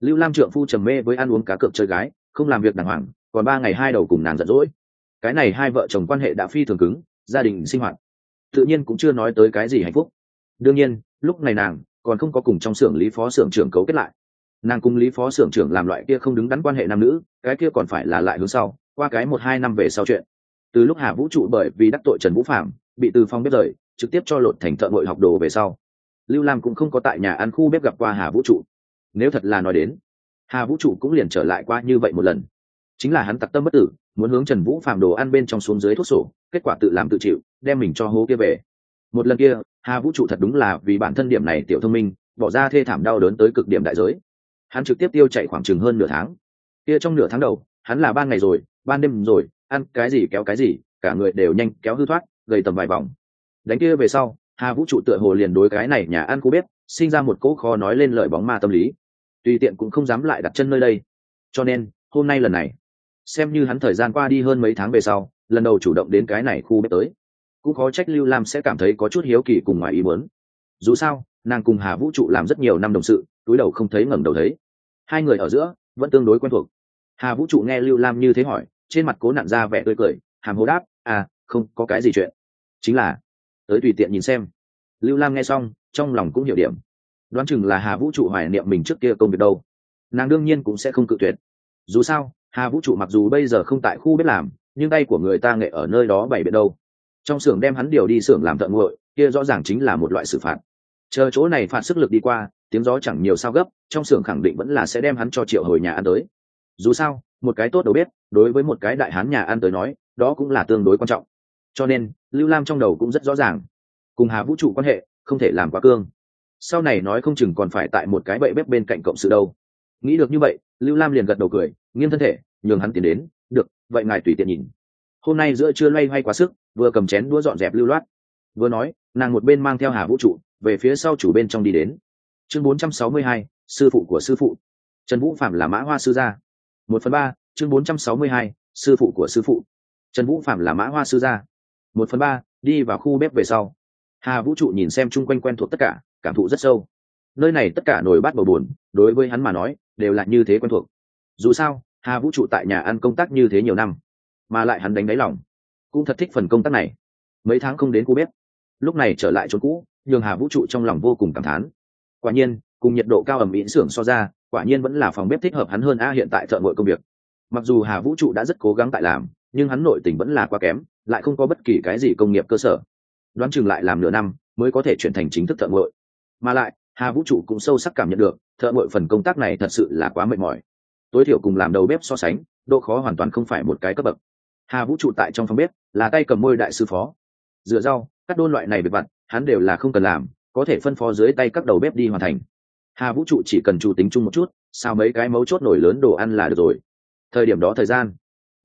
Lưu lam trượng phu trầm mê với ăn uống cá cược chơi gái, không làm việc đàng hoàng, còn ba ngày hai đầu cùng nàng giận dỗi. Cái này hai vợ chồng quan hệ đã phi thường cứng, gia đình sinh hoạt, tự nhiên cũng chưa nói tới cái gì hạnh phúc. Đương nhiên, lúc này nàng còn không có cùng trong xưởng lý phó xưởng trưởng cấu kết lại. Nàng cùng lý phó xưởng trưởng làm loại kia không đứng đắn quan hệ nam nữ, cái kia còn phải là lại hướng sau qua cái một hai năm về sau chuyện. Từ lúc hà vũ trụ bởi vì đắc tội trần vũ phạm bị từ phong biết rời, trực tiếp cho lột thành thợ ngội học đồ về sau. Lưu lam cũng không có tại nhà ăn khu bếp gặp qua hà vũ trụ. Nếu thật là nói đến, hà vũ trụ cũng liền trở lại qua như vậy một lần. Chính là hắn tặc tâm bất tử, muốn hướng trần vũ phạm đồ ăn bên trong xuống dưới thuốc sổ, kết quả tự làm tự chịu, đem mình cho hố kia về. Một lần kia, hà vũ trụ thật đúng là vì bản thân điểm này tiểu thông minh, bỏ ra thê thảm đau đớn tới cực điểm đại giới. Hắn trực tiếp tiêu chạy khoảng chừng hơn nửa tháng. Kia trong nửa tháng đầu, hắn là ban ngày rồi ban đêm rồi, ăn cái gì kéo cái gì, cả người đều nhanh kéo hư thoát gây tầm vài vòng. Đánh kia về sau, hà vũ trụ tựa hồ liền đối cái này nhà ăn khu bếp, sinh ra một cỗ khó nói lên lời bóng ma tâm lý. Tùy tiện cũng không dám lại đặt chân nơi đây. Cho nên, hôm nay lần này, xem như hắn thời gian qua đi hơn mấy tháng về sau, lần đầu chủ động đến cái này khu bếp tới. Cũng khó trách lưu lam sẽ cảm thấy có chút hiếu kỳ cùng ngoài ý muốn. Dù sao, nàng cùng hà vũ trụ làm rất nhiều năm đồng sự, túi đầu không thấy ngẩng đầu thấy. Hai người ở giữa, vẫn tương đối quen thuộc. Hà vũ trụ nghe lưu lam như thế hỏi trên mặt cố nặn ra vẻ tươi cười, hàm hồ đáp à không có cái gì chuyện. Chính là, tới tùy tiện nhìn xem. Lưu lam nghe xong, trong lòng cũng hiểu điểm. Đoán chừng là hà vũ trụ hoài niệm mình trước kia công việc đâu. Nàng đương nhiên cũng sẽ không cự tuyệt. Dù sao, hà vũ trụ mặc dù bây giờ không tại khu bếp làm, nhưng tay của người ta nghệ ở nơi đó bày biện đâu. Trong xưởng đem hắn điều đi xưởng làm thợ nguội, kia rõ ràng chính là một loại xử phạt. Chờ chỗ này phạt sức lực đi qua, tiếng gió chẳng nhiều sao gấp, trong xưởng khẳng định vẫn là sẽ đem hắn cho triệu hồi nhà ăn tới. Dù sao, một cái tốt đâu biết đối với một cái đại hán nhà ăn tới nói đó cũng là tương đối quan trọng. Cho nên lưu lam trong đầu cũng rất rõ ràng. Cùng hà vũ trụ quan hệ không thể làm quá cương. Sau này nói không chừng còn phải tại một cái bậy bếp bên cạnh cộng sự đâu. Nghĩ được như vậy lưu lam liền gật đầu cười nghiêng thân thể nhường hắn tiến đến. Được vậy ngài tùy tiện nhìn. Hôm nay giữa trưa loay hoay quá sức vừa cầm chén đũa dọn dẹp lưu loát. Vừa nói nàng một bên mang theo hà vũ trụ về phía sau chủ bên trong đi đến. Chương 462, sư phụ của sư phụ. Trần vũ phạm là mã hoa sư gia. Một phần ba chương 462, sư phụ của sư phụ. Trần vũ phạm là mã hoa sư gia. Một phần ba đi vào khu bếp về sau. Hà vũ trụ nhìn xem chung quanh quen thuộc tất cả cảm thụ rất sâu. Nơi này tất cả nồi bát bầu bùn đối với hắn mà nói đều là như thế quen thuộc. Dù sao hà vũ trụ tại nhà ăn công tác như thế nhiều năm mà lại hắn đánh đáy lòng cũng thật thích phần công tác này. Mấy tháng không đến khu bếp lúc này trở lại chỗ cũ nhường hà vũ trụ trong lòng vô cùng cảm thán. Quả nhiên cùng nhiệt độ cao ẩm ĩ xưởng so ra quả nhiên vẫn là phòng bếp thích hợp hắn hơn a hiện tại thợ ngội công việc mặc dù hà vũ trụ đã rất cố gắng tại làm, nhưng hắn nội tình vẫn là quá kém, lại không có bất kỳ cái gì công nghiệp cơ sở. Đoán chừng lại làm nửa năm mới có thể chuyển thành chính thức thợ ngội mà lại, hà vũ trụ cũng sâu sắc cảm nhận được, thợ ngội phần công tác này thật sự là quá mệt mỏi. Tối thiểu cùng làm đầu bếp so sánh, độ khó hoàn toàn không phải một cái cấp bậc. Hà vũ trụ tại trong phòng bếp là tay cầm môi đại sư phó. Dựa rau cắt đôn loại này về vặt hắn đều là không cần làm, có thể phân phó dưới tay các đầu bếp đi hoàn thành. Hà vũ trụ chỉ cần chủ tính chung một chút, sao mấy cái mấu chốt nổi lớn đồ ăn là được rồi thời điểm đó thời gian.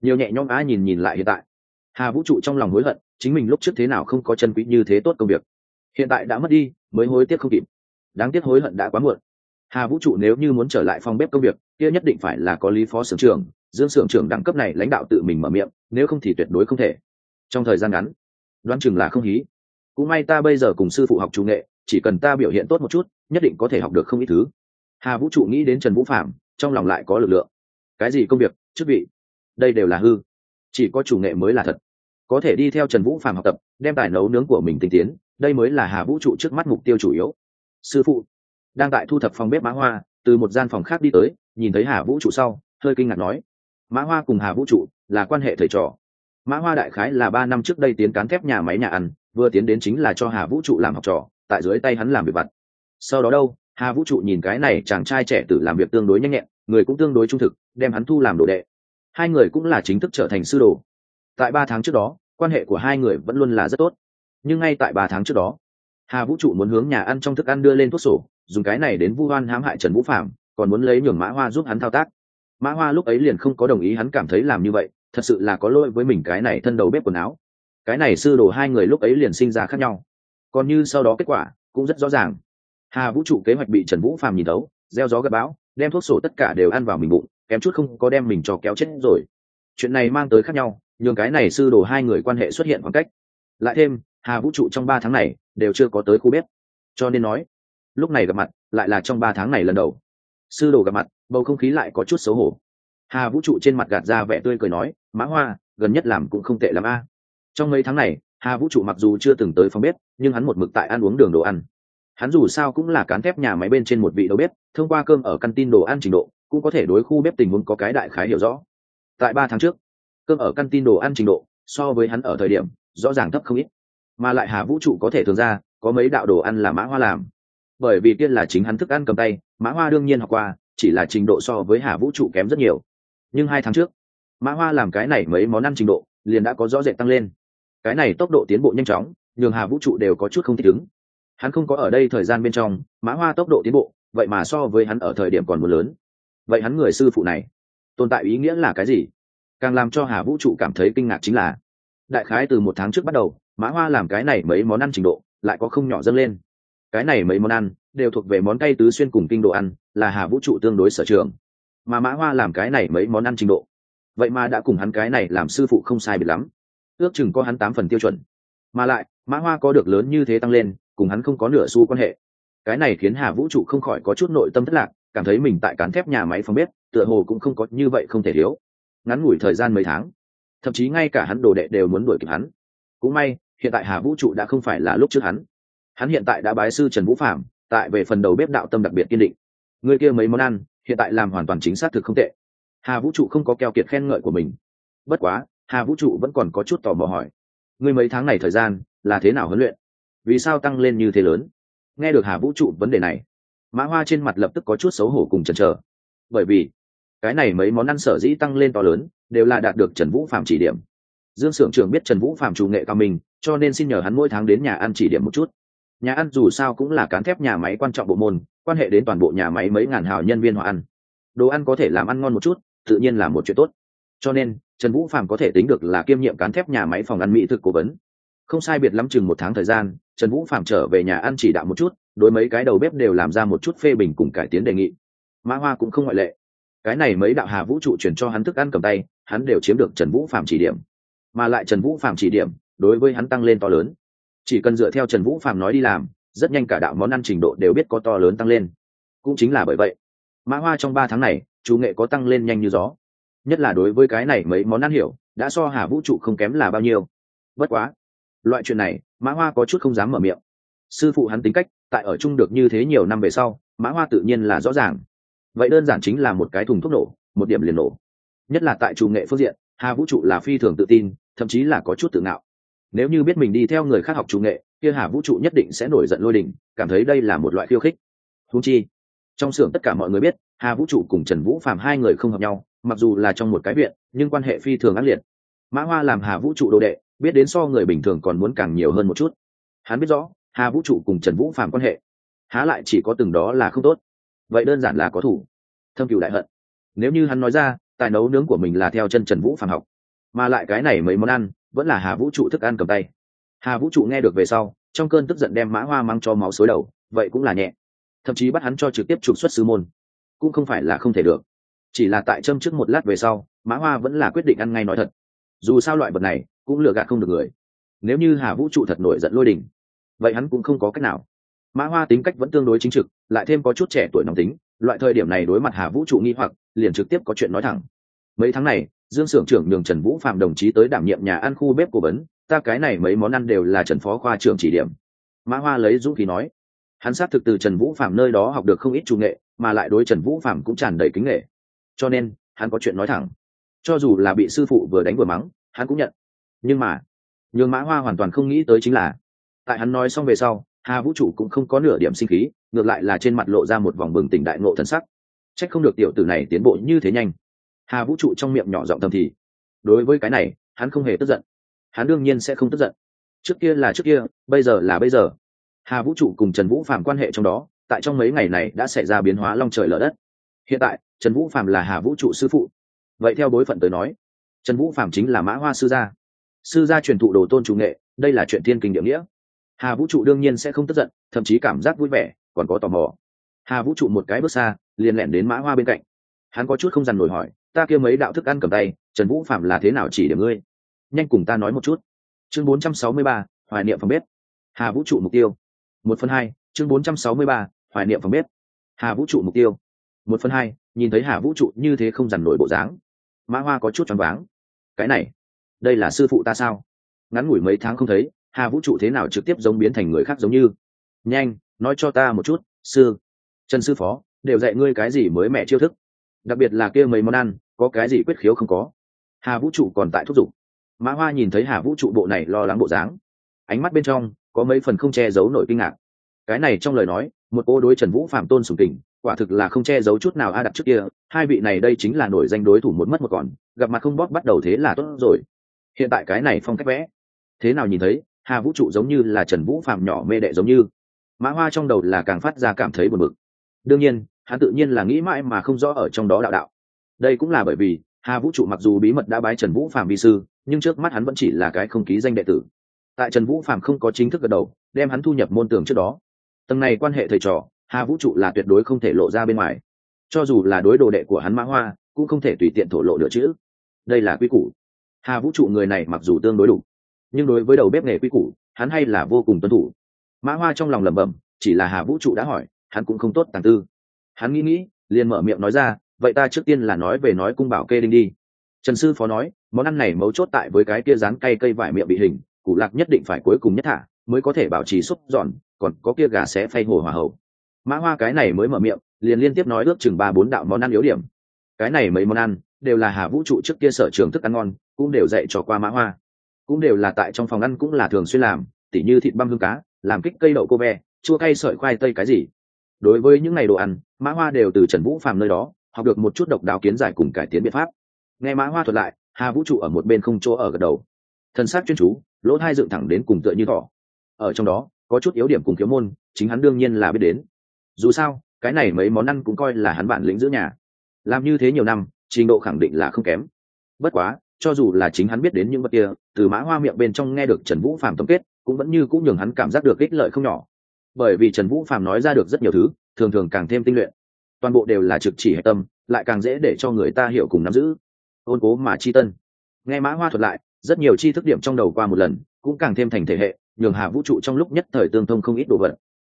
Nhiều nhẹ nhõm á nhìn nhìn lại hiện tại. Hà vũ trụ trong lòng hối hận, chính mình lúc trước thế nào không có chân quý như thế tốt công việc. Hiện tại đã mất đi, mới hối tiếc không kịp. Đáng tiếc hối hận đã quá muộn. Hà vũ trụ nếu như muốn trở lại phòng bếp công việc, kia nhất định phải là có lý phó xưởng trưởng, dương xưởng trưởng đẳng cấp này lãnh đạo tự mình mở miệng, nếu không thì tuyệt đối không thể. Trong thời gian ngắn, đoán chừng là không hí. Cũng may ta bây giờ cùng sư phụ học chủ nghệ, chỉ cần ta biểu hiện tốt một chút, nhất định có thể học được không ít thứ. Hà vũ trụ nghĩ đến trần vũ phạm trong lòng lại có lực lượng. Cái gì công việc chức vị. Đây đều là hư. Chỉ có chủ nghệ mới là thật. Có thể đi theo trần vũ Phàm học tập, đem tài nấu nướng của mình tinh tiến, đây mới là hà vũ trụ trước mắt mục tiêu chủ yếu. Sư phụ, đang tại thu thập phòng bếp mã hoa, từ một gian phòng khác đi tới, nhìn thấy hà vũ trụ sau, hơi kinh ngạc nói, mã hoa cùng hà vũ trụ là quan hệ thầy trò. Mã hoa đại khái là ba năm trước đây tiến cán thép nhà máy nhà ăn, vừa tiến đến chính là cho hà vũ trụ làm học trò, tại dưới tay hắn làm việc vặt. Sau đó đâu, hà vũ trụ nhìn cái này chàng trai trẻ tử làm việc tương đối nhanh nhẹn, người cũng tương đối trung thực, đem hắn thu làm đồ đệ hai người cũng là chính thức trở thành sư đồ. Tại ba tháng trước đó, quan hệ của hai người vẫn luôn là rất tốt. Nhưng ngay tại ba tháng trước đó, hà vũ trụ muốn hướng nhà ăn trong thức ăn đưa lên thuốc sổ, dùng cái này đến vu hoan hãm hại trần vũ phạm còn muốn lấy nhường mã hoa giúp hắn thao tác. Mã hoa lúc ấy liền không có đồng ý hắn cảm thấy làm như vậy, thật sự là có lỗi với mình cái này thân đầu bếp quần áo. Cái này sư đồ hai người lúc ấy liền sinh ra khác nhau. Còn như sau đó kết quả, cũng rất rõ ràng. Hà vũ trụ kế hoạch bị trần vũ phàm nhìn tấu gieo gió gặp bão, đem thuốc sổ tất cả đều ăn vào mình bụng kém chút không có đem mình cho kéo chết rồi. Chuyện này mang tới khác nhau, nhường cái này sư đồ hai người quan hệ xuất hiện khoảng cách. Lại thêm, hà vũ trụ trong ba tháng này đều chưa có tới khu bếp. Cho nên nói, lúc này gặp mặt lại là trong ba tháng này lần đầu. Sư đồ gặp mặt, bầu không khí lại có chút xấu hổ. Hà vũ trụ trên mặt gạt ra vẻ tươi cười nói, mã hoa, gần nhất làm cũng không tệ l a. Trong mấy tháng này, hà vũ trụ mặc dù chưa từng tới phòng bếp, nhưng hắn một mực tại ăn uống đường đồ ăn. Hắn dù sao cũng là cán thép nhà máy bên trên một vị đầu bếp, thông qua cơm ở căn tin đồ ăn trình độ cũng có thể đối khu bếp tình huống có cái đại khái hiểu rõ. Tại ba tháng trước, cơm ở căn tin đồ ăn trình độ so với hắn ở thời điểm rõ ràng thấp không ít, mà lại hà vũ trụ có thể thường ra, có mấy đạo đồ ăn là mã hoa làm. Bởi vì kia là chính hắn thức ăn cầm tay, mã hoa đương nhiên học qua, chỉ là trình độ so với hà vũ trụ kém rất nhiều. Nhưng hai tháng trước, mã hoa làm cái này mấy món ăn trình độ liền đã có rõ rệt tăng lên. Cái này tốc độ tiến bộ nhanh chóng, nhường hà vũ trụ đều có chút không thích ứng. Hắn không có ở đây thời gian bên trong, mã hoa tốc độ tiến bộ, vậy mà so với hắn ở thời điểm còn một lớn vậy hắn người sư phụ này tồn tại ý nghĩa là cái gì? Càng làm cho hà vũ trụ cảm thấy kinh ngạc chính là, đại khái từ một tháng trước bắt đầu, mã hoa làm cái này mấy món ăn trình độ lại có không nhỏ dâng lên. Cái này mấy món ăn đều thuộc về món cay tứ xuyên cùng kinh độ ăn, là hà vũ trụ tương đối sở trường. Mà mã hoa làm cái này mấy món ăn trình độ, vậy mà đã cùng hắn cái này làm sư phụ không sai biệt lắm. Ước chừng có hắn tám phần tiêu chuẩn. Mà lại, mã hoa có được lớn như thế tăng lên, cùng hắn không có nửa xu quan hệ. Cái này khiến hà vũ trụ không khỏi có chút nội tâm thất lạc cảm thấy mình tại cán thép nhà máy phòng bếp, tựa hồ cũng không có như vậy không thể thiếu. Ngắn ngủi thời gian mấy tháng, thậm chí ngay cả hắn đồ đệ đều muốn đuổi kịp hắn. Cũng may, hiện tại hà vũ trụ đã không phải là lúc trước hắn. Hắn hiện tại đã bái sư trần vũ phạm tại về phần đầu bếp đạo tâm đặc biệt kiên định. Người kia mấy món ăn, hiện tại làm hoàn toàn chính xác thực không tệ. Hà vũ trụ không có keo kiệt khen ngợi của mình. Bất quá, hà vũ trụ vẫn còn có chút tò mò hỏi, ngươi mấy tháng này thời gian là thế nào huấn luyện? Vì sao tăng lên như thế lớn? Nghe được hà vũ trụ vấn đề này mã hoa trên mặt lập tức có chút xấu hổ cùng chần chờ. Bởi vì, cái này mấy món ăn sở dĩ tăng lên to lớn, đều là đạt được trần vũ phạm chỉ điểm. Dương s ư ở n g biết trần vũ phạm chủ nghệ cao mình cho nên xin nhờ hắn mỗi tháng đến nhà ăn chỉ điểm một chút. Nhà ăn dù sao cũng là cán thép nhà máy quan trọng bộ môn, quan hệ đến toàn bộ nhà máy mấy ngàn hào nhân viên họ ăn. Đồ ăn có thể làm ăn ngon một chút, tự nhiên là một chuyện tốt. Cho nên, trần vũ phạm có thể tính được là kiêm nhiệm cán thép nhà máy phòng ăn mỹ thực cố vấn. Không sai biệt lắm chừng một tháng thời gian, trần vũ phạm trở về nhà ăn chỉ đạo một chút đối mấy cái đầu bếp đều làm ra một chút phê bình cùng cải tiến đề nghị. Mã hoa cũng không ngoại lệ. Cái này mấy đạo hà vũ trụ chuyển cho hắn thức ăn cầm tay, hắn đều chiếm được trần vũ phạm chỉ điểm. Mà lại trần vũ phạm chỉ điểm, đối với hắn tăng lên to lớn. Chỉ cần dựa theo trần vũ phạm nói đi làm, rất nhanh cả đạo món ăn trình độ đều biết có to lớn tăng lên. Cũng chính là bởi vậy, mã hoa trong ba tháng này, chú nghệ có tăng lên nhanh như gió. Nhất là đối với cái này mấy món ăn hiểu, đã so hà vũ trụ không kém là bao nhiêu. Bất quá, loại chuyện này, mã hoa có chút không dám mở miệng. Sư phụ hắn tính cách tại ở chung được như thế nhiều năm về sau, mã hoa tự nhiên là rõ ràng. Vậy đơn giản chính là một cái thùng thuốc nổ, một điểm liền nổ. Nhất là tại chủ nghệ phương diện, hà vũ trụ là phi thường tự tin, thậm chí là có chút tự ngạo. Nếu như biết mình đi theo người khác học chủ nghệ, kia hà vũ trụ nhất định sẽ nổi giận lôi đình, cảm thấy đây là một loại khiêu khích. Thú chi, trong xưởng tất cả mọi người biết, hà vũ trụ cùng trần vũ phạm hai người không hợp nhau, mặc dù là trong một cái viện, nhưng quan hệ phi thường ác liệt. Mã hoa làm hà vũ trụ đồ đệ, biết đến so người bình thường còn muốn càng nhiều hơn một chút. Hắn biết rõ hà vũ trụ cùng trần vũ phàm quan hệ. Há lại chỉ có từng đó là không tốt. Vậy đơn giản là có thủ. Thâm cựu đại hận. Nếu như hắn nói ra, tài nấu nướng của mình là theo chân trần vũ phàm học. Mà lại cái này mấy món ăn, vẫn là hà vũ trụ thức ăn cầm tay. Hà vũ trụ nghe được về sau, trong cơn tức giận đem mã hoa mang cho máu xối đầu, vậy cũng là nhẹ. Thậm chí bắt hắn cho trực tiếp trục xuất sư môn. Cũng không phải là không thể được. Chỉ là tại châm trước một lát về sau, mã hoa vẫn là quyết định ăn ngay nói thật. Dù sao loại vật này, cũng lừa gạt không được người. Nếu như hà vũ trụ thật nổi giận lôi đình vậy hắn cũng không có cách nào. Mã hoa tính cách vẫn tương đối chính trực, lại thêm có chút trẻ tuổi nóng tính, loại thời điểm này đối mặt hà vũ trụ nghi hoặc, liền trực tiếp có chuyện nói thẳng. Mấy tháng này, dương s ư ở n g trưởng nhường trần vũ phạm đồng chí tới đảm nhiệm nhà ăn khu bếp cố vấn, ta cái này mấy món ăn đều là trần phó khoa trưởng chỉ điểm. Mã hoa lấy dũng khí nói. Hắn xác thực từ trần vũ phạm nơi đó học được không ít trung nghệ, mà lại đối trần vũ phạm cũng tràn đầy kính nghệ. Cho nên, hắn có chuyện nói thẳng. Cho dù là bị sư phụ vừa đánh vừa mắng, hắn cũng nhận. Nhưng mà, nhường mã hoa hoàn toàn không nghĩ tới chính là tại hắn nói xong về sau, hà vũ trụ cũng không có nửa điểm sinh khí, ngược lại là trên mặt lộ ra một vòng bừng tỉnh đại ngộ thần sắc. C h ắ c không được tiểu tử này tiến bộ như thế nhanh. Hà vũ trụ trong miệng nhỏ giọng thầm thì, đối với cái này, hắn không hề tức giận. Hắn đương nhiên sẽ không tức giận. Trước kia là trước kia, bây giờ là bây giờ. Hà vũ trụ cùng trần vũ phạm quan hệ trong đó, tại trong mấy ngày này đã xảy ra biến hóa long trời lở đất. Hiện tại, trần vũ phạm là hà vũ trụ sư phụ. Vậy theo bối phận tới nói, trần vũ phạm chính là mã hoa sư gia. Sư gia truyền thụ đồ tôn chủ nghệ, đây là chuyện thiên kinh địa nghĩa hà vũ trụ đương nhiên sẽ không tức giận thậm chí cảm giác vui vẻ còn có tò mò. Hà vũ trụ một cái bước xa liền lẻn đến mã hoa bên cạnh. Hắn có chút không dằn nổi hỏi ta kia mấy đạo thức ăn cầm tay trần vũ phạm là thế nào chỉ điểm ngươi? Nhanh cùng ta nói một chút. Chương 463, hoài niệm phòng bếp. Hà vũ trụ mục tiêu. Một phần hai chương 463, hoài niệm phòng bếp. Hà vũ trụ mục tiêu. Một phần hai nhìn thấy hà vũ trụ như thế không dằn nổi bộ dáng mã hoa có chút choáng váng. Cái này đây là sư phụ ta sao? Ngắn ngủi mấy tháng không thấy hà vũ trụ thế nào trực tiếp giống biến thành người khác giống như? Nhanh, nói cho ta một chút, sư trần sư phó, đều dạy ngươi cái gì mới mẹ chiêu thức? Đặc biệt là kia mấy món ăn, có cái gì quyết khiếu không có? Hà vũ trụ còn tại thúc giục. Mã hoa nhìn thấy hà vũ trụ bộ này lo lắng bộ dáng. Ánh mắt bên trong, có mấy phần không che giấu nổi kinh ngạc. Cái này trong lời nói, một cô đối trần vũ phạm tôn sùng tình quả thực là không che giấu chút nào a đặt trước kia. Hai vị này đây chính là nổi danh đối thủ một mất một còn, gặp mặt không bóp bắt đầu thế là tốt rồi. Hiện tại cái này phong cách vẽ, thế nào nhìn thấy? Hà vũ trụ giống như là trần vũ phạm nhỏ mê đệ giống như. Mã hoa trong đầu là càng phát ra cảm thấy buồn bực. Đương nhiên, hắn tự nhiên là nghĩ mãi mà không rõ ở trong đó đạo đạo. Đây cũng là bởi vì, hà vũ trụ mặc dù bí mật đã bái trần vũ phạm vi sư, nhưng trước mắt hắn vẫn chỉ là cái không ký danh đệ tử. Tại trần vũ phạm không có chính thức gật đầu, đem hắn thu nhập môn tường trước đó. Tầng này quan hệ thầy trò, hà vũ trụ là tuyệt đối không thể lộ ra bên ngoài. Cho dù là đối đồ đệ của hắn mã hoa, cũng không thể tùy tiện thổ lộ được chữ. Đây là quy củ. Hà vũ trụ người này mặc dù tương đối đủ nhưng đối với đầu bếp nghề quy củ, hắn hay là vô cùng tuân thủ. Mã hoa trong lòng lẩm bẩm, chỉ là hà vũ trụ đã hỏi, hắn cũng không tốt tàng tư. Hắn nghĩ nghĩ, liền mở miệng nói ra, vậy ta trước tiên là nói về nói cung bảo kê đinh đi. Trần sư phó nói, món ăn này mấu chốt tại với cái kia rán cay cây vải miệng bị hình, củ lạc nhất định phải cuối cùng nhất thả, mới có thể bảo trì xúc giòn, còn có kia gà sẽ phay hồ hòa hậu. Mã hoa cái này mới mở miệng, liền liên tiếp nói ước chừng ba bốn đạo món ăn yếu điểm. Cái này mấy món ăn, đều là hà vũ trụ trước kia sở trường thức ăn ngon, cũng đều dạy cho qua mã hoa cũng đều là tại trong phòng ăn cũng là thường xuyên làm, tỉ như thịt băm hương cá, làm kích cây đậu cô ve, chua cay sợi khoai tây cái gì. Đối với những ngày đồ ăn, mã hoa đều từ trần vũ phàm nơi đó, học được một chút độc đáo kiến giải cùng cải tiến biện pháp. Nghe mã hoa thuật lại, hà vũ trụ ở một bên không chỗ ở gật đầu. Thân xác chuyên chú, lỗ thai dựng thẳng đến cùng tựa như thỏ. Ở trong đó, có chút yếu điểm cùng thiếu môn, chính hắn đương nhiên là biết đến. Dù sao, cái này mấy món ăn cũng coi là hắn bản lĩnh giữ nhà. Làm như thế nhiều năm, trình độ khẳng định là không kém. Bất quá cho dù là chính hắn biết đến những vật kia, từ mã hoa miệng bên trong nghe được trần vũ phàm tổng kết, cũng vẫn như cũng nhường hắn cảm giác được ích lợi không nhỏ. Bởi vì trần vũ phàm nói ra được rất nhiều thứ, thường thường càng thêm tinh luyện. Toàn bộ đều là trực chỉ hệ tâm, lại càng dễ để cho người ta hiểu cùng nắm giữ. Ôn cố mà chi tân. Nghe mã hoa thuật lại, rất nhiều chi thức điểm trong đầu qua một lần, cũng càng thêm thành thể hệ, nhường hà vũ trụ trong lúc nhất thời tương thông không ít đồ vật.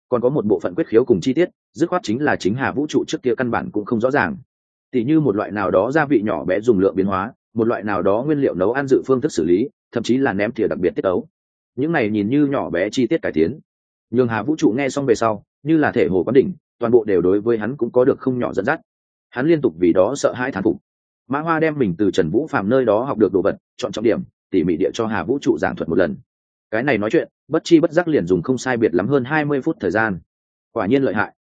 Còn có một bộ phận quyết khiếu cùng chi tiết, dứt khoát chính là chính hà vũ trụ trước kia căn bản cũng không rõ ràng. Tỉ như một loại nào đó gia vị nhỏ bé dùng lượng biến hóa một loại nào đó nguyên liệu nấu ăn dự phương thức xử lý, thậm chí là ném thìa đặc biệt tiết ấu. Những này nhìn như nhỏ bé chi tiết cải tiến. Nhường hà vũ trụ nghe xong về sau, như là thể hồ quán đỉnh, toàn bộ đều đối với hắn cũng có được không nhỏ dẫn dắt. Hắn liên tục vì đó sợ hãi thán phục. Mã hoa đem mình từ trần vũ phạm nơi đó học được đồ vật, chọn trọng điểm, tỉ mỉ địa cho hà vũ trụ giảng thuật một lần. Cái này nói chuyện, bất chi bất giác liền dùng không sai biệt lắm hơn hai mươi phút thời gian. Quả nhiên lợi hại.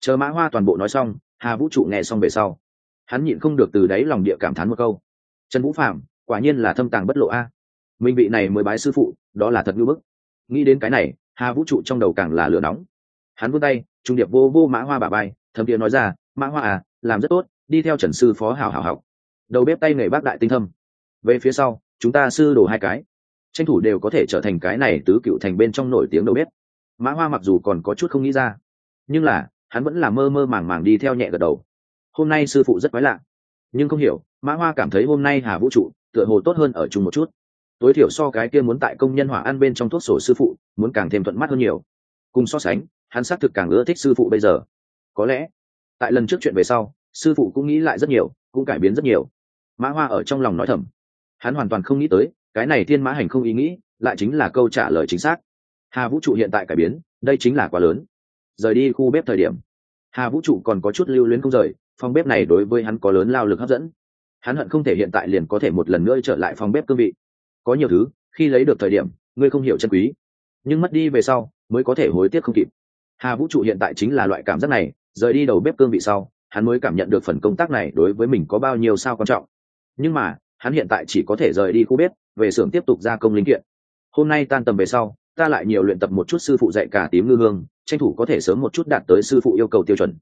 Chờ mã hoa toàn bộ nói xong, hà vũ trụ nghe xong về sau. Hắn nhịn không được từ đáy lòng địa cảm thán một câu trần vũ phạm quả nhiên là thâm tàng bất lộ a. Minh vị này mới bái sư phụ, đó là thật ngưỡng bức. Nghĩ đến cái này, hà vũ trụ trong đầu càng là lửa nóng. Hắn vươn tay, trung điệp vô vô mã hoa bà bay thầm tiếng nói ra, mã hoa à làm rất tốt, đi theo trần sư phó hào hào học. Đầu bếp tay nghề bác đại tinh thâm. Về phía sau, chúng ta sư đổ hai cái. Tranh thủ đều có thể trở thành cái này tứ cựu thành bên trong nổi tiếng đầu bếp. Mã hoa mặc dù còn có chút không nghĩ ra, nhưng là, hắn vẫn là mơ mơ màng màng đi theo nhẹ gật đầu. Hôm nay sư phụ rất quái lạ, nhưng không hiểu mã hoa cảm thấy hôm nay hà vũ trụ tựa hồ tốt hơn ở chung một chút. Tối thiểu so cái kia muốn tại công nhân hỏa ăn bên trong thuốc sổ sư phụ, muốn càng thêm thuận mắt hơn nhiều. Cùng so sánh, hắn xác thực càng ưa thích sư phụ bây giờ. Có lẽ, tại lần trước chuyện về sau, sư phụ cũng nghĩ lại rất nhiều, cũng cải biến rất nhiều. Mã hoa ở trong lòng nói thầm. Hắn hoàn toàn không nghĩ tới, cái này thiên mã hành không ý nghĩ, lại chính là câu trả lời chính xác. Hà vũ trụ hiện tại cải biến, đây chính là quá lớn. Rời đi khu bếp thời điểm, hà vũ trụ còn có chút lưu luyến không rời, phòng bếp này đối với hắn có lớn lao lực hấp dẫn hắn hận không thể hiện tại liền có thể một lần nữa trở lại phòng bếp cương vị. Có nhiều thứ, khi lấy được thời điểm, ngươi không hiểu chân quý, nhưng mất đi về sau, mới có thể hối tiếc không kịp. Hà vũ trụ hiện tại chính là loại cảm giác này, rời đi đầu bếp cương vị sau, hắn mới cảm nhận được phần công tác này đối với mình có bao nhiêu sao quan trọng. Nhưng mà, hắn hiện tại chỉ có thể rời đi khu bếp, về xưởng tiếp tục gia công linh kiện. Hôm nay tan tầm về sau, ta lại nhiều luyện tập một chút sư phụ dạy cả tím ngư hương, tranh thủ có thể sớm một chút đạt tới sư phụ yêu cầu tiêu chuẩn.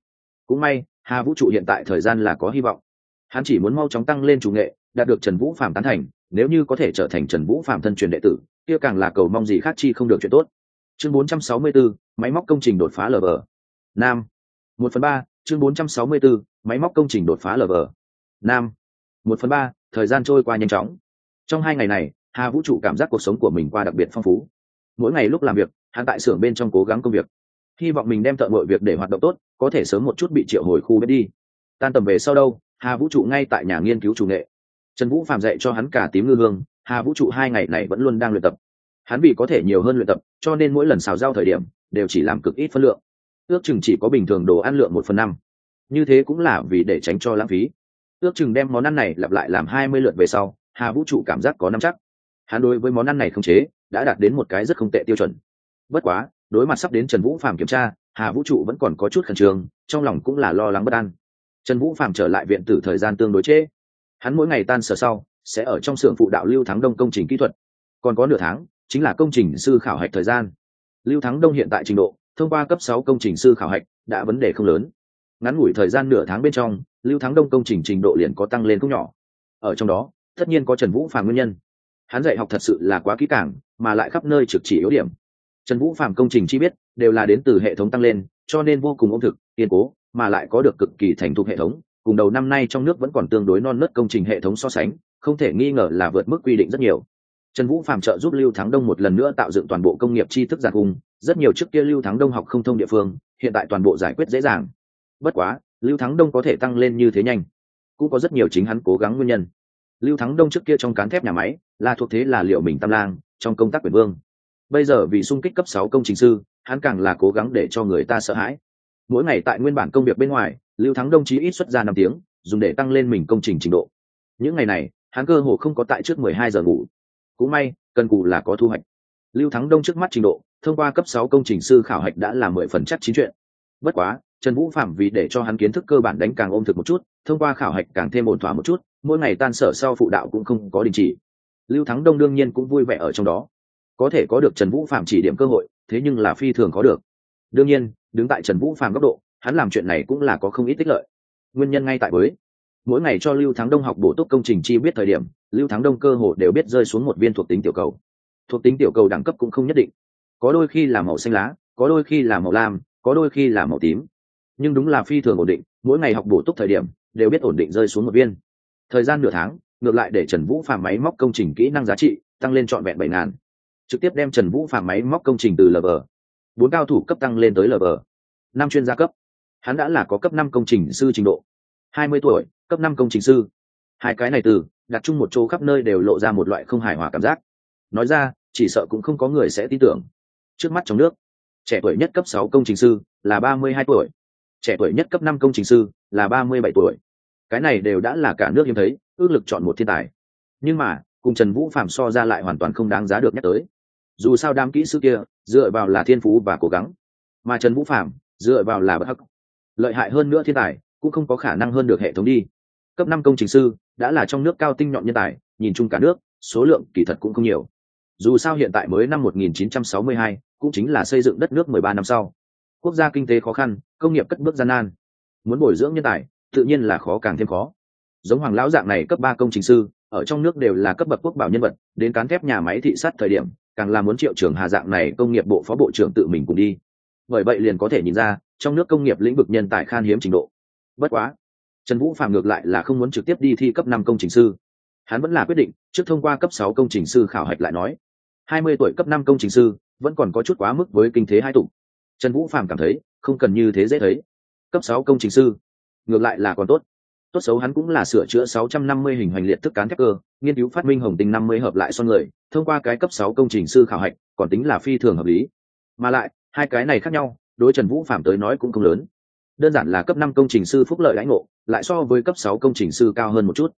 Cũng may, hà vũ trụ hiện tại thời gian là có hy vọng hắn chỉ muốn mau chóng tăng lên chủ nghệ đạt được trần vũ phạm tán thành nếu như có thể trở thành trần vũ phạm thân truyền đệ tử kia càng là cầu mong gì khác chi không được chuyện tốt. Chương 464, máy móc công trình đột phá lv nam. Một phần ba chương 464, máy móc công trình đột phá lv nam. Một phần ba thời gian trôi qua nhanh chóng. Trong hai ngày này hà vũ trụ cảm giác cuộc sống của mình qua đặc biệt phong phú. Mỗi ngày lúc làm việc hắn tại xưởng bên trong cố gắng công việc. Hy vọng mình đem tận mọi việc để hoạt động tốt có thể sớm một chút bị triệu hồi khu bếp đi. Tan tầm về sau đâu hà vũ trụ ngay tại nhà nghiên cứu chủ nghệ. Trần vũ phạm dạy cho hắn cả tím ngư hương, hà vũ trụ hai ngày này vẫn luôn đang luyện tập. Hắn vì có thể nhiều hơn luyện tập, cho nên mỗi lần xào rau thời điểm, đều chỉ làm cực ít phân lượng. Ước chừng chỉ có bình thường đồ ăn lượng một phần năm. Như thế cũng là vì để tránh cho lãng phí. Ước chừng đem món ăn này lặp lại làm hai mươi lượt về sau, hà vũ trụ cảm giác có năm chắc. Hắn đối với món ăn này không chế, đã đạt đến một cái rất không tệ tiêu chuẩn. Bất quá, đối mặt sắp đến trần vũ phạm kiểm tra, hà vũ trụ vẫn còn có chút khẩn trương, trong lòng cũng là lo lắng bất an trần vũ phạm trở lại viện tử thời gian tương đối trễ. Hắn mỗi ngày tan sở sau, sẽ ở trong xưởng phụ đạo lưu thắng đông công trình kỹ thuật. Còn có nửa tháng, chính là công trình sư khảo hạch thời gian. Lưu thắng đông hiện tại trình độ, thông qua cấp sáu công trình sư khảo hạch, đã vấn đề không lớn. Ngắn ngủi thời gian nửa tháng bên trong, lưu thắng đông công trình trình độ liền có tăng lên không nhỏ. Ở trong đó, tất nhiên có trần vũ phàm nguyên nhân. Hắn dạy học thật sự là quá kỹ càng, mà lại khắp nơi trực chỉ yếu điểm. Trần vũ phạm công trình chi biết, đều là đến từ hệ thống tăng lên, cho nên vô cùng ôn thực, kiên cố mà lại có được cực kỳ thành thục hệ thống, cùng đầu năm nay trong nước vẫn còn tương đối non nớt công trình hệ thống so sánh, không thể nghi ngờ là vượt mức quy định rất nhiều. Trần vũ phạm trợ giúp lưu thắng đông một lần nữa tạo dựng toàn bộ công nghiệp tri thức giặc hùng rất nhiều trước kia lưu thắng đông học không thông địa phương, hiện tại toàn bộ giải quyết dễ dàng. Bất quá, lưu thắng đông có thể tăng lên như thế nhanh, cũng có rất nhiều chính hắn cố gắng nguyên nhân. Lưu thắng đông trước kia trong cán thép nhà máy, là thuộc thế là liệu mình tam lang, trong công tác quyền vương. Bây giờ vì sung kích cấp sáu công trình sư, hắn càng là cố gắng để cho người ta sợ hãi mỗi ngày tại nguyên bản công việc bên ngoài, lưu thắng đông chí ít xuất ra năm tiếng, dùng để tăng lên mình công trình trình độ. Những ngày này, hắn cơ hồ không có tại trước mười hai giờ ngủ. Cũng may, cần cù là có thu hoạch. Lưu thắng đông trước mắt trình độ, thông qua cấp sáu công trình sư khảo hạch đã là mười phần chắc chín chuyện. Bất quá, trần vũ phạm vì để cho hắn kiến thức cơ bản đánh càng ôm thực một chút, thông qua khảo hạch càng thêm ổn thỏa một chút, mỗi ngày tan sở sau phụ đạo cũng không có đình chỉ. Lưu thắng đông đương nhiên cũng vui vẻ ở trong đó. Có thể có được trần vũ phạm chỉ điểm cơ hội, thế nhưng là phi thường có được đương nhiên, đứng tại trần vũ Phàm góc độ, hắn làm chuyện này cũng là có không ít tích lợi. Nguyên nhân ngay tại với mỗi ngày cho lưu thắng đông học bổ túc công trình chi biết thời điểm, lưu thắng đông cơ hồ đều biết rơi xuống một viên thuộc tính tiểu cầu. Thuộc tính tiểu cầu đẳng cấp cũng không nhất định. Có đôi khi là màu xanh lá, có đôi khi là màu lam, có đôi khi là màu tím. Nhưng đúng là phi thường ổn định, mỗi ngày học bổ túc thời điểm, đều biết ổn định rơi xuống một viên. Thời gian nửa tháng, ngược lại để trần vũ phàm máy móc công trình kỹ năng giá trị tăng lên trọn vẹn bảy ngàn. Trực tiếp đem trần vũ phàm máy móc công trình từ lv bốn cao thủ cấp tăng lên tới lv năm chuyên gia cấp. Hắn đã là có cấp năm công trình sư trình độ. Hai mươi tuổi, cấp năm công trình sư. Hai cái này từ, đặt chung một chỗ khắp nơi đều lộ ra một loại không hài hòa cảm giác. Nói ra, chỉ sợ cũng không có người sẽ tin tưởng. Trước mắt trong nước, trẻ tuổi nhất cấp sáu công trình sư là ba mươi hai tuổi. Trẻ tuổi nhất cấp năm công trình sư là ba mươi bảy tuổi. Cái này đều đã là cả nước hiếm thấy, ước lực chọn một thiên tài. Nhưng mà, cùng trần vũ phạm so ra lại hoàn toàn không đáng giá được nhắc tới dù sao đám kỹ sư kia dựa vào là thiên phú và cố gắng. Mà trần vũ phạm dựa vào là bất hắc. Lợi hại hơn nữa thiên tài cũng không có khả năng hơn được hệ thống đi. Cấp năm công trình sư đã là trong nước cao tinh nhọn nhân tài nhìn chung cả nước số lượng kỳ thật cũng không nhiều. Dù sao hiện tại mới năm 1962, cũng chính là xây dựng đất nước 13 năm sau. Quốc gia kinh tế khó khăn công nghiệp cất bước gian nan. Muốn bồi dưỡng nhân tài tự nhiên là khó càng thêm khó. Giống hoàng lão dạng này cấp ba công trình sư ở trong nước đều là cấp bậc quốc bảo nhân vật đến cán thép nhà máy thị sát thời điểm càng là muốn triệu trưởng hà dạng này công nghiệp bộ phó bộ trưởng tự mình cùng đi. Bởi vậy liền có thể nhìn ra, trong nước công nghiệp lĩnh vực nhân tài khan hiếm trình độ. Bất quá, trần vũ phạm ngược lại là không muốn trực tiếp đi thi cấp năm công trình sư. Hắn vẫn là quyết định, trước thông qua cấp sáu công trình sư khảo hạch lại nói. Hai mươi tuổi cấp năm công trình sư, vẫn còn có chút quá mức với kinh thế hai tụ. Trần vũ phạm cảm thấy, không cần như thế dễ thấy. Cấp sáu công trình sư, ngược lại là còn tốt tốt xấu hắn cũng là sửa chữa 650 hình hoành liệt thức cán thép cơ, nghiên cứu phát minh hồng tinh 50 hợp lại son người, thông qua cái cấp 6 công trình sư khảo hạch, còn tính là phi thường hợp lý. Mà lại, hai cái này khác nhau, đối trần vũ phạm tới nói cũng không lớn. Đơn giản là cấp năm công trình sư phúc lợi lãnh ngộ, lại so với cấp sáu công trình sư cao hơn một chút.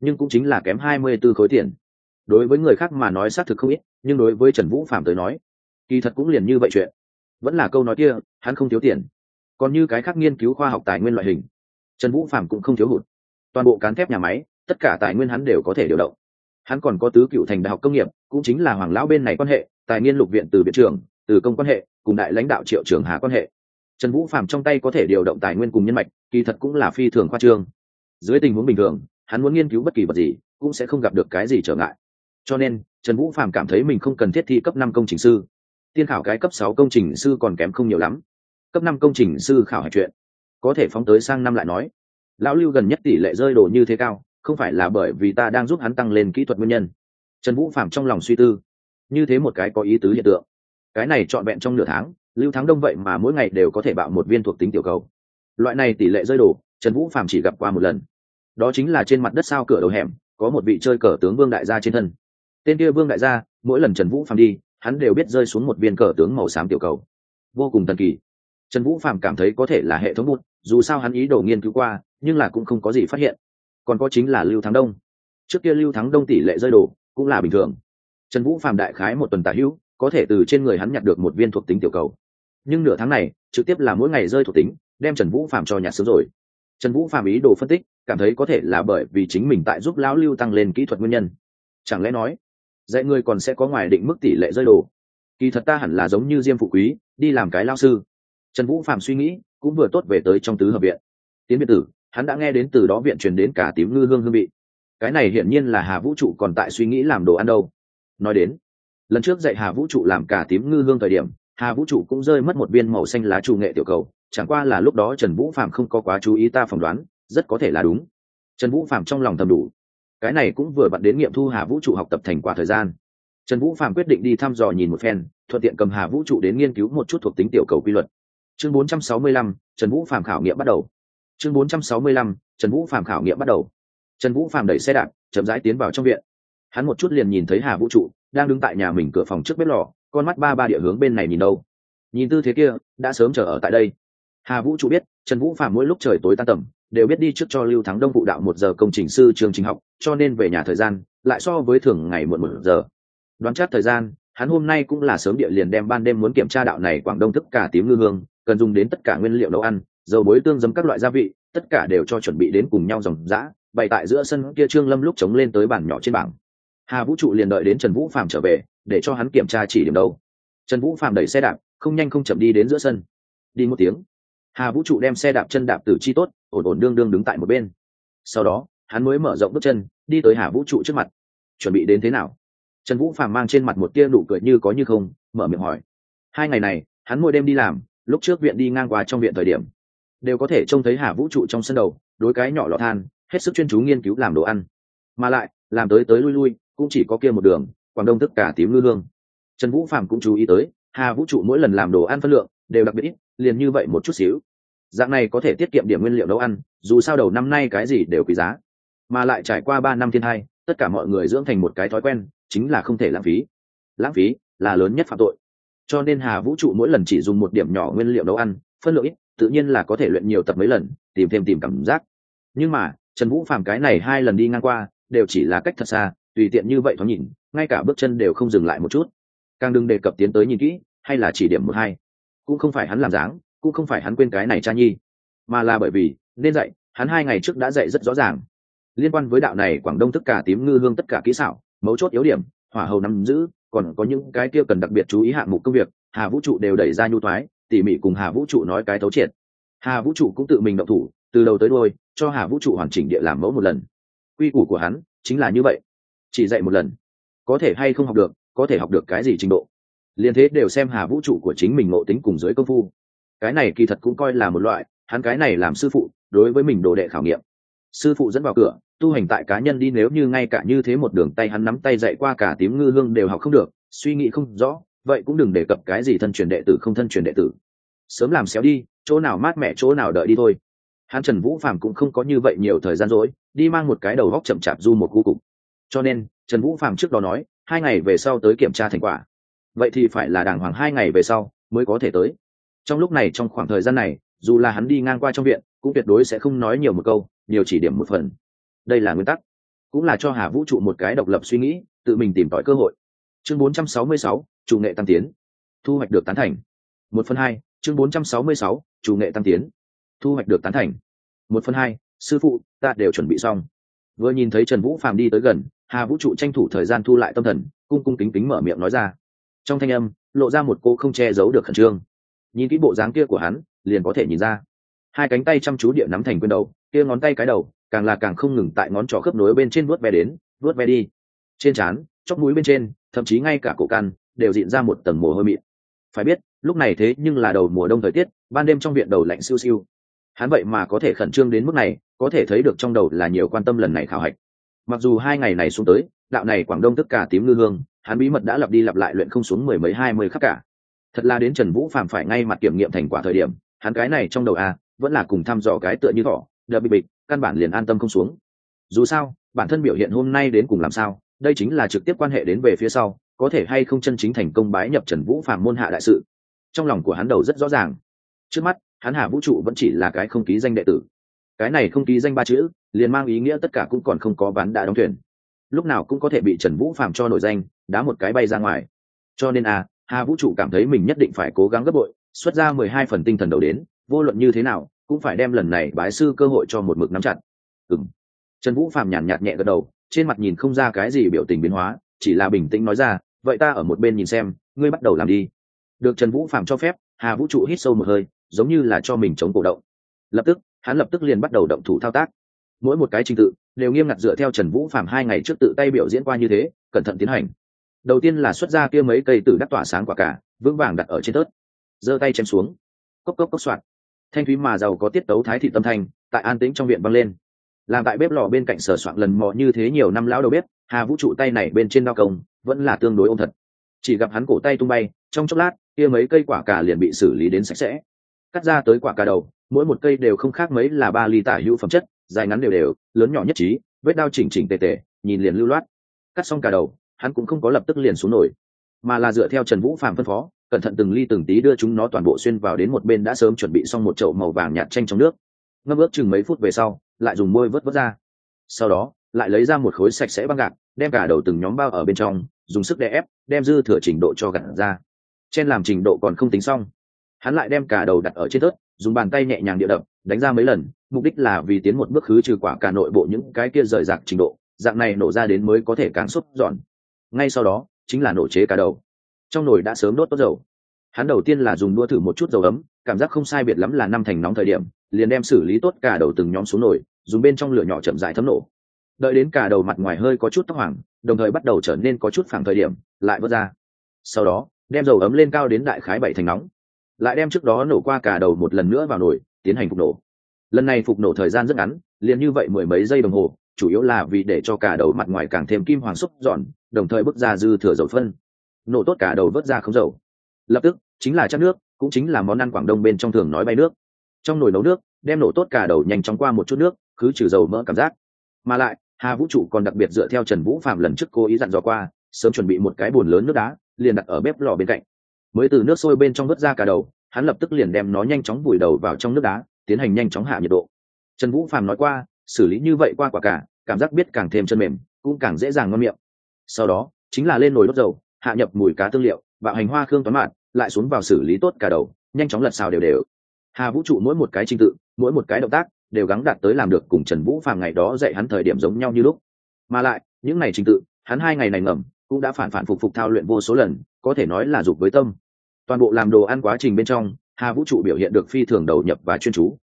Nhưng cũng chính là kém hai mươi 24 khối tiền. Đối với người khác mà nói xác thực không ít, nhưng đối với trần vũ phạm tới nói, kỳ thật cũng liền như vậy chuyện. Vẫn là câu nói kia, hắn không thiếu tiền. Còn như cái khác nghiên cứu khoa học tài nguyên loại hình trần vũ phạm cũng không thiếu hụt. Toàn bộ cán thép nhà máy tất cả tài nguyên hắn đều có thể điều động. Hắn còn có tứ cựu thành đại học công nghiệp cũng chính là hoàng lão bên này quan hệ tài nguyên lục viện từ viện trường, từ công quan hệ cùng đại lãnh đạo triệu trưởng hà quan hệ. Trần vũ phạm trong tay có thể điều động tài nguyên cùng nhân mạch kỳ thật cũng là phi thường khoa trương. Dưới tình huống bình thường hắn muốn nghiên cứu bất kỳ vật gì cũng sẽ không gặp được cái gì trở ngại. Cho nên trần vũ phạm cảm thấy mình không cần thiết thi cấp năm công trình sư. Tiên khảo cái cấp sáu công trình sư còn kém không nhiều lắm. Cấp năm công trình sư khảo hạch chuyện có thể phóng tới sang năm lại nói. Lão lưu gần nhất tỷ lệ rơi đồ như thế cao, không phải là bởi vì ta đang giúp hắn tăng lên kỹ thuật nguyên nhân. Trần vũ phạm trong lòng suy tư. Như thế một cái có ý tứ hiện tượng. Cái này trọn vẹn trong nửa tháng, lưu thắng đông vậy mà mỗi ngày đều có thể bạo một viên thuộc tính tiểu cầu. Loại này tỷ lệ rơi đồ, trần vũ phạm chỉ gặp qua một lần. Đó chính là trên mặt đất sao cửa đầu hẻm, có một vị chơi cờ tướng vương đại gia trên thân. Tên kia vương đại gia, mỗi lần trần vũ phạm đi, hắn đều biết rơi xuống một viên cờ tướng màu xám tiểu cầu. Vô cùng thần kỳ. Trần vũ phạm cảm thấy có thể là hệ thống bút dù sao hắn ý đồ nghiên cứu qua, nhưng là cũng không có gì phát hiện. Còn có chính là lưu thắng đông. Trước kia lưu thắng đông tỷ lệ rơi đồ cũng là bình thường. Trần vũ phạm đại khái một tuần tả hữu, có thể từ trên người hắn nhặt được một viên thuộc tính tiểu cầu. Nhưng nửa tháng này, trực tiếp là mỗi ngày rơi thuộc tính, đem trần vũ phạm cho nhặt sớm rồi. Trần vũ phạm ý đồ phân tích, cảm thấy có thể là bởi vì chính mình tại giúp lão lưu tăng lên kỹ thuật nguyên nhân. Chẳng lẽ nói, dạy người còn sẽ có ngoài định mức tỷ lệ rơi đồ kỳ thật ta hẳn là giống như diêm phụ quý, đi làm cái lao sư. Trần vũ phạm suy nghĩ cũng vừa tốt về tới trong tứ hợp viện. Tiến biệt tử, hắn đã nghe đến từ đó viện truyền đến cả tím ngư hương hương vị. Cái này hiển nhiên là hà vũ trụ còn tại suy nghĩ làm đồ ăn đâu. Nói đến, lần trước dạy hà vũ trụ làm cả tím ngư hương thời điểm, hà vũ trụ cũng rơi mất một viên màu xanh lá trù nghệ tiểu cầu, chẳng qua là lúc đó trần vũ phạm không có quá chú ý ta phỏng đoán, rất có thể là đúng. Trần vũ phạm trong lòng thầm đủ. Cái này cũng vừa bận đến nghiệm thu hà vũ trụ học tập thành quả thời gian. Trần vũ phạm quyết định đi thăm dò nhìn một phen, thuận tiện cầm hà vũ trụ đến nghiên cứu một chút thuộc tính tiểu cầu quy luật chương 465, trần vũ phạm khảo nghiệm bắt đầu. Chương 465, trần vũ phạm khảo nghiệm bắt đầu. Trần vũ phạm đẩy xe đạp chậm rãi tiến vào trong viện. Hắn một chút liền nhìn thấy hà vũ trụ đang đứng tại nhà mình cửa phòng trước bếp lò con mắt ba ba địa hướng bên này nhìn đâu. Nhìn tư thế kia đã sớm chờ ở tại đây. Hà vũ trụ biết trần vũ phạm mỗi lúc trời tối tan tầm đều biết đi trước cho lưu thắng đông vụ đạo một giờ công trình sư trường trình học cho nên về nhà thời gian lại so với thường ngày muộn một giờ. Đoán chắc thời gian hắn hôm nay cũng là sớm địa liền đem ban đêm muốn kiểm tra đạo này quảng đông thức cả tím ngư hương cần dùng đến tất cả nguyên liệu nấu ăn, dầu bối tương dấm các loại gia vị, tất cả đều cho chuẩn bị đến cùng nhau dòng dã, bày tại giữa sân kia trương lâm lúc chống lên tới bàn nhỏ trên bảng. Hà vũ trụ liền đợi đến trần vũ phạm trở về, để cho hắn kiểm tra chỉ điểm đâu. Trần vũ phạm đẩy xe đạp, không nhanh không chậm đi đến giữa sân. Đi một tiếng, hà vũ trụ đem xe đạp chân đạp từ chi tốt, ổn ổn đương đương đứng tại một bên. Sau đó, hắn mới mở rộng bước chân, đi tới hà vũ trụ trước mặt. Chuẩn bị đến thế nào? Trần vũ phàm mang trên mặt một tia nụ cười như có như không, mở miệng hỏi. Hai ngày này, hắn mỗi đêm đi làm lúc trước viện đi ngang qua trong viện thời điểm, đều có thể trông thấy hà vũ trụ trong sân đầu, đối cái nhỏ lọ than, hết sức chuyên chú nghiên cứu làm đồ ăn. Mà lại, làm tới tới lui lui, cũng chỉ có kia một đường, quảng đông tất cả tím ngư hương. Trần vũ phạm cũng chú ý tới, hà vũ trụ mỗi lần làm đồ ăn phân lượng, đều đặc biệt ít, liền như vậy một chút xíu. Dạng này có thể tiết kiệm điểm nguyên liệu nấu ăn, dù sao đầu năm nay cái gì đều quý giá. Mà lại trải qua ba năm thiên hai tất cả mọi người dưỡng thành một cái thói quen, chính là không thể lãng phí. Lãng phí là lớn nhất phạm tội cho nên hà vũ trụ mỗi lần chỉ dùng một điểm nhỏ nguyên liệu nấu ăn, phân lượng ít, tự nhiên là có thể luyện nhiều tập mấy lần, tìm thêm tìm cảm giác. Nhưng mà, trần vũ phàm cái này hai lần đi ngang qua, đều chỉ là cách thật xa, tùy tiện như vậy thoáng nhìn, ngay cả bước chân đều không dừng lại một chút. Càng đừng đề cập tiến tới nhìn kỹ, hay là chỉ điểm một hai. Cũng không phải hắn làm dáng, cũng không phải hắn quên cái này cha nhi. Mà là bởi vì, nên dạy, hắn hai ngày trước đã dạy rất rõ ràng. Liên quan với đạo này quảng đông tất cả tím ngư hương tất cả kỹ xảo, mấu chốt yếu điểm, hỏa hầu nắm giữ còn có những cái kia cần đặc biệt chú ý hạng mục công việc, hà vũ trụ đều đẩy ra nhu thoái, tỉ mỉ cùng hà vũ trụ nói cái thấu triệt. Hà vũ trụ cũng tự mình động thủ, từ đầu tới đôi cho hà vũ trụ hoàn chỉnh địa làm mẫu một lần. Quy củ của hắn chính là như vậy. Chỉ dạy một lần. Có thể hay không học được, có thể học được cái gì trình độ. Liên thế đều xem hà vũ trụ của chính mình ngộ tính cùng dưới công phu. Cái này kỳ thật cũng coi là một loại, hắn cái này làm sư phụ, đối với mình đồ đệ khảo nghiệm. Sư phụ dẫn vào cửa tu hành tại cá nhân đi, nếu như ngay cả như thế một đường tay hắn nắm tay dạy qua cả tím ngư hương đều học không được, suy nghĩ không rõ, vậy cũng đừng đề cập cái gì thân truyền đệ tử không thân truyền đệ tử. Sớm làm xéo đi, chỗ nào mát mẻ chỗ nào đợi đi thôi. Hắn trần vũ phạm cũng không có như vậy nhiều thời gian rỗi, đi mang một cái đầu góc chậm chạp du một khu cục. Cho nên, trần vũ phạm trước đó nói, hai ngày về sau tới kiểm tra thành quả. Vậy thì phải là đàng hoàng hai ngày về sau mới có thể tới. Trong lúc này, trong khoảng thời gian này, dù là hắn đi ngang qua trong viện, cũng tuyệt đối sẽ không nói nhiều một câu, nhiều chỉ điểm một phần đây là nguyên tắc. Cũng là cho hà vũ trụ một cái độc lập suy nghĩ tự mình tìm tòi cơ hội. Chương 466, chủ nghệ tăng tiến. Thu hoạch được tán thành. Một phần hai chương 466, chủ nghệ tăng tiến. Thu hoạch được tán thành. Một phần hai sư phụ ta đều chuẩn bị xong. Vừa nhìn thấy trần vũ phàm đi tới gần hà vũ trụ tranh thủ thời gian thu lại tâm thần cung cung kính kính mở miệng nói ra. Trong thanh âm lộ ra một cô không che giấu được khẩn trương. Nhìn kỹ bộ dáng kia của hắn liền có thể nhìn ra. Hai cánh tay chăm chú địa nắm thành quyền đầu kia ngón tay cái đầu càng là càng không ngừng tại ngón trỏ khớp nối bên trên vuốt ve đến, vuốt ve đi. Trên trán, chóp mũi bên trên, thậm chí ngay cả cổ căn, đều diện ra một tầng mồ hôi mịn. Phải biết, lúc này thế nhưng là đầu mùa đông thời tiết, ban đêm trong viện đầu lạnh siêu siêu. Hắn vậy mà có thể khẩn trương đến mức này, có thể thấy được trong đầu là nhiều quan tâm lần này khảo hạch. Mặc dù hai ngày này xuống tới, đạo này quảng đông tất cả tím ngư hương, hắn bí mật đã lặp đi lặp lại luyện không xuống mười mấy hai mươi khắc cả. Thật là đến trần vũ phạm phải ngay mặt kiểm nghiệm thành quả thời điểm, hắn cái này trong đầu a vẫn là cùng thăm dò cái tựa như thỏ đợt bị bịch căn bản liền an tâm không xuống. Dù sao, bản thân biểu hiện hôm nay đến cùng làm sao, đây chính là trực tiếp quan hệ đến về phía sau, có thể hay không chân chính thành công bái nhập trần vũ phạm môn hạ đại sự. Trong lòng của hắn đầu rất rõ ràng. Trước mắt, hắn hà vũ trụ vẫn chỉ là cái không ký danh đệ tử. Cái này không ký danh ba chữ, liền mang ý nghĩa tất cả cũng còn không có ván đã đóng thuyền. Lúc nào cũng có thể bị trần vũ phạm cho nổi danh, đá một cái bay ra ngoài. Cho nên à hà vũ trụ cảm thấy mình nhất định phải cố gắng gấp bội, xuất ra mười hai phần tinh thần đầu đến, vô luận như thế nào cũng phải đem lần này bái sư cơ hội cho một mực nắm chặt. Ừ m trần vũ phạm nhàn nhạt nhẹ gật đầu, trên mặt nhìn không ra cái gì biểu tình biến hóa, chỉ là bình tĩnh nói ra, vậy ta ở một bên nhìn xem, ngươi bắt đầu làm đi. Được trần vũ phạm cho phép, hà vũ trụ hít sâu một hơi, giống như là cho mình chống cổ động. Lập tức, hắn lập tức liền bắt đầu động thủ thao tác. Mỗi một cái trình tự, đều nghiêm ngặt dựa theo trần vũ phạm hai ngày trước tự tay biểu diễn qua như thế, cẩn thận tiến hành. Đầu tiên là xuất ra kia mấy cây tử đắc tỏa sáng quả cả, vững vàng đặt ở trên tớt. Giơ tay chém xuống. Cốc cốc cốc soạt thanh thúy mà giàu có tiết tấu thái thị tâm thành, tại an tĩnh trong viện văng lên. Làm tại bếp lò bên cạnh sở soạn lần mò như thế nhiều năm lão đầu bếp hà vũ trụ tay này bên trên đao công vẫn là tương đối ôm thật. Chỉ gặp hắn cổ tay tung bay trong chốc lát kia mấy cây quả cà liền bị xử lý đến sạch sẽ. Cắt ra tới quả cà đầu mỗi một cây đều không khác mấy là ba ly tả hữu phẩm chất dài ngắn đều đều lớn nhỏ nhất trí vết đao chỉnh chỉnh tề tề nhìn liền lưu loát. Cắt xong cả đầu hắn cũng không có lập tức liền xuống nổi mà là dựa theo trần vũ phạm phân phó cẩn thận từng ly từng tí đưa chúng nó toàn bộ xuyên vào đến một bên đã sớm chuẩn bị xong một chậu màu vàng nhạt chanh trong nước. Ngâm ướp chừng mấy phút về sau, lại dùng môi vớt vớt ra. Sau đó, lại lấy ra một khối sạch sẽ băng gạc, đem cả đầu từng nhóm bao ở bên trong, dùng sức đè ép, đem dư thừa trình độ cho gặt ra. Trên làm trình độ còn không tính xong. Hắn lại đem cả đầu đặt ở trên tớt, dùng bàn tay nhẹ nhàng địa đập, đánh ra mấy lần, mục đích là vì tiến một bước khứ trừ quả cả nội bộ những cái kia rời rạc trình độ, dạng này nổ ra đến mới có thể càng sốt dọn ngay sau đó, chính là nổ chế cả đầu trong nồi đã sớm đốt tốt dầu. Hắn đầu tiên là dùng đua thử một chút dầu ấm, cảm giác không sai biệt lắm là năm thành nóng thời điểm, liền đem xử lý tốt cả đầu từng nhóm xuống nồi, dùng bên trong lửa nhỏ chậm dài thấm nổ. Đợi đến cả đầu mặt ngoài hơi có chút tóc hoàng đồng thời bắt đầu trở nên có chút phẳng thời điểm, lại vớt ra. Sau đó, đem dầu ấm lên cao đến đại khái bảy thành nóng. Lại đem trước đó nổ qua cả đầu một lần nữa vào nồi, tiến hành phục nổ. Lần này phục nổ thời gian rất ngắn, liền như vậy mười mấy giây đồng hồ, chủ yếu là vì để cho cả đầu mặt ngoài càng thêm kim hoàng xúc giòn đồng thời bước ra dư thừa dầu phân nổ tốt cả đầu vớt ra không dầu. Lập tức, chính là chắc nước, cũng chính là món ăn quảng đông bên trong thường nói bay nước. Trong nồi nấu nước, đem nổ tốt cả đầu nhanh chóng qua một chút nước cứ trừ dầu mỡ cảm giác. Mà lại, hà vũ trụ còn đặc biệt dựa theo trần vũ phạm lần trước cố ý dặn dò qua, sớm chuẩn bị một cái bồn lớn nước đá, liền đặt ở bếp lò bên cạnh. Mới từ nước sôi bên trong vớt ra cả đầu, hắn lập tức liền đem nó nhanh chóng vùi đầu vào trong nước đá, tiến hành nhanh chóng hạ nhiệt độ. Trần vũ phạm nói qua, xử lý như vậy qua quả cả, cảm giác biết càng thêm chân mềm, cũng càng dễ dàng ngon miệng. Sau đó, chính là lên nồi đốt dầu hạ nhập mùi cá tương liệu, bạo hành hoa khương toán mạn, lại xuống vào xử lý tốt cả đầu, nhanh chóng lật xào đều đều. Hà vũ trụ mỗi một cái trình tự, mỗi một cái động tác, đều gắng đạt tới làm được cùng trần vũ phàm ngày đó dạy hắn thời điểm giống nhau như lúc. Mà lại, những ngày trình tự, hắn hai ngày này ngầm, cũng đã phản phản phục phục thao luyện vô số lần, có thể nói là dục với tâm. Toàn bộ làm đồ ăn quá trình bên trong, hà vũ trụ biểu hiện được phi thường đầu nhập và chuyên chú.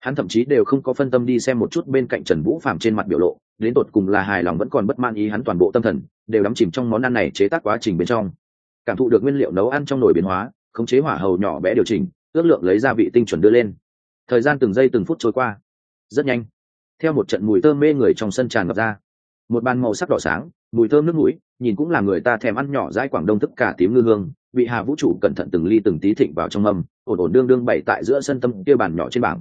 Hắn thậm chí đều không có phân tâm đi xem một chút bên cạnh trần vũ phàm trên mặt biểu lộ đến tột cùng là hài lòng vẫn còn bất man ý hắn toàn bộ tâm thần, đều đắm chìm trong món ăn này chế tác quá trình bên trong. Cảm thụ được nguyên liệu nấu ăn trong nồi biến hóa, khống chế hỏa hầu nhỏ bé điều chỉnh, ước lượng lấy gia vị tinh chuẩn đưa lên. Thời gian từng giây từng phút trôi qua. Rất nhanh, theo một trận mùi thơm mê người trong sân tràn ngập ra. Một bàn màu sắc đỏ sáng, mùi thơm nước mũi, nhìn cũng làm người ta thèm ăn nhỏ dãi quảng đông thức cả tím ngư hương, bị hà vũ trụ cẩn thận từng ly từng tí thịnh vào trong mâm, ổn ổn đương đương bày tại giữa sân tâm kia bàn nhỏ trên bảng.